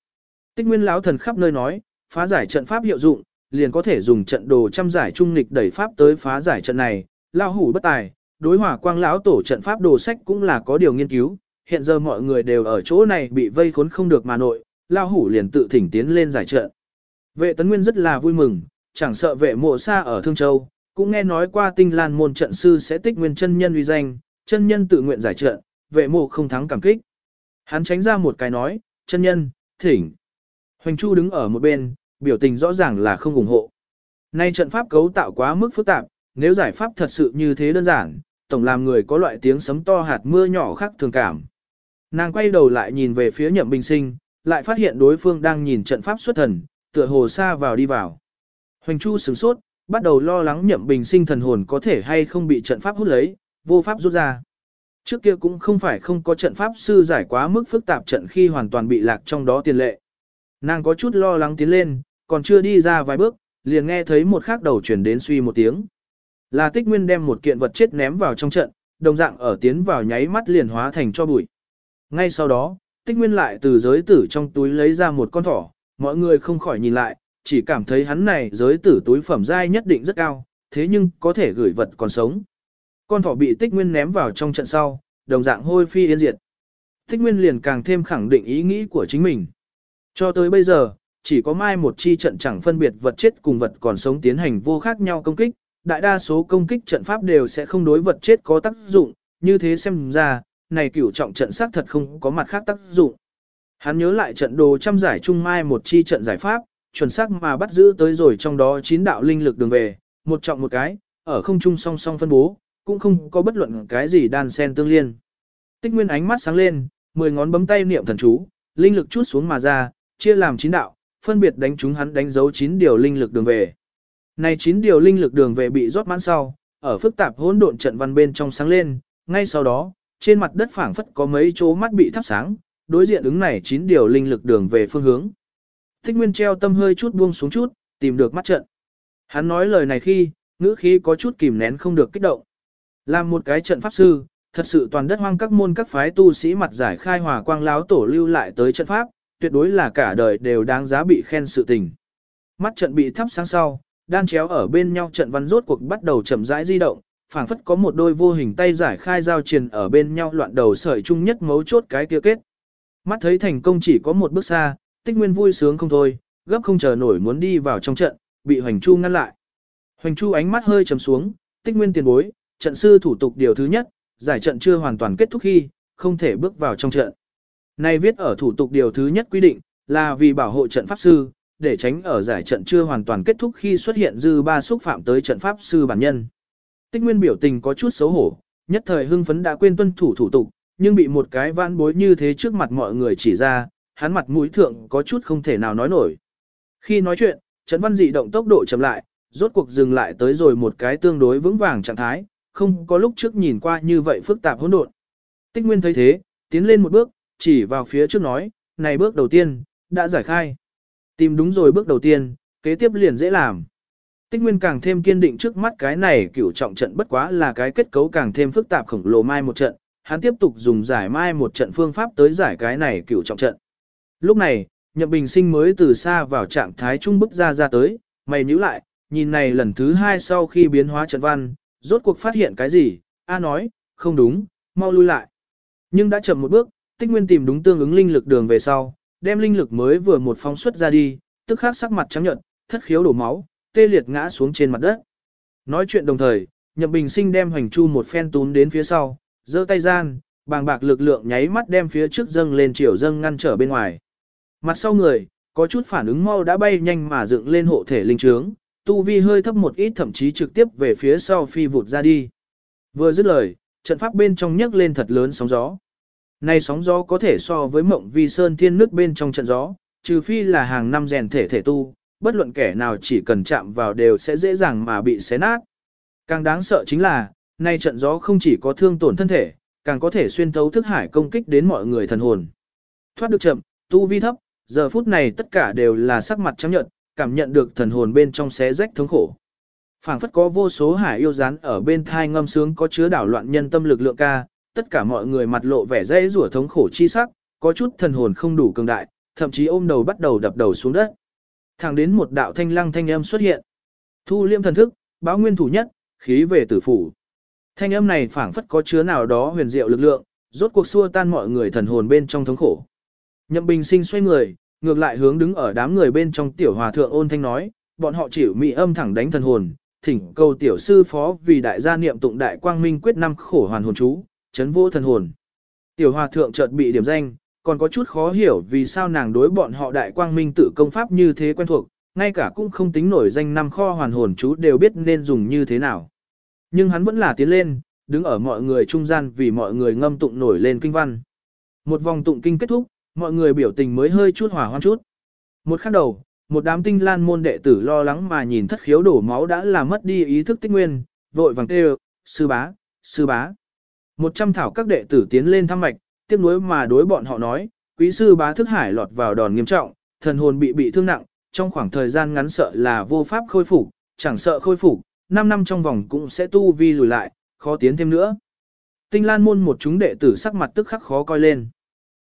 Tích nguyên lão thần khắp nơi nói, phá giải trận pháp hiệu dụng, liền có thể dùng trận đồ trăm giải trung nghịch đẩy pháp tới phá giải trận này, lão hủ bất tài, đối hỏa quang lão tổ trận pháp đồ sách cũng là có điều nghiên cứu, hiện giờ mọi người đều ở chỗ này bị vây khốn không được mà nội, lão hủ liền tự thỉnh tiến lên giải trận. Vệ tấn nguyên rất là vui mừng, chẳng sợ vệ mộ xa ở Thương Châu, cũng nghe nói qua tinh lan môn trận sư sẽ tích nguyên chân nhân uy danh, chân nhân tự nguyện giải trận, vệ mộ không thắng cảm kích. Hắn tránh ra một cái nói, chân nhân, thỉnh. Hoành Chu đứng ở một bên, biểu tình rõ ràng là không ủng hộ. Nay trận pháp cấu tạo quá mức phức tạp, nếu giải pháp thật sự như thế đơn giản, tổng làm người có loại tiếng sấm to hạt mưa nhỏ khác thường cảm. Nàng quay đầu lại nhìn về phía nhậm bình sinh, lại phát hiện đối phương đang nhìn trận pháp xuất thần, tựa hồ xa vào đi vào. Hoành Chu sửng sốt, bắt đầu lo lắng nhậm bình sinh thần hồn có thể hay không bị trận pháp hút lấy, vô pháp rút ra. Trước kia cũng không phải không có trận pháp sư giải quá mức phức tạp trận khi hoàn toàn bị lạc trong đó tiền lệ. Nàng có chút lo lắng tiến lên, còn chưa đi ra vài bước, liền nghe thấy một khắc đầu chuyển đến suy một tiếng. Là tích nguyên đem một kiện vật chết ném vào trong trận, đồng dạng ở tiến vào nháy mắt liền hóa thành cho bụi. Ngay sau đó, tích nguyên lại từ giới tử trong túi lấy ra một con thỏ, mọi người không khỏi nhìn lại, chỉ cảm thấy hắn này giới tử túi phẩm giai nhất định rất cao, thế nhưng có thể gửi vật còn sống. Con thỏ bị tích nguyên ném vào trong trận sau, đồng dạng hôi phi yên diệt. Tích nguyên liền càng thêm khẳng định ý nghĩ của chính mình. Cho tới bây giờ, chỉ có mai một chi trận chẳng phân biệt vật chết cùng vật còn sống tiến hành vô khác nhau công kích, đại đa số công kích trận pháp đều sẽ không đối vật chết có tác dụng, như thế xem ra, này cửu trọng trận xác thật không có mặt khác tác dụng. Hắn nhớ lại trận đồ trăm giải trung mai một chi trận giải pháp, chuẩn xác mà bắt giữ tới rồi trong đó chín đạo linh lực đường về, một trọng một cái, ở không trung song song phân bố, cũng không có bất luận cái gì đan sen tương liên. Tích Nguyên ánh mắt sáng lên, mười ngón bấm tay niệm thần chú, linh lực chút xuống mà ra, chia làm chín đạo, phân biệt đánh chúng hắn đánh dấu chín điều linh lực đường về. Này chín điều linh lực đường về bị rót mãn sau, ở phức tạp hỗn độn trận văn bên trong sáng lên, ngay sau đó, trên mặt đất phảng phất có mấy chỗ mắt bị thắp sáng, đối diện ứng này chín điều linh lực đường về phương hướng. Thích Nguyên treo tâm hơi chút buông xuống chút, tìm được mắt trận. Hắn nói lời này khi, ngữ khí có chút kìm nén không được kích động. Làm một cái trận pháp sư, thật sự toàn đất hoang các môn các phái tu sĩ mặt giải khai hòa quang láo tổ lưu lại tới trận pháp, tuyệt đối là cả đời đều đáng giá bị khen sự tình. Mắt trận bị thắp sáng sau, đan chéo ở bên nhau trận văn rốt cuộc bắt đầu chậm rãi di động, phảng phất có một đôi vô hình tay giải khai giao truyền ở bên nhau loạn đầu sợi chung nhất mấu chốt cái kia kết. Mắt thấy thành công chỉ có một bước xa, tích nguyên vui sướng không thôi, gấp không chờ nổi muốn đi vào trong trận, bị Hoành Chu ngăn lại. Hoành Chu ánh mắt hơi trầm xuống, tích nguyên tiền bối, trận sư thủ tục điều thứ nhất, giải trận chưa hoàn toàn kết thúc khi, không thể bước vào trong trận. Nay viết ở thủ tục điều thứ nhất quy định, là vì bảo hộ trận pháp sư, để tránh ở giải trận chưa hoàn toàn kết thúc khi xuất hiện dư ba xúc phạm tới trận pháp sư bản nhân. Tích nguyên biểu tình có chút xấu hổ, nhất thời hưng phấn đã quên tuân thủ thủ tục, nhưng bị một cái vãn bối như thế trước mặt mọi người chỉ ra, hắn mặt mũi thượng có chút không thể nào nói nổi. Khi nói chuyện, Trấn văn dị động tốc độ chậm lại, rốt cuộc dừng lại tới rồi một cái tương đối vững vàng trạng thái, không có lúc trước nhìn qua như vậy phức tạp hỗn độn. Tích Nguyên thấy thế, tiến lên một bước, chỉ vào phía trước nói, này bước đầu tiên, đã giải khai. Tìm đúng rồi bước đầu tiên, kế tiếp liền dễ làm. Tích Nguyên càng thêm kiên định trước mắt cái này cửu trọng trận bất quá là cái kết cấu càng thêm phức tạp khổng lồ mai một trận, hắn tiếp tục dùng giải mai một trận phương pháp tới giải cái này cửu trọng trận. Lúc này, Nhậm Bình Sinh mới từ xa vào trạng thái trung bức ra ra tới, mày nhíu lại, nhìn này lần thứ hai sau khi biến hóa trận văn, rốt cuộc phát hiện cái gì, A nói, không đúng, mau lui lại. Nhưng đã chậm một bước, tích nguyên tìm đúng tương ứng linh lực đường về sau, đem linh lực mới vừa một phóng xuất ra đi, tức khắc sắc mặt trắng nhợt, thất khiếu đổ máu, tê liệt ngã xuống trên mặt đất. Nói chuyện đồng thời, Nhậm Bình Sinh đem Hoành Chu một phen túm đến phía sau, giơ tay gian, bàng bạc lực lượng nháy mắt đem phía trước dâng lên chiều dâng ngăn trở bên ngoài. Mặt sau người, có chút phản ứng mau đã bay nhanh mà dựng lên hộ thể linh trướng, tu vi hơi thấp một ít thậm chí trực tiếp về phía sau phi vụt ra đi. Vừa dứt lời, trận pháp bên trong nhấc lên thật lớn sóng gió. nay sóng gió có thể so với mộng vi sơn thiên nước bên trong trận gió, trừ phi là hàng năm rèn thể thể tu, bất luận kẻ nào chỉ cần chạm vào đều sẽ dễ dàng mà bị xé nát. Càng đáng sợ chính là, nay trận gió không chỉ có thương tổn thân thể, càng có thể xuyên thấu thức hải công kích đến mọi người thần hồn. Thoát được chậm, tu vi thấp, giờ phút này tất cả đều là sắc mặt trắng nhợt, cảm nhận được thần hồn bên trong xé rách thống khổ. Phảng phất có vô số hải yêu rán ở bên thai ngâm sướng có chứa đảo loạn nhân tâm lực lượng ca, tất cả mọi người mặt lộ vẻ dễ rủa thống khổ chi sắc, có chút thần hồn không đủ cường đại, thậm chí ôm đầu bắt đầu đập đầu xuống đất. Thẳng đến một đạo thanh lăng thanh âm xuất hiện. Thu liêm thần thức, báo nguyên thủ nhất, khí về tử phủ. Thanh âm này phảng phất có chứa nào đó huyền diệu lực lượng, rốt cuộc xua tan mọi người thần hồn bên trong thống khổ. Nhậm Bình Sinh xoay người, ngược lại hướng đứng ở đám người bên trong tiểu hòa thượng ôn thanh nói, bọn họ chịu mị âm thẳng đánh thần hồn, thỉnh cầu tiểu sư phó vì đại gia niệm tụng đại quang minh quyết năm khổ hoàn hồn chú, chấn vô thần hồn. Tiểu hòa thượng chợt bị điểm danh, còn có chút khó hiểu vì sao nàng đối bọn họ đại quang minh tự công pháp như thế quen thuộc, ngay cả cũng không tính nổi danh năm kho hoàn hồn chú đều biết nên dùng như thế nào. Nhưng hắn vẫn là tiến lên, đứng ở mọi người trung gian vì mọi người ngâm tụng nổi lên kinh văn. Một vòng tụng kinh kết thúc, mọi người biểu tình mới hơi chút hỏa hoan chút. Một khắc đầu, một đám tinh lan môn đệ tử lo lắng mà nhìn thất khiếu đổ máu đã làm mất đi ý thức tích nguyên, vội vàng kêu, sư bá, sư bá. Một trăm thảo các đệ tử tiến lên thăm mạch, tiếp nối mà đối bọn họ nói, quý sư bá thức hải lọt vào đòn nghiêm trọng, thần hồn bị bị thương nặng, trong khoảng thời gian ngắn sợ là vô pháp khôi phục, chẳng sợ khôi phục, 5 năm trong vòng cũng sẽ tu vi lùi lại, khó tiến thêm nữa. Tinh Lan môn một chúng đệ tử sắc mặt tức khắc khó coi lên.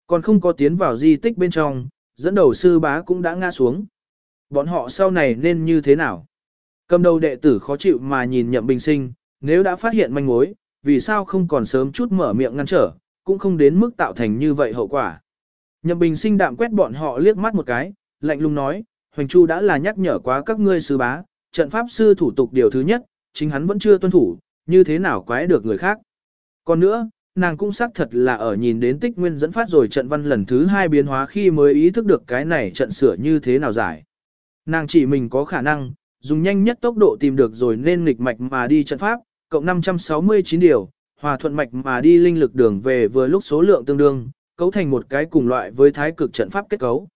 Còn không có tiến vào di tích bên trong, dẫn đầu sư bá cũng đã ngã xuống. Bọn họ sau này nên như thế nào? Cầm đầu đệ tử khó chịu mà nhìn nhậm bình sinh, nếu đã phát hiện manh mối, vì sao không còn sớm chút mở miệng ngăn trở, cũng không đến mức tạo thành như vậy hậu quả. Nhậm bình sinh đạm quét bọn họ liếc mắt một cái, lạnh lùng nói, Hoành Chu đã là nhắc nhở quá các ngươi sư bá, trận pháp sư thủ tục điều thứ nhất, chính hắn vẫn chưa tuân thủ, như thế nào quái được người khác. Còn nữa, nàng cũng xác thật là ở nhìn đến tích nguyên dẫn phát rồi trận văn lần thứ hai biến hóa khi mới ý thức được cái này trận sửa như thế nào giải. Nàng chỉ mình có khả năng, dùng nhanh nhất tốc độ tìm được rồi nên nghịch mạch mà đi trận pháp, cộng 569 điều, hòa thuận mạch mà đi linh lực đường về vừa lúc số lượng tương đương, cấu thành một cái cùng loại với thái cực trận pháp kết cấu.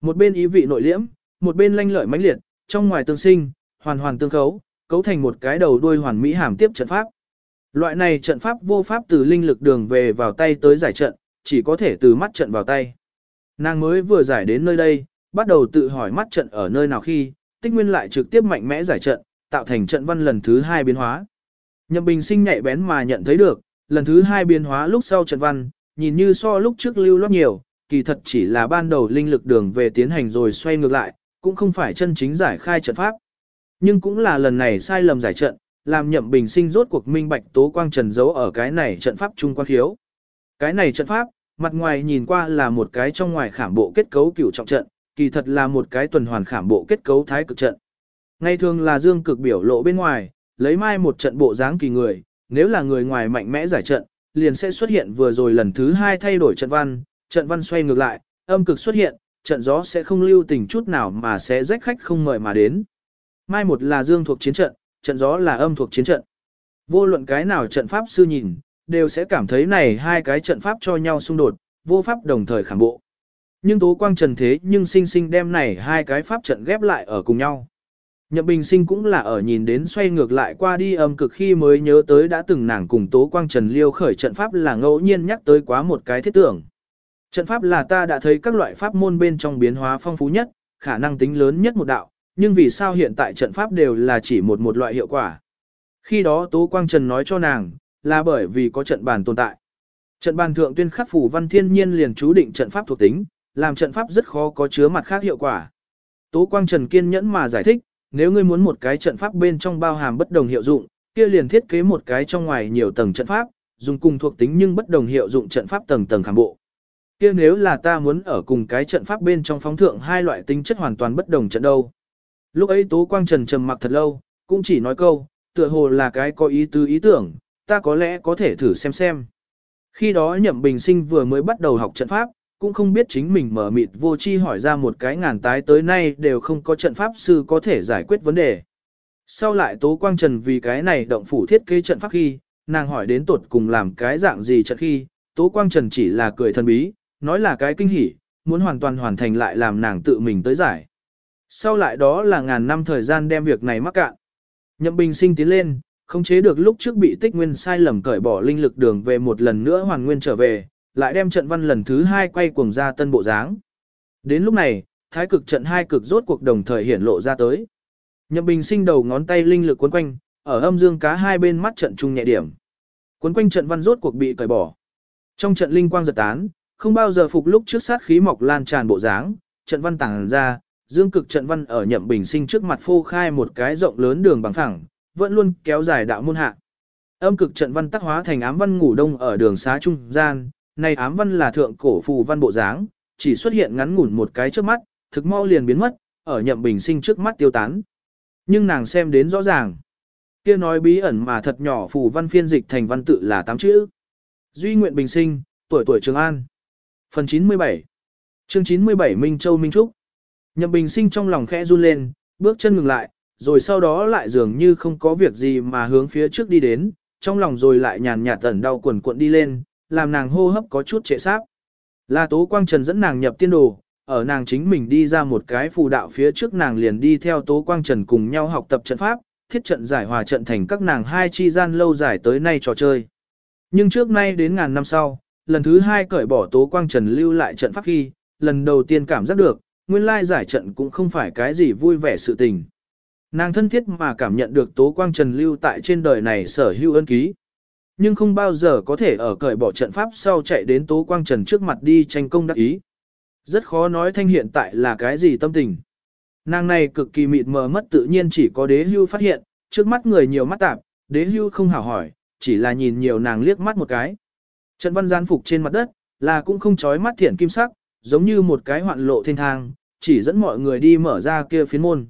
Một bên ý vị nội liễm, một bên lanh lợi mãnh liệt, trong ngoài tương sinh, hoàn hoàn tương cấu, cấu thành một cái đầu đuôi hoàn mỹ hàm tiếp trận pháp. Loại này trận pháp vô pháp từ linh lực đường về vào tay tới giải trận, chỉ có thể từ mắt trận vào tay. Nàng mới vừa giải đến nơi đây, bắt đầu tự hỏi mắt trận ở nơi nào khi, tích nguyên lại trực tiếp mạnh mẽ giải trận, tạo thành trận văn lần thứ hai biến hóa. Nhậm bình sinh nhạy bén mà nhận thấy được, lần thứ hai biến hóa lúc sau trận văn, nhìn như so lúc trước lưu loát nhiều, kỳ thật chỉ là ban đầu linh lực đường về tiến hành rồi xoay ngược lại, cũng không phải chân chính giải khai trận pháp. Nhưng cũng là lần này sai lầm giải trận, làm nhậm bình sinh rốt cuộc minh bạch tố quang trần giấu ở cái này trận pháp trung quan khiếu. Cái này trận pháp, mặt ngoài nhìn qua là một cái trong ngoài khảm bộ kết cấu cửu trọng trận, kỳ thật là một cái tuần hoàn khảm bộ kết cấu thái cực trận. Ngày thường là dương cực biểu lộ bên ngoài, lấy mai một trận bộ dáng kỳ người, nếu là người ngoài mạnh mẽ giải trận, liền sẽ xuất hiện vừa rồi lần thứ hai thay đổi trận văn, trận văn xoay ngược lại, âm cực xuất hiện, trận gió sẽ không lưu tình chút nào mà sẽ rách khách không mời mà đến. Mai một là dương thuộc chiến trận, trận gió là âm thuộc chiến trận. Vô luận cái nào trận pháp sư nhìn, đều sẽ cảm thấy này hai cái trận pháp cho nhau xung đột, vô pháp đồng thời khẳng bộ. Nhưng tố quang trần thế nhưng sinh sinh đem này hai cái pháp trận ghép lại ở cùng nhau. Nhậm Bình Sinh cũng là ở nhìn đến xoay ngược lại qua đi âm cực khi mới nhớ tới đã từng nàng cùng Tố Quang Trần Liêu khởi trận pháp là ngẫu nhiên nhắc tới quá một cái thiết tưởng. Trận pháp là ta đã thấy các loại pháp môn bên trong biến hóa phong phú nhất, khả năng tính lớn nhất một đạo, nhưng vì sao hiện tại trận pháp đều là chỉ một một loại hiệu quả. Khi đó Tố Quang Trần nói cho nàng, là bởi vì có trận bàn tồn tại. Trận bàn thượng tuyên khắc phủ văn thiên nhiên liền chú định trận pháp thuộc tính, làm trận pháp rất khó có chứa mặt khác hiệu quả. Tố Quang Trần kiên nhẫn mà giải thích, nếu ngươi muốn một cái trận pháp bên trong bao hàm bất đồng hiệu dụng, kia liền thiết kế một cái trong ngoài nhiều tầng trận pháp, dùng cùng thuộc tính nhưng bất đồng hiệu dụng trận pháp tầng tầng khảm bộ. Kia nếu là ta muốn ở cùng cái trận pháp bên trong phóng thượng hai loại tính chất hoàn toàn bất đồng trận đâu. Lúc ấy Tố Quang Trần trầm mặc thật lâu, cũng chỉ nói câu, tựa hồ là cái có ý tứ ý tưởng, ta có lẽ có thể thử xem xem. Khi đó Nhậm Bình Sinh vừa mới bắt đầu học trận pháp, cũng không biết chính mình mở mịt vô chi hỏi ra một cái ngàn tái tới nay đều không có trận pháp sư có thể giải quyết vấn đề. Sau lại Tố Quang Trần vì cái này động phủ thiết kế trận pháp khi, nàng hỏi đến tuột cùng làm cái dạng gì trận khi, Tố Quang Trần chỉ là cười thần bí, nói là cái kinh hỉ, muốn hoàn toàn hoàn thành lại làm nàng tự mình tới giải. Sau lại đó là ngàn năm thời gian đem việc này mắc cạn. Nhậm Bình sinh tiến lên, không chế được lúc trước bị tích nguyên sai lầm cởi bỏ linh lực đường về một lần nữa hoàn nguyên trở về, lại đem trận văn lần thứ hai quay cuồng ra tân bộ dáng. Đến lúc này, thái cực trận hai cực rốt cuộc đồng thời hiển lộ ra tới. Nhậm Bình sinh đầu ngón tay linh lực quấn quanh, ở âm dương cá hai bên mắt trận trung nhẹ điểm. Quấn quanh trận văn rốt cuộc bị cởi bỏ. Trong trận linh quang giật tán, không bao giờ phục lúc trước sát khí mọc lan tràn bộ dáng, trận văn tàng ra, dương cực trận văn ở Nhậm Bình sinh trước mặt phô khai một cái rộng lớn đường bằng phẳng, vẫn luôn kéo dài đạo môn hạ. Âm cực trận văn tác hóa thành ám văn ngủ đông ở đường xá trung gian, này ám văn là thượng cổ phù văn bộ dáng, chỉ xuất hiện ngắn ngủn một cái trước mắt, thực mau liền biến mất, ở nhậm bình sinh trước mắt tiêu tán. Nhưng nàng xem đến rõ ràng. kia nói bí ẩn mà thật nhỏ phù văn phiên dịch thành văn tự là tám chữ. Duy nguyện bình sinh, tuổi tuổi Trường An. Phần 97 Chương 97 Minh Châu Minh Trúc Nhậm bình sinh trong lòng khẽ run lên, bước chân ngừng lại, rồi sau đó lại dường như không có việc gì mà hướng phía trước đi đến, trong lòng rồi lại nhàn nhạt tẩn đau quần cuộn đi lên, làm nàng hô hấp có chút trệ sáp. Là Tố Quang Trần dẫn nàng nhập tiên đồ, ở nàng chính mình đi ra một cái phù đạo phía trước nàng liền đi theo Tố Quang Trần cùng nhau học tập trận pháp, thiết trận giải hòa trận thành các nàng hai chi gian lâu dài tới nay trò chơi. Nhưng trước nay đến ngàn năm sau, lần thứ hai cởi bỏ Tố Quang Trần lưu lại trận pháp khi, lần đầu tiên cảm giác được, nguyên lai giải trận cũng không phải cái gì vui vẻ sự tình. Nàng thân thiết mà cảm nhận được Tố Quang Trần lưu tại trên đời này sở hữu ân ký. Nhưng không bao giờ có thể ở cởi bỏ trận pháp sau chạy đến Tố Quang Trần trước mặt đi tranh công đắc ý. Rất khó nói thanh hiện tại là cái gì tâm tình. Nàng này cực kỳ mịt mờ mất tự nhiên chỉ có đế hưu phát hiện, trước mắt người nhiều mắt tạp, đế hưu không hảo hỏi, chỉ là nhìn nhiều nàng liếc mắt một cái. Trận văn gian phục trên mặt đất, là cũng không chói mắt thiển kim sắc, giống như một cái hoạn lộ thiên thang, chỉ dẫn mọi người đi mở ra kia phiến môn.